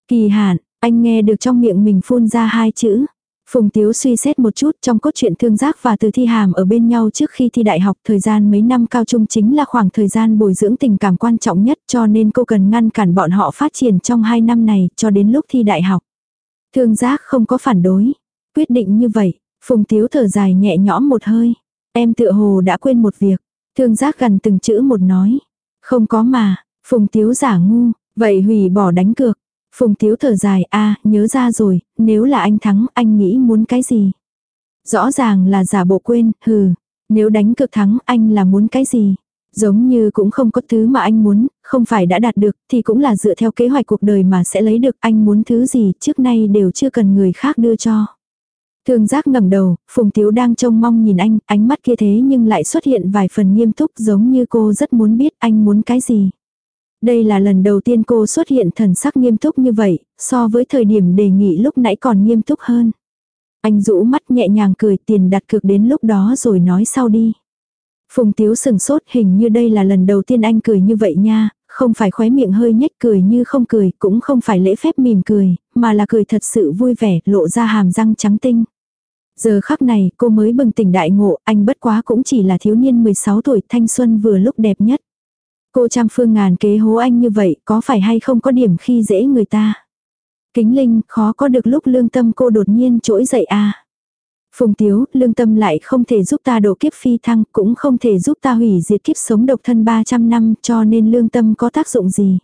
Kỳ hạn, anh nghe được trong miệng mình phun ra hai chữ. Phùng Tiếu suy xét một chút trong cốt truyện thương giác và từ thi hàm ở bên nhau trước khi thi đại học thời gian mấy năm cao trung chính là khoảng thời gian bồi dưỡng tình cảm quan trọng nhất cho nên cô cần ngăn cản bọn họ phát triển trong hai năm này cho đến lúc thi đại học. Thương giác không có phản đối. Quyết định như vậy, Phùng Tiếu thở dài nhẹ nhõm một hơi. Em tựa hồ đã quên một việc. Thương giác gần từng chữ một nói. Không có mà, Phùng Tiếu giả ngu, vậy hủy bỏ đánh cược. Phùng Tiếu thở dài, a nhớ ra rồi, nếu là anh thắng, anh nghĩ muốn cái gì? Rõ ràng là giả bộ quên, hừ. Nếu đánh cực thắng, anh là muốn cái gì? Giống như cũng không có thứ mà anh muốn, không phải đã đạt được thì cũng là dựa theo kế hoạch cuộc đời mà sẽ lấy được anh muốn thứ gì trước nay đều chưa cần người khác đưa cho. Thương giác ngẩng đầu, Phùng Tiếu đang trông mong nhìn anh, ánh mắt kia thế nhưng lại xuất hiện vài phần nghiêm túc giống như cô rất muốn biết anh muốn cái gì. Đây là lần đầu tiên cô xuất hiện thần sắc nghiêm túc như vậy, so với thời điểm đề nghị lúc nãy còn nghiêm túc hơn. Anh rũ mắt nhẹ nhàng cười tiền đặt cược đến lúc đó rồi nói sau đi. Phùng Tiếu sừng sốt hình như đây là lần đầu tiên anh cười như vậy nha, không phải khóe miệng hơi nhếch cười như không cười, cũng không phải lễ phép mỉm cười, mà là cười thật sự vui vẻ, lộ ra hàm răng trắng tinh. Giờ khắc này cô mới bừng tỉnh đại ngộ, anh bất quá cũng chỉ là thiếu niên 16 tuổi thanh xuân vừa lúc đẹp nhất. Cô trăm phương ngàn kế hố anh như vậy có phải hay không có điểm khi dễ người ta. Kính linh khó có được lúc lương tâm cô đột nhiên trỗi dậy à. Phùng Tiếu, lương tâm lại không thể giúp ta độ kiếp phi thăng, cũng không thể giúp ta hủy diệt kiếp sống độc thân 300 năm, cho nên lương tâm có tác dụng gì.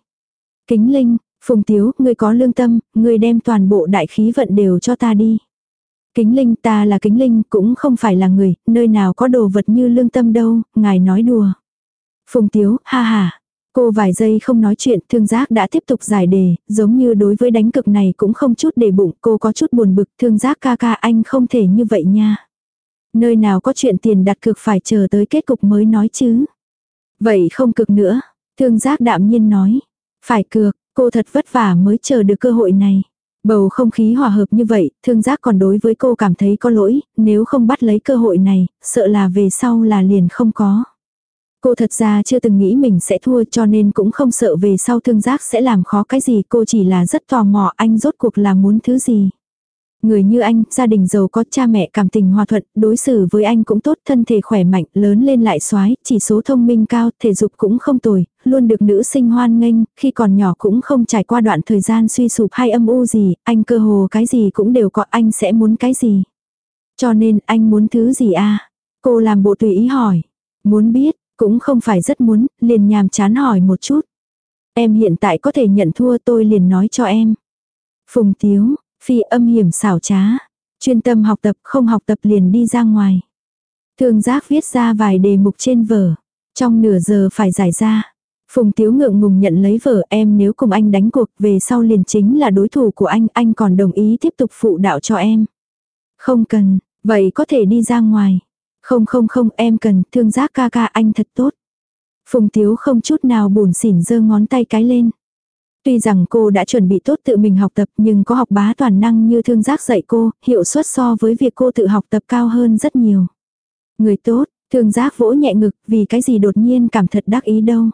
Kính Linh, Phùng Tiếu, người có lương tâm, người đem toàn bộ đại khí vận đều cho ta đi. Kính Linh ta là Kính Linh, cũng không phải là người, nơi nào có đồ vật như lương tâm đâu, ngài nói đùa. Phùng Tiếu, ha ha. Cô vài giây không nói chuyện, thương giác đã tiếp tục giải đề, giống như đối với đánh cực này cũng không chút để bụng, cô có chút buồn bực, thương giác ca ca anh không thể như vậy nha. Nơi nào có chuyện tiền đặt cực phải chờ tới kết cục mới nói chứ. Vậy không cực nữa, thương giác đạm nhiên nói. Phải cược, cô thật vất vả mới chờ được cơ hội này. Bầu không khí hòa hợp như vậy, thương giác còn đối với cô cảm thấy có lỗi, nếu không bắt lấy cơ hội này, sợ là về sau là liền không có. Cô thật ra chưa từng nghĩ mình sẽ thua cho nên cũng không sợ về sau thương giác sẽ làm khó cái gì cô chỉ là rất tò mò anh rốt cuộc là muốn thứ gì. Người như anh, gia đình giàu có cha mẹ cảm tình hòa thuận, đối xử với anh cũng tốt, thân thể khỏe mạnh, lớn lên lại xoái, chỉ số thông minh cao, thể dục cũng không tồi, luôn được nữ sinh hoan nghênh, khi còn nhỏ cũng không trải qua đoạn thời gian suy sụp hay âm u gì, anh cơ hồ cái gì cũng đều có anh sẽ muốn cái gì. Cho nên anh muốn thứ gì a Cô làm bộ tùy ý hỏi. Muốn biết, cũng không phải rất muốn, liền nhàm chán hỏi một chút. Em hiện tại có thể nhận thua tôi liền nói cho em. Phùng Tiếu, phi âm hiểm xảo trá. Chuyên tâm học tập không học tập liền đi ra ngoài. thường giác viết ra vài đề mục trên vở. Trong nửa giờ phải giải ra. Phùng Tiếu ngượng ngùng nhận lấy vở em nếu cùng anh đánh cuộc về sau liền chính là đối thủ của anh, anh còn đồng ý tiếp tục phụ đạo cho em. Không cần, vậy có thể đi ra ngoài. Không không không em cần, thương giác ca ca anh thật tốt. Phùng Tiếu không chút nào buồn xỉn giơ ngón tay cái lên. Tuy rằng cô đã chuẩn bị tốt tự mình học tập nhưng có học bá toàn năng như thương giác dạy cô, hiệu suất so với việc cô tự học tập cao hơn rất nhiều. Người tốt, thương giác vỗ nhẹ ngực vì cái gì đột nhiên cảm thật đắc ý đâu.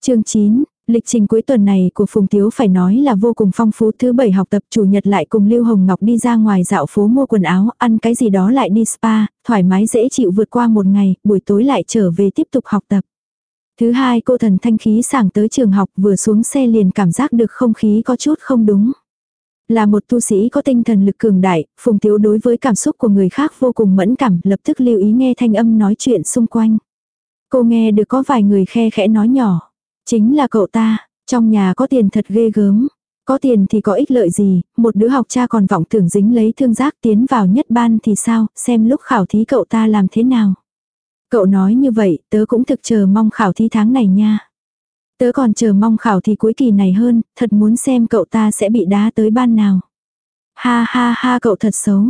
chương 9, Lịch trình cuối tuần này của Phùng Tiếu phải nói là vô cùng phong phú. Thứ bảy học tập chủ nhật lại cùng Lưu Hồng Ngọc đi ra ngoài dạo phố mua quần áo, ăn cái gì đó lại đi spa, thoải mái dễ chịu vượt qua một ngày, buổi tối lại trở về tiếp tục học tập. Thứ hai cô thần thanh khí sảng tới trường học vừa xuống xe liền cảm giác được không khí có chút không đúng. Là một tu sĩ có tinh thần lực cường đại, Phùng Tiếu đối với cảm xúc của người khác vô cùng mẫn cảm, lập tức lưu ý nghe thanh âm nói chuyện xung quanh. Cô nghe được có vài người khe khẽ nói nhỏ. Chính là cậu ta, trong nhà có tiền thật ghê gớm. Có tiền thì có ích lợi gì, một đứa học cha còn vọng tưởng dính lấy thương giác tiến vào nhất ban thì sao, xem lúc khảo thí cậu ta làm thế nào. Cậu nói như vậy, tớ cũng thực chờ mong khảo thí tháng này nha. Tớ còn chờ mong khảo thí cuối kỳ này hơn, thật muốn xem cậu ta sẽ bị đá tới ban nào. Ha ha ha cậu thật xấu.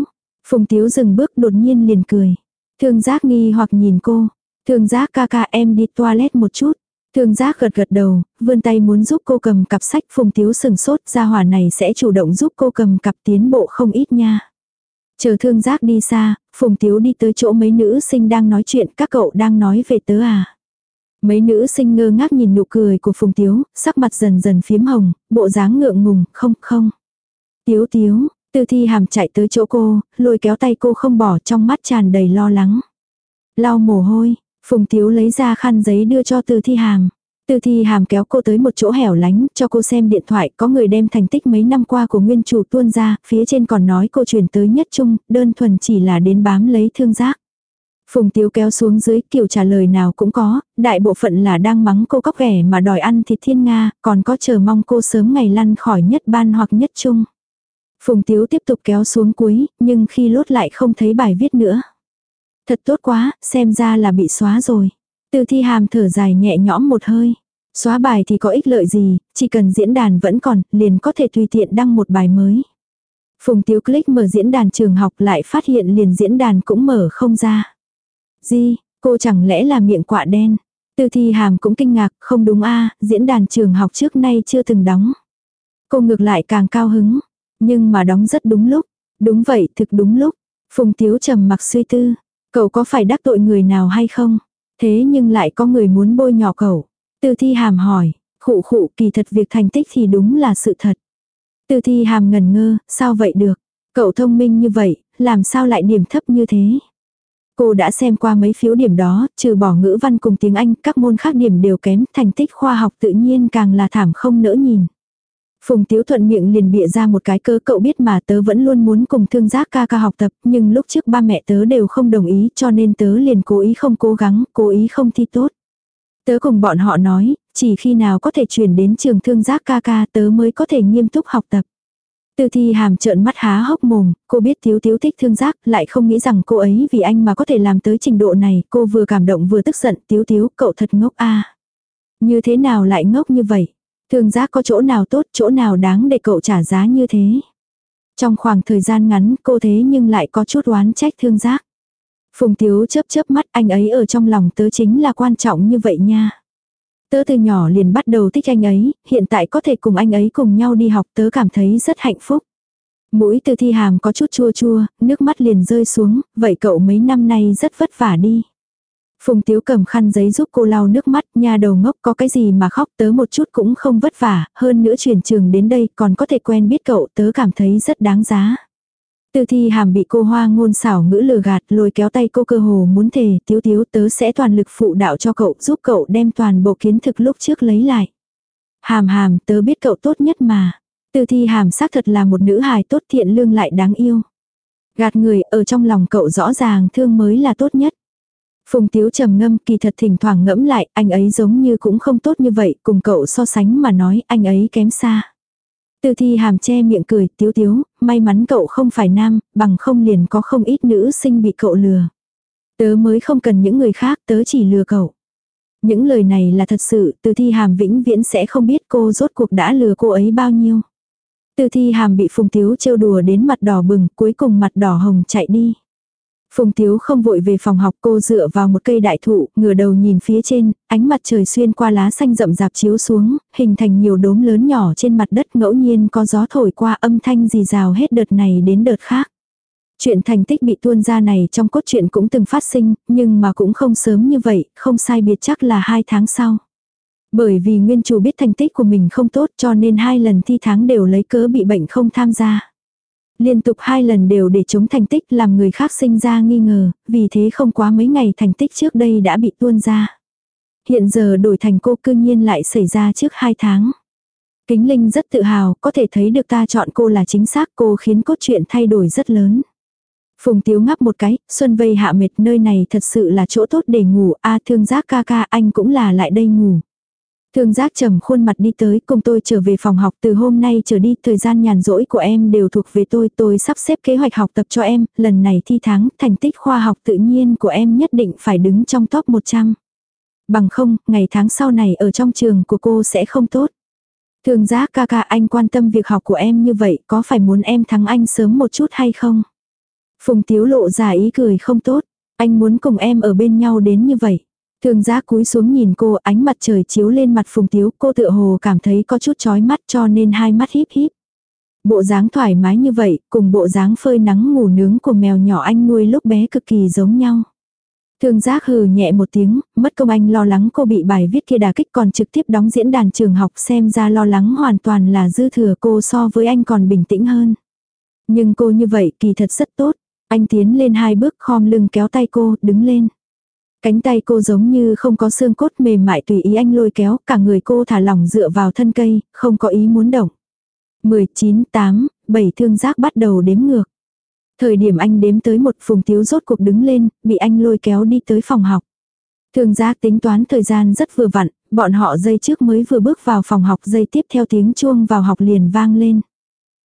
Phùng Tiếu dừng bước đột nhiên liền cười. Thương giác nghi hoặc nhìn cô. Thương giác ca ca em đi toilet một chút. Thương giác gật gật đầu, vươn tay muốn giúp cô cầm cặp sách phùng tiếu sừng sốt ra hỏa này sẽ chủ động giúp cô cầm cặp tiến bộ không ít nha. Chờ thương giác đi xa, phùng tiếu đi tới chỗ mấy nữ sinh đang nói chuyện các cậu đang nói về tớ à. Mấy nữ sinh ngơ ngác nhìn nụ cười của phùng tiếu, sắc mặt dần dần phím hồng, bộ dáng ngượng ngùng, không không. Tiếu tiếu, tư thi hàm chạy tới chỗ cô, lôi kéo tay cô không bỏ trong mắt tràn đầy lo lắng. Lau mồ hôi, Phùng Tiếu lấy ra khăn giấy đưa cho Từ Thi Hàm. Từ Thi Hàm kéo cô tới một chỗ hẻo lánh, cho cô xem điện thoại, có người đem thành tích mấy năm qua của nguyên chủ tuôn ra, phía trên còn nói cô chuyển tới nhất trung, đơn thuần chỉ là đến bám lấy thương giác. Phùng Tiếu kéo xuống dưới, kiểu trả lời nào cũng có, đại bộ phận là đang mắng cô cóc ghẻ mà đòi ăn thịt thiên Nga, còn có chờ mong cô sớm ngày lăn khỏi nhất ban hoặc nhất trung. Phùng Tiếu tiếp tục kéo xuống cuối, nhưng khi lốt lại không thấy bài viết nữa. Thật tốt quá, xem ra là bị xóa rồi. Từ thi hàm thở dài nhẹ nhõm một hơi. Xóa bài thì có ích lợi gì, chỉ cần diễn đàn vẫn còn, liền có thể tùy tiện đăng một bài mới. Phùng Tiếu click mở diễn đàn trường học lại phát hiện liền diễn đàn cũng mở không ra. Di, cô chẳng lẽ là miệng quạ đen? Từ thi hàm cũng kinh ngạc, không đúng a diễn đàn trường học trước nay chưa từng đóng. Cô ngược lại càng cao hứng, nhưng mà đóng rất đúng lúc. Đúng vậy, thực đúng lúc. Phùng Tiếu trầm mặc suy tư, cậu có phải đắc tội người nào hay không? Thế nhưng lại có người muốn bôi nhỏ cậu. Từ thi hàm hỏi, khụ khụ kỳ thật việc thành tích thì đúng là sự thật. Từ thi hàm ngần ngơ, sao vậy được? Cậu thông minh như vậy, làm sao lại điểm thấp như thế? Cô đã xem qua mấy phiếu điểm đó, trừ bỏ ngữ văn cùng tiếng Anh, các môn khác điểm đều kém, thành tích khoa học tự nhiên càng là thảm không nỡ nhìn. Phùng Tiếu thuận miệng liền bịa ra một cái cơ cậu biết mà tớ vẫn luôn muốn cùng thương giác ca ca học tập, nhưng lúc trước ba mẹ tớ đều không đồng ý cho nên tớ liền cố ý không cố gắng, cố ý không thi tốt. Tớ cùng bọn họ nói, chỉ khi nào có thể chuyển đến trường thương giác ca ca tớ mới có thể nghiêm túc học tập. Từ thi hàm trợn mắt há hốc mồm, cô biết thiếu thiếu thích thương giác, lại không nghĩ rằng cô ấy vì anh mà có thể làm tới trình độ này, cô vừa cảm động vừa tức giận, thiếu thiếu, cậu thật ngốc a Như thế nào lại ngốc như vậy? Thương giác có chỗ nào tốt, chỗ nào đáng để cậu trả giá như thế? Trong khoảng thời gian ngắn cô thế nhưng lại có chút oán trách thương giác. Phùng Tiếu chớp chớp mắt anh ấy ở trong lòng tớ chính là quan trọng như vậy nha. Tớ từ nhỏ liền bắt đầu thích anh ấy, hiện tại có thể cùng anh ấy cùng nhau đi học tớ cảm thấy rất hạnh phúc. Mũi từ thi hàm có chút chua chua, nước mắt liền rơi xuống, vậy cậu mấy năm nay rất vất vả đi. Phùng Tiếu cầm khăn giấy giúp cô lau nước mắt, nha đầu ngốc có cái gì mà khóc tớ một chút cũng không vất vả, hơn nữa chuyển trường đến đây còn có thể quen biết cậu tớ cảm thấy rất đáng giá. Từ thi hàm bị cô hoa ngôn xảo ngữ lừa gạt lôi kéo tay cô cơ hồ muốn thề tiếu tiếu tớ sẽ toàn lực phụ đạo cho cậu giúp cậu đem toàn bộ kiến thực lúc trước lấy lại. Hàm hàm tớ biết cậu tốt nhất mà. Từ thi hàm xác thật là một nữ hài tốt thiện lương lại đáng yêu. Gạt người ở trong lòng cậu rõ ràng thương mới là tốt nhất. Phùng Tiếu trầm ngâm kỳ thật thỉnh thoảng ngẫm lại, anh ấy giống như cũng không tốt như vậy, cùng cậu so sánh mà nói anh ấy kém xa. Từ thi hàm che miệng cười, tiếu tiếu, may mắn cậu không phải nam, bằng không liền có không ít nữ sinh bị cậu lừa. Tớ mới không cần những người khác, tớ chỉ lừa cậu. Những lời này là thật sự, từ thi hàm vĩnh viễn sẽ không biết cô rốt cuộc đã lừa cô ấy bao nhiêu. Từ thi hàm bị phùng tiếu trêu đùa đến mặt đỏ bừng, cuối cùng mặt đỏ hồng chạy đi. Phùng Tiếu không vội về phòng học cô dựa vào một cây đại thụ, ngửa đầu nhìn phía trên, ánh mặt trời xuyên qua lá xanh rậm rạp chiếu xuống, hình thành nhiều đốm lớn nhỏ trên mặt đất ngẫu nhiên có gió thổi qua âm thanh rì rào hết đợt này đến đợt khác. Chuyện thành tích bị tuôn ra này trong cốt truyện cũng từng phát sinh, nhưng mà cũng không sớm như vậy, không sai biệt chắc là hai tháng sau. Bởi vì nguyên chủ biết thành tích của mình không tốt cho nên hai lần thi tháng đều lấy cớ bị bệnh không tham gia. Liên tục hai lần đều để chống thành tích làm người khác sinh ra nghi ngờ, vì thế không quá mấy ngày thành tích trước đây đã bị tuôn ra. Hiện giờ đổi thành cô cư nhiên lại xảy ra trước hai tháng. Kính Linh rất tự hào, có thể thấy được ta chọn cô là chính xác cô khiến cốt truyện thay đổi rất lớn. Phùng Tiếu ngắp một cái, Xuân Vây hạ mệt nơi này thật sự là chỗ tốt để ngủ, a thương giác ca ca anh cũng là lại đây ngủ. Thương giác trầm khuôn mặt đi tới cùng tôi trở về phòng học từ hôm nay trở đi thời gian nhàn rỗi của em đều thuộc về tôi. Tôi sắp xếp kế hoạch học tập cho em, lần này thi tháng thành tích khoa học tự nhiên của em nhất định phải đứng trong top 100. Bằng không, ngày tháng sau này ở trong trường của cô sẽ không tốt. Thương giác ca ca anh quan tâm việc học của em như vậy có phải muốn em thắng anh sớm một chút hay không? Phùng Tiếu lộ ra ý cười không tốt. Anh muốn cùng em ở bên nhau đến như vậy. Thương giác cúi xuống nhìn cô ánh mặt trời chiếu lên mặt phùng tiếu cô tựa hồ cảm thấy có chút chói mắt cho nên hai mắt híp híp. Bộ dáng thoải mái như vậy cùng bộ dáng phơi nắng ngủ nướng của mèo nhỏ anh nuôi lúc bé cực kỳ giống nhau. Thương giác hừ nhẹ một tiếng, mất công anh lo lắng cô bị bài viết kia đà kích còn trực tiếp đóng diễn đàn trường học xem ra lo lắng hoàn toàn là dư thừa cô so với anh còn bình tĩnh hơn. Nhưng cô như vậy kỳ thật rất tốt. Anh tiến lên hai bước khom lưng kéo tay cô, đứng lên. Cánh tay cô giống như không có xương cốt mềm mại tùy ý anh lôi kéo, cả người cô thả lỏng dựa vào thân cây, không có ý muốn động. 19, 8, 7 thương giác bắt đầu đếm ngược. Thời điểm anh đếm tới một phùng thiếu rốt cuộc đứng lên, bị anh lôi kéo đi tới phòng học. Thương giác tính toán thời gian rất vừa vặn, bọn họ dây trước mới vừa bước vào phòng học dây tiếp theo tiếng chuông vào học liền vang lên.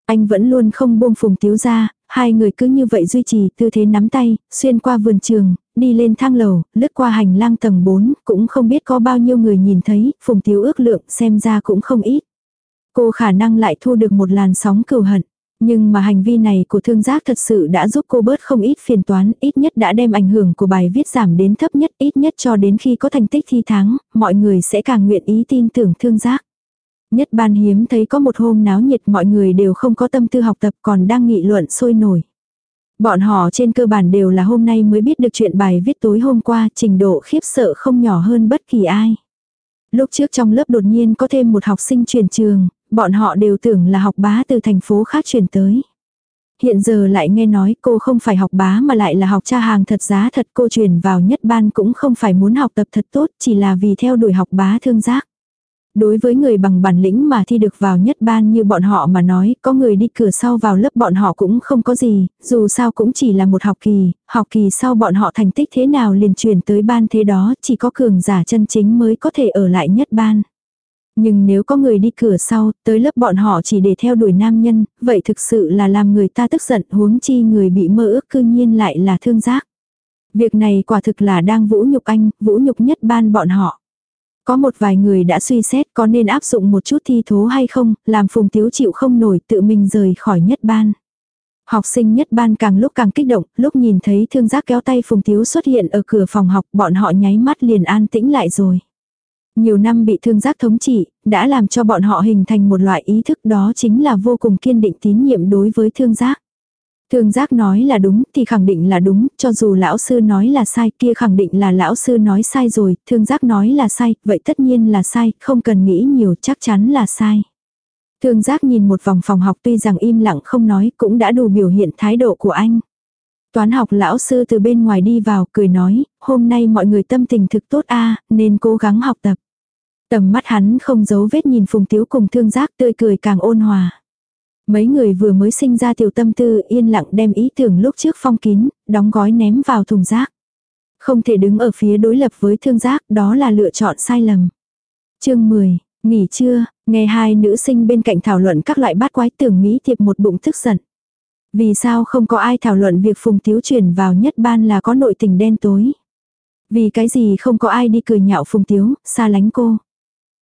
Anh vẫn luôn không buông phùng tiếu ra, hai người cứ như vậy duy trì tư thế nắm tay, xuyên qua vườn trường, đi lên thang lầu, lướt qua hành lang tầng 4, cũng không biết có bao nhiêu người nhìn thấy, phùng tiếu ước lượng xem ra cũng không ít. Cô khả năng lại thu được một làn sóng cừu hận. Nhưng mà hành vi này của thương giác thật sự đã giúp cô bớt không ít phiền toán, ít nhất đã đem ảnh hưởng của bài viết giảm đến thấp nhất, ít nhất cho đến khi có thành tích thi thắng, mọi người sẽ càng nguyện ý tin tưởng thương giác. Nhất ban hiếm thấy có một hôm náo nhiệt mọi người đều không có tâm tư học tập còn đang nghị luận sôi nổi. Bọn họ trên cơ bản đều là hôm nay mới biết được chuyện bài viết tối hôm qua trình độ khiếp sợ không nhỏ hơn bất kỳ ai. Lúc trước trong lớp đột nhiên có thêm một học sinh chuyển trường, bọn họ đều tưởng là học bá từ thành phố khác chuyển tới. Hiện giờ lại nghe nói cô không phải học bá mà lại là học cha hàng thật giá thật cô chuyển vào nhất ban cũng không phải muốn học tập thật tốt chỉ là vì theo đuổi học bá thương giác. Đối với người bằng bản lĩnh mà thi được vào nhất ban như bọn họ mà nói, có người đi cửa sau vào lớp bọn họ cũng không có gì, dù sao cũng chỉ là một học kỳ, học kỳ sau bọn họ thành tích thế nào liền chuyển tới ban thế đó, chỉ có cường giả chân chính mới có thể ở lại nhất ban. Nhưng nếu có người đi cửa sau, tới lớp bọn họ chỉ để theo đuổi nam nhân, vậy thực sự là làm người ta tức giận huống chi người bị mơ ước cư nhiên lại là thương giác. Việc này quả thực là đang vũ nhục anh, vũ nhục nhất ban bọn họ. Có một vài người đã suy xét có nên áp dụng một chút thi thố hay không, làm Phùng Tiếu chịu không nổi tự mình rời khỏi nhất ban. Học sinh nhất ban càng lúc càng kích động, lúc nhìn thấy thương giác kéo tay Phùng Tiếu xuất hiện ở cửa phòng học bọn họ nháy mắt liền an tĩnh lại rồi. Nhiều năm bị thương giác thống trị, đã làm cho bọn họ hình thành một loại ý thức đó chính là vô cùng kiên định tín nhiệm đối với thương giác. Thương giác nói là đúng thì khẳng định là đúng, cho dù lão sư nói là sai kia khẳng định là lão sư nói sai rồi, thương giác nói là sai, vậy tất nhiên là sai, không cần nghĩ nhiều chắc chắn là sai. Thương giác nhìn một vòng phòng học tuy rằng im lặng không nói cũng đã đủ biểu hiện thái độ của anh. Toán học lão sư từ bên ngoài đi vào cười nói, hôm nay mọi người tâm tình thực tốt a nên cố gắng học tập. Tầm mắt hắn không giấu vết nhìn Phùng Tiếu cùng thương giác tươi cười càng ôn hòa. Mấy người vừa mới sinh ra tiểu tâm tư yên lặng đem ý tưởng lúc trước phong kín, đóng gói ném vào thùng rác. Không thể đứng ở phía đối lập với thương giác, đó là lựa chọn sai lầm. chương 10, nghỉ trưa, nghe hai nữ sinh bên cạnh thảo luận các loại bát quái tưởng Mỹ thiệp một bụng tức giận. Vì sao không có ai thảo luận việc Phùng Tiếu chuyển vào nhất ban là có nội tình đen tối. Vì cái gì không có ai đi cười nhạo Phùng Tiếu, xa lánh cô.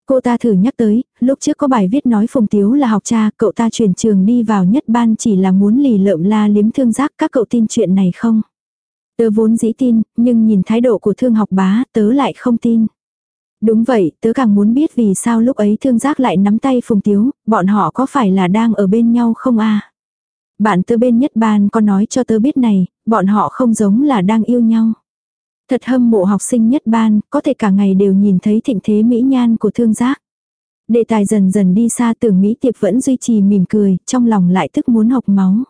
Cô ta thử nhắc tới, lúc trước có bài viết nói Phùng Tiếu là học cha, cậu ta chuyển trường đi vào nhất ban chỉ là muốn lì lợm la liếm thương giác các cậu tin chuyện này không? Tớ vốn dĩ tin, nhưng nhìn thái độ của thương học bá, tớ lại không tin. Đúng vậy, tớ càng muốn biết vì sao lúc ấy thương giác lại nắm tay Phùng Tiếu, bọn họ có phải là đang ở bên nhau không a Bạn tớ bên nhất ban có nói cho tớ biết này, bọn họ không giống là đang yêu nhau. Thật hâm mộ học sinh nhất ban, có thể cả ngày đều nhìn thấy thịnh thế mỹ nhan của thương giác. Đề tài dần dần đi xa tưởng Mỹ Tiệp vẫn duy trì mỉm cười, trong lòng lại tức muốn học máu.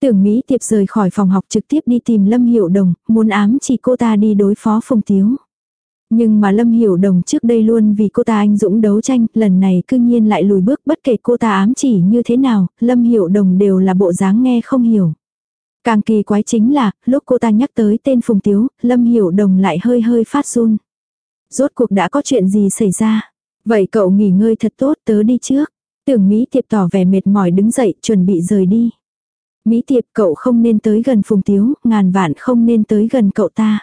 Tưởng Mỹ Tiệp rời khỏi phòng học trực tiếp đi tìm Lâm Hiểu Đồng, muốn ám chỉ cô ta đi đối phó Phùng Tiếu. Nhưng mà Lâm Hiểu Đồng trước đây luôn vì cô ta anh dũng đấu tranh, lần này cư nhiên lại lùi bước bất kể cô ta ám chỉ như thế nào, Lâm Hiểu Đồng đều là bộ dáng nghe không hiểu. Càng kỳ quái chính là, lúc cô ta nhắc tới tên Phùng Tiếu, Lâm Hiểu Đồng lại hơi hơi phát run. Rốt cuộc đã có chuyện gì xảy ra? Vậy cậu nghỉ ngơi thật tốt tớ đi trước. Tưởng Mỹ Tiệp tỏ vẻ mệt mỏi đứng dậy chuẩn bị rời đi. Mỹ Tiệp cậu không nên tới gần Phùng Tiếu, ngàn vạn không nên tới gần cậu ta.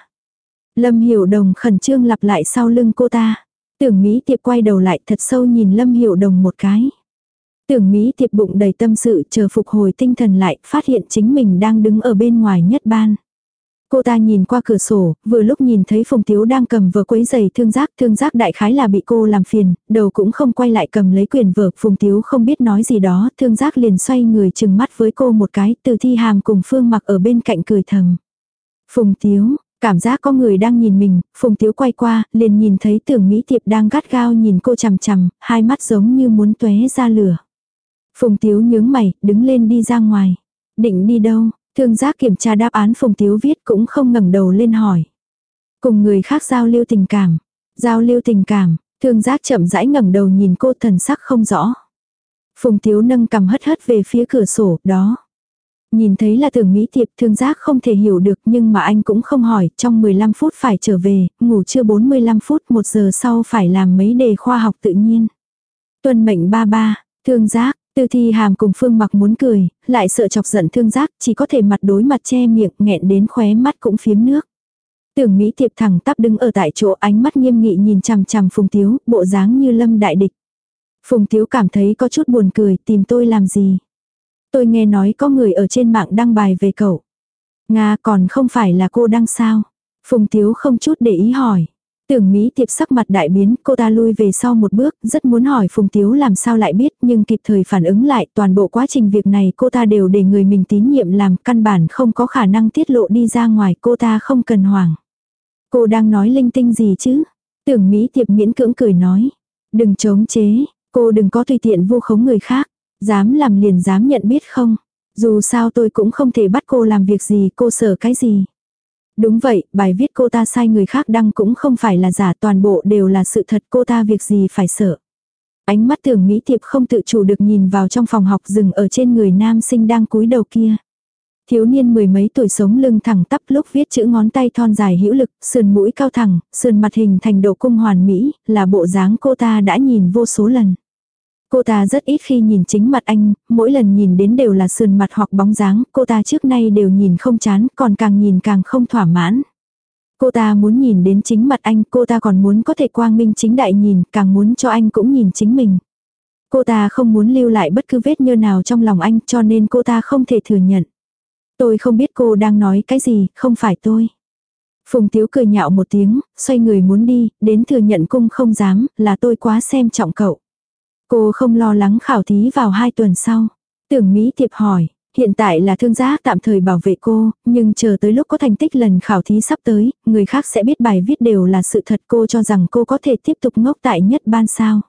Lâm Hiểu Đồng khẩn trương lặp lại sau lưng cô ta. Tưởng Mỹ Tiệp quay đầu lại thật sâu nhìn Lâm Hiểu Đồng một cái. Tưởng Mỹ Tiệp bụng đầy tâm sự chờ phục hồi tinh thần lại, phát hiện chính mình đang đứng ở bên ngoài nhất ban. Cô ta nhìn qua cửa sổ, vừa lúc nhìn thấy Phùng Tiếu đang cầm vở quấy giày thương giác, thương giác đại khái là bị cô làm phiền, đầu cũng không quay lại cầm lấy quyền vở, Phùng Tiếu không biết nói gì đó, thương giác liền xoay người chừng mắt với cô một cái, từ thi hàm cùng Phương mặc ở bên cạnh cười thầm. Phùng Tiếu, cảm giác có người đang nhìn mình, Phùng Tiếu quay qua, liền nhìn thấy tưởng Mỹ Tiệp đang gắt gao nhìn cô chằm chằm, hai mắt giống như muốn tuế ra lửa. Phùng Tiếu nhướng mày, đứng lên đi ra ngoài. Định đi đâu? Thương giác kiểm tra đáp án Phùng Tiếu viết cũng không ngẩng đầu lên hỏi. Cùng người khác giao lưu tình cảm. Giao lưu tình cảm, thương giác chậm rãi ngẩng đầu nhìn cô thần sắc không rõ. Phùng Tiếu nâng cầm hất hất về phía cửa sổ, đó. Nhìn thấy là tưởng Mỹ Tiệp thương giác không thể hiểu được nhưng mà anh cũng không hỏi, trong 15 phút phải trở về, ngủ chưa 45 phút, một giờ sau phải làm mấy đề khoa học tự nhiên. Tuần mệnh ba ba, thương giác, Tư thi hàm cùng phương mặc muốn cười, lại sợ chọc giận thương giác, chỉ có thể mặt đối mặt che miệng nghẹn đến khóe mắt cũng phiếm nước. Tưởng Mỹ tiệp thẳng tắp đứng ở tại chỗ ánh mắt nghiêm nghị nhìn chằm chằm Phùng Tiếu, bộ dáng như lâm đại địch. Phùng Tiếu cảm thấy có chút buồn cười, tìm tôi làm gì. Tôi nghe nói có người ở trên mạng đăng bài về cậu. Nga còn không phải là cô đăng sao. Phùng Tiếu không chút để ý hỏi. Tưởng Mỹ tiệp sắc mặt đại biến, cô ta lui về sau một bước, rất muốn hỏi Phùng Tiếu làm sao lại biết, nhưng kịp thời phản ứng lại, toàn bộ quá trình việc này cô ta đều để người mình tín nhiệm làm, căn bản không có khả năng tiết lộ đi ra ngoài, cô ta không cần hoảng. Cô đang nói linh tinh gì chứ? Tưởng Mỹ tiệp miễn cưỡng cười nói. Đừng chống chế, cô đừng có tùy tiện vu khống người khác. Dám làm liền dám nhận biết không? Dù sao tôi cũng không thể bắt cô làm việc gì, cô sợ cái gì. Đúng vậy, bài viết cô ta sai người khác đăng cũng không phải là giả toàn bộ đều là sự thật cô ta việc gì phải sợ. Ánh mắt tưởng Mỹ Tiệp không tự chủ được nhìn vào trong phòng học dừng ở trên người nam sinh đang cúi đầu kia. Thiếu niên mười mấy tuổi sống lưng thẳng tắp lúc viết chữ ngón tay thon dài hữu lực, sườn mũi cao thẳng, sườn mặt hình thành độ cung hoàn mỹ, là bộ dáng cô ta đã nhìn vô số lần. Cô ta rất ít khi nhìn chính mặt anh, mỗi lần nhìn đến đều là sườn mặt hoặc bóng dáng, cô ta trước nay đều nhìn không chán, còn càng nhìn càng không thỏa mãn. Cô ta muốn nhìn đến chính mặt anh, cô ta còn muốn có thể quang minh chính đại nhìn, càng muốn cho anh cũng nhìn chính mình. Cô ta không muốn lưu lại bất cứ vết nhơ nào trong lòng anh cho nên cô ta không thể thừa nhận. Tôi không biết cô đang nói cái gì, không phải tôi. Phùng Tiếu cười nhạo một tiếng, xoay người muốn đi, đến thừa nhận cung không dám, là tôi quá xem trọng cậu. Cô không lo lắng khảo thí vào hai tuần sau. Tưởng Mỹ Tiệp hỏi, hiện tại là thương giác tạm thời bảo vệ cô, nhưng chờ tới lúc có thành tích lần khảo thí sắp tới, người khác sẽ biết bài viết đều là sự thật cô cho rằng cô có thể tiếp tục ngốc tại nhất ban sao.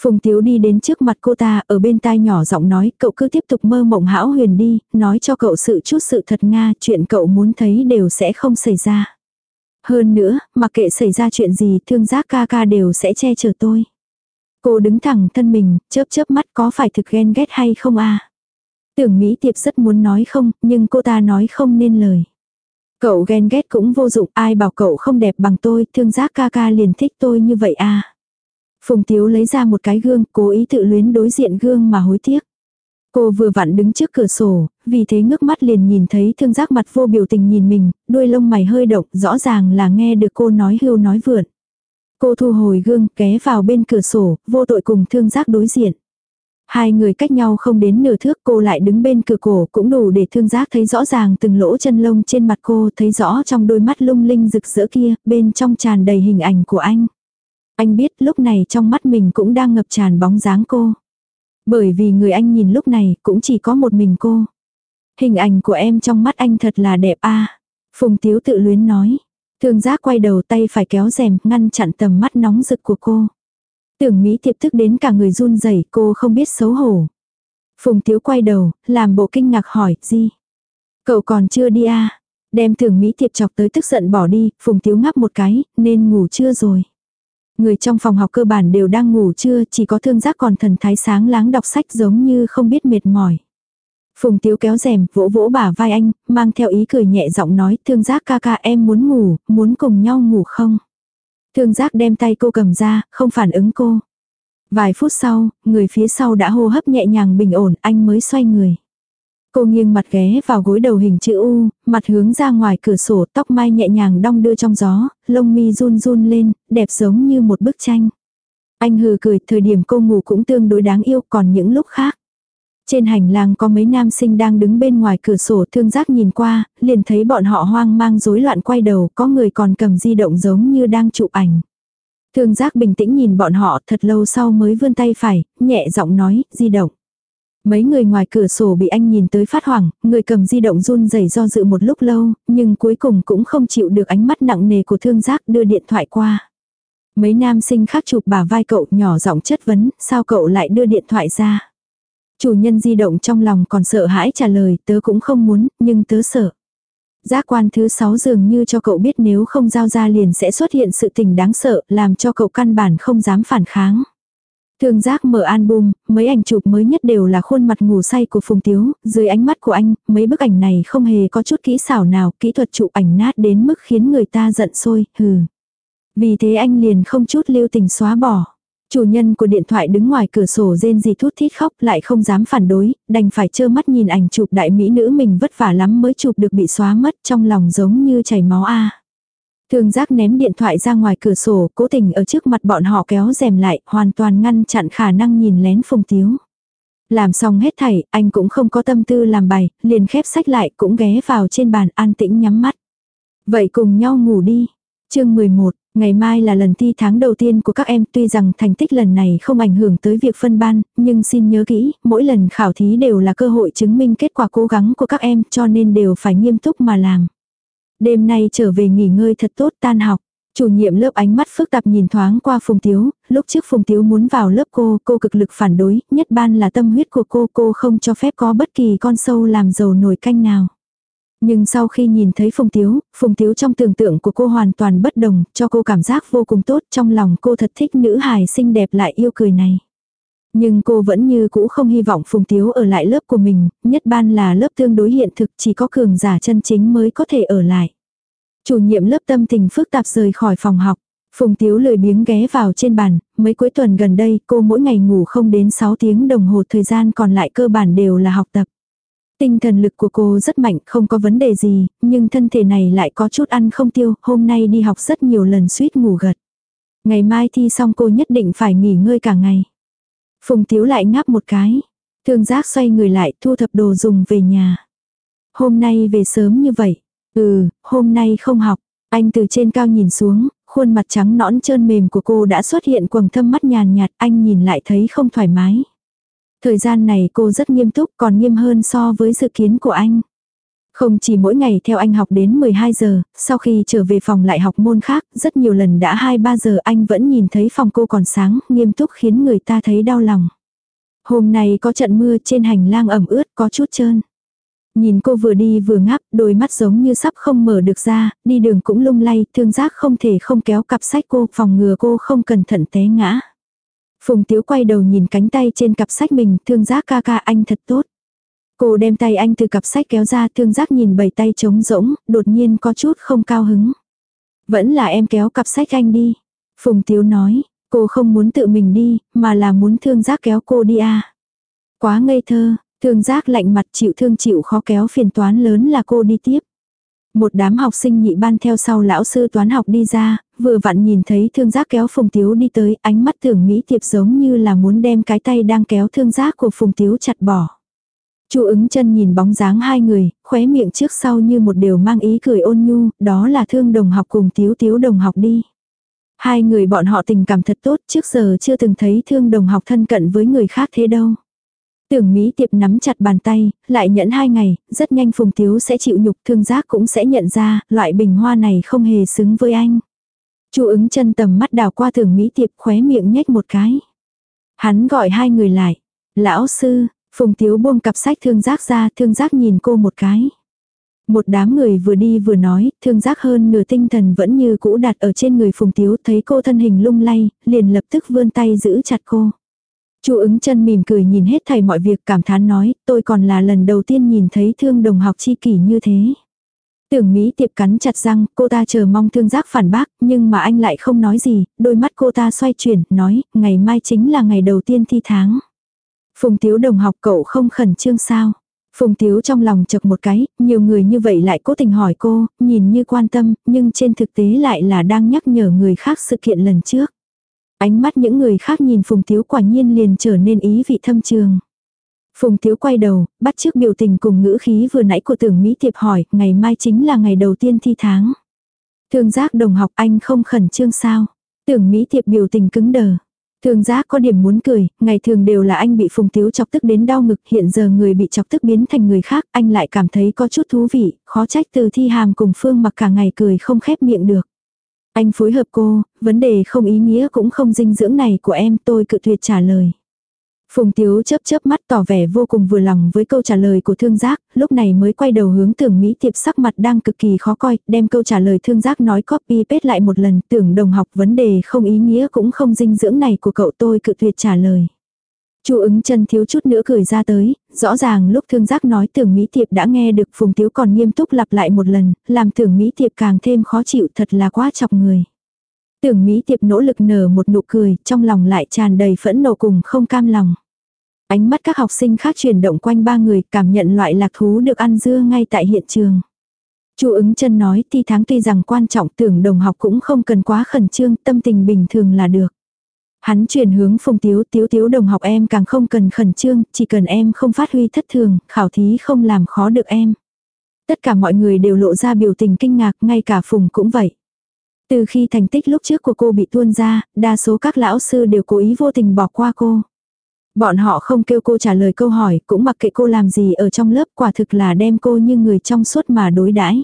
Phùng Tiếu đi đến trước mặt cô ta, ở bên tai nhỏ giọng nói, cậu cứ tiếp tục mơ mộng hão huyền đi, nói cho cậu sự chút sự thật Nga, chuyện cậu muốn thấy đều sẽ không xảy ra. Hơn nữa, mặc kệ xảy ra chuyện gì, thương giác ca ca đều sẽ che chở tôi. Cô đứng thẳng thân mình, chớp chớp mắt có phải thực ghen ghét hay không a Tưởng Mỹ Tiệp rất muốn nói không, nhưng cô ta nói không nên lời. Cậu ghen ghét cũng vô dụng, ai bảo cậu không đẹp bằng tôi, thương giác ca ca liền thích tôi như vậy à. Phùng Tiếu lấy ra một cái gương, cố ý tự luyến đối diện gương mà hối tiếc. Cô vừa vặn đứng trước cửa sổ, vì thế ngước mắt liền nhìn thấy thương giác mặt vô biểu tình nhìn mình, đuôi lông mày hơi động, rõ ràng là nghe được cô nói hưu nói vượn. Cô thu hồi gương, ké vào bên cửa sổ, vô tội cùng thương giác đối diện. Hai người cách nhau không đến nửa thước cô lại đứng bên cửa cổ cũng đủ để thương giác thấy rõ ràng từng lỗ chân lông trên mặt cô thấy rõ trong đôi mắt lung linh rực rỡ kia, bên trong tràn đầy hình ảnh của anh. Anh biết lúc này trong mắt mình cũng đang ngập tràn bóng dáng cô. Bởi vì người anh nhìn lúc này cũng chỉ có một mình cô. Hình ảnh của em trong mắt anh thật là đẹp a Phùng Tiếu tự luyến nói. Thương giác quay đầu tay phải kéo rèm ngăn chặn tầm mắt nóng rực của cô. Tưởng Mỹ tiệp thức đến cả người run rẩy cô không biết xấu hổ. Phùng Tiếu quay đầu, làm bộ kinh ngạc hỏi, gì? Cậu còn chưa đi à? Đem tưởng Mỹ tiệp chọc tới tức giận bỏ đi, Phùng Tiếu ngắp một cái, nên ngủ chưa rồi. Người trong phòng học cơ bản đều đang ngủ trưa, chỉ có thương giác còn thần thái sáng láng đọc sách giống như không biết mệt mỏi. Phùng Tiếu kéo rèm, vỗ vỗ bả vai anh, mang theo ý cười nhẹ giọng nói, thương giác ca ca em muốn ngủ, muốn cùng nhau ngủ không? Thương giác đem tay cô cầm ra, không phản ứng cô. Vài phút sau, người phía sau đã hô hấp nhẹ nhàng bình ổn, anh mới xoay người. Cô nghiêng mặt ghé vào gối đầu hình chữ U, mặt hướng ra ngoài cửa sổ, tóc mai nhẹ nhàng đong đưa trong gió, lông mi run run lên, đẹp giống như một bức tranh. Anh hừ cười, thời điểm cô ngủ cũng tương đối đáng yêu, còn những lúc khác. Trên hành lang có mấy nam sinh đang đứng bên ngoài cửa sổ thương giác nhìn qua, liền thấy bọn họ hoang mang rối loạn quay đầu, có người còn cầm di động giống như đang chụp ảnh. Thương giác bình tĩnh nhìn bọn họ thật lâu sau mới vươn tay phải, nhẹ giọng nói, di động. Mấy người ngoài cửa sổ bị anh nhìn tới phát hoảng, người cầm di động run rẩy do dự một lúc lâu, nhưng cuối cùng cũng không chịu được ánh mắt nặng nề của thương giác đưa điện thoại qua. Mấy nam sinh khác chụp bà vai cậu nhỏ giọng chất vấn, sao cậu lại đưa điện thoại ra. Chủ nhân di động trong lòng còn sợ hãi trả lời, tớ cũng không muốn, nhưng tớ sợ. Giác quan thứ sáu dường như cho cậu biết nếu không giao ra liền sẽ xuất hiện sự tình đáng sợ, làm cho cậu căn bản không dám phản kháng. Thương giác mở album, mấy ảnh chụp mới nhất đều là khuôn mặt ngủ say của Phùng Tiếu, dưới ánh mắt của anh, mấy bức ảnh này không hề có chút kỹ xảo nào, kỹ thuật chụp ảnh nát đến mức khiến người ta giận sôi, hừ. Vì thế anh liền không chút lưu tình xóa bỏ. Chủ nhân của điện thoại đứng ngoài cửa sổ rên gì thút thít khóc lại không dám phản đối, đành phải trơ mắt nhìn ảnh chụp đại mỹ nữ mình vất vả lắm mới chụp được bị xóa mất trong lòng giống như chảy máu a. Thương giác ném điện thoại ra ngoài cửa sổ, cố tình ở trước mặt bọn họ kéo rèm lại, hoàn toàn ngăn chặn khả năng nhìn lén phùng tiếu. Làm xong hết thảy, anh cũng không có tâm tư làm bài, liền khép sách lại cũng ghé vào trên bàn an tĩnh nhắm mắt. Vậy cùng nhau ngủ đi. chương 11, ngày mai là lần thi tháng đầu tiên của các em tuy rằng thành tích lần này không ảnh hưởng tới việc phân ban, nhưng xin nhớ kỹ, mỗi lần khảo thí đều là cơ hội chứng minh kết quả cố gắng của các em cho nên đều phải nghiêm túc mà làm. Đêm nay trở về nghỉ ngơi thật tốt tan học. Chủ nhiệm lớp ánh mắt phức tạp nhìn thoáng qua Phùng Tiếu, lúc trước Phùng Tiếu muốn vào lớp cô, cô cực lực phản đối, nhất ban là tâm huyết của cô, cô không cho phép có bất kỳ con sâu làm dầu nổi canh nào. Nhưng sau khi nhìn thấy Phùng Tiếu, Phùng Tiếu trong tưởng tượng của cô hoàn toàn bất đồng, cho cô cảm giác vô cùng tốt, trong lòng cô thật thích nữ hài xinh đẹp lại yêu cười này. Nhưng cô vẫn như cũ không hy vọng Phùng Tiếu ở lại lớp của mình, nhất ban là lớp tương đối hiện thực chỉ có cường giả chân chính mới có thể ở lại. Chủ nhiệm lớp tâm tình phức tạp rời khỏi phòng học. Phùng Tiếu lười biếng ghé vào trên bàn, mấy cuối tuần gần đây cô mỗi ngày ngủ không đến 6 tiếng đồng hồ thời gian còn lại cơ bản đều là học tập. Tinh thần lực của cô rất mạnh, không có vấn đề gì, nhưng thân thể này lại có chút ăn không tiêu, hôm nay đi học rất nhiều lần suýt ngủ gật. Ngày mai thi xong cô nhất định phải nghỉ ngơi cả ngày. Phùng Tiếu lại ngáp một cái. Thương giác xoay người lại thu thập đồ dùng về nhà. Hôm nay về sớm như vậy. Ừ, hôm nay không học. Anh từ trên cao nhìn xuống, khuôn mặt trắng nõn trơn mềm của cô đã xuất hiện quầng thâm mắt nhàn nhạt, anh nhìn lại thấy không thoải mái. Thời gian này cô rất nghiêm túc còn nghiêm hơn so với dự kiến của anh. Không chỉ mỗi ngày theo anh học đến 12 giờ, sau khi trở về phòng lại học môn khác, rất nhiều lần đã 2-3 giờ anh vẫn nhìn thấy phòng cô còn sáng, nghiêm túc khiến người ta thấy đau lòng. Hôm nay có trận mưa trên hành lang ẩm ướt có chút trơn. Nhìn cô vừa đi vừa ngáp, đôi mắt giống như sắp không mở được ra, đi đường cũng lung lay, thương giác không thể không kéo cặp sách cô, phòng ngừa cô không cẩn thận té ngã. Phùng Tiếu quay đầu nhìn cánh tay trên cặp sách mình, thương giác ca ca anh thật tốt. Cô đem tay anh từ cặp sách kéo ra thương giác nhìn bảy tay trống rỗng, đột nhiên có chút không cao hứng. Vẫn là em kéo cặp sách anh đi. Phùng Tiếu nói, cô không muốn tự mình đi, mà là muốn thương giác kéo cô đi à. Quá ngây thơ, thương giác lạnh mặt chịu thương chịu khó kéo phiền toán lớn là cô đi tiếp. Một đám học sinh nhị ban theo sau lão sư toán học đi ra, vừa vặn nhìn thấy thương giác kéo Phùng Tiếu đi tới, ánh mắt tưởng Mỹ tiệp giống như là muốn đem cái tay đang kéo thương giác của Phùng Tiếu chặt bỏ. Chu ứng chân nhìn bóng dáng hai người, khóe miệng trước sau như một điều mang ý cười ôn nhu, đó là thương đồng học cùng Tiếu Tiếu đồng học đi. Hai người bọn họ tình cảm thật tốt, trước giờ chưa từng thấy thương đồng học thân cận với người khác thế đâu. Tưởng Mỹ Tiệp nắm chặt bàn tay, lại nhẫn hai ngày, rất nhanh Phùng Tiếu sẽ chịu nhục thương giác cũng sẽ nhận ra, loại bình hoa này không hề xứng với anh. Chu ứng chân tầm mắt đào qua tưởng Mỹ Tiệp khóe miệng nhếch một cái. Hắn gọi hai người lại. Lão sư, Phùng Tiếu buông cặp sách thương giác ra, thương giác nhìn cô một cái. Một đám người vừa đi vừa nói, thương giác hơn nửa tinh thần vẫn như cũ đặt ở trên người Phùng Tiếu thấy cô thân hình lung lay, liền lập tức vươn tay giữ chặt cô. Chu ứng chân mỉm cười nhìn hết thầy mọi việc cảm thán nói, tôi còn là lần đầu tiên nhìn thấy thương đồng học chi kỷ như thế. Tưởng Mỹ tiệp cắn chặt răng, cô ta chờ mong thương giác phản bác, nhưng mà anh lại không nói gì, đôi mắt cô ta xoay chuyển, nói, ngày mai chính là ngày đầu tiên thi tháng. Phùng Tiếu đồng học cậu không khẩn trương sao? Phùng Tiếu trong lòng chật một cái, nhiều người như vậy lại cố tình hỏi cô, nhìn như quan tâm, nhưng trên thực tế lại là đang nhắc nhở người khác sự kiện lần trước. Ánh mắt những người khác nhìn Phùng Tiếu quả nhiên liền trở nên ý vị thâm trường. Phùng Tiếu quay đầu, bắt trước biểu tình cùng ngữ khí vừa nãy của tưởng Mỹ Tiệp hỏi, ngày mai chính là ngày đầu tiên thi tháng. Thương giác đồng học anh không khẩn trương sao? Tưởng Mỹ Tiệp biểu tình cứng đờ. Thường giác có điểm muốn cười, ngày thường đều là anh bị Phùng Tiếu chọc tức đến đau ngực, hiện giờ người bị chọc tức biến thành người khác, anh lại cảm thấy có chút thú vị, khó trách từ thi hàm cùng Phương mặc cả ngày cười không khép miệng được. Anh phối hợp cô, vấn đề không ý nghĩa cũng không dinh dưỡng này của em tôi cự tuyệt trả lời. Phùng Tiếu chớp chớp mắt tỏ vẻ vô cùng vừa lòng với câu trả lời của thương giác, lúc này mới quay đầu hướng tưởng Mỹ tiệp sắc mặt đang cực kỳ khó coi, đem câu trả lời thương giác nói copy paste lại một lần, tưởng đồng học vấn đề không ý nghĩa cũng không dinh dưỡng này của cậu tôi cự tuyệt trả lời. Chu ứng chân thiếu chút nữa cười ra tới, rõ ràng lúc thương giác nói tưởng Mỹ Tiệp đã nghe được Phùng Tiếu còn nghiêm túc lặp lại một lần, làm tưởng Mỹ Tiệp càng thêm khó chịu thật là quá chọc người. Tưởng Mỹ Tiệp nỗ lực nở một nụ cười, trong lòng lại tràn đầy phẫn nộ cùng không cam lòng. Ánh mắt các học sinh khác chuyển động quanh ba người, cảm nhận loại lạc thú được ăn dưa ngay tại hiện trường. Chu ứng chân nói thi tháng tuy rằng quan trọng tưởng đồng học cũng không cần quá khẩn trương, tâm tình bình thường là được. Hắn chuyển hướng phùng tiếu, tiếu tiếu đồng học em càng không cần khẩn trương, chỉ cần em không phát huy thất thường, khảo thí không làm khó được em. Tất cả mọi người đều lộ ra biểu tình kinh ngạc, ngay cả phùng cũng vậy. Từ khi thành tích lúc trước của cô bị tuôn ra, đa số các lão sư đều cố ý vô tình bỏ qua cô. Bọn họ không kêu cô trả lời câu hỏi, cũng mặc kệ cô làm gì ở trong lớp quả thực là đem cô như người trong suốt mà đối đãi.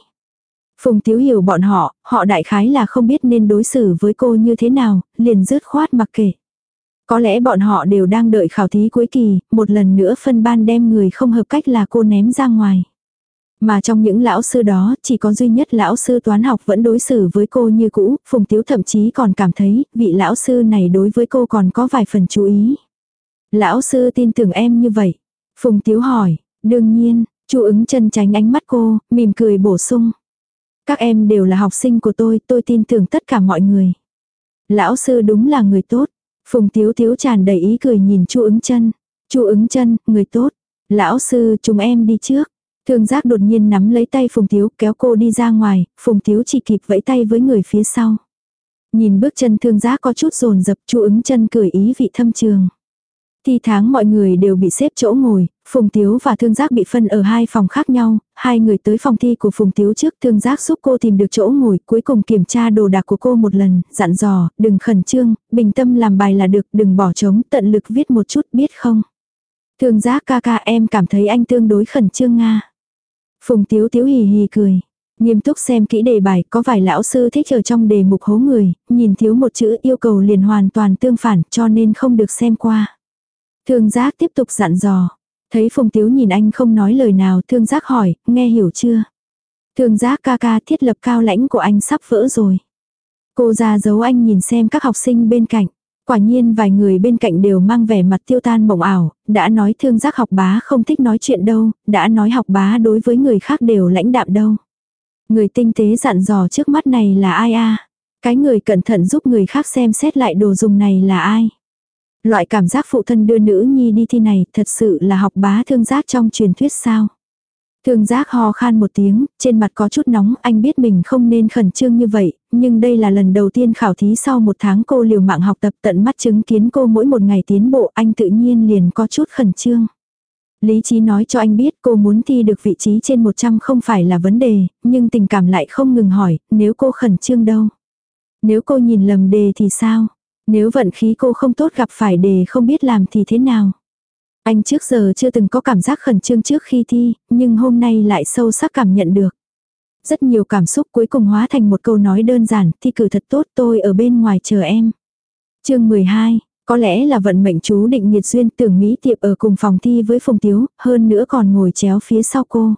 Phùng Tiếu hiểu bọn họ, họ đại khái là không biết nên đối xử với cô như thế nào, liền dứt khoát mặc kệ. Có lẽ bọn họ đều đang đợi khảo thí cuối kỳ, một lần nữa phân ban đem người không hợp cách là cô ném ra ngoài. Mà trong những lão sư đó, chỉ có duy nhất lão sư toán học vẫn đối xử với cô như cũ, Phùng Tiếu thậm chí còn cảm thấy, vị lão sư này đối với cô còn có vài phần chú ý. Lão sư tin tưởng em như vậy. Phùng Tiếu hỏi, đương nhiên, chu ứng chân tránh ánh mắt cô, mỉm cười bổ sung. Các em đều là học sinh của tôi, tôi tin tưởng tất cả mọi người. Lão sư đúng là người tốt. Phùng Tiếu Tiếu tràn đầy ý cười nhìn chu ứng chân. chu ứng chân, người tốt. Lão sư, chúng em đi trước. Thương giác đột nhiên nắm lấy tay Phùng Tiếu kéo cô đi ra ngoài, Phùng Tiếu chỉ kịp vẫy tay với người phía sau. Nhìn bước chân thương giác có chút rồn dập chu ứng chân cười ý vị thâm trường. Thi tháng mọi người đều bị xếp chỗ ngồi, Phùng Tiếu và Thương Giác bị phân ở hai phòng khác nhau, hai người tới phòng thi của Phùng Tiếu trước Thương Giác giúp cô tìm được chỗ ngồi, cuối cùng kiểm tra đồ đạc của cô một lần, dặn dò, đừng khẩn trương, bình tâm làm bài là được, đừng bỏ trống, tận lực viết một chút biết không. Thương Giác ca ca em cảm thấy anh tương đối khẩn trương Nga. Phùng Tiếu Tiếu hì hì cười. Nghiêm túc xem kỹ đề bài, có vài lão sư thích ở trong đề mục hố người, nhìn thiếu một chữ yêu cầu liền hoàn toàn tương phản cho nên không được xem qua. Thương giác tiếp tục dặn dò. Thấy Phùng Tiếu nhìn anh không nói lời nào, thương giác hỏi, nghe hiểu chưa? Thương giác ca ca thiết lập cao lãnh của anh sắp vỡ rồi. Cô ra giấu anh nhìn xem các học sinh bên cạnh. Quả nhiên vài người bên cạnh đều mang vẻ mặt tiêu tan mộng ảo, đã nói thương giác học bá không thích nói chuyện đâu, đã nói học bá đối với người khác đều lãnh đạm đâu. Người tinh tế dặn dò trước mắt này là ai a Cái người cẩn thận giúp người khác xem xét lại đồ dùng này là ai? Loại cảm giác phụ thân đưa nữ nhi đi thi này thật sự là học bá thương giác trong truyền thuyết sao. Thương giác ho khan một tiếng, trên mặt có chút nóng, anh biết mình không nên khẩn trương như vậy, nhưng đây là lần đầu tiên khảo thí sau một tháng cô liều mạng học tập tận mắt chứng kiến cô mỗi một ngày tiến bộ, anh tự nhiên liền có chút khẩn trương. Lý trí nói cho anh biết cô muốn thi được vị trí trên 100 không phải là vấn đề, nhưng tình cảm lại không ngừng hỏi, nếu cô khẩn trương đâu? Nếu cô nhìn lầm đề thì sao? Nếu vận khí cô không tốt gặp phải đề không biết làm thì thế nào? Anh trước giờ chưa từng có cảm giác khẩn trương trước khi thi, nhưng hôm nay lại sâu sắc cảm nhận được. Rất nhiều cảm xúc cuối cùng hóa thành một câu nói đơn giản, thi cử thật tốt tôi ở bên ngoài chờ em. chương 12, có lẽ là vận mệnh chú định nhiệt duyên tưởng Mỹ Tiệp ở cùng phòng thi với Phùng Tiếu, hơn nữa còn ngồi chéo phía sau cô.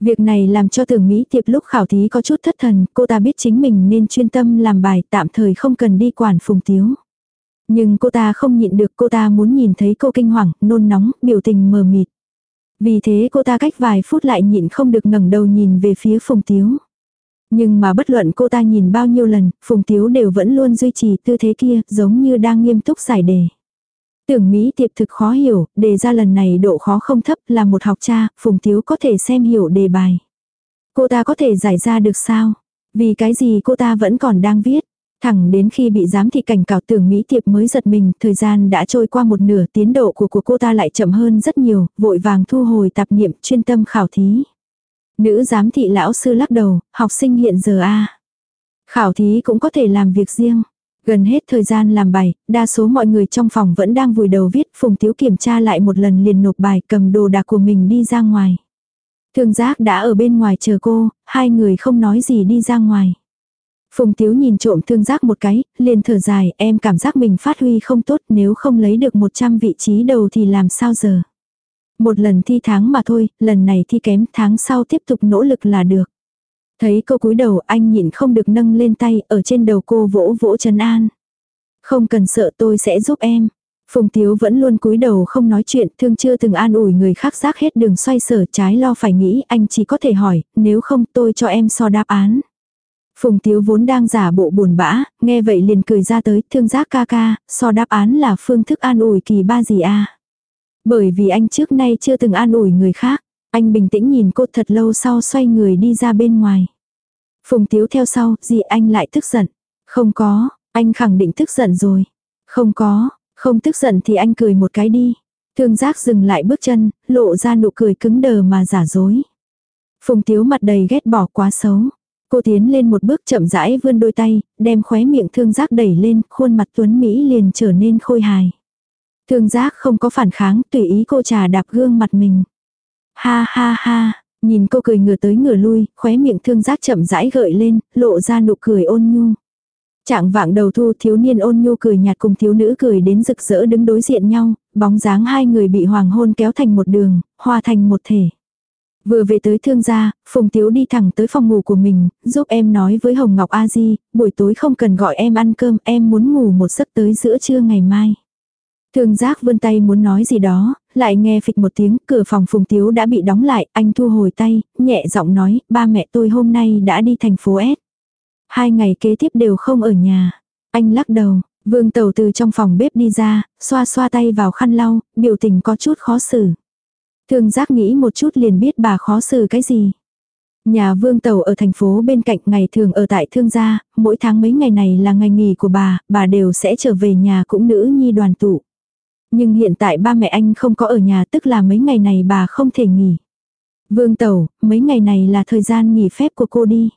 Việc này làm cho tưởng Mỹ Tiệp lúc khảo thí có chút thất thần, cô ta biết chính mình nên chuyên tâm làm bài tạm thời không cần đi quản Phùng Tiếu. Nhưng cô ta không nhịn được cô ta muốn nhìn thấy cô kinh hoàng, nôn nóng, biểu tình mờ mịt. Vì thế cô ta cách vài phút lại nhịn không được ngẩng đầu nhìn về phía Phùng Tiếu. Nhưng mà bất luận cô ta nhìn bao nhiêu lần, Phùng Tiếu đều vẫn luôn duy trì tư thế kia, giống như đang nghiêm túc giải đề. Tưởng Mỹ tiệp thực khó hiểu, đề ra lần này độ khó không thấp là một học cha, Phùng Tiếu có thể xem hiểu đề bài. Cô ta có thể giải ra được sao? Vì cái gì cô ta vẫn còn đang viết? Thẳng đến khi bị giám thị cảnh cáo tưởng Mỹ Tiệp mới giật mình, thời gian đã trôi qua một nửa tiến độ của của cô ta lại chậm hơn rất nhiều, vội vàng thu hồi tạp niệm chuyên tâm khảo thí. Nữ giám thị lão sư lắc đầu, học sinh hiện giờ a Khảo thí cũng có thể làm việc riêng. Gần hết thời gian làm bài, đa số mọi người trong phòng vẫn đang vùi đầu viết, Phùng Tiếu kiểm tra lại một lần liền nộp bài cầm đồ đạc của mình đi ra ngoài. Thương giác đã ở bên ngoài chờ cô, hai người không nói gì đi ra ngoài. Phùng Tiếu nhìn trộm thương giác một cái, liền thở dài, em cảm giác mình phát huy không tốt nếu không lấy được 100 vị trí đầu thì làm sao giờ. Một lần thi tháng mà thôi, lần này thi kém tháng sau tiếp tục nỗ lực là được. Thấy cô cúi đầu anh nhịn không được nâng lên tay ở trên đầu cô vỗ vỗ chân an. Không cần sợ tôi sẽ giúp em. Phùng Tiếu vẫn luôn cúi đầu không nói chuyện, thương chưa từng an ủi người khác giác hết đường xoay sở trái lo phải nghĩ, anh chỉ có thể hỏi, nếu không tôi cho em so đáp án. Phùng Tiếu vốn đang giả bộ buồn bã, nghe vậy liền cười ra tới, thương giác ca ca, so đáp án là phương thức an ủi kỳ ba gì a Bởi vì anh trước nay chưa từng an ủi người khác, anh bình tĩnh nhìn cô thật lâu sau xoay người đi ra bên ngoài. Phùng Tiếu theo sau, gì anh lại tức giận. Không có, anh khẳng định tức giận rồi. Không có, không tức giận thì anh cười một cái đi. Thương giác dừng lại bước chân, lộ ra nụ cười cứng đờ mà giả dối. Phùng Tiếu mặt đầy ghét bỏ quá xấu. Cô tiến lên một bước chậm rãi vươn đôi tay, đem khóe miệng thương giác đẩy lên, khuôn mặt tuấn Mỹ liền trở nên khôi hài. Thương giác không có phản kháng, tùy ý cô trà đạp gương mặt mình. Ha ha ha, nhìn cô cười ngửa tới ngửa lui, khóe miệng thương giác chậm rãi gợi lên, lộ ra nụ cười ôn nhu. Trạng vạng đầu thu thiếu niên ôn nhu cười nhạt cùng thiếu nữ cười đến rực rỡ đứng đối diện nhau, bóng dáng hai người bị hoàng hôn kéo thành một đường, hòa thành một thể. Vừa về tới thương gia, Phùng Tiếu đi thẳng tới phòng ngủ của mình, giúp em nói với Hồng Ngọc A Di, buổi tối không cần gọi em ăn cơm, em muốn ngủ một giấc tới giữa trưa ngày mai. Thương giác vươn tay muốn nói gì đó, lại nghe phịch một tiếng, cửa phòng Phùng Tiếu đã bị đóng lại, anh thu hồi tay, nhẹ giọng nói, ba mẹ tôi hôm nay đã đi thành phố S. Hai ngày kế tiếp đều không ở nhà. Anh lắc đầu, vương tàu từ trong phòng bếp đi ra, xoa xoa tay vào khăn lau, biểu tình có chút khó xử. Thương giác nghĩ một chút liền biết bà khó xử cái gì. Nhà vương tàu ở thành phố bên cạnh ngày thường ở tại thương gia, mỗi tháng mấy ngày này là ngày nghỉ của bà, bà đều sẽ trở về nhà cũng nữ nhi đoàn tụ. Nhưng hiện tại ba mẹ anh không có ở nhà tức là mấy ngày này bà không thể nghỉ. Vương tàu, mấy ngày này là thời gian nghỉ phép của cô đi.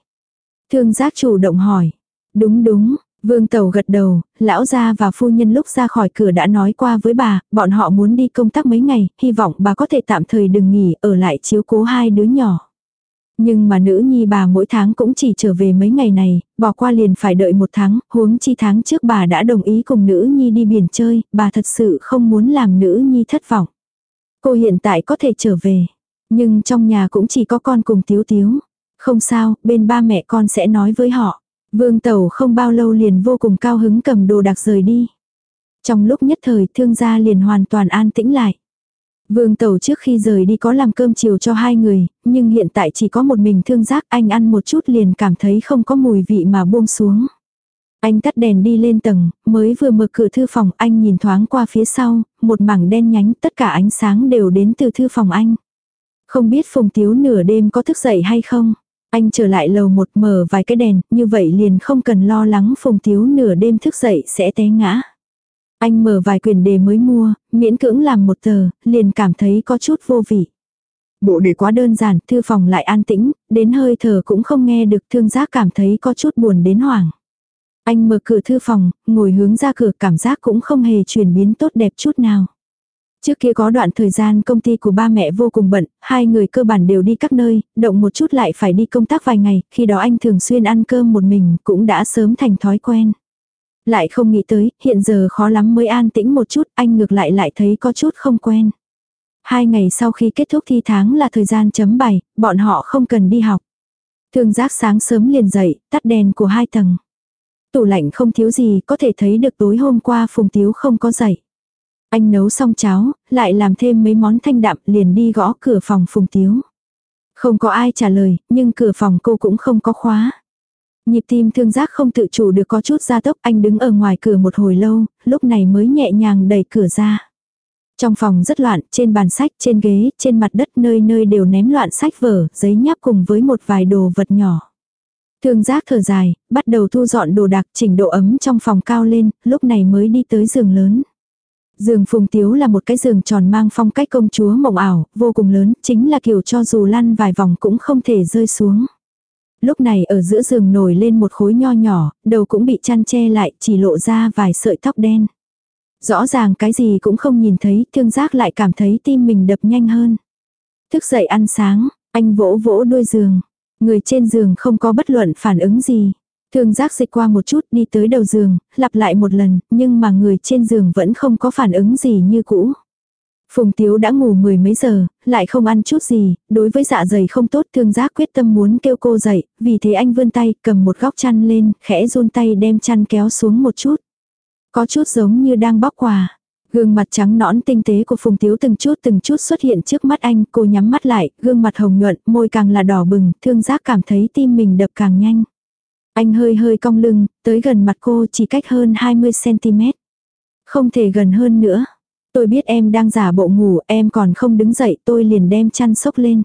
Thương giác chủ động hỏi. Đúng đúng, Vương Tàu gật đầu, lão gia và phu nhân lúc ra khỏi cửa đã nói qua với bà, bọn họ muốn đi công tác mấy ngày, hy vọng bà có thể tạm thời đừng nghỉ, ở lại chiếu cố hai đứa nhỏ. Nhưng mà nữ nhi bà mỗi tháng cũng chỉ trở về mấy ngày này, bỏ qua liền phải đợi một tháng, huống chi tháng trước bà đã đồng ý cùng nữ nhi đi biển chơi, bà thật sự không muốn làm nữ nhi thất vọng. Cô hiện tại có thể trở về, nhưng trong nhà cũng chỉ có con cùng tiếu tiếu. Không sao, bên ba mẹ con sẽ nói với họ. Vương Tẩu không bao lâu liền vô cùng cao hứng cầm đồ đặc rời đi. Trong lúc nhất thời thương gia liền hoàn toàn an tĩnh lại. Vương Tẩu trước khi rời đi có làm cơm chiều cho hai người, nhưng hiện tại chỉ có một mình thương giác anh ăn một chút liền cảm thấy không có mùi vị mà buông xuống. Anh tắt đèn đi lên tầng, mới vừa mở cửa thư phòng anh nhìn thoáng qua phía sau, một mảng đen nhánh tất cả ánh sáng đều đến từ thư phòng anh. Không biết Phùng Tiếu nửa đêm có thức dậy hay không? Anh trở lại lầu một mở vài cái đèn, như vậy liền không cần lo lắng Phùng Tiếu nửa đêm thức dậy sẽ té ngã. Anh mở vài quyển đề mới mua, miễn cưỡng làm một tờ, liền cảm thấy có chút vô vị. Bộ đề quá đơn giản, thư phòng lại an tĩnh, đến hơi thở cũng không nghe được thương giác cảm thấy có chút buồn đến hoảng. Anh mở cửa thư phòng, ngồi hướng ra cửa cảm giác cũng không hề chuyển biến tốt đẹp chút nào. Trước kia có đoạn thời gian công ty của ba mẹ vô cùng bận, hai người cơ bản đều đi các nơi, động một chút lại phải đi công tác vài ngày, khi đó anh thường xuyên ăn cơm một mình, cũng đã sớm thành thói quen. Lại không nghĩ tới, hiện giờ khó lắm mới an tĩnh một chút, anh ngược lại lại thấy có chút không quen. Hai ngày sau khi kết thúc thi tháng là thời gian chấm bài, bọn họ không cần đi học. Thương giác sáng sớm liền dậy, tắt đèn của hai tầng. Tủ lạnh không thiếu gì, có thể thấy được tối hôm qua Phùng Tiếu không có dậy. Anh nấu xong cháo, lại làm thêm mấy món thanh đạm liền đi gõ cửa phòng Phùng Tiếu. Không có ai trả lời, nhưng cửa phòng cô cũng không có khóa. Nhịp tim thương giác không tự chủ được có chút gia tốc anh đứng ở ngoài cửa một hồi lâu, lúc này mới nhẹ nhàng đẩy cửa ra. Trong phòng rất loạn, trên bàn sách, trên ghế, trên mặt đất nơi nơi đều ném loạn sách vở, giấy nháp cùng với một vài đồ vật nhỏ. Thương giác thở dài, bắt đầu thu dọn đồ đạc chỉnh độ ấm trong phòng cao lên, lúc này mới đi tới giường lớn. Giường phùng tiếu là một cái giường tròn mang phong cách công chúa mộng ảo, vô cùng lớn, chính là kiểu cho dù lăn vài vòng cũng không thể rơi xuống. Lúc này ở giữa giường nổi lên một khối nho nhỏ, đầu cũng bị chăn che lại, chỉ lộ ra vài sợi tóc đen. Rõ ràng cái gì cũng không nhìn thấy, thương giác lại cảm thấy tim mình đập nhanh hơn. Thức dậy ăn sáng, anh vỗ vỗ đuôi giường. Người trên giường không có bất luận phản ứng gì. Thương giác dịch qua một chút đi tới đầu giường, lặp lại một lần, nhưng mà người trên giường vẫn không có phản ứng gì như cũ. Phùng Tiếu đã ngủ mười mấy giờ, lại không ăn chút gì, đối với dạ dày không tốt thương giác quyết tâm muốn kêu cô dậy, vì thế anh vươn tay cầm một góc chăn lên, khẽ run tay đem chăn kéo xuống một chút. Có chút giống như đang bóc quà. Gương mặt trắng nõn tinh tế của Phùng Tiếu từng chút từng chút xuất hiện trước mắt anh, cô nhắm mắt lại, gương mặt hồng nhuận, môi càng là đỏ bừng, thương giác cảm thấy tim mình đập càng nhanh. Anh hơi hơi cong lưng, tới gần mặt cô chỉ cách hơn 20cm. Không thể gần hơn nữa. Tôi biết em đang giả bộ ngủ, em còn không đứng dậy, tôi liền đem chăn sốc lên.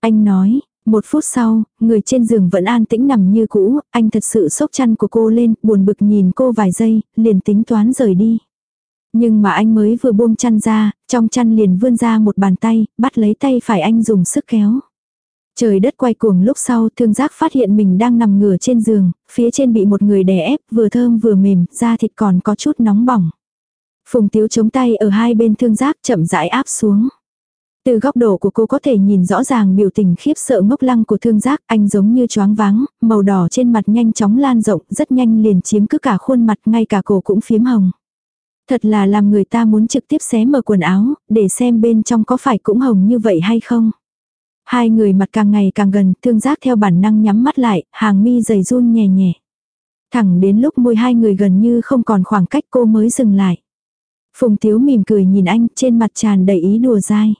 Anh nói, một phút sau, người trên giường vẫn an tĩnh nằm như cũ, anh thật sự sốc chăn của cô lên, buồn bực nhìn cô vài giây, liền tính toán rời đi. Nhưng mà anh mới vừa buông chăn ra, trong chăn liền vươn ra một bàn tay, bắt lấy tay phải anh dùng sức kéo. Trời đất quay cuồng lúc sau thương giác phát hiện mình đang nằm ngửa trên giường, phía trên bị một người đè ép vừa thơm vừa mềm, da thịt còn có chút nóng bỏng. Phùng tiếu chống tay ở hai bên thương giác chậm rãi áp xuống. Từ góc độ của cô có thể nhìn rõ ràng biểu tình khiếp sợ ngốc lăng của thương giác, anh giống như choáng váng, màu đỏ trên mặt nhanh chóng lan rộng, rất nhanh liền chiếm cứ cả khuôn mặt, ngay cả cổ cũng phiếm hồng. Thật là làm người ta muốn trực tiếp xé mở quần áo, để xem bên trong có phải cũng hồng như vậy hay không. Hai người mặt càng ngày càng gần, thương giác theo bản năng nhắm mắt lại, hàng mi dày run nhẹ nhẹ. Thẳng đến lúc môi hai người gần như không còn khoảng cách cô mới dừng lại. Phùng Tiếu mỉm cười nhìn anh, trên mặt tràn đầy ý đùa dai.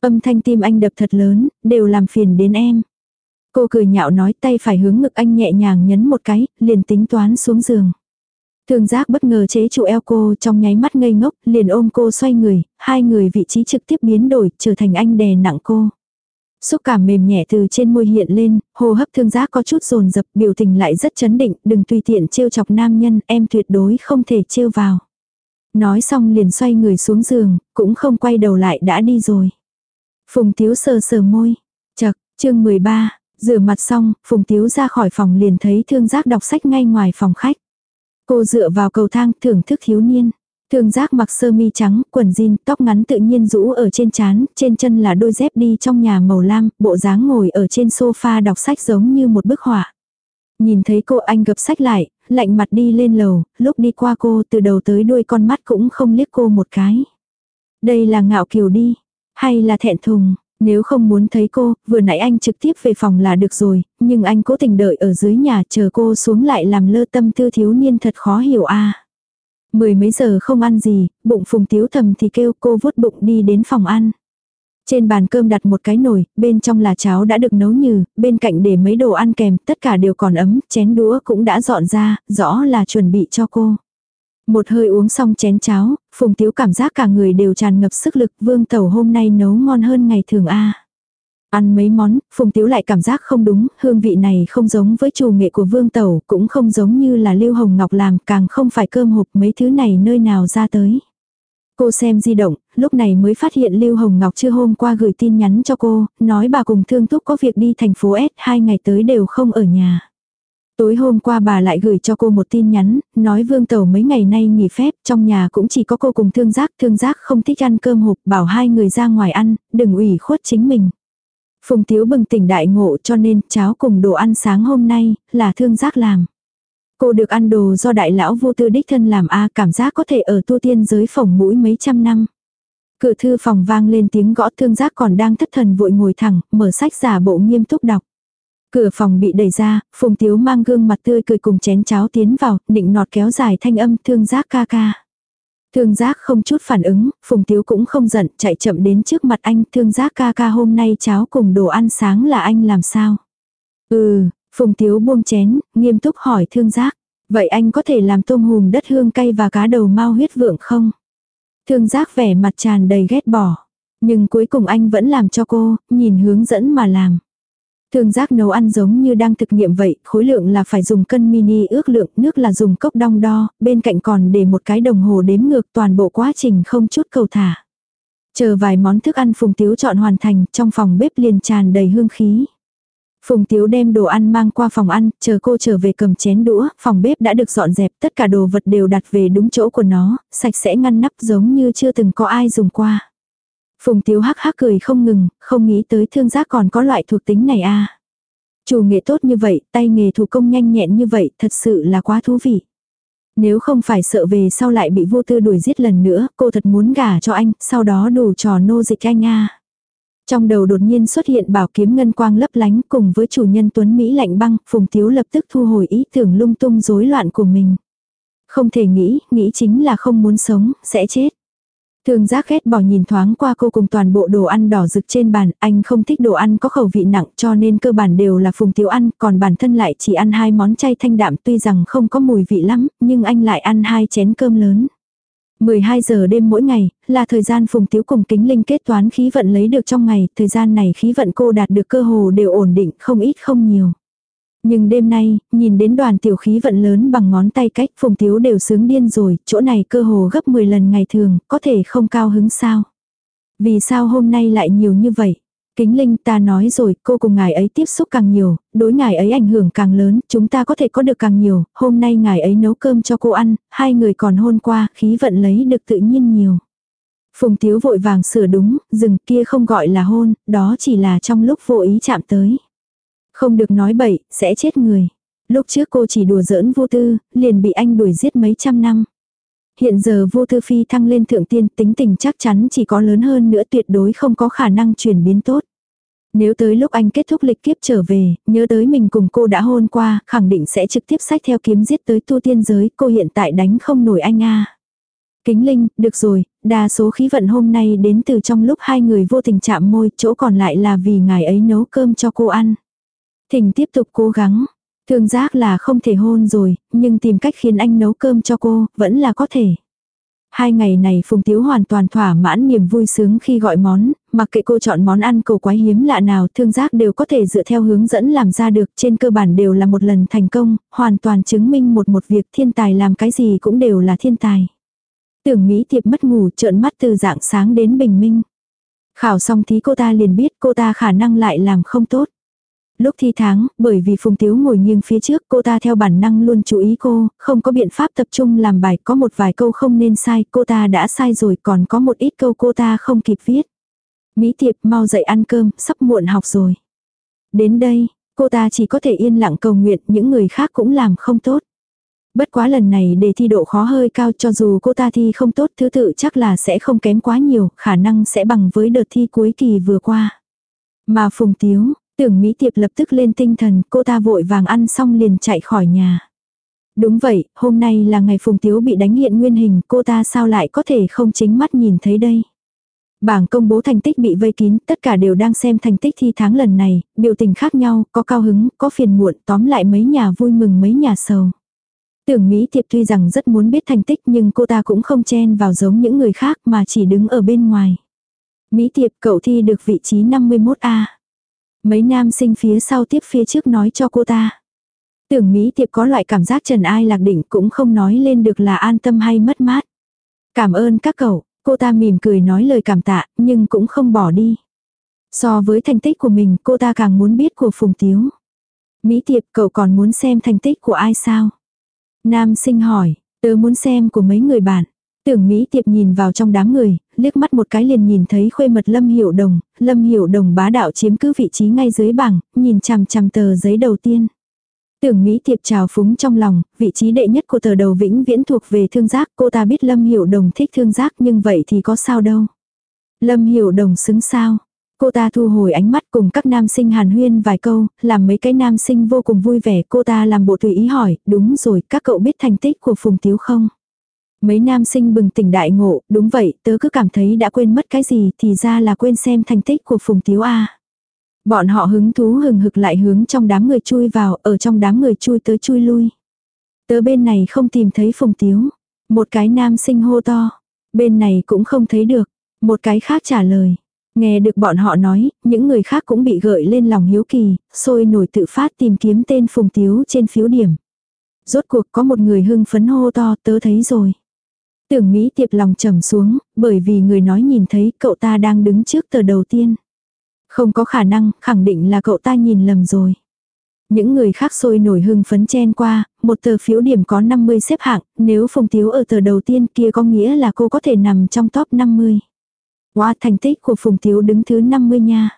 Âm thanh tim anh đập thật lớn, đều làm phiền đến em. Cô cười nhạo nói tay phải hướng ngực anh nhẹ nhàng nhấn một cái, liền tính toán xuống giường. Thương giác bất ngờ chế trụ eo cô trong nháy mắt ngây ngốc, liền ôm cô xoay người, hai người vị trí trực tiếp biến đổi, trở thành anh đè nặng cô. Xúc cảm mềm nhẹ từ trên môi hiện lên, hô hấp thương giác có chút rồn rập, biểu tình lại rất chấn định, đừng tùy tiện trêu chọc nam nhân, em tuyệt đối không thể trêu vào. Nói xong liền xoay người xuống giường, cũng không quay đầu lại đã đi rồi. Phùng Tiếu sờ sờ môi. Chật, chương 13, rửa mặt xong, Phùng Tiếu ra khỏi phòng liền thấy thương giác đọc sách ngay ngoài phòng khách. Cô dựa vào cầu thang thưởng thức thiếu niên. Thương giác mặc sơ mi trắng, quần jean, tóc ngắn tự nhiên rũ ở trên trán, trên chân là đôi dép đi trong nhà màu lam, bộ dáng ngồi ở trên sofa đọc sách giống như một bức họa. Nhìn thấy cô anh gập sách lại, lạnh mặt đi lên lầu, lúc đi qua cô từ đầu tới đuôi con mắt cũng không liếc cô một cái. Đây là ngạo kiều đi, hay là thẹn thùng, nếu không muốn thấy cô, vừa nãy anh trực tiếp về phòng là được rồi, nhưng anh cố tình đợi ở dưới nhà chờ cô xuống lại làm lơ tâm tư thiếu niên thật khó hiểu a. Mười mấy giờ không ăn gì, bụng phùng tiếu thầm thì kêu cô vuốt bụng đi đến phòng ăn. Trên bàn cơm đặt một cái nồi, bên trong là cháo đã được nấu nhừ, bên cạnh để mấy đồ ăn kèm, tất cả đều còn ấm, chén đũa cũng đã dọn ra, rõ là chuẩn bị cho cô. Một hơi uống xong chén cháo, Phùng Tiếu cảm giác cả người đều tràn ngập sức lực, Vương Tẩu hôm nay nấu ngon hơn ngày thường a. Ăn mấy món, Phùng Tiếu lại cảm giác không đúng, hương vị này không giống với chủ nghệ của Vương Tẩu, cũng không giống như là Lưu Hồng Ngọc làm, càng không phải cơm hộp mấy thứ này nơi nào ra tới. Cô xem di động, lúc này mới phát hiện Lưu Hồng Ngọc chưa hôm qua gửi tin nhắn cho cô, nói bà cùng Thương Túc có việc đi thành phố S, hai ngày tới đều không ở nhà. Tối hôm qua bà lại gửi cho cô một tin nhắn, nói Vương Tẩu mấy ngày nay nghỉ phép, trong nhà cũng chỉ có cô cùng Thương Giác, Thương Giác không thích ăn cơm hộp, bảo hai người ra ngoài ăn, đừng ủy khuất chính mình. Phùng Tiếu bừng tỉnh đại ngộ cho nên cháo cùng đồ ăn sáng hôm nay là Thương Giác làm. Cô được ăn đồ do đại lão vô tư đích thân làm a cảm giác có thể ở tu tiên giới phòng mũi mấy trăm năm. Cửa thư phòng vang lên tiếng gõ thương giác còn đang thất thần vội ngồi thẳng, mở sách giả bộ nghiêm túc đọc. Cửa phòng bị đẩy ra, Phùng Tiếu mang gương mặt tươi cười cùng chén cháo tiến vào, định nọt kéo dài thanh âm thương giác ca ca. Thương giác không chút phản ứng, Phùng Tiếu cũng không giận, chạy chậm đến trước mặt anh, thương giác ca ca hôm nay cháo cùng đồ ăn sáng là anh làm sao? Ừ, Phùng Tiếu buông chén, nghiêm túc hỏi thương giác. Vậy anh có thể làm tôm hùm đất hương cay và cá đầu mau huyết vượng không? Thương giác vẻ mặt tràn đầy ghét bỏ. Nhưng cuối cùng anh vẫn làm cho cô, nhìn hướng dẫn mà làm. Thương giác nấu ăn giống như đang thực nghiệm vậy, khối lượng là phải dùng cân mini ước lượng, nước là dùng cốc đong đo, bên cạnh còn để một cái đồng hồ đếm ngược toàn bộ quá trình không chút cầu thả. Chờ vài món thức ăn phùng tiếu chọn hoàn thành, trong phòng bếp liền tràn đầy hương khí. Phùng Tiếu đem đồ ăn mang qua phòng ăn, chờ cô trở về cầm chén đũa, phòng bếp đã được dọn dẹp, tất cả đồ vật đều đặt về đúng chỗ của nó, sạch sẽ ngăn nắp giống như chưa từng có ai dùng qua. Phùng Tiếu hắc hắc cười không ngừng, không nghĩ tới thương giác còn có loại thuộc tính này à. Chủ nghệ tốt như vậy, tay nghề thủ công nhanh nhẹn như vậy, thật sự là quá thú vị. Nếu không phải sợ về sau lại bị vô tư đuổi giết lần nữa, cô thật muốn gả cho anh, sau đó đủ trò nô dịch anh à. Trong đầu đột nhiên xuất hiện bảo kiếm ngân quang lấp lánh cùng với chủ nhân tuấn Mỹ lạnh băng, Phùng Tiếu lập tức thu hồi ý tưởng lung tung rối loạn của mình. Không thể nghĩ, nghĩ chính là không muốn sống, sẽ chết. Thương giác ghét bỏ nhìn thoáng qua cô cùng toàn bộ đồ ăn đỏ rực trên bàn, anh không thích đồ ăn có khẩu vị nặng cho nên cơ bản đều là phùng tiếu ăn, còn bản thân lại chỉ ăn hai món chay thanh đạm tuy rằng không có mùi vị lắm, nhưng anh lại ăn hai chén cơm lớn. 12 giờ đêm mỗi ngày, là thời gian Phùng Tiếu cùng Kính Linh kết toán khí vận lấy được trong ngày, thời gian này khí vận cô đạt được cơ hồ đều ổn định, không ít không nhiều. Nhưng đêm nay, nhìn đến đoàn tiểu khí vận lớn bằng ngón tay cách Phùng Tiếu đều sướng điên rồi, chỗ này cơ hồ gấp 10 lần ngày thường, có thể không cao hứng sao. Vì sao hôm nay lại nhiều như vậy? Kính Linh ta nói rồi, cô cùng ngài ấy tiếp xúc càng nhiều, đối ngài ấy ảnh hưởng càng lớn, chúng ta có thể có được càng nhiều, hôm nay ngài ấy nấu cơm cho cô ăn, hai người còn hôn qua, khí vận lấy được tự nhiên nhiều. Phùng Tiếu vội vàng sửa đúng, rừng kia không gọi là hôn, đó chỉ là trong lúc vô ý chạm tới. Không được nói bậy, sẽ chết người. Lúc trước cô chỉ đùa giỡn vô tư, liền bị anh đuổi giết mấy trăm năm. Hiện giờ vô tư phi thăng lên thượng tiên tính tình chắc chắn chỉ có lớn hơn nữa tuyệt đối không có khả năng chuyển biến tốt. Nếu tới lúc anh kết thúc lịch kiếp trở về, nhớ tới mình cùng cô đã hôn qua, khẳng định sẽ trực tiếp sách theo kiếm giết tới tu tiên giới, cô hiện tại đánh không nổi anh a. Kính Linh, được rồi, đa số khí vận hôm nay đến từ trong lúc hai người vô tình chạm môi, chỗ còn lại là vì ngài ấy nấu cơm cho cô ăn. Thỉnh tiếp tục cố gắng. Thương giác là không thể hôn rồi, nhưng tìm cách khiến anh nấu cơm cho cô, vẫn là có thể. Hai ngày này Phùng Tiếu hoàn toàn thỏa mãn niềm vui sướng khi gọi món, mặc kệ cô chọn món ăn cầu quái hiếm lạ nào thương giác đều có thể dựa theo hướng dẫn làm ra được trên cơ bản đều là một lần thành công, hoàn toàn chứng minh một một việc thiên tài làm cái gì cũng đều là thiên tài. Tưởng Mỹ tiệp mất ngủ trợn mắt từ dạng sáng đến bình minh. Khảo xong thì cô ta liền biết cô ta khả năng lại làm không tốt. Lúc thi tháng, bởi vì Phùng Tiếu ngồi nghiêng phía trước cô ta theo bản năng luôn chú ý cô, không có biện pháp tập trung làm bài, có một vài câu không nên sai, cô ta đã sai rồi còn có một ít câu cô ta không kịp viết. Mỹ tiệp mau dậy ăn cơm, sắp muộn học rồi. Đến đây, cô ta chỉ có thể yên lặng cầu nguyện, những người khác cũng làm không tốt. Bất quá lần này đề thi độ khó hơi cao cho dù cô ta thi không tốt thứ tự chắc là sẽ không kém quá nhiều, khả năng sẽ bằng với đợt thi cuối kỳ vừa qua. Mà Phùng Tiếu, Tưởng Mỹ Tiệp lập tức lên tinh thần, cô ta vội vàng ăn xong liền chạy khỏi nhà. Đúng vậy, hôm nay là ngày Phùng Tiếu bị đánh hiện nguyên hình, cô ta sao lại có thể không chính mắt nhìn thấy đây. Bảng công bố thành tích bị vây kín, tất cả đều đang xem thành tích thi tháng lần này, biểu tình khác nhau, có cao hứng, có phiền muộn, tóm lại mấy nhà vui mừng mấy nhà sầu. Tưởng Mỹ Tiệp tuy rằng rất muốn biết thành tích nhưng cô ta cũng không chen vào giống những người khác mà chỉ đứng ở bên ngoài. Mỹ Tiệp cậu thi được vị trí 51A. Mấy nam sinh phía sau tiếp phía trước nói cho cô ta. Tưởng Mỹ Tiệp có loại cảm giác trần ai lạc định cũng không nói lên được là an tâm hay mất mát. Cảm ơn các cậu, cô ta mỉm cười nói lời cảm tạ, nhưng cũng không bỏ đi. So với thành tích của mình, cô ta càng muốn biết của Phùng Tiếu. Mỹ Tiệp, cậu còn muốn xem thành tích của ai sao? Nam sinh hỏi, tớ muốn xem của mấy người bạn. Tưởng Mỹ Tiệp nhìn vào trong đám người, liếc mắt một cái liền nhìn thấy khuê mật Lâm Hiểu Đồng, Lâm Hiểu Đồng bá đạo chiếm cứ vị trí ngay dưới bảng, nhìn chằm chằm tờ giấy đầu tiên. Tưởng Mỹ Tiệp trào phúng trong lòng, vị trí đệ nhất của tờ đầu vĩnh viễn thuộc về thương giác, cô ta biết Lâm Hiểu Đồng thích thương giác nhưng vậy thì có sao đâu. Lâm Hiểu Đồng xứng sao. Cô ta thu hồi ánh mắt cùng các nam sinh hàn huyên vài câu, làm mấy cái nam sinh vô cùng vui vẻ, cô ta làm bộ tùy ý hỏi, đúng rồi, các cậu biết thành tích của Phùng Tiếu không? Mấy nam sinh bừng tỉnh đại ngộ, đúng vậy, tớ cứ cảm thấy đã quên mất cái gì thì ra là quên xem thành tích của Phùng Tiếu A. Bọn họ hứng thú hừng hực lại hướng trong đám người chui vào, ở trong đám người chui tới chui lui. Tớ bên này không tìm thấy Phùng Tiếu. Một cái nam sinh hô to. Bên này cũng không thấy được. Một cái khác trả lời. Nghe được bọn họ nói, những người khác cũng bị gợi lên lòng hiếu kỳ, sôi nổi tự phát tìm kiếm tên Phùng Tiếu trên phiếu điểm. Rốt cuộc có một người hưng phấn hô to tớ thấy rồi. Tưởng Mỹ tiệp lòng trầm xuống, bởi vì người nói nhìn thấy cậu ta đang đứng trước tờ đầu tiên. Không có khả năng, khẳng định là cậu ta nhìn lầm rồi. Những người khác sôi nổi hưng phấn chen qua, một tờ phiếu điểm có 50 xếp hạng, nếu Phùng Tiếu ở tờ đầu tiên kia có nghĩa là cô có thể nằm trong top 50. Wow, thành tích của Phùng Tiếu đứng thứ 50 nha.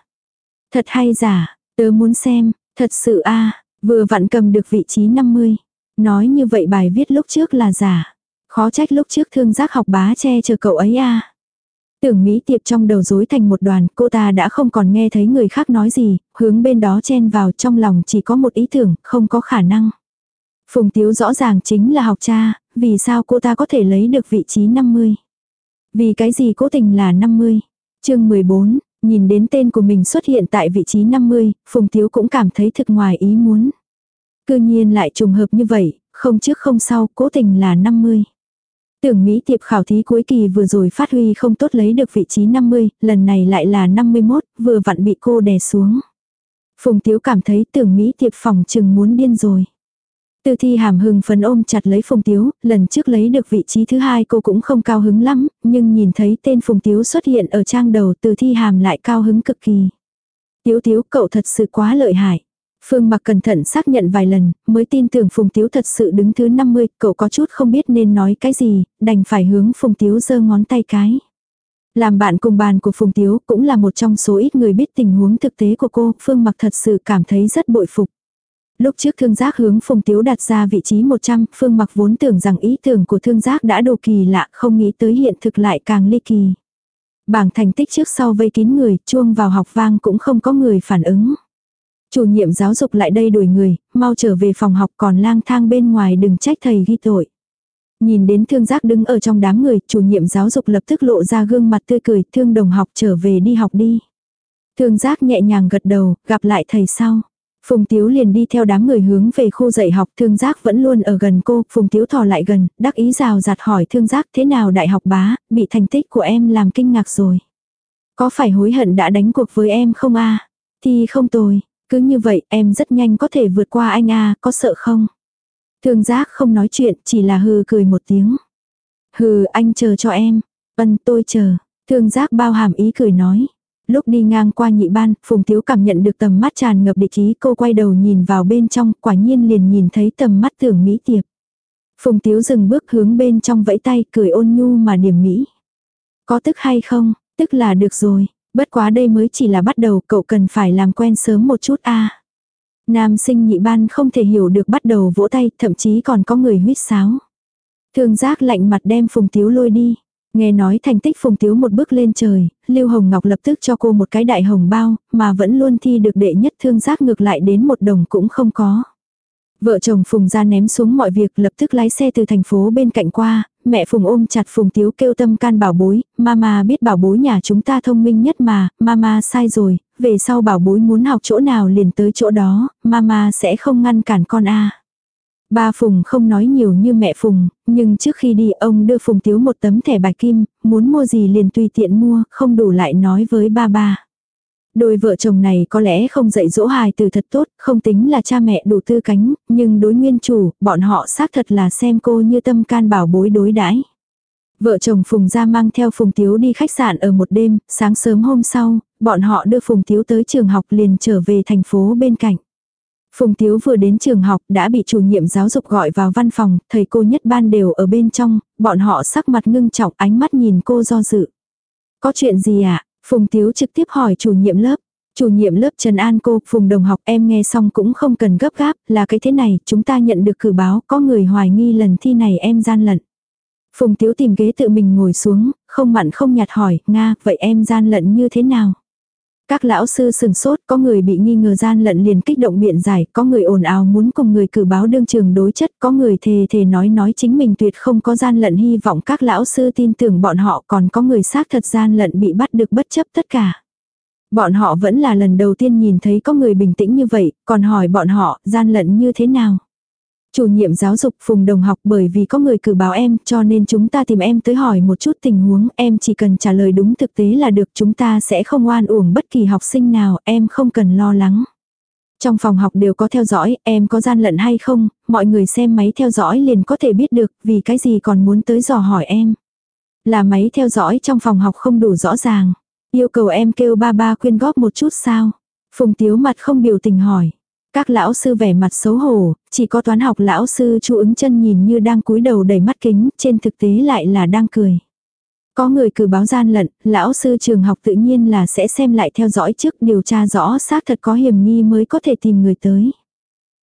Thật hay giả, tớ muốn xem, thật sự a vừa vặn cầm được vị trí 50. Nói như vậy bài viết lúc trước là giả. Khó trách lúc trước thương giác học bá che chờ cậu ấy a Tưởng Mỹ tiệp trong đầu rối thành một đoàn, cô ta đã không còn nghe thấy người khác nói gì, hướng bên đó chen vào trong lòng chỉ có một ý tưởng, không có khả năng. Phùng Tiếu rõ ràng chính là học cha, vì sao cô ta có thể lấy được vị trí 50. Vì cái gì cố tình là 50? chương 14, nhìn đến tên của mình xuất hiện tại vị trí 50, Phùng Tiếu cũng cảm thấy thực ngoài ý muốn. Cư nhiên lại trùng hợp như vậy, không trước không sau, cố tình là 50. Tưởng Mỹ tiệp khảo thí cuối kỳ vừa rồi phát huy không tốt lấy được vị trí 50, lần này lại là 51, vừa vặn bị cô đè xuống. Phùng Tiếu cảm thấy tưởng Mỹ tiệp phòng chừng muốn điên rồi. Từ thi hàm hưng phấn ôm chặt lấy Phùng Tiếu, lần trước lấy được vị trí thứ hai cô cũng không cao hứng lắm, nhưng nhìn thấy tên Phùng Tiếu xuất hiện ở trang đầu từ thi hàm lại cao hứng cực kỳ. Tiếu Tiếu cậu thật sự quá lợi hại. Phương mặc cẩn thận xác nhận vài lần, mới tin tưởng Phùng Tiếu thật sự đứng thứ 50, cậu có chút không biết nên nói cái gì, đành phải hướng Phùng Tiếu giơ ngón tay cái. Làm bạn cùng bàn của Phùng Tiếu cũng là một trong số ít người biết tình huống thực tế của cô, Phương mặc thật sự cảm thấy rất bội phục. Lúc trước thương giác hướng Phùng Tiếu đặt ra vị trí 100, Phương mặc vốn tưởng rằng ý tưởng của thương giác đã đồ kỳ lạ, không nghĩ tới hiện thực lại càng ly kỳ. Bảng thành tích trước sau vây kín người, chuông vào học vang cũng không có người phản ứng. Chủ nhiệm giáo dục lại đây đuổi người, mau trở về phòng học còn lang thang bên ngoài đừng trách thầy ghi tội. Nhìn đến thương giác đứng ở trong đám người, chủ nhiệm giáo dục lập tức lộ ra gương mặt tươi cười, thương đồng học trở về đi học đi. Thương giác nhẹ nhàng gật đầu, gặp lại thầy sau. Phùng Tiếu liền đi theo đám người hướng về khu dạy học thương giác vẫn luôn ở gần cô, Phùng Tiếu thò lại gần, đắc ý rào giặt hỏi thương giác thế nào đại học bá, bị thành tích của em làm kinh ngạc rồi. Có phải hối hận đã đánh cuộc với em không a Thì không tồi, cứ như vậy em rất nhanh có thể vượt qua anh a có sợ không? Thương giác không nói chuyện, chỉ là hừ cười một tiếng. Hừ anh chờ cho em. Ân tôi chờ. Thương giác bao hàm ý cười nói. Lúc đi ngang qua nhị ban, Phùng Tiếu cảm nhận được tầm mắt tràn ngập địch ý cô quay đầu nhìn vào bên trong, quả nhiên liền nhìn thấy tầm mắt tưởng Mỹ Tiệp. Phùng Tiếu dừng bước hướng bên trong vẫy tay cười ôn nhu mà điểm Mỹ. Có tức hay không, tức là được rồi, bất quá đây mới chỉ là bắt đầu cậu cần phải làm quen sớm một chút a Nam sinh nhị ban không thể hiểu được bắt đầu vỗ tay, thậm chí còn có người huýt sáo. Thương giác lạnh mặt đem Phùng Tiếu lôi đi. Nghe nói thành tích Phùng Tiếu một bước lên trời, Lưu Hồng Ngọc lập tức cho cô một cái đại hồng bao, mà vẫn luôn thi được đệ nhất thương giác ngược lại đến một đồng cũng không có. Vợ chồng Phùng ra ném xuống mọi việc lập tức lái xe từ thành phố bên cạnh qua, mẹ Phùng ôm chặt Phùng Tiếu kêu tâm can bảo bối, mama biết bảo bối nhà chúng ta thông minh nhất mà, mama sai rồi, về sau bảo bối muốn học chỗ nào liền tới chỗ đó, mama sẽ không ngăn cản con a. Ba Phùng không nói nhiều như mẹ Phùng, nhưng trước khi đi ông đưa Phùng Tiếu một tấm thẻ bài kim, muốn mua gì liền tùy tiện mua, không đủ lại nói với ba ba. Đôi vợ chồng này có lẽ không dạy dỗ hài từ thật tốt, không tính là cha mẹ đủ tư cánh, nhưng đối nguyên chủ, bọn họ xác thật là xem cô như tâm can bảo bối đối đãi. Vợ chồng Phùng Gia mang theo Phùng Tiếu đi khách sạn ở một đêm, sáng sớm hôm sau, bọn họ đưa Phùng Tiếu tới trường học liền trở về thành phố bên cạnh. Phùng Tiếu vừa đến trường học đã bị chủ nhiệm giáo dục gọi vào văn phòng, thầy cô nhất ban đều ở bên trong, bọn họ sắc mặt ngưng trọng ánh mắt nhìn cô do dự. Có chuyện gì ạ? À? Phùng Tiếu trực tiếp hỏi chủ nhiệm lớp. Chủ nhiệm lớp Trần An cô, Phùng đồng học em nghe xong cũng không cần gấp gáp, là cái thế này, chúng ta nhận được cử báo, có người hoài nghi lần thi này em gian lận. Phùng Tiếu tìm ghế tự mình ngồi xuống, không mặn không nhạt hỏi, Nga, vậy em gian lận như thế nào? Các lão sư sừng sốt, có người bị nghi ngờ gian lận liền kích động biện giải, có người ồn ào muốn cùng người cử báo đương trường đối chất, có người thề thề nói nói chính mình tuyệt không có gian lận hy vọng các lão sư tin tưởng bọn họ còn có người xác thật gian lận bị bắt được bất chấp tất cả. Bọn họ vẫn là lần đầu tiên nhìn thấy có người bình tĩnh như vậy, còn hỏi bọn họ gian lận như thế nào. Chủ nhiệm giáo dục Phùng Đồng học bởi vì có người cử báo em cho nên chúng ta tìm em tới hỏi một chút tình huống em chỉ cần trả lời đúng thực tế là được chúng ta sẽ không oan uổng bất kỳ học sinh nào em không cần lo lắng. Trong phòng học đều có theo dõi em có gian lận hay không, mọi người xem máy theo dõi liền có thể biết được vì cái gì còn muốn tới dò hỏi em. Là máy theo dõi trong phòng học không đủ rõ ràng. Yêu cầu em kêu ba ba quyên góp một chút sao. Phùng tiếu mặt không biểu tình hỏi. Các lão sư vẻ mặt xấu hổ, chỉ có toán học lão sư chu ứng chân nhìn như đang cúi đầu đầy mắt kính, trên thực tế lại là đang cười. Có người cử báo gian lận, lão sư trường học tự nhiên là sẽ xem lại theo dõi trước điều tra rõ xác thật có hiểm nghi mới có thể tìm người tới.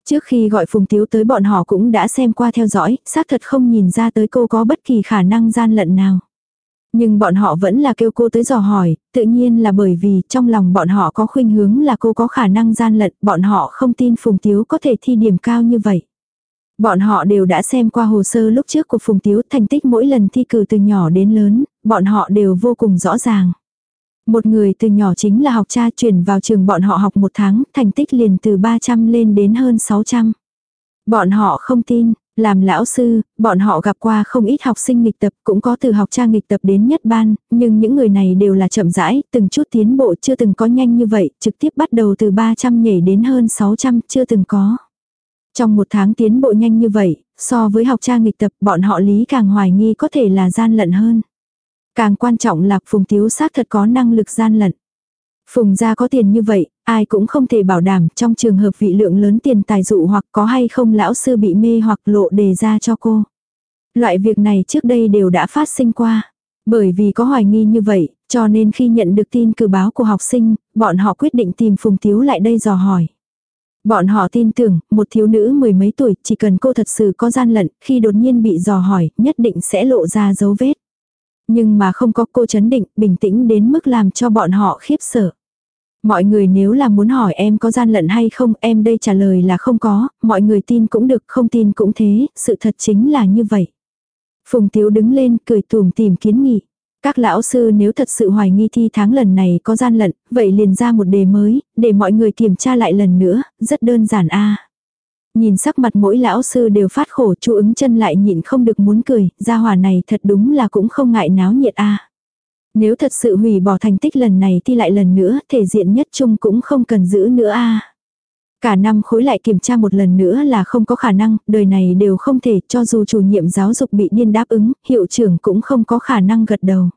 Trước khi gọi Phùng Tiếu tới bọn họ cũng đã xem qua theo dõi, xác thật không nhìn ra tới cô có bất kỳ khả năng gian lận nào. Nhưng bọn họ vẫn là kêu cô tới dò hỏi, tự nhiên là bởi vì trong lòng bọn họ có khuynh hướng là cô có khả năng gian lận, bọn họ không tin Phùng Tiếu có thể thi điểm cao như vậy. Bọn họ đều đã xem qua hồ sơ lúc trước của Phùng Tiếu thành tích mỗi lần thi cử từ nhỏ đến lớn, bọn họ đều vô cùng rõ ràng. Một người từ nhỏ chính là học cha chuyển vào trường bọn họ học một tháng, thành tích liền từ 300 lên đến hơn 600. Bọn họ không tin, làm lão sư, bọn họ gặp qua không ít học sinh nghịch tập cũng có từ học cha nghịch tập đến nhất ban, nhưng những người này đều là chậm rãi, từng chút tiến bộ chưa từng có nhanh như vậy, trực tiếp bắt đầu từ 300 nhảy đến hơn 600 chưa từng có. Trong một tháng tiến bộ nhanh như vậy, so với học cha nghịch tập bọn họ lý càng hoài nghi có thể là gian lận hơn. Càng quan trọng là Phùng Tiếu xác thật có năng lực gian lận. Phùng gia có tiền như vậy, ai cũng không thể bảo đảm trong trường hợp vị lượng lớn tiền tài dụ hoặc có hay không lão sư bị mê hoặc lộ đề ra cho cô. Loại việc này trước đây đều đã phát sinh qua. Bởi vì có hoài nghi như vậy, cho nên khi nhận được tin cử báo của học sinh, bọn họ quyết định tìm Phùng Tiếu lại đây dò hỏi. Bọn họ tin tưởng, một thiếu nữ mười mấy tuổi, chỉ cần cô thật sự có gian lận, khi đột nhiên bị dò hỏi, nhất định sẽ lộ ra dấu vết. Nhưng mà không có cô chấn định, bình tĩnh đến mức làm cho bọn họ khiếp sợ. Mọi người nếu là muốn hỏi em có gian lận hay không, em đây trả lời là không có, mọi người tin cũng được, không tin cũng thế, sự thật chính là như vậy. Phùng Tiếu đứng lên, cười tùm tìm kiến nghị. Các lão sư nếu thật sự hoài nghi thi tháng lần này có gian lận, vậy liền ra một đề mới, để mọi người kiểm tra lại lần nữa, rất đơn giản a. Nhìn sắc mặt mỗi lão sư đều phát khổ, chu ứng chân lại nhịn không được muốn cười, gia hòa này thật đúng là cũng không ngại náo nhiệt a. Nếu thật sự hủy bỏ thành tích lần này thì lại lần nữa, thể diện nhất chung cũng không cần giữ nữa a. Cả năm khối lại kiểm tra một lần nữa là không có khả năng, đời này đều không thể, cho dù chủ nhiệm giáo dục bị điên đáp ứng, hiệu trưởng cũng không có khả năng gật đầu.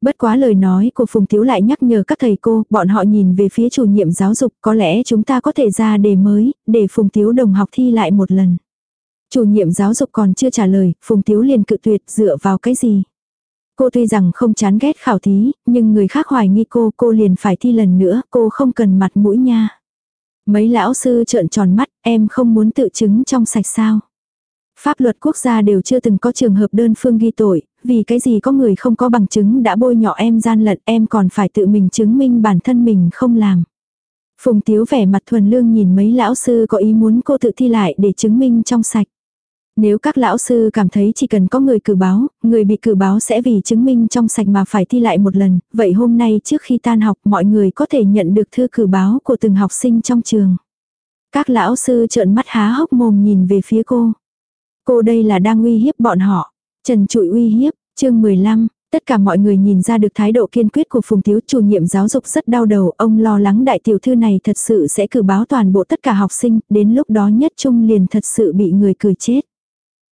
Bất quá lời nói của Phùng Tiếu lại nhắc nhở các thầy cô, bọn họ nhìn về phía chủ nhiệm giáo dục, có lẽ chúng ta có thể ra đề mới, để Phùng Tiếu đồng học thi lại một lần. Chủ nhiệm giáo dục còn chưa trả lời, Phùng Tiếu liền cự tuyệt dựa vào cái gì. Cô tuy rằng không chán ghét khảo thí, nhưng người khác hoài nghi cô, cô liền phải thi lần nữa, cô không cần mặt mũi nha. Mấy lão sư trợn tròn mắt, em không muốn tự chứng trong sạch sao. Pháp luật quốc gia đều chưa từng có trường hợp đơn phương ghi tội, vì cái gì có người không có bằng chứng đã bôi nhọ em gian lận em còn phải tự mình chứng minh bản thân mình không làm. Phùng Tiếu vẻ mặt thuần lương nhìn mấy lão sư có ý muốn cô tự thi lại để chứng minh trong sạch. Nếu các lão sư cảm thấy chỉ cần có người cử báo, người bị cử báo sẽ vì chứng minh trong sạch mà phải thi lại một lần, vậy hôm nay trước khi tan học mọi người có thể nhận được thư cử báo của từng học sinh trong trường. Các lão sư trợn mắt há hốc mồm nhìn về phía cô. Cô đây là đang uy hiếp bọn họ. Trần trụi uy hiếp, chương 15, tất cả mọi người nhìn ra được thái độ kiên quyết của Phùng Thiếu chủ nhiệm giáo dục rất đau đầu, ông lo lắng đại tiểu thư này thật sự sẽ cử báo toàn bộ tất cả học sinh, đến lúc đó nhất trung liền thật sự bị người cười chết.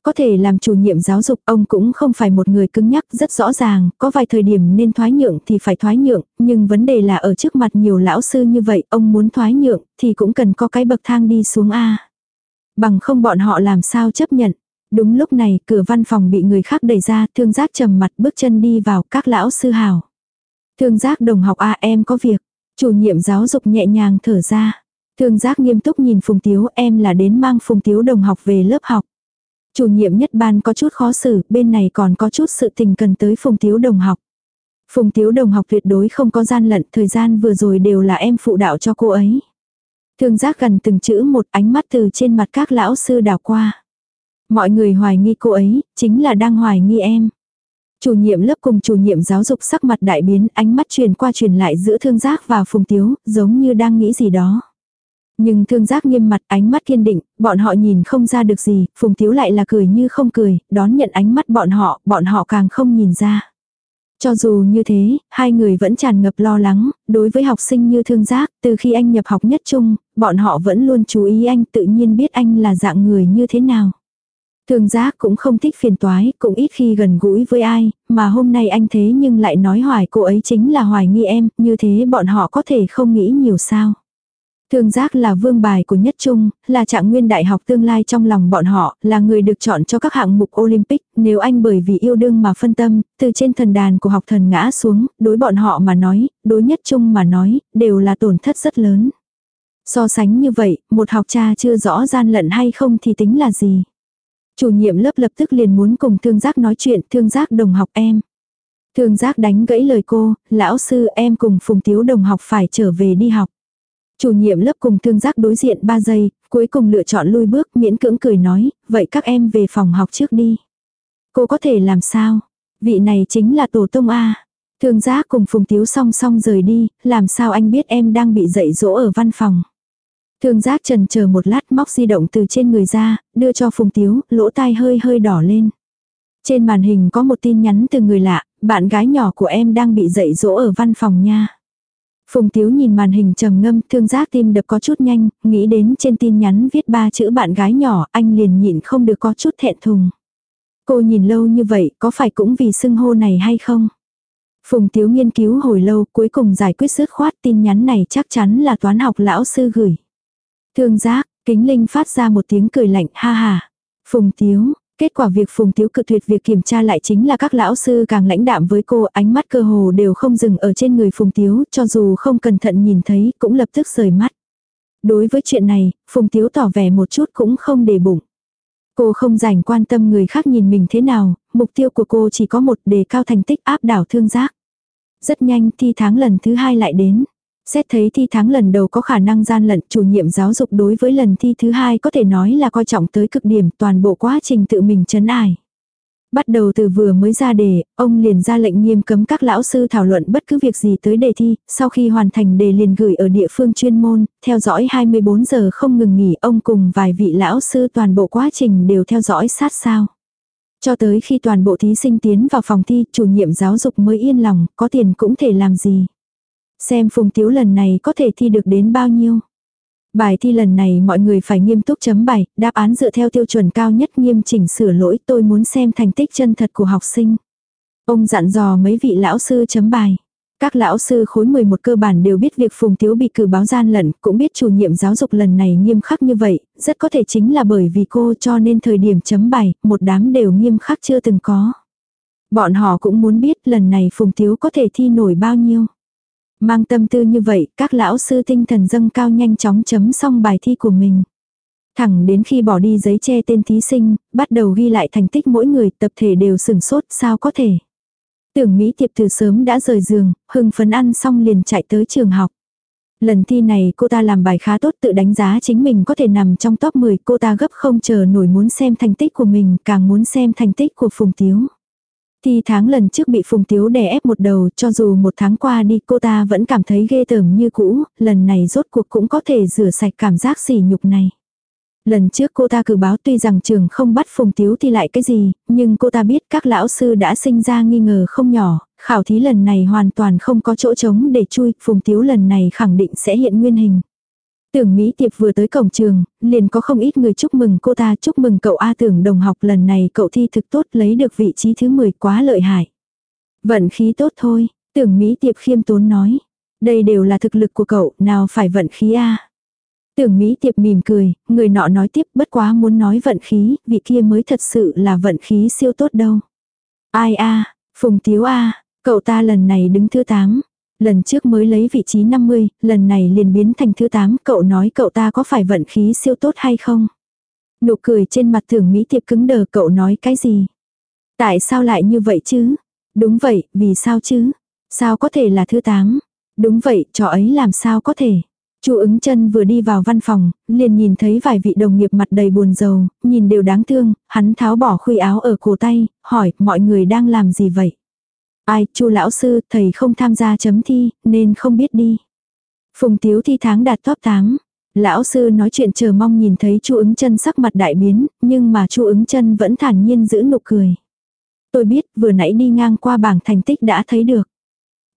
Có thể làm chủ nhiệm giáo dục, ông cũng không phải một người cứng nhắc rất rõ ràng, có vài thời điểm nên thoái nhượng thì phải thoái nhượng, nhưng vấn đề là ở trước mặt nhiều lão sư như vậy, ông muốn thoái nhượng thì cũng cần có cái bậc thang đi xuống A. Bằng không bọn họ làm sao chấp nhận. Đúng lúc này, cửa văn phòng bị người khác đẩy ra, thương giác trầm mặt bước chân đi vào các lão sư hào. Thương giác đồng học a em có việc. Chủ nhiệm giáo dục nhẹ nhàng thở ra. Thương giác nghiêm túc nhìn Phùng Tiếu em là đến mang Phùng Tiếu đồng học về lớp học. Chủ nhiệm nhất ban có chút khó xử, bên này còn có chút sự tình cần tới Phùng Tiếu đồng học. Phùng Tiếu đồng học tuyệt đối không có gian lận, thời gian vừa rồi đều là em phụ đạo cho cô ấy. Thương giác gần từng chữ một ánh mắt từ trên mặt các lão sư đảo qua. Mọi người hoài nghi cô ấy, chính là đang hoài nghi em. Chủ nhiệm lớp cùng chủ nhiệm giáo dục sắc mặt đại biến, ánh mắt truyền qua truyền lại giữa thương giác và phùng tiếu, giống như đang nghĩ gì đó. Nhưng thương giác nghiêm mặt ánh mắt kiên định, bọn họ nhìn không ra được gì, phùng tiếu lại là cười như không cười, đón nhận ánh mắt bọn họ, bọn họ càng không nhìn ra. Cho dù như thế, hai người vẫn tràn ngập lo lắng, đối với học sinh như thương giác, từ khi anh nhập học nhất chung, bọn họ vẫn luôn chú ý anh tự nhiên biết anh là dạng người như thế nào. Thương giác cũng không thích phiền toái, cũng ít khi gần gũi với ai, mà hôm nay anh thế nhưng lại nói hoài cô ấy chính là hoài nghi em, như thế bọn họ có thể không nghĩ nhiều sao. Thương giác là vương bài của nhất trung, là trạng nguyên đại học tương lai trong lòng bọn họ, là người được chọn cho các hạng mục Olympic, nếu anh bởi vì yêu đương mà phân tâm, từ trên thần đàn của học thần ngã xuống, đối bọn họ mà nói, đối nhất trung mà nói, đều là tổn thất rất lớn. So sánh như vậy, một học cha chưa rõ gian lận hay không thì tính là gì. Chủ nhiệm lớp lập tức liền muốn cùng thương giác nói chuyện, thương giác đồng học em. Thương giác đánh gãy lời cô, lão sư em cùng phùng tiếu đồng học phải trở về đi học. Chủ nhiệm lớp cùng thương giác đối diện 3 giây, cuối cùng lựa chọn lui bước miễn cưỡng cười nói, vậy các em về phòng học trước đi. Cô có thể làm sao? Vị này chính là tổ tông A. Thương giác cùng Phùng Tiếu song song rời đi, làm sao anh biết em đang bị dạy dỗ ở văn phòng. Thương giác trần chờ một lát móc di động từ trên người ra, đưa cho Phùng Tiếu, lỗ tai hơi hơi đỏ lên. Trên màn hình có một tin nhắn từ người lạ, bạn gái nhỏ của em đang bị dạy dỗ ở văn phòng nha. Phùng Tiếu nhìn màn hình trầm ngâm, thương giác tim đập có chút nhanh, nghĩ đến trên tin nhắn viết ba chữ bạn gái nhỏ, anh liền nhịn không được có chút thẹn thùng. Cô nhìn lâu như vậy, có phải cũng vì xưng hô này hay không? Phùng Tiếu nghiên cứu hồi lâu, cuối cùng giải quyết dứt khoát tin nhắn này chắc chắn là toán học lão sư gửi. Thương giác, kính linh phát ra một tiếng cười lạnh, ha ha. Phùng Tiếu, Kết quả việc Phùng Tiếu cự tuyệt việc kiểm tra lại chính là các lão sư càng lãnh đạm với cô, ánh mắt cơ hồ đều không dừng ở trên người Phùng Tiếu, cho dù không cẩn thận nhìn thấy, cũng lập tức rời mắt. Đối với chuyện này, Phùng Tiếu tỏ vẻ một chút cũng không để bụng. Cô không dành quan tâm người khác nhìn mình thế nào, mục tiêu của cô chỉ có một đề cao thành tích áp đảo thương giác. Rất nhanh thi tháng lần thứ hai lại đến. Xét thấy thi tháng lần đầu có khả năng gian lận chủ nhiệm giáo dục đối với lần thi thứ hai có thể nói là coi trọng tới cực điểm toàn bộ quá trình tự mình chấn ải. Bắt đầu từ vừa mới ra đề, ông liền ra lệnh nghiêm cấm các lão sư thảo luận bất cứ việc gì tới đề thi, sau khi hoàn thành đề liền gửi ở địa phương chuyên môn, theo dõi 24 giờ không ngừng nghỉ ông cùng vài vị lão sư toàn bộ quá trình đều theo dõi sát sao. Cho tới khi toàn bộ thí sinh tiến vào phòng thi, chủ nhiệm giáo dục mới yên lòng, có tiền cũng thể làm gì. Xem Phùng Tiếu lần này có thể thi được đến bao nhiêu. Bài thi lần này mọi người phải nghiêm túc chấm bài, đáp án dựa theo tiêu chuẩn cao nhất nghiêm chỉnh sửa lỗi tôi muốn xem thành tích chân thật của học sinh. Ông dặn dò mấy vị lão sư chấm bài. Các lão sư khối 11 cơ bản đều biết việc Phùng Tiếu bị cử báo gian lận, cũng biết chủ nhiệm giáo dục lần này nghiêm khắc như vậy, rất có thể chính là bởi vì cô cho nên thời điểm chấm bài, một đám đều nghiêm khắc chưa từng có. Bọn họ cũng muốn biết lần này Phùng Tiếu có thể thi nổi bao nhiêu. Mang tâm tư như vậy, các lão sư tinh thần dâng cao nhanh chóng chấm xong bài thi của mình. Thẳng đến khi bỏ đi giấy che tên thí sinh, bắt đầu ghi lại thành tích mỗi người tập thể đều sừng sốt sao có thể. Tưởng Mỹ tiệp từ sớm đã rời giường, hưng phấn ăn xong liền chạy tới trường học. Lần thi này cô ta làm bài khá tốt tự đánh giá chính mình có thể nằm trong top 10 cô ta gấp không chờ nổi muốn xem thành tích của mình càng muốn xem thành tích của Phùng Tiếu. Thi tháng lần trước bị Phùng Tiếu đè ép một đầu, cho dù một tháng qua đi cô ta vẫn cảm thấy ghê tởm như cũ, lần này rốt cuộc cũng có thể rửa sạch cảm giác sỉ nhục này. Lần trước cô ta cử báo tuy rằng trường không bắt Phùng Tiếu thì lại cái gì, nhưng cô ta biết các lão sư đã sinh ra nghi ngờ không nhỏ, khảo thí lần này hoàn toàn không có chỗ trống để chui, Phùng Tiếu lần này khẳng định sẽ hiện nguyên hình. Tưởng Mỹ Tiệp vừa tới cổng trường, liền có không ít người chúc mừng cô ta chúc mừng cậu A tưởng đồng học lần này cậu thi thực tốt lấy được vị trí thứ 10 quá lợi hại. Vận khí tốt thôi, tưởng Mỹ Tiệp khiêm tốn nói. Đây đều là thực lực của cậu, nào phải vận khí A. Tưởng Mỹ Tiệp mỉm cười, người nọ nói tiếp bất quá muốn nói vận khí, vị kia mới thật sự là vận khí siêu tốt đâu. Ai A, Phùng Tiếu A, cậu ta lần này đứng thứ 8. Lần trước mới lấy vị trí 50, lần này liền biến thành thứ 8, cậu nói cậu ta có phải vận khí siêu tốt hay không? Nụ cười trên mặt thường Mỹ Tiệp cứng đờ cậu nói cái gì? Tại sao lại như vậy chứ? Đúng vậy, vì sao chứ? Sao có thể là thứ 8? Đúng vậy, trò ấy làm sao có thể? Chu ứng chân vừa đi vào văn phòng, liền nhìn thấy vài vị đồng nghiệp mặt đầy buồn rầu, nhìn đều đáng thương, hắn tháo bỏ khuy áo ở cổ tay, hỏi mọi người đang làm gì vậy? Ai, chu lão sư, thầy không tham gia chấm thi, nên không biết đi. Phùng Tiếu thi tháng đạt top 8. Lão sư nói chuyện chờ mong nhìn thấy chu ứng chân sắc mặt đại biến, nhưng mà chu ứng chân vẫn thản nhiên giữ nụ cười. Tôi biết, vừa nãy đi ngang qua bảng thành tích đã thấy được.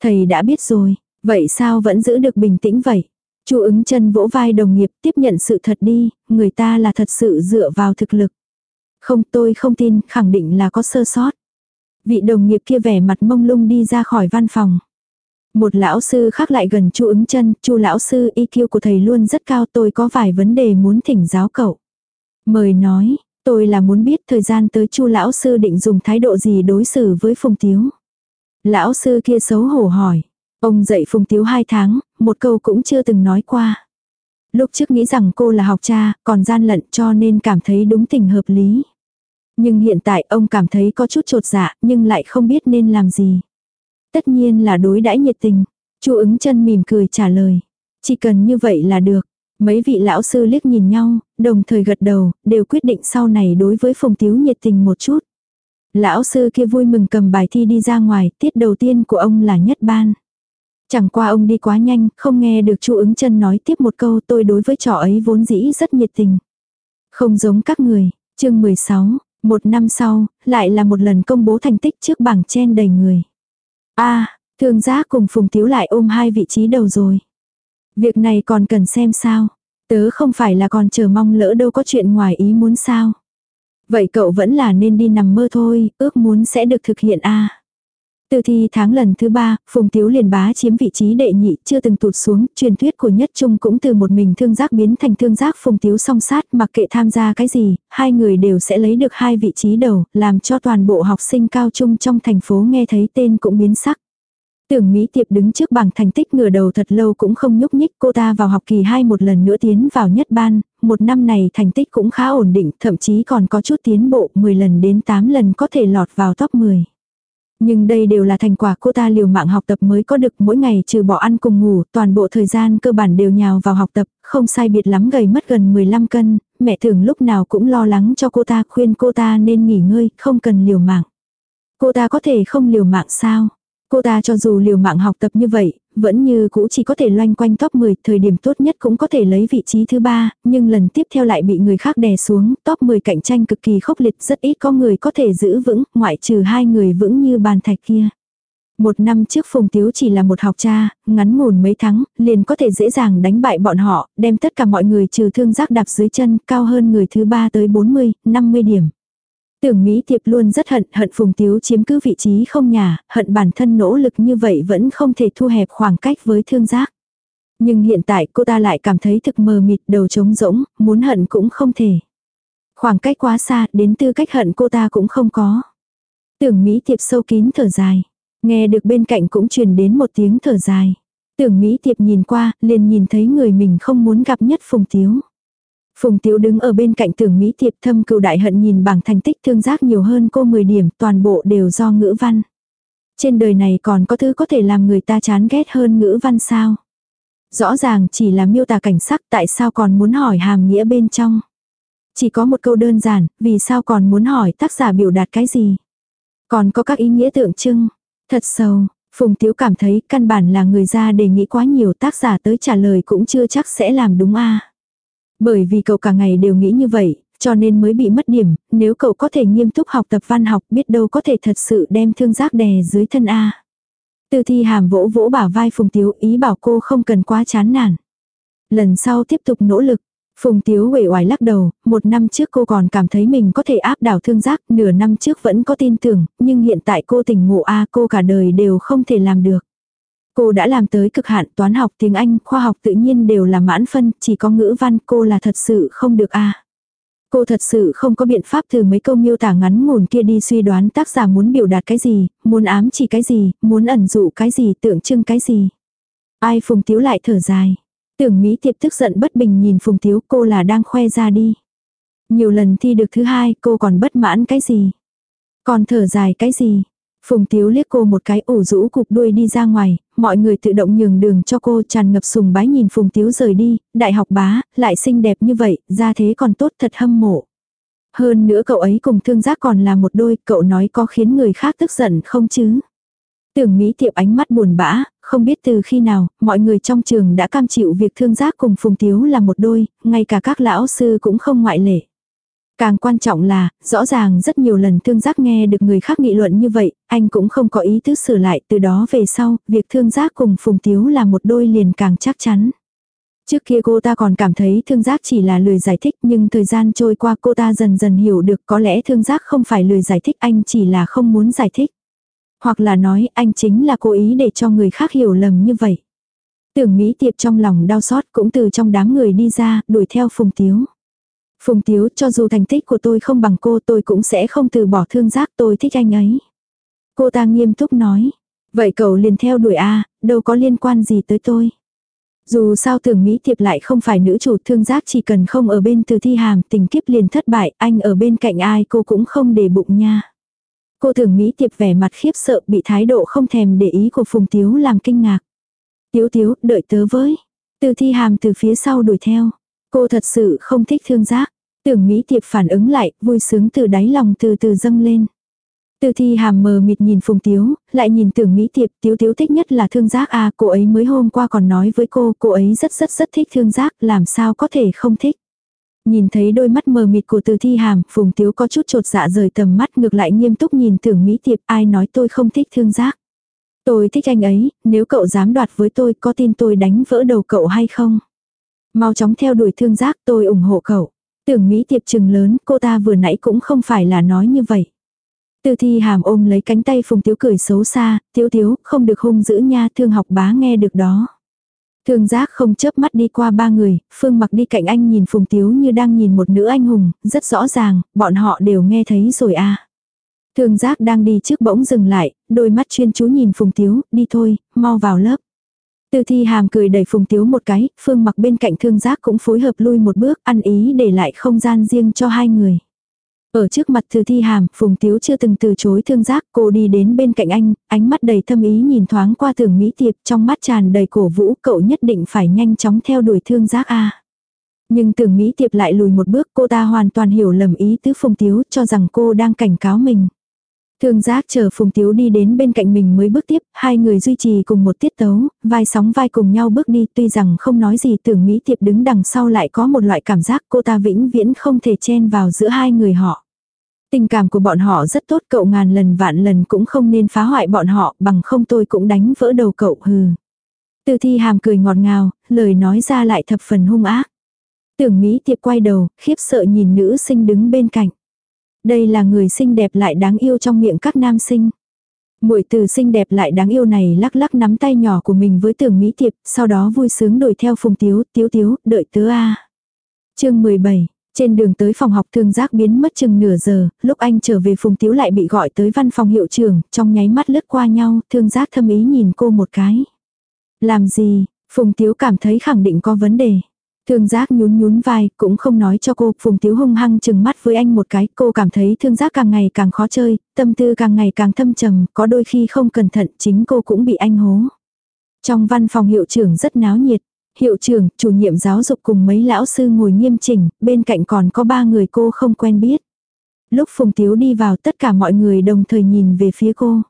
Thầy đã biết rồi, vậy sao vẫn giữ được bình tĩnh vậy? chu ứng chân vỗ vai đồng nghiệp tiếp nhận sự thật đi, người ta là thật sự dựa vào thực lực. Không tôi không tin, khẳng định là có sơ sót. Vị đồng nghiệp kia vẻ mặt mông lung đi ra khỏi văn phòng. Một lão sư khác lại gần chu ứng chân, chu lão sư EQ của thầy luôn rất cao tôi có vài vấn đề muốn thỉnh giáo cậu. Mời nói, tôi là muốn biết thời gian tới chu lão sư định dùng thái độ gì đối xử với Phùng Tiếu. Lão sư kia xấu hổ hỏi. Ông dạy Phùng Tiếu hai tháng, một câu cũng chưa từng nói qua. Lúc trước nghĩ rằng cô là học cha, còn gian lận cho nên cảm thấy đúng tình hợp lý. Nhưng hiện tại ông cảm thấy có chút trột dạ, nhưng lại không biết nên làm gì. Tất nhiên là đối đãi nhiệt tình. Chu ứng chân mỉm cười trả lời. Chỉ cần như vậy là được. Mấy vị lão sư liếc nhìn nhau, đồng thời gật đầu, đều quyết định sau này đối với Phùng Tiếu nhiệt tình một chút. Lão sư kia vui mừng cầm bài thi đi ra ngoài, tiết đầu tiên của ông là nhất ban. Chẳng qua ông đi quá nhanh, không nghe được chu ứng chân nói tiếp một câu tôi đối với trò ấy vốn dĩ rất nhiệt tình. Không giống các người, chương 16, một năm sau, lại là một lần công bố thành tích trước bảng chen đầy người. a thương gia cùng Phùng Tiếu lại ôm hai vị trí đầu rồi. Việc này còn cần xem sao. Tớ không phải là còn chờ mong lỡ đâu có chuyện ngoài ý muốn sao. Vậy cậu vẫn là nên đi nằm mơ thôi, ước muốn sẽ được thực hiện a từ thi tháng lần thứ ba, Phùng Tiếu liền bá chiếm vị trí đệ nhị, chưa từng tụt xuống, truyền thuyết của Nhất Trung cũng từ một mình thương giác biến thành thương giác Phùng Tiếu song sát, mặc kệ tham gia cái gì, hai người đều sẽ lấy được hai vị trí đầu, làm cho toàn bộ học sinh cao trung trong thành phố nghe thấy tên cũng biến sắc. Tưởng Mỹ Tiệp đứng trước bảng thành tích ngửa đầu thật lâu cũng không nhúc nhích cô ta vào học kỳ 2 một lần nữa tiến vào nhất ban, một năm này thành tích cũng khá ổn định, thậm chí còn có chút tiến bộ 10 lần đến 8 lần có thể lọt vào top 10. Nhưng đây đều là thành quả cô ta liều mạng học tập mới có được mỗi ngày trừ bỏ ăn cùng ngủ, toàn bộ thời gian cơ bản đều nhào vào học tập, không sai biệt lắm gầy mất gần 15 cân, mẹ thường lúc nào cũng lo lắng cho cô ta khuyên cô ta nên nghỉ ngơi, không cần liều mạng. Cô ta có thể không liều mạng sao? Cô ta cho dù liều mạng học tập như vậy, vẫn như cũ chỉ có thể loanh quanh top 10, thời điểm tốt nhất cũng có thể lấy vị trí thứ ba, nhưng lần tiếp theo lại bị người khác đè xuống, top 10 cạnh tranh cực kỳ khốc liệt, rất ít có người có thể giữ vững, ngoại trừ hai người vững như bàn thạch kia. Một năm trước Phùng Tiếu chỉ là một học cha, ngắn ngủn mấy tháng, liền có thể dễ dàng đánh bại bọn họ, đem tất cả mọi người trừ thương giác đạp dưới chân, cao hơn người thứ ba tới 40, 50 điểm. Tưởng Mỹ Tiệp luôn rất hận, hận Phùng Tiếu chiếm cứ vị trí không nhà, hận bản thân nỗ lực như vậy vẫn không thể thu hẹp khoảng cách với thương giác. Nhưng hiện tại cô ta lại cảm thấy thực mờ mịt đầu trống rỗng, muốn hận cũng không thể. Khoảng cách quá xa, đến tư cách hận cô ta cũng không có. Tưởng Mỹ Tiệp sâu kín thở dài. Nghe được bên cạnh cũng truyền đến một tiếng thở dài. Tưởng Mỹ Tiệp nhìn qua, liền nhìn thấy người mình không muốn gặp nhất Phùng Tiếu. Phùng Tiếu đứng ở bên cạnh tưởng Mỹ Tiệp thâm cựu đại hận nhìn bảng thành tích thương giác nhiều hơn cô 10 điểm, toàn bộ đều do ngữ văn. Trên đời này còn có thứ có thể làm người ta chán ghét hơn ngữ văn sao? Rõ ràng chỉ là miêu tả cảnh sắc tại sao còn muốn hỏi hàm nghĩa bên trong. Chỉ có một câu đơn giản, vì sao còn muốn hỏi tác giả biểu đạt cái gì? Còn có các ý nghĩa tượng trưng. Thật sâu, Phùng Tiếu cảm thấy căn bản là người ra đề nghị quá nhiều tác giả tới trả lời cũng chưa chắc sẽ làm đúng a bởi vì cậu cả ngày đều nghĩ như vậy, cho nên mới bị mất điểm, nếu cậu có thể nghiêm túc học tập văn học biết đâu có thể thật sự đem thương giác đè dưới thân A. Từ thi hàm vỗ vỗ bả vai Phùng Tiếu ý bảo cô không cần quá chán nản. Lần sau tiếp tục nỗ lực. Phùng Tiếu uể oải lắc đầu, một năm trước cô còn cảm thấy mình có thể áp đảo thương giác, nửa năm trước vẫn có tin tưởng, nhưng hiện tại cô tỉnh ngộ A cô cả đời đều không thể làm được. Cô đã làm tới cực hạn toán học tiếng Anh, khoa học tự nhiên đều là mãn phân, chỉ có ngữ văn cô là thật sự không được a Cô thật sự không có biện pháp từ mấy câu miêu tả ngắn ngủn kia đi suy đoán tác giả muốn biểu đạt cái gì, muốn ám chỉ cái gì, muốn ẩn dụ cái gì, tượng trưng cái gì. Ai Phùng Tiếu lại thở dài. Tưởng Mỹ Tiệp tức giận bất bình nhìn Phùng Tiếu cô là đang khoe ra đi. Nhiều lần thi được thứ hai cô còn bất mãn cái gì. Còn thở dài cái gì. Phùng Tiếu liếc cô một cái ủ rũ cục đuôi đi ra ngoài, mọi người tự động nhường đường cho cô tràn ngập sùng bái nhìn Phùng Tiếu rời đi, đại học bá, lại xinh đẹp như vậy, ra thế còn tốt thật hâm mộ. Hơn nữa cậu ấy cùng thương giác còn là một đôi, cậu nói có khiến người khác tức giận không chứ. Tưởng Mỹ tiệm ánh mắt buồn bã, không biết từ khi nào, mọi người trong trường đã cam chịu việc thương giác cùng Phùng Tiếu là một đôi, ngay cả các lão sư cũng không ngoại lệ. Càng quan trọng là, rõ ràng rất nhiều lần thương giác nghe được người khác nghị luận như vậy, anh cũng không có ý tứ sửa lại, từ đó về sau, việc thương giác cùng Phùng Tiếu là một đôi liền càng chắc chắn. Trước kia cô ta còn cảm thấy thương giác chỉ là lười giải thích nhưng thời gian trôi qua cô ta dần dần hiểu được có lẽ thương giác không phải lười giải thích anh chỉ là không muốn giải thích. Hoặc là nói anh chính là cố ý để cho người khác hiểu lầm như vậy. Tưởng Mỹ Tiệp trong lòng đau xót cũng từ trong đám người đi ra đuổi theo Phùng Tiếu. Phùng Tiếu cho dù thành tích của tôi không bằng cô tôi cũng sẽ không từ bỏ thương giác tôi thích anh ấy. Cô ta nghiêm túc nói. Vậy cậu liền theo đuổi A, đâu có liên quan gì tới tôi. Dù sao tưởng Mỹ Thiệp lại không phải nữ chủ thương giác chỉ cần không ở bên từ thi hàm tình kiếp liền thất bại, anh ở bên cạnh ai cô cũng không để bụng nha. Cô tưởng Mỹ Tiệp vẻ mặt khiếp sợ bị thái độ không thèm để ý của Phùng Tiếu làm kinh ngạc. Tiếu Tiếu, đợi tớ với. Từ thi hàm từ phía sau đuổi theo. Cô thật sự không thích thương giác. Tưởng Mỹ Tiệp phản ứng lại, vui sướng từ đáy lòng từ từ dâng lên. Từ thi hàm mờ mịt nhìn Phùng Tiếu, lại nhìn tưởng Mỹ Tiệp, Tiếu Tiếu thích nhất là thương giác à, cô ấy mới hôm qua còn nói với cô, cô ấy rất rất rất thích thương giác, làm sao có thể không thích. Nhìn thấy đôi mắt mờ mịt của từ thi hàm, Phùng Tiếu có chút trột dạ rời tầm mắt ngược lại nghiêm túc nhìn tưởng Mỹ Tiệp, ai nói tôi không thích thương giác. Tôi thích anh ấy, nếu cậu dám đoạt với tôi có tin tôi đánh vỡ đầu cậu hay không? Mau chóng theo đuổi thương giác tôi ủng hộ cậu. Tưởng Mỹ tiệp trừng lớn, cô ta vừa nãy cũng không phải là nói như vậy. Từ thi hàm ôm lấy cánh tay Phùng Tiếu cười xấu xa, Tiếu Tiếu, không được hung dữ nha, thương học bá nghe được đó. Thương giác không chớp mắt đi qua ba người, Phương mặc đi cạnh anh nhìn Phùng Tiếu như đang nhìn một nữ anh hùng, rất rõ ràng, bọn họ đều nghe thấy rồi à. Thương giác đang đi trước bỗng dừng lại, đôi mắt chuyên chú nhìn Phùng Tiếu, đi thôi, mau vào lớp. Từ thi hàm cười đẩy Phùng Tiếu một cái, Phương mặc bên cạnh thương giác cũng phối hợp lui một bước, ăn ý để lại không gian riêng cho hai người. Ở trước mặt từ thi hàm, Phùng Tiếu chưa từng từ chối thương giác, cô đi đến bên cạnh anh, ánh mắt đầy thâm ý nhìn thoáng qua tưởng Mỹ Tiệp trong mắt tràn đầy cổ vũ, cậu nhất định phải nhanh chóng theo đuổi thương giác a Nhưng tưởng Mỹ Tiệp lại lùi một bước, cô ta hoàn toàn hiểu lầm ý tứ Phùng Tiếu, cho rằng cô đang cảnh cáo mình. Thương giác chờ Phùng Tiếu đi đến bên cạnh mình mới bước tiếp, hai người duy trì cùng một tiết tấu, vai sóng vai cùng nhau bước đi tuy rằng không nói gì tưởng Mỹ Tiệp đứng đằng sau lại có một loại cảm giác cô ta vĩnh viễn không thể chen vào giữa hai người họ. Tình cảm của bọn họ rất tốt cậu ngàn lần vạn lần cũng không nên phá hoại bọn họ bằng không tôi cũng đánh vỡ đầu cậu hừ. Từ thi hàm cười ngọt ngào, lời nói ra lại thập phần hung ác. Tưởng Mỹ Tiệp quay đầu, khiếp sợ nhìn nữ sinh đứng bên cạnh. Đây là người xinh đẹp lại đáng yêu trong miệng các nam sinh. Muội từ xinh đẹp lại đáng yêu này lắc lắc nắm tay nhỏ của mình với tưởng Mỹ Tiệp, sau đó vui sướng đuổi theo Phùng Tiếu, Tiếu Tiếu, đợi tớ a. Chương 17. Trên đường tới phòng học thương giác biến mất chừng nửa giờ, lúc anh trở về Phùng Tiếu lại bị gọi tới văn phòng hiệu trưởng, trong nháy mắt lướt qua nhau, thương giác thâm ý nhìn cô một cái. Làm gì, Phùng Tiếu cảm thấy khẳng định có vấn đề. Thương giác nhún nhún vai, cũng không nói cho cô, Phùng Tiếu hung hăng chừng mắt với anh một cái, cô cảm thấy thương giác càng ngày càng khó chơi, tâm tư càng ngày càng thâm trầm, có đôi khi không cẩn thận chính cô cũng bị anh hố. Trong văn phòng hiệu trưởng rất náo nhiệt, hiệu trưởng, chủ nhiệm giáo dục cùng mấy lão sư ngồi nghiêm chỉnh, bên cạnh còn có ba người cô không quen biết. Lúc Phùng Tiếu đi vào tất cả mọi người đồng thời nhìn về phía cô.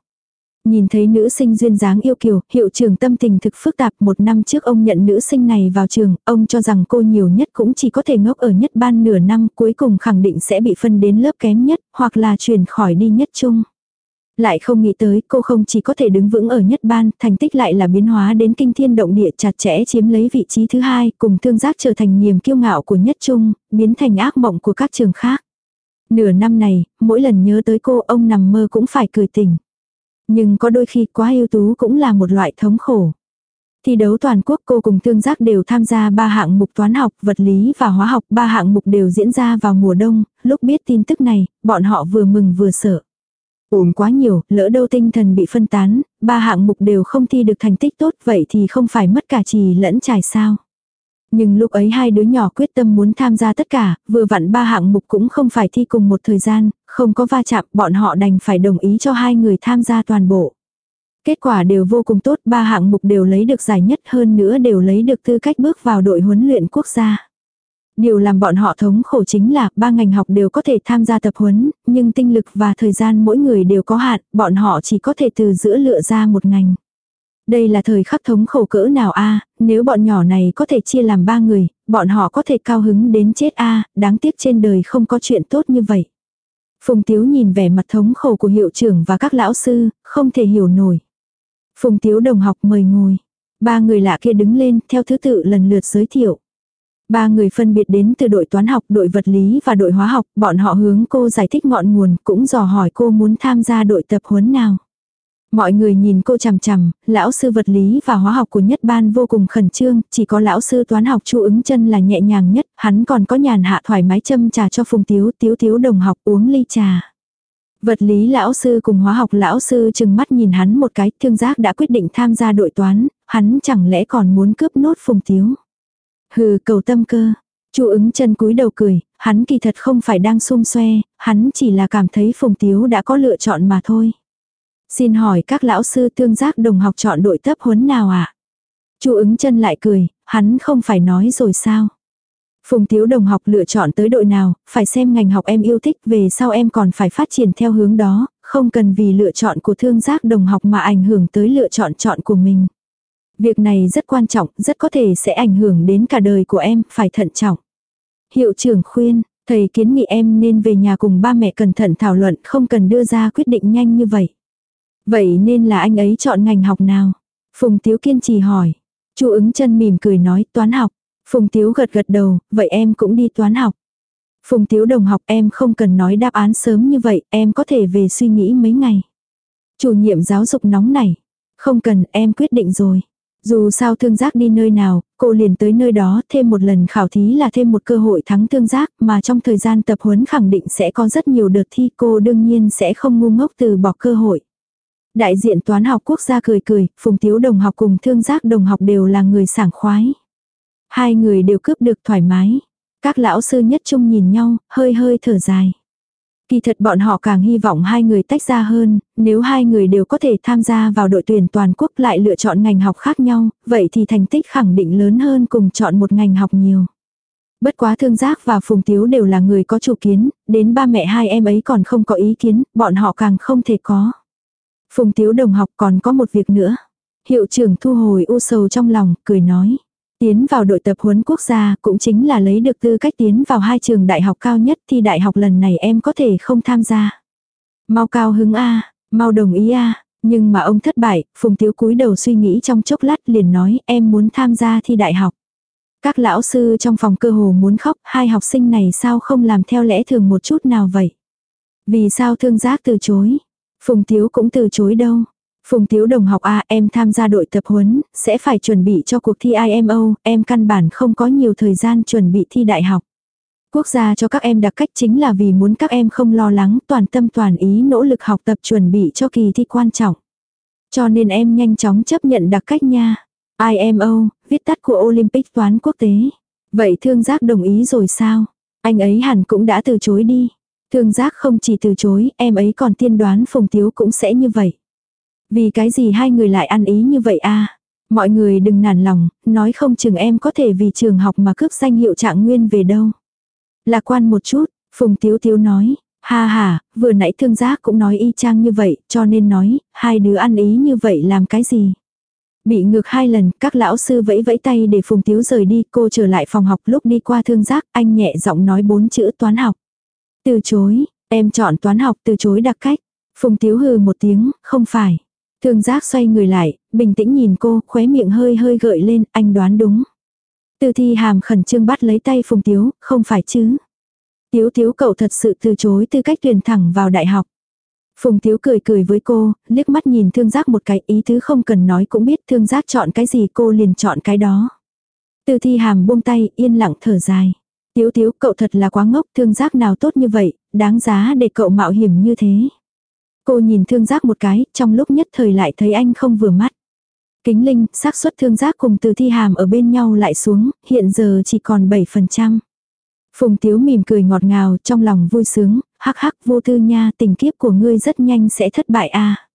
Nhìn thấy nữ sinh duyên dáng yêu kiều, hiệu trưởng tâm tình thực phức tạp một năm trước ông nhận nữ sinh này vào trường, ông cho rằng cô nhiều nhất cũng chỉ có thể ngốc ở nhất ban nửa năm cuối cùng khẳng định sẽ bị phân đến lớp kém nhất, hoặc là chuyển khỏi đi nhất chung. Lại không nghĩ tới cô không chỉ có thể đứng vững ở nhất ban, thành tích lại là biến hóa đến kinh thiên động địa chặt chẽ chiếm lấy vị trí thứ hai, cùng thương giác trở thành niềm kiêu ngạo của nhất trung, biến thành ác mộng của các trường khác. Nửa năm này, mỗi lần nhớ tới cô ông nằm mơ cũng phải cười tỉnh. Nhưng có đôi khi quá ưu tú cũng là một loại thống khổ. Thi đấu toàn quốc cô cùng thương giác đều tham gia ba hạng mục toán học, vật lý và hóa học. Ba hạng mục đều diễn ra vào mùa đông, lúc biết tin tức này, bọn họ vừa mừng vừa sợ. Uống quá nhiều, lỡ đâu tinh thần bị phân tán, ba hạng mục đều không thi được thành tích tốt vậy thì không phải mất cả trì lẫn trải sao. Nhưng lúc ấy hai đứa nhỏ quyết tâm muốn tham gia tất cả, vừa vặn ba hạng mục cũng không phải thi cùng một thời gian, không có va chạm, bọn họ đành phải đồng ý cho hai người tham gia toàn bộ. Kết quả đều vô cùng tốt, ba hạng mục đều lấy được giải nhất hơn nữa đều lấy được tư cách bước vào đội huấn luyện quốc gia. Điều làm bọn họ thống khổ chính là ba ngành học đều có thể tham gia tập huấn, nhưng tinh lực và thời gian mỗi người đều có hạn, bọn họ chỉ có thể từ giữa lựa ra một ngành. Đây là thời khắc thống khổ cỡ nào a nếu bọn nhỏ này có thể chia làm ba người, bọn họ có thể cao hứng đến chết a đáng tiếc trên đời không có chuyện tốt như vậy. Phùng Tiếu nhìn vẻ mặt thống khổ của hiệu trưởng và các lão sư, không thể hiểu nổi. Phùng Tiếu đồng học mời ngồi. Ba người lạ kia đứng lên theo thứ tự lần lượt giới thiệu. Ba người phân biệt đến từ đội toán học, đội vật lý và đội hóa học, bọn họ hướng cô giải thích ngọn nguồn, cũng dò hỏi cô muốn tham gia đội tập huấn nào. Mọi người nhìn cô chằm chằm, lão sư vật lý và hóa học của nhất ban vô cùng khẩn trương, chỉ có lão sư toán học chu ứng chân là nhẹ nhàng nhất, hắn còn có nhàn hạ thoải mái châm trà cho phùng tiếu, tiếu tiếu đồng học uống ly trà. Vật lý lão sư cùng hóa học lão sư chừng mắt nhìn hắn một cái, thương giác đã quyết định tham gia đội toán, hắn chẳng lẽ còn muốn cướp nốt phùng tiếu. Hừ cầu tâm cơ. Chu ứng chân cúi đầu cười, hắn kỳ thật không phải đang xung xoe, hắn chỉ là cảm thấy phùng tiếu đã có lựa chọn mà thôi. Xin hỏi các lão sư tương giác đồng học chọn đội tấp huấn nào ạ? À? Chu ứng chân lại cười, hắn không phải nói rồi sao. Phùng Tiếu đồng học lựa chọn tới đội nào, phải xem ngành học em yêu thích về sau em còn phải phát triển theo hướng đó, không cần vì lựa chọn của thương giác đồng học mà ảnh hưởng tới lựa chọn chọn của mình. Việc này rất quan trọng, rất có thể sẽ ảnh hưởng đến cả đời của em, phải thận trọng. Hiệu trưởng khuyên, thầy kiến nghị em nên về nhà cùng ba mẹ cẩn thận thảo luận, không cần đưa ra quyết định nhanh như vậy. Vậy nên là anh ấy chọn ngành học nào? Phùng Tiếu kiên trì hỏi. Chu ứng chân mỉm cười nói toán học. Phùng Tiếu gật gật đầu, vậy em cũng đi toán học. Phùng Tiếu đồng học em không cần nói đáp án sớm như vậy, em có thể về suy nghĩ mấy ngày. Chủ nhiệm giáo dục nóng này. Không cần, em quyết định rồi. Dù sao thương giác đi nơi nào, cô liền tới nơi đó, thêm một lần khảo thí là thêm một cơ hội thắng thương giác, mà trong thời gian tập huấn khẳng định sẽ có rất nhiều đợt thi cô đương nhiên sẽ không ngu ngốc từ bỏ cơ hội. Đại diện toán học quốc gia cười cười, phùng tiếu đồng học cùng thương giác đồng học đều là người sảng khoái. Hai người đều cướp được thoải mái. Các lão sư nhất chung nhìn nhau, hơi hơi thở dài. Kỳ thật bọn họ càng hy vọng hai người tách ra hơn, nếu hai người đều có thể tham gia vào đội tuyển toàn quốc lại lựa chọn ngành học khác nhau, vậy thì thành tích khẳng định lớn hơn cùng chọn một ngành học nhiều. Bất quá thương giác và phùng tiếu đều là người có chủ kiến, đến ba mẹ hai em ấy còn không có ý kiến, bọn họ càng không thể có. Phùng tiếu đồng học còn có một việc nữa. Hiệu trưởng thu hồi u sầu trong lòng, cười nói. Tiến vào đội tập huấn quốc gia cũng chính là lấy được tư cách tiến vào hai trường đại học cao nhất thì đại học lần này em có thể không tham gia. Mau cao hứng A, mau đồng ý A, nhưng mà ông thất bại, Phùng Tiếu cúi đầu suy nghĩ trong chốc lát liền nói em muốn tham gia thi đại học. Các lão sư trong phòng cơ hồ muốn khóc, hai học sinh này sao không làm theo lẽ thường một chút nào vậy? Vì sao thương giác từ chối? Phùng Tiếu cũng từ chối đâu. Phùng Tiếu đồng học A em tham gia đội tập huấn, sẽ phải chuẩn bị cho cuộc thi IMO, em căn bản không có nhiều thời gian chuẩn bị thi đại học. Quốc gia cho các em đặc cách chính là vì muốn các em không lo lắng toàn tâm toàn ý nỗ lực học tập chuẩn bị cho kỳ thi quan trọng. Cho nên em nhanh chóng chấp nhận đặc cách nha. IMO, viết tắt của Olympic toán quốc tế. Vậy thương giác đồng ý rồi sao? Anh ấy hẳn cũng đã từ chối đi. Thương giác không chỉ từ chối, em ấy còn tiên đoán Phùng Tiếu cũng sẽ như vậy. Vì cái gì hai người lại ăn ý như vậy a Mọi người đừng nản lòng, nói không chừng em có thể vì trường học mà cướp danh hiệu trạng nguyên về đâu. Lạc quan một chút, Phùng Tiếu Tiếu nói, ha ha, vừa nãy thương giác cũng nói y chang như vậy, cho nên nói, hai đứa ăn ý như vậy làm cái gì. Bị ngược hai lần, các lão sư vẫy vẫy tay để Phùng Tiếu rời đi, cô trở lại phòng học lúc đi qua thương giác, anh nhẹ giọng nói bốn chữ toán học. Từ chối, em chọn toán học từ chối đặc cách. Phùng Tiếu hừ một tiếng, không phải. Thương giác xoay người lại, bình tĩnh nhìn cô, khóe miệng hơi hơi gợi lên, anh đoán đúng. Từ thi hàm khẩn trương bắt lấy tay Phùng Tiếu, không phải chứ. Tiếu Tiếu cậu thật sự từ chối tư cách tuyển thẳng vào đại học. Phùng Tiếu cười cười với cô, liếc mắt nhìn thương giác một cái ý thứ không cần nói cũng biết thương giác chọn cái gì cô liền chọn cái đó. Từ thi hàm buông tay, yên lặng thở dài. Tiếu Tiếu cậu thật là quá ngốc, thương giác nào tốt như vậy, đáng giá để cậu mạo hiểm như thế. Cô nhìn thương giác một cái, trong lúc nhất thời lại thấy anh không vừa mắt. Kính linh, xác suất thương giác cùng từ thi hàm ở bên nhau lại xuống, hiện giờ chỉ còn 7%. Phùng Tiếu mỉm cười ngọt ngào, trong lòng vui sướng, hắc hắc vô tư nha, tình kiếp của ngươi rất nhanh sẽ thất bại a.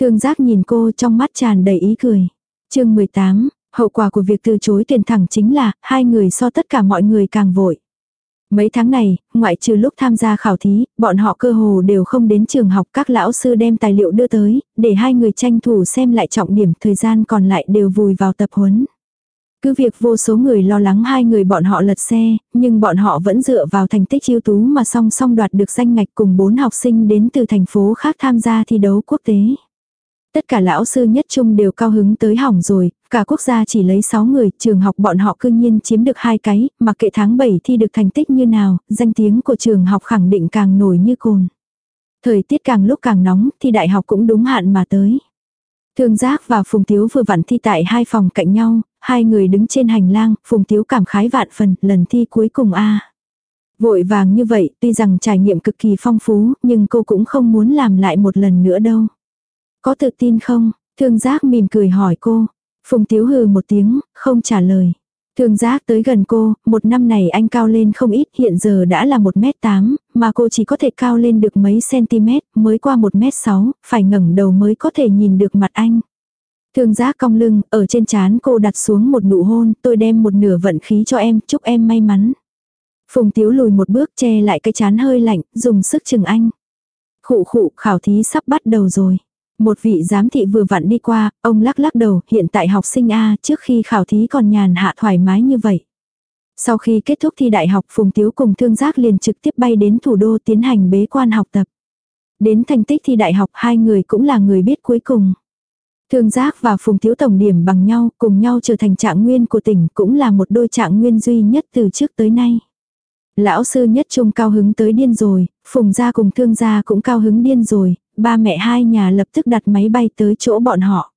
Thương giác nhìn cô trong mắt tràn đầy ý cười. chương 18, hậu quả của việc từ chối tiền thẳng chính là, hai người so tất cả mọi người càng vội. Mấy tháng này, ngoại trừ lúc tham gia khảo thí, bọn họ cơ hồ đều không đến trường học các lão sư đem tài liệu đưa tới, để hai người tranh thủ xem lại trọng điểm thời gian còn lại đều vùi vào tập huấn. Cứ việc vô số người lo lắng hai người bọn họ lật xe, nhưng bọn họ vẫn dựa vào thành tích ưu tú mà song song đoạt được danh ngạch cùng bốn học sinh đến từ thành phố khác tham gia thi đấu quốc tế. Tất cả lão sư nhất trung đều cao hứng tới hỏng rồi, cả quốc gia chỉ lấy 6 người, trường học bọn họ cương nhiên chiếm được hai cái, mặc kệ tháng 7 thi được thành tích như nào, danh tiếng của trường học khẳng định càng nổi như cồn. Thời tiết càng lúc càng nóng, thì đại học cũng đúng hạn mà tới. Thương Giác và Phùng Tiếu vừa vặn thi tại hai phòng cạnh nhau, hai người đứng trên hành lang, Phùng Tiếu cảm khái vạn phần, lần thi cuối cùng a Vội vàng như vậy, tuy rằng trải nghiệm cực kỳ phong phú, nhưng cô cũng không muốn làm lại một lần nữa đâu. Có tự tin không? Thương giác mỉm cười hỏi cô. Phùng Tiếu hừ một tiếng, không trả lời. Thương giác tới gần cô, một năm này anh cao lên không ít, hiện giờ đã là 1m8, mà cô chỉ có thể cao lên được mấy cm, mới qua 1m6, phải ngẩng đầu mới có thể nhìn được mặt anh. Thương giác cong lưng, ở trên chán cô đặt xuống một nụ hôn, tôi đem một nửa vận khí cho em, chúc em may mắn. Phùng Tiếu lùi một bước che lại cái chán hơi lạnh, dùng sức chừng anh. Khụ khụ, khảo thí sắp bắt đầu rồi. Một vị giám thị vừa vặn đi qua, ông lắc lắc đầu, hiện tại học sinh A trước khi khảo thí còn nhàn hạ thoải mái như vậy. Sau khi kết thúc thi đại học Phùng Tiếu cùng Thương Giác liền trực tiếp bay đến thủ đô tiến hành bế quan học tập. Đến thành tích thi đại học hai người cũng là người biết cuối cùng. Thương Giác và Phùng Tiếu tổng điểm bằng nhau, cùng nhau trở thành trạng nguyên của tỉnh cũng là một đôi trạng nguyên duy nhất từ trước tới nay. Lão sư nhất trung cao hứng tới điên rồi, Phùng gia cùng Thương gia cũng cao hứng điên rồi, ba mẹ hai nhà lập tức đặt máy bay tới chỗ bọn họ.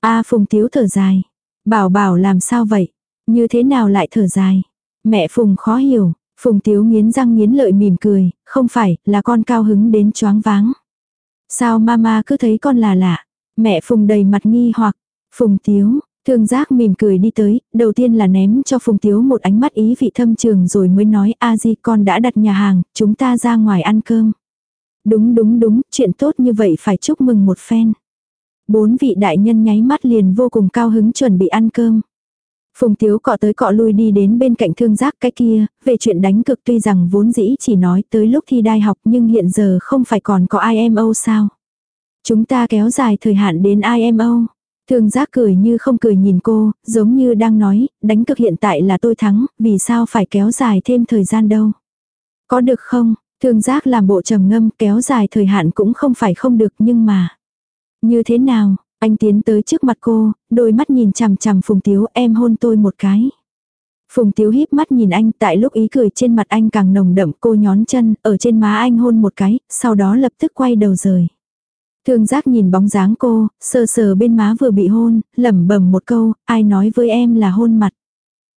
A Phùng Tiếu thở dài. Bảo bảo làm sao vậy? Như thế nào lại thở dài? Mẹ Phùng khó hiểu. Phùng Tiếu nghiến răng nghiến lợi mỉm cười, không phải, là con cao hứng đến choáng váng. Sao mama cứ thấy con là lạ? Mẹ Phùng đầy mặt nghi hoặc, Phùng Tiếu, thương giác mỉm cười đi tới, đầu tiên là ném cho Phùng Tiếu một ánh mắt ý vị thâm trường rồi mới nói a di con đã đặt nhà hàng, chúng ta ra ngoài ăn cơm. Đúng đúng đúng, chuyện tốt như vậy phải chúc mừng một phen. Bốn vị đại nhân nháy mắt liền vô cùng cao hứng chuẩn bị ăn cơm. Phùng Tiếu cọ tới cọ lui đi đến bên cạnh thương giác cái kia, về chuyện đánh cực tuy rằng vốn dĩ chỉ nói tới lúc thi đại học nhưng hiện giờ không phải còn có IMO sao. Chúng ta kéo dài thời hạn đến IMO. Thương giác cười như không cười nhìn cô, giống như đang nói, đánh cực hiện tại là tôi thắng, vì sao phải kéo dài thêm thời gian đâu. Có được không? Thương giác làm bộ trầm ngâm kéo dài thời hạn cũng không phải không được nhưng mà. Như thế nào? Anh tiến tới trước mặt cô, đôi mắt nhìn chằm chằm Phùng Tiếu em hôn tôi một cái. Phùng Tiếu híp mắt nhìn anh tại lúc ý cười trên mặt anh càng nồng đậm cô nhón chân ở trên má anh hôn một cái, sau đó lập tức quay đầu rời. Thương giác nhìn bóng dáng cô, sờ sờ bên má vừa bị hôn, lẩm bẩm một câu, ai nói với em là hôn mặt.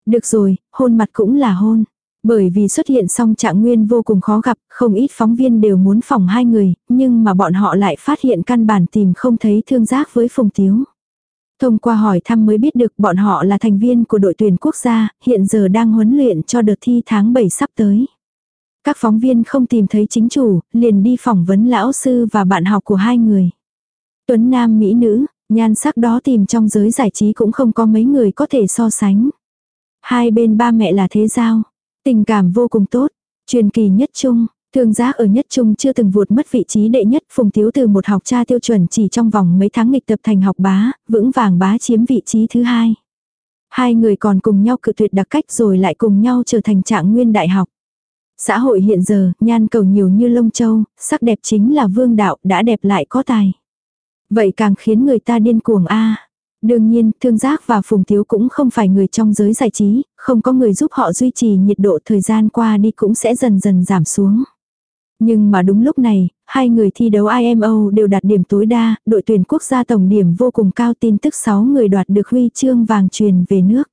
Được rồi, hôn mặt cũng là hôn. Bởi vì xuất hiện song trạng nguyên vô cùng khó gặp, không ít phóng viên đều muốn phỏng hai người, nhưng mà bọn họ lại phát hiện căn bản tìm không thấy thương giác với Phùng Tiếu. Thông qua hỏi thăm mới biết được bọn họ là thành viên của đội tuyển quốc gia, hiện giờ đang huấn luyện cho đợt thi tháng 7 sắp tới. Các phóng viên không tìm thấy chính chủ, liền đi phỏng vấn lão sư và bạn học của hai người. Tuấn Nam Mỹ nữ, nhan sắc đó tìm trong giới giải trí cũng không có mấy người có thể so sánh. Hai bên ba mẹ là thế giao, tình cảm vô cùng tốt, truyền kỳ nhất trung. Thương giá ở nhất trung chưa từng vụt mất vị trí đệ nhất phùng thiếu từ một học cha tiêu chuẩn chỉ trong vòng mấy tháng nghịch tập thành học bá, vững vàng bá chiếm vị trí thứ hai. Hai người còn cùng nhau cự tuyệt đặc cách rồi lại cùng nhau trở thành trạng nguyên đại học. Xã hội hiện giờ, nhan cầu nhiều như lông châu, sắc đẹp chính là vương đạo, đã đẹp lại có tài. Vậy càng khiến người ta điên cuồng a. Đương nhiên, thương giác và phùng thiếu cũng không phải người trong giới giải trí, không có người giúp họ duy trì nhiệt độ thời gian qua đi cũng sẽ dần dần giảm xuống. Nhưng mà đúng lúc này, hai người thi đấu IMO đều đạt điểm tối đa, đội tuyển quốc gia tổng điểm vô cùng cao tin tức 6 người đoạt được huy chương vàng truyền về nước.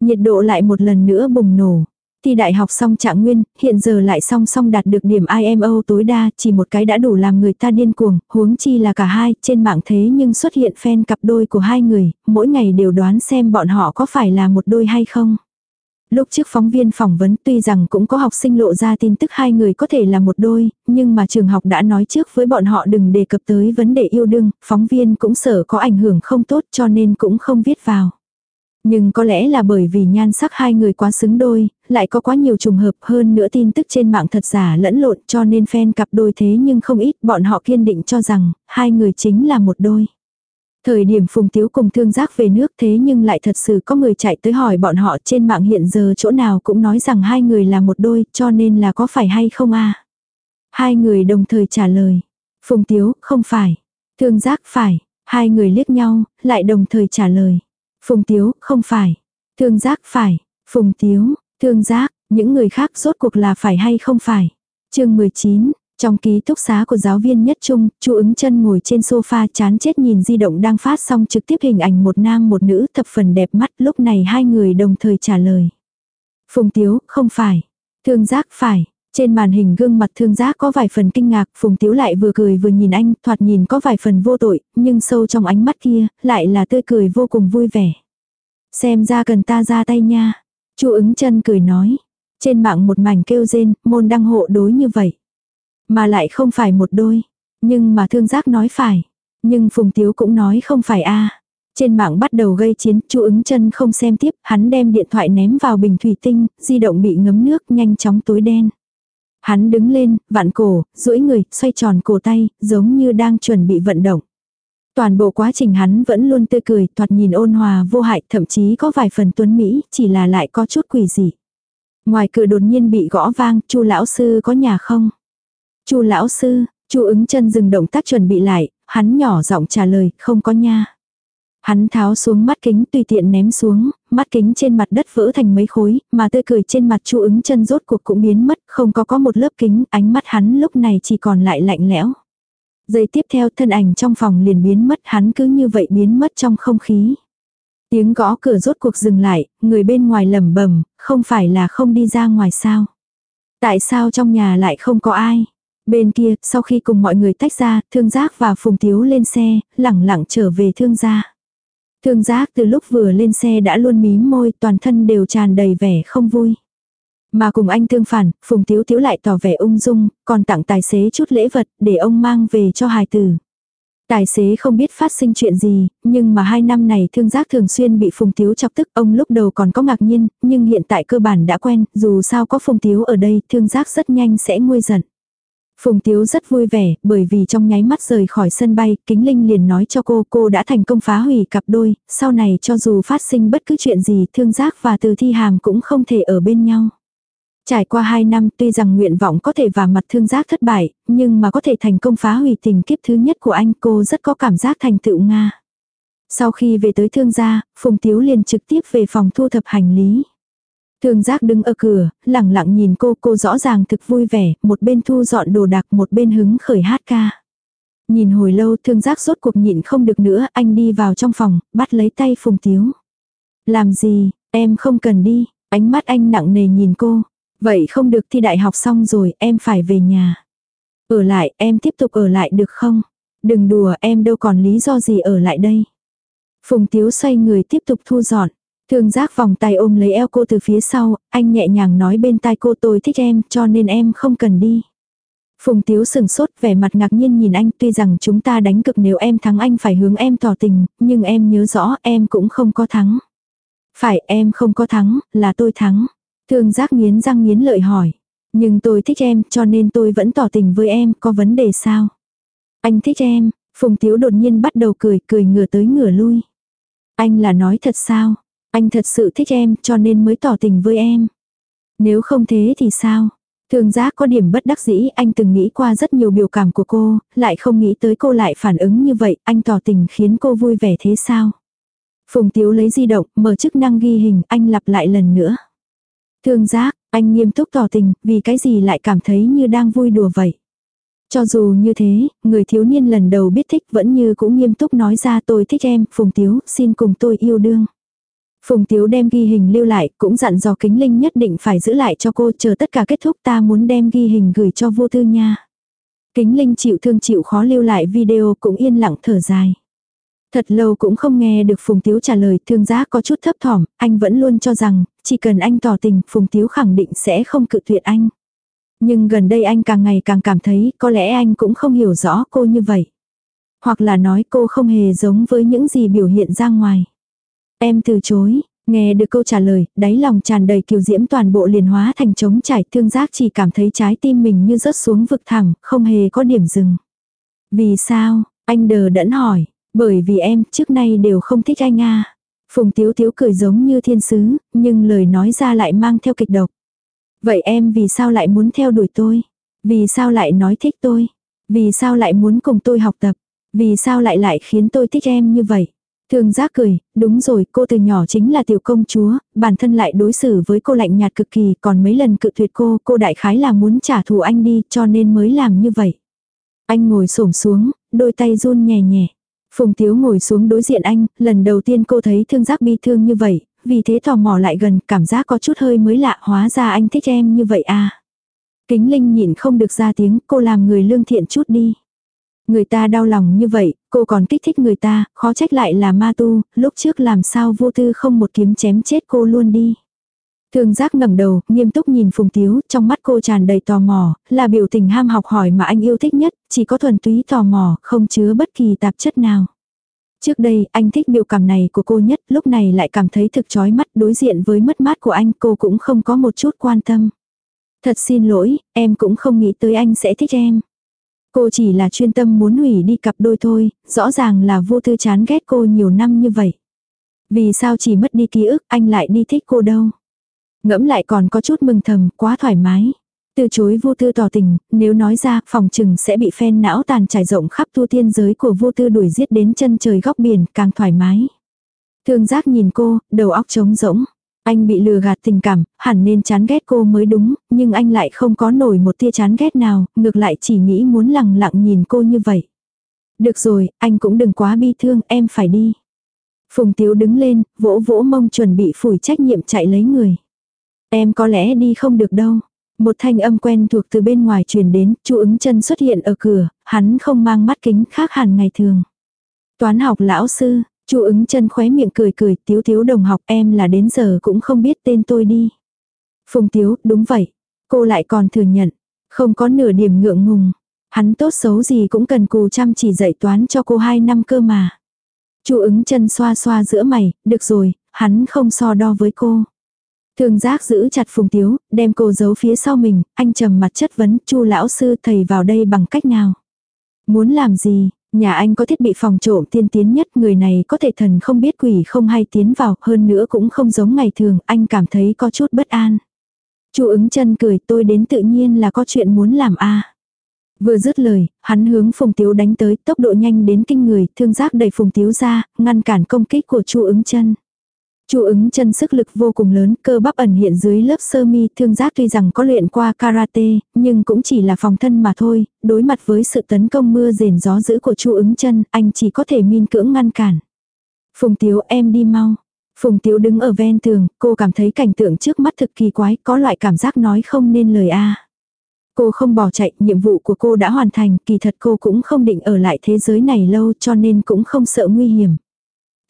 Nhiệt độ lại một lần nữa bùng nổ. Thi đại học xong trạng nguyên, hiện giờ lại song song đạt được điểm IMO tối đa, chỉ một cái đã đủ làm người ta điên cuồng, huống chi là cả hai, trên mạng thế nhưng xuất hiện fan cặp đôi của hai người, mỗi ngày đều đoán xem bọn họ có phải là một đôi hay không. Lúc trước phóng viên phỏng vấn tuy rằng cũng có học sinh lộ ra tin tức hai người có thể là một đôi, nhưng mà trường học đã nói trước với bọn họ đừng đề cập tới vấn đề yêu đương, phóng viên cũng sợ có ảnh hưởng không tốt cho nên cũng không viết vào. Nhưng có lẽ là bởi vì nhan sắc hai người quá xứng đôi, lại có quá nhiều trùng hợp hơn nữa tin tức trên mạng thật giả lẫn lộn cho nên fan cặp đôi thế nhưng không ít bọn họ kiên định cho rằng hai người chính là một đôi. Thời điểm Phùng Tiếu cùng thương giác về nước thế nhưng lại thật sự có người chạy tới hỏi bọn họ trên mạng hiện giờ chỗ nào cũng nói rằng hai người là một đôi cho nên là có phải hay không a Hai người đồng thời trả lời. Phùng Tiếu, không phải. Thương giác phải. Hai người liếc nhau, lại đồng thời trả lời. Phùng Tiếu, không phải. Thương giác phải. Phùng Tiếu, thương giác, những người khác rốt cuộc là phải hay không phải. chương 19, trong ký túc xá của giáo viên nhất trung, chu ứng chân ngồi trên sofa chán chết nhìn di động đang phát xong trực tiếp hình ảnh một nam một nữ thập phần đẹp mắt lúc này hai người đồng thời trả lời. Phùng Tiếu, không phải. Thương giác phải. Trên màn hình gương mặt thương giác có vài phần kinh ngạc, Phùng Tiếu lại vừa cười vừa nhìn anh, thoạt nhìn có vài phần vô tội, nhưng sâu trong ánh mắt kia, lại là tươi cười vô cùng vui vẻ. Xem ra cần ta ra tay nha. Chu ứng chân cười nói. Trên mạng một mảnh kêu rên, môn đăng hộ đối như vậy. Mà lại không phải một đôi. Nhưng mà thương giác nói phải. Nhưng Phùng Tiếu cũng nói không phải a Trên mạng bắt đầu gây chiến, chu ứng chân không xem tiếp, hắn đem điện thoại ném vào bình thủy tinh, di động bị ngấm nước nhanh chóng tối đen. Hắn đứng lên, vặn cổ, duỗi người, xoay tròn cổ tay, giống như đang chuẩn bị vận động. Toàn bộ quá trình hắn vẫn luôn tươi cười, thoạt nhìn ôn hòa vô hại, thậm chí có vài phần tuấn Mỹ, chỉ là lại có chút quỷ dị. Ngoài cửa đột nhiên bị gõ vang, chu lão sư có nhà không? chu lão sư, chu ứng chân dừng động tác chuẩn bị lại, hắn nhỏ giọng trả lời, không có nha. Hắn tháo xuống mắt kính tùy tiện ném xuống, mắt kính trên mặt đất vỡ thành mấy khối, mà tươi cười trên mặt chu ứng chân rốt cuộc cũng biến mất, không có có một lớp kính, ánh mắt hắn lúc này chỉ còn lại lạnh lẽo. Giây tiếp theo thân ảnh trong phòng liền biến mất hắn cứ như vậy biến mất trong không khí. Tiếng gõ cửa rốt cuộc dừng lại, người bên ngoài lẩm bẩm không phải là không đi ra ngoài sao. Tại sao trong nhà lại không có ai? Bên kia, sau khi cùng mọi người tách ra, thương giác và phùng tiếu lên xe, lẳng lặng trở về thương gia. Thương giác từ lúc vừa lên xe đã luôn mím môi, toàn thân đều tràn đầy vẻ không vui. Mà cùng anh tương phản, Phùng Tiếu Tiếu lại tỏ vẻ ung dung, còn tặng tài xế chút lễ vật để ông mang về cho hài tử. Tài xế không biết phát sinh chuyện gì, nhưng mà hai năm này thương giác thường xuyên bị Phùng Tiếu chọc tức, ông lúc đầu còn có ngạc nhiên, nhưng hiện tại cơ bản đã quen, dù sao có Phùng Tiếu ở đây, thương giác rất nhanh sẽ nguôi giận. Phùng Tiếu rất vui vẻ, bởi vì trong nháy mắt rời khỏi sân bay, Kính Linh liền nói cho cô, cô đã thành công phá hủy cặp đôi, sau này cho dù phát sinh bất cứ chuyện gì, thương giác và từ thi hàm cũng không thể ở bên nhau. Trải qua 2 năm tuy rằng nguyện vọng có thể và mặt thương giác thất bại, nhưng mà có thể thành công phá hủy tình kiếp thứ nhất của anh cô rất có cảm giác thành tựu Nga. Sau khi về tới thương gia, Phùng Tiếu liền trực tiếp về phòng thu thập hành lý. Thương giác đứng ở cửa, lẳng lặng nhìn cô, cô rõ ràng thực vui vẻ, một bên thu dọn đồ đạc một bên hứng khởi hát ca. Nhìn hồi lâu thương giác rốt cuộc nhịn không được nữa, anh đi vào trong phòng, bắt lấy tay Phùng Tiếu. Làm gì, em không cần đi, ánh mắt anh nặng nề nhìn cô. Vậy không được thi đại học xong rồi, em phải về nhà. Ở lại, em tiếp tục ở lại được không? Đừng đùa, em đâu còn lý do gì ở lại đây. Phùng Tiếu xoay người tiếp tục thu dọn. Thương giác vòng tay ôm lấy eo cô từ phía sau, anh nhẹ nhàng nói bên tai cô tôi thích em cho nên em không cần đi. Phùng Tiếu sừng sốt vẻ mặt ngạc nhiên nhìn anh tuy rằng chúng ta đánh cực nếu em thắng anh phải hướng em tỏ tình, nhưng em nhớ rõ em cũng không có thắng. Phải em không có thắng, là tôi thắng. Thương giác nghiến răng nghiến lợi hỏi. Nhưng tôi thích em cho nên tôi vẫn tỏ tình với em, có vấn đề sao? Anh thích em, Phùng Tiếu đột nhiên bắt đầu cười, cười ngửa tới ngửa lui. Anh là nói thật sao? Anh thật sự thích em cho nên mới tỏ tình với em. Nếu không thế thì sao? Thường giác có điểm bất đắc dĩ, anh từng nghĩ qua rất nhiều biểu cảm của cô, lại không nghĩ tới cô lại phản ứng như vậy, anh tỏ tình khiến cô vui vẻ thế sao? Phùng Tiếu lấy di động, mở chức năng ghi hình, anh lặp lại lần nữa. Thương giác, anh nghiêm túc tỏ tình, vì cái gì lại cảm thấy như đang vui đùa vậy? Cho dù như thế, người thiếu niên lần đầu biết thích vẫn như cũng nghiêm túc nói ra tôi thích em, Phùng Tiếu, xin cùng tôi yêu đương. Phùng Tiếu đem ghi hình lưu lại, cũng dặn dò kính linh nhất định phải giữ lại cho cô chờ tất cả kết thúc ta muốn đem ghi hình gửi cho vô tư nha. Kính linh chịu thương chịu khó lưu lại video cũng yên lặng thở dài. Thật lâu cũng không nghe được Phùng Tiếu trả lời thương giá có chút thấp thỏm, anh vẫn luôn cho rằng, chỉ cần anh tỏ tình, Phùng Tiếu khẳng định sẽ không cự tuyệt anh. Nhưng gần đây anh càng ngày càng cảm thấy có lẽ anh cũng không hiểu rõ cô như vậy. Hoặc là nói cô không hề giống với những gì biểu hiện ra ngoài. Em từ chối, nghe được câu trả lời, đáy lòng tràn đầy kiều diễm toàn bộ liền hóa thành trống trải thương giác chỉ cảm thấy trái tim mình như rớt xuống vực thẳm, không hề có điểm dừng. Vì sao, anh đờ đẫn hỏi, bởi vì em trước nay đều không thích anh à. Phùng Tiếu Tiếu cười giống như thiên sứ, nhưng lời nói ra lại mang theo kịch độc. Vậy em vì sao lại muốn theo đuổi tôi? Vì sao lại nói thích tôi? Vì sao lại muốn cùng tôi học tập? Vì sao lại lại khiến tôi thích em như vậy? Thương giác cười, đúng rồi, cô từ nhỏ chính là tiểu công chúa, bản thân lại đối xử với cô lạnh nhạt cực kỳ, còn mấy lần cự tuyệt cô, cô đại khái là muốn trả thù anh đi, cho nên mới làm như vậy. Anh ngồi xổm xuống, đôi tay run nhẹ nhẹ. Phùng Tiếu ngồi xuống đối diện anh, lần đầu tiên cô thấy thương giác bi thương như vậy, vì thế tò mò lại gần, cảm giác có chút hơi mới lạ, hóa ra anh thích em như vậy à. Kính Linh nhịn không được ra tiếng, cô làm người lương thiện chút đi. Người ta đau lòng như vậy, cô còn kích thích người ta, khó trách lại là ma tu, lúc trước làm sao vô tư không một kiếm chém chết cô luôn đi. Thường giác ngẩng đầu, nghiêm túc nhìn Phùng Tiếu, trong mắt cô tràn đầy tò mò, là biểu tình ham học hỏi mà anh yêu thích nhất, chỉ có thuần túy tò mò, không chứa bất kỳ tạp chất nào. Trước đây, anh thích biểu cảm này của cô nhất, lúc này lại cảm thấy thực chói mắt đối diện với mất mát của anh cô cũng không có một chút quan tâm. Thật xin lỗi, em cũng không nghĩ tới anh sẽ thích em. Cô chỉ là chuyên tâm muốn hủy đi cặp đôi thôi, rõ ràng là vô tư chán ghét cô nhiều năm như vậy. Vì sao chỉ mất đi ký ức anh lại đi thích cô đâu. Ngẫm lại còn có chút mừng thầm, quá thoải mái. Từ chối vô tư tỏ tình, nếu nói ra phòng trừng sẽ bị phen não tàn trải rộng khắp tu tiên giới của vô tư đuổi giết đến chân trời góc biển càng thoải mái. Thương giác nhìn cô, đầu óc trống rỗng. Anh bị lừa gạt tình cảm, hẳn nên chán ghét cô mới đúng, nhưng anh lại không có nổi một tia chán ghét nào, ngược lại chỉ nghĩ muốn lặng lặng nhìn cô như vậy. Được rồi, anh cũng đừng quá bi thương, em phải đi. Phùng Tiếu đứng lên, vỗ vỗ mông chuẩn bị phủi trách nhiệm chạy lấy người. Em có lẽ đi không được đâu. Một thanh âm quen thuộc từ bên ngoài truyền đến, chu ứng chân xuất hiện ở cửa, hắn không mang mắt kính khác hẳn ngày thường. Toán học lão sư, chu ứng chân khóe miệng cười cười, tiếu tiếu đồng học em là đến giờ cũng không biết tên tôi đi. Phùng tiếu, đúng vậy. Cô lại còn thừa nhận, không có nửa điểm ngượng ngùng. Hắn tốt xấu gì cũng cần cù chăm chỉ dạy toán cho cô hai năm cơ mà. chu ứng chân xoa xoa giữa mày, được rồi, hắn không so đo với cô. thường giác giữ chặt Phùng Tiếu, đem cô giấu phía sau mình, anh trầm mặt chất vấn, chu lão sư thầy vào đây bằng cách nào. Muốn làm gì, nhà anh có thiết bị phòng trộm tiên tiến nhất, người này có thể thần không biết quỷ không hay tiến vào, hơn nữa cũng không giống ngày thường, anh cảm thấy có chút bất an. chu ứng chân cười tôi đến tự nhiên là có chuyện muốn làm a Vừa dứt lời, hắn hướng Phùng Tiếu đánh tới, tốc độ nhanh đến kinh người, thương giác đẩy Phùng Tiếu ra, ngăn cản công kích của Chu ứng chân. Chu ứng chân sức lực vô cùng lớn, cơ bắp ẩn hiện dưới lớp sơ mi, thương giác tuy rằng có luyện qua karate, nhưng cũng chỉ là phòng thân mà thôi, đối mặt với sự tấn công mưa rền gió dữ của Chu ứng chân, anh chỉ có thể min cưỡng ngăn cản. Phùng Tiếu em đi mau. Phùng Tiếu đứng ở ven tường, cô cảm thấy cảnh tượng trước mắt thực kỳ quái, có loại cảm giác nói không nên lời a. Cô không bỏ chạy, nhiệm vụ của cô đã hoàn thành, kỳ thật cô cũng không định ở lại thế giới này lâu cho nên cũng không sợ nguy hiểm.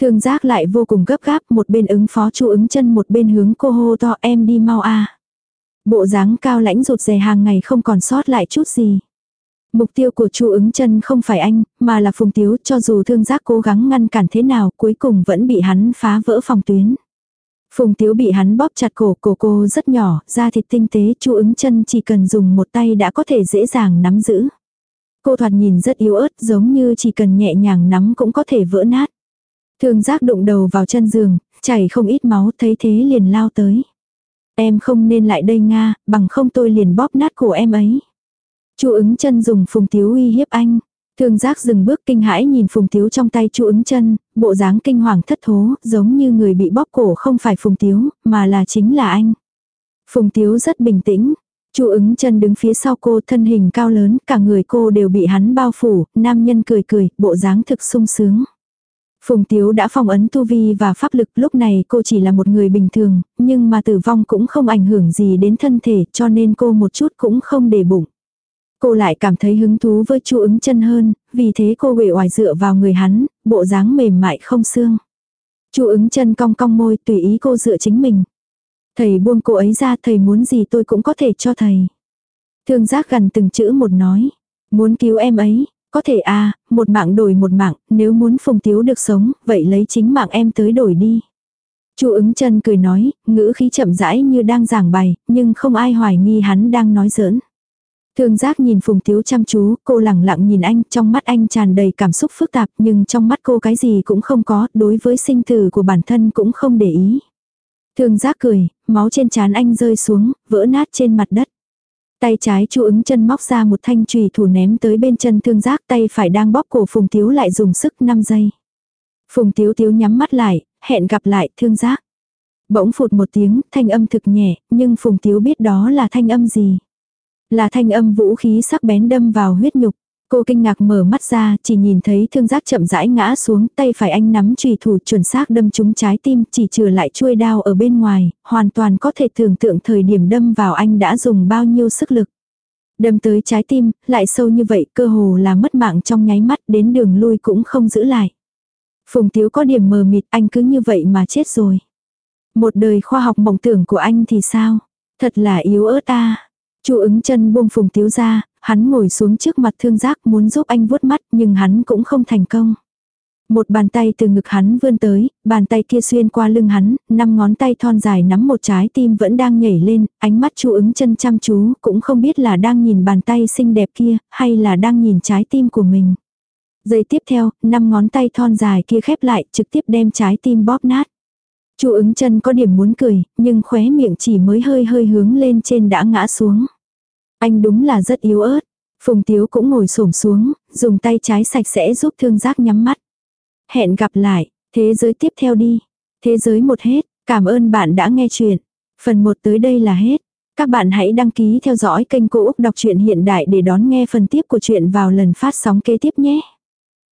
Thương giác lại vô cùng gấp gáp, một bên ứng phó chu ứng chân một bên hướng cô hô to em đi mau a Bộ dáng cao lãnh rụt rè hàng ngày không còn sót lại chút gì. Mục tiêu của chu ứng chân không phải anh, mà là phùng tiếu cho dù thương giác cố gắng ngăn cản thế nào cuối cùng vẫn bị hắn phá vỡ phòng tuyến. Phùng tiếu bị hắn bóp chặt cổ, cổ cô rất nhỏ, da thịt tinh tế, chu ứng chân chỉ cần dùng một tay đã có thể dễ dàng nắm giữ. Cô thoạt nhìn rất yếu ớt giống như chỉ cần nhẹ nhàng nắm cũng có thể vỡ nát. Thương giác đụng đầu vào chân giường, chảy không ít máu thấy thế liền lao tới. Em không nên lại đây Nga, bằng không tôi liền bóp nát cổ em ấy. Chu ứng chân dùng phùng tiếu uy hiếp anh. Thương giác dừng bước kinh hãi nhìn phùng tiếu trong tay chu ứng chân, bộ dáng kinh hoàng thất thố, giống như người bị bóp cổ không phải phùng tiếu, mà là chính là anh. Phùng tiếu rất bình tĩnh. Chu ứng chân đứng phía sau cô thân hình cao lớn, cả người cô đều bị hắn bao phủ, nam nhân cười cười, bộ dáng thực sung sướng. Phùng Tiếu đã phong ấn tu vi và pháp lực lúc này cô chỉ là một người bình thường, nhưng mà tử vong cũng không ảnh hưởng gì đến thân thể cho nên cô một chút cũng không để bụng. Cô lại cảm thấy hứng thú với chu ứng chân hơn, vì thế cô quể oải dựa vào người hắn, bộ dáng mềm mại không xương. chu ứng chân cong cong môi tùy ý cô dựa chính mình. Thầy buông cô ấy ra thầy muốn gì tôi cũng có thể cho thầy. Thương giác gần từng chữ một nói. Muốn cứu em ấy, có thể à, một mạng đổi một mạng, nếu muốn Phùng Tiếu được sống, vậy lấy chính mạng em tới đổi đi. Chu ứng chân cười nói, ngữ khí chậm rãi như đang giảng bài, nhưng không ai hoài nghi hắn đang nói giỡn. Thương giác nhìn Phùng Tiếu chăm chú, cô lẳng lặng nhìn anh, trong mắt anh tràn đầy cảm xúc phức tạp, nhưng trong mắt cô cái gì cũng không có, đối với sinh tử của bản thân cũng không để ý. Thương giác cười, máu trên trán anh rơi xuống, vỡ nát trên mặt đất. Tay trái chu ứng chân móc ra một thanh chùy thủ ném tới bên chân thương giác tay phải đang bóp cổ Phùng Tiếu lại dùng sức 5 giây. Phùng Tiếu Tiếu nhắm mắt lại, hẹn gặp lại thương giác. Bỗng phụt một tiếng, thanh âm thực nhẹ, nhưng Phùng Tiếu biết đó là thanh âm gì. Là thanh âm vũ khí sắc bén đâm vào huyết nhục. Cô kinh ngạc mở mắt ra, chỉ nhìn thấy thương giác chậm rãi ngã xuống, tay phải anh nắm chùy thủ chuẩn xác đâm trúng trái tim, chỉ trừ lại chuôi đao ở bên ngoài, hoàn toàn có thể tưởng tượng thời điểm đâm vào anh đã dùng bao nhiêu sức lực. Đâm tới trái tim, lại sâu như vậy, cơ hồ là mất mạng trong nháy mắt, đến đường lui cũng không giữ lại. Phùng Tiếu có điểm mờ mịt, anh cứ như vậy mà chết rồi. Một đời khoa học mộng tưởng của anh thì sao? Thật là yếu ớt ta. Chu ứng chân buông Phùng Tiếu ra, hắn ngồi xuống trước mặt thương giác muốn giúp anh vuốt mắt nhưng hắn cũng không thành công. Một bàn tay từ ngực hắn vươn tới, bàn tay kia xuyên qua lưng hắn, năm ngón tay thon dài nắm một trái tim vẫn đang nhảy lên, ánh mắt chu ứng chân chăm chú, cũng không biết là đang nhìn bàn tay xinh đẹp kia, hay là đang nhìn trái tim của mình. Giây tiếp theo, năm ngón tay thon dài kia khép lại, trực tiếp đem trái tim bóp nát. Chu ứng chân có điểm muốn cười, nhưng khóe miệng chỉ mới hơi hơi hướng lên trên đã ngã xuống. Anh đúng là rất yếu ớt. Phùng Tiếu cũng ngồi xổm xuống, dùng tay trái sạch sẽ giúp thương giác nhắm mắt. Hẹn gặp lại, thế giới tiếp theo đi. Thế giới một hết, cảm ơn bạn đã nghe chuyện. Phần 1 tới đây là hết. Các bạn hãy đăng ký theo dõi kênh Cô Úc Đọc truyện Hiện Đại để đón nghe phần tiếp của chuyện vào lần phát sóng kế tiếp nhé.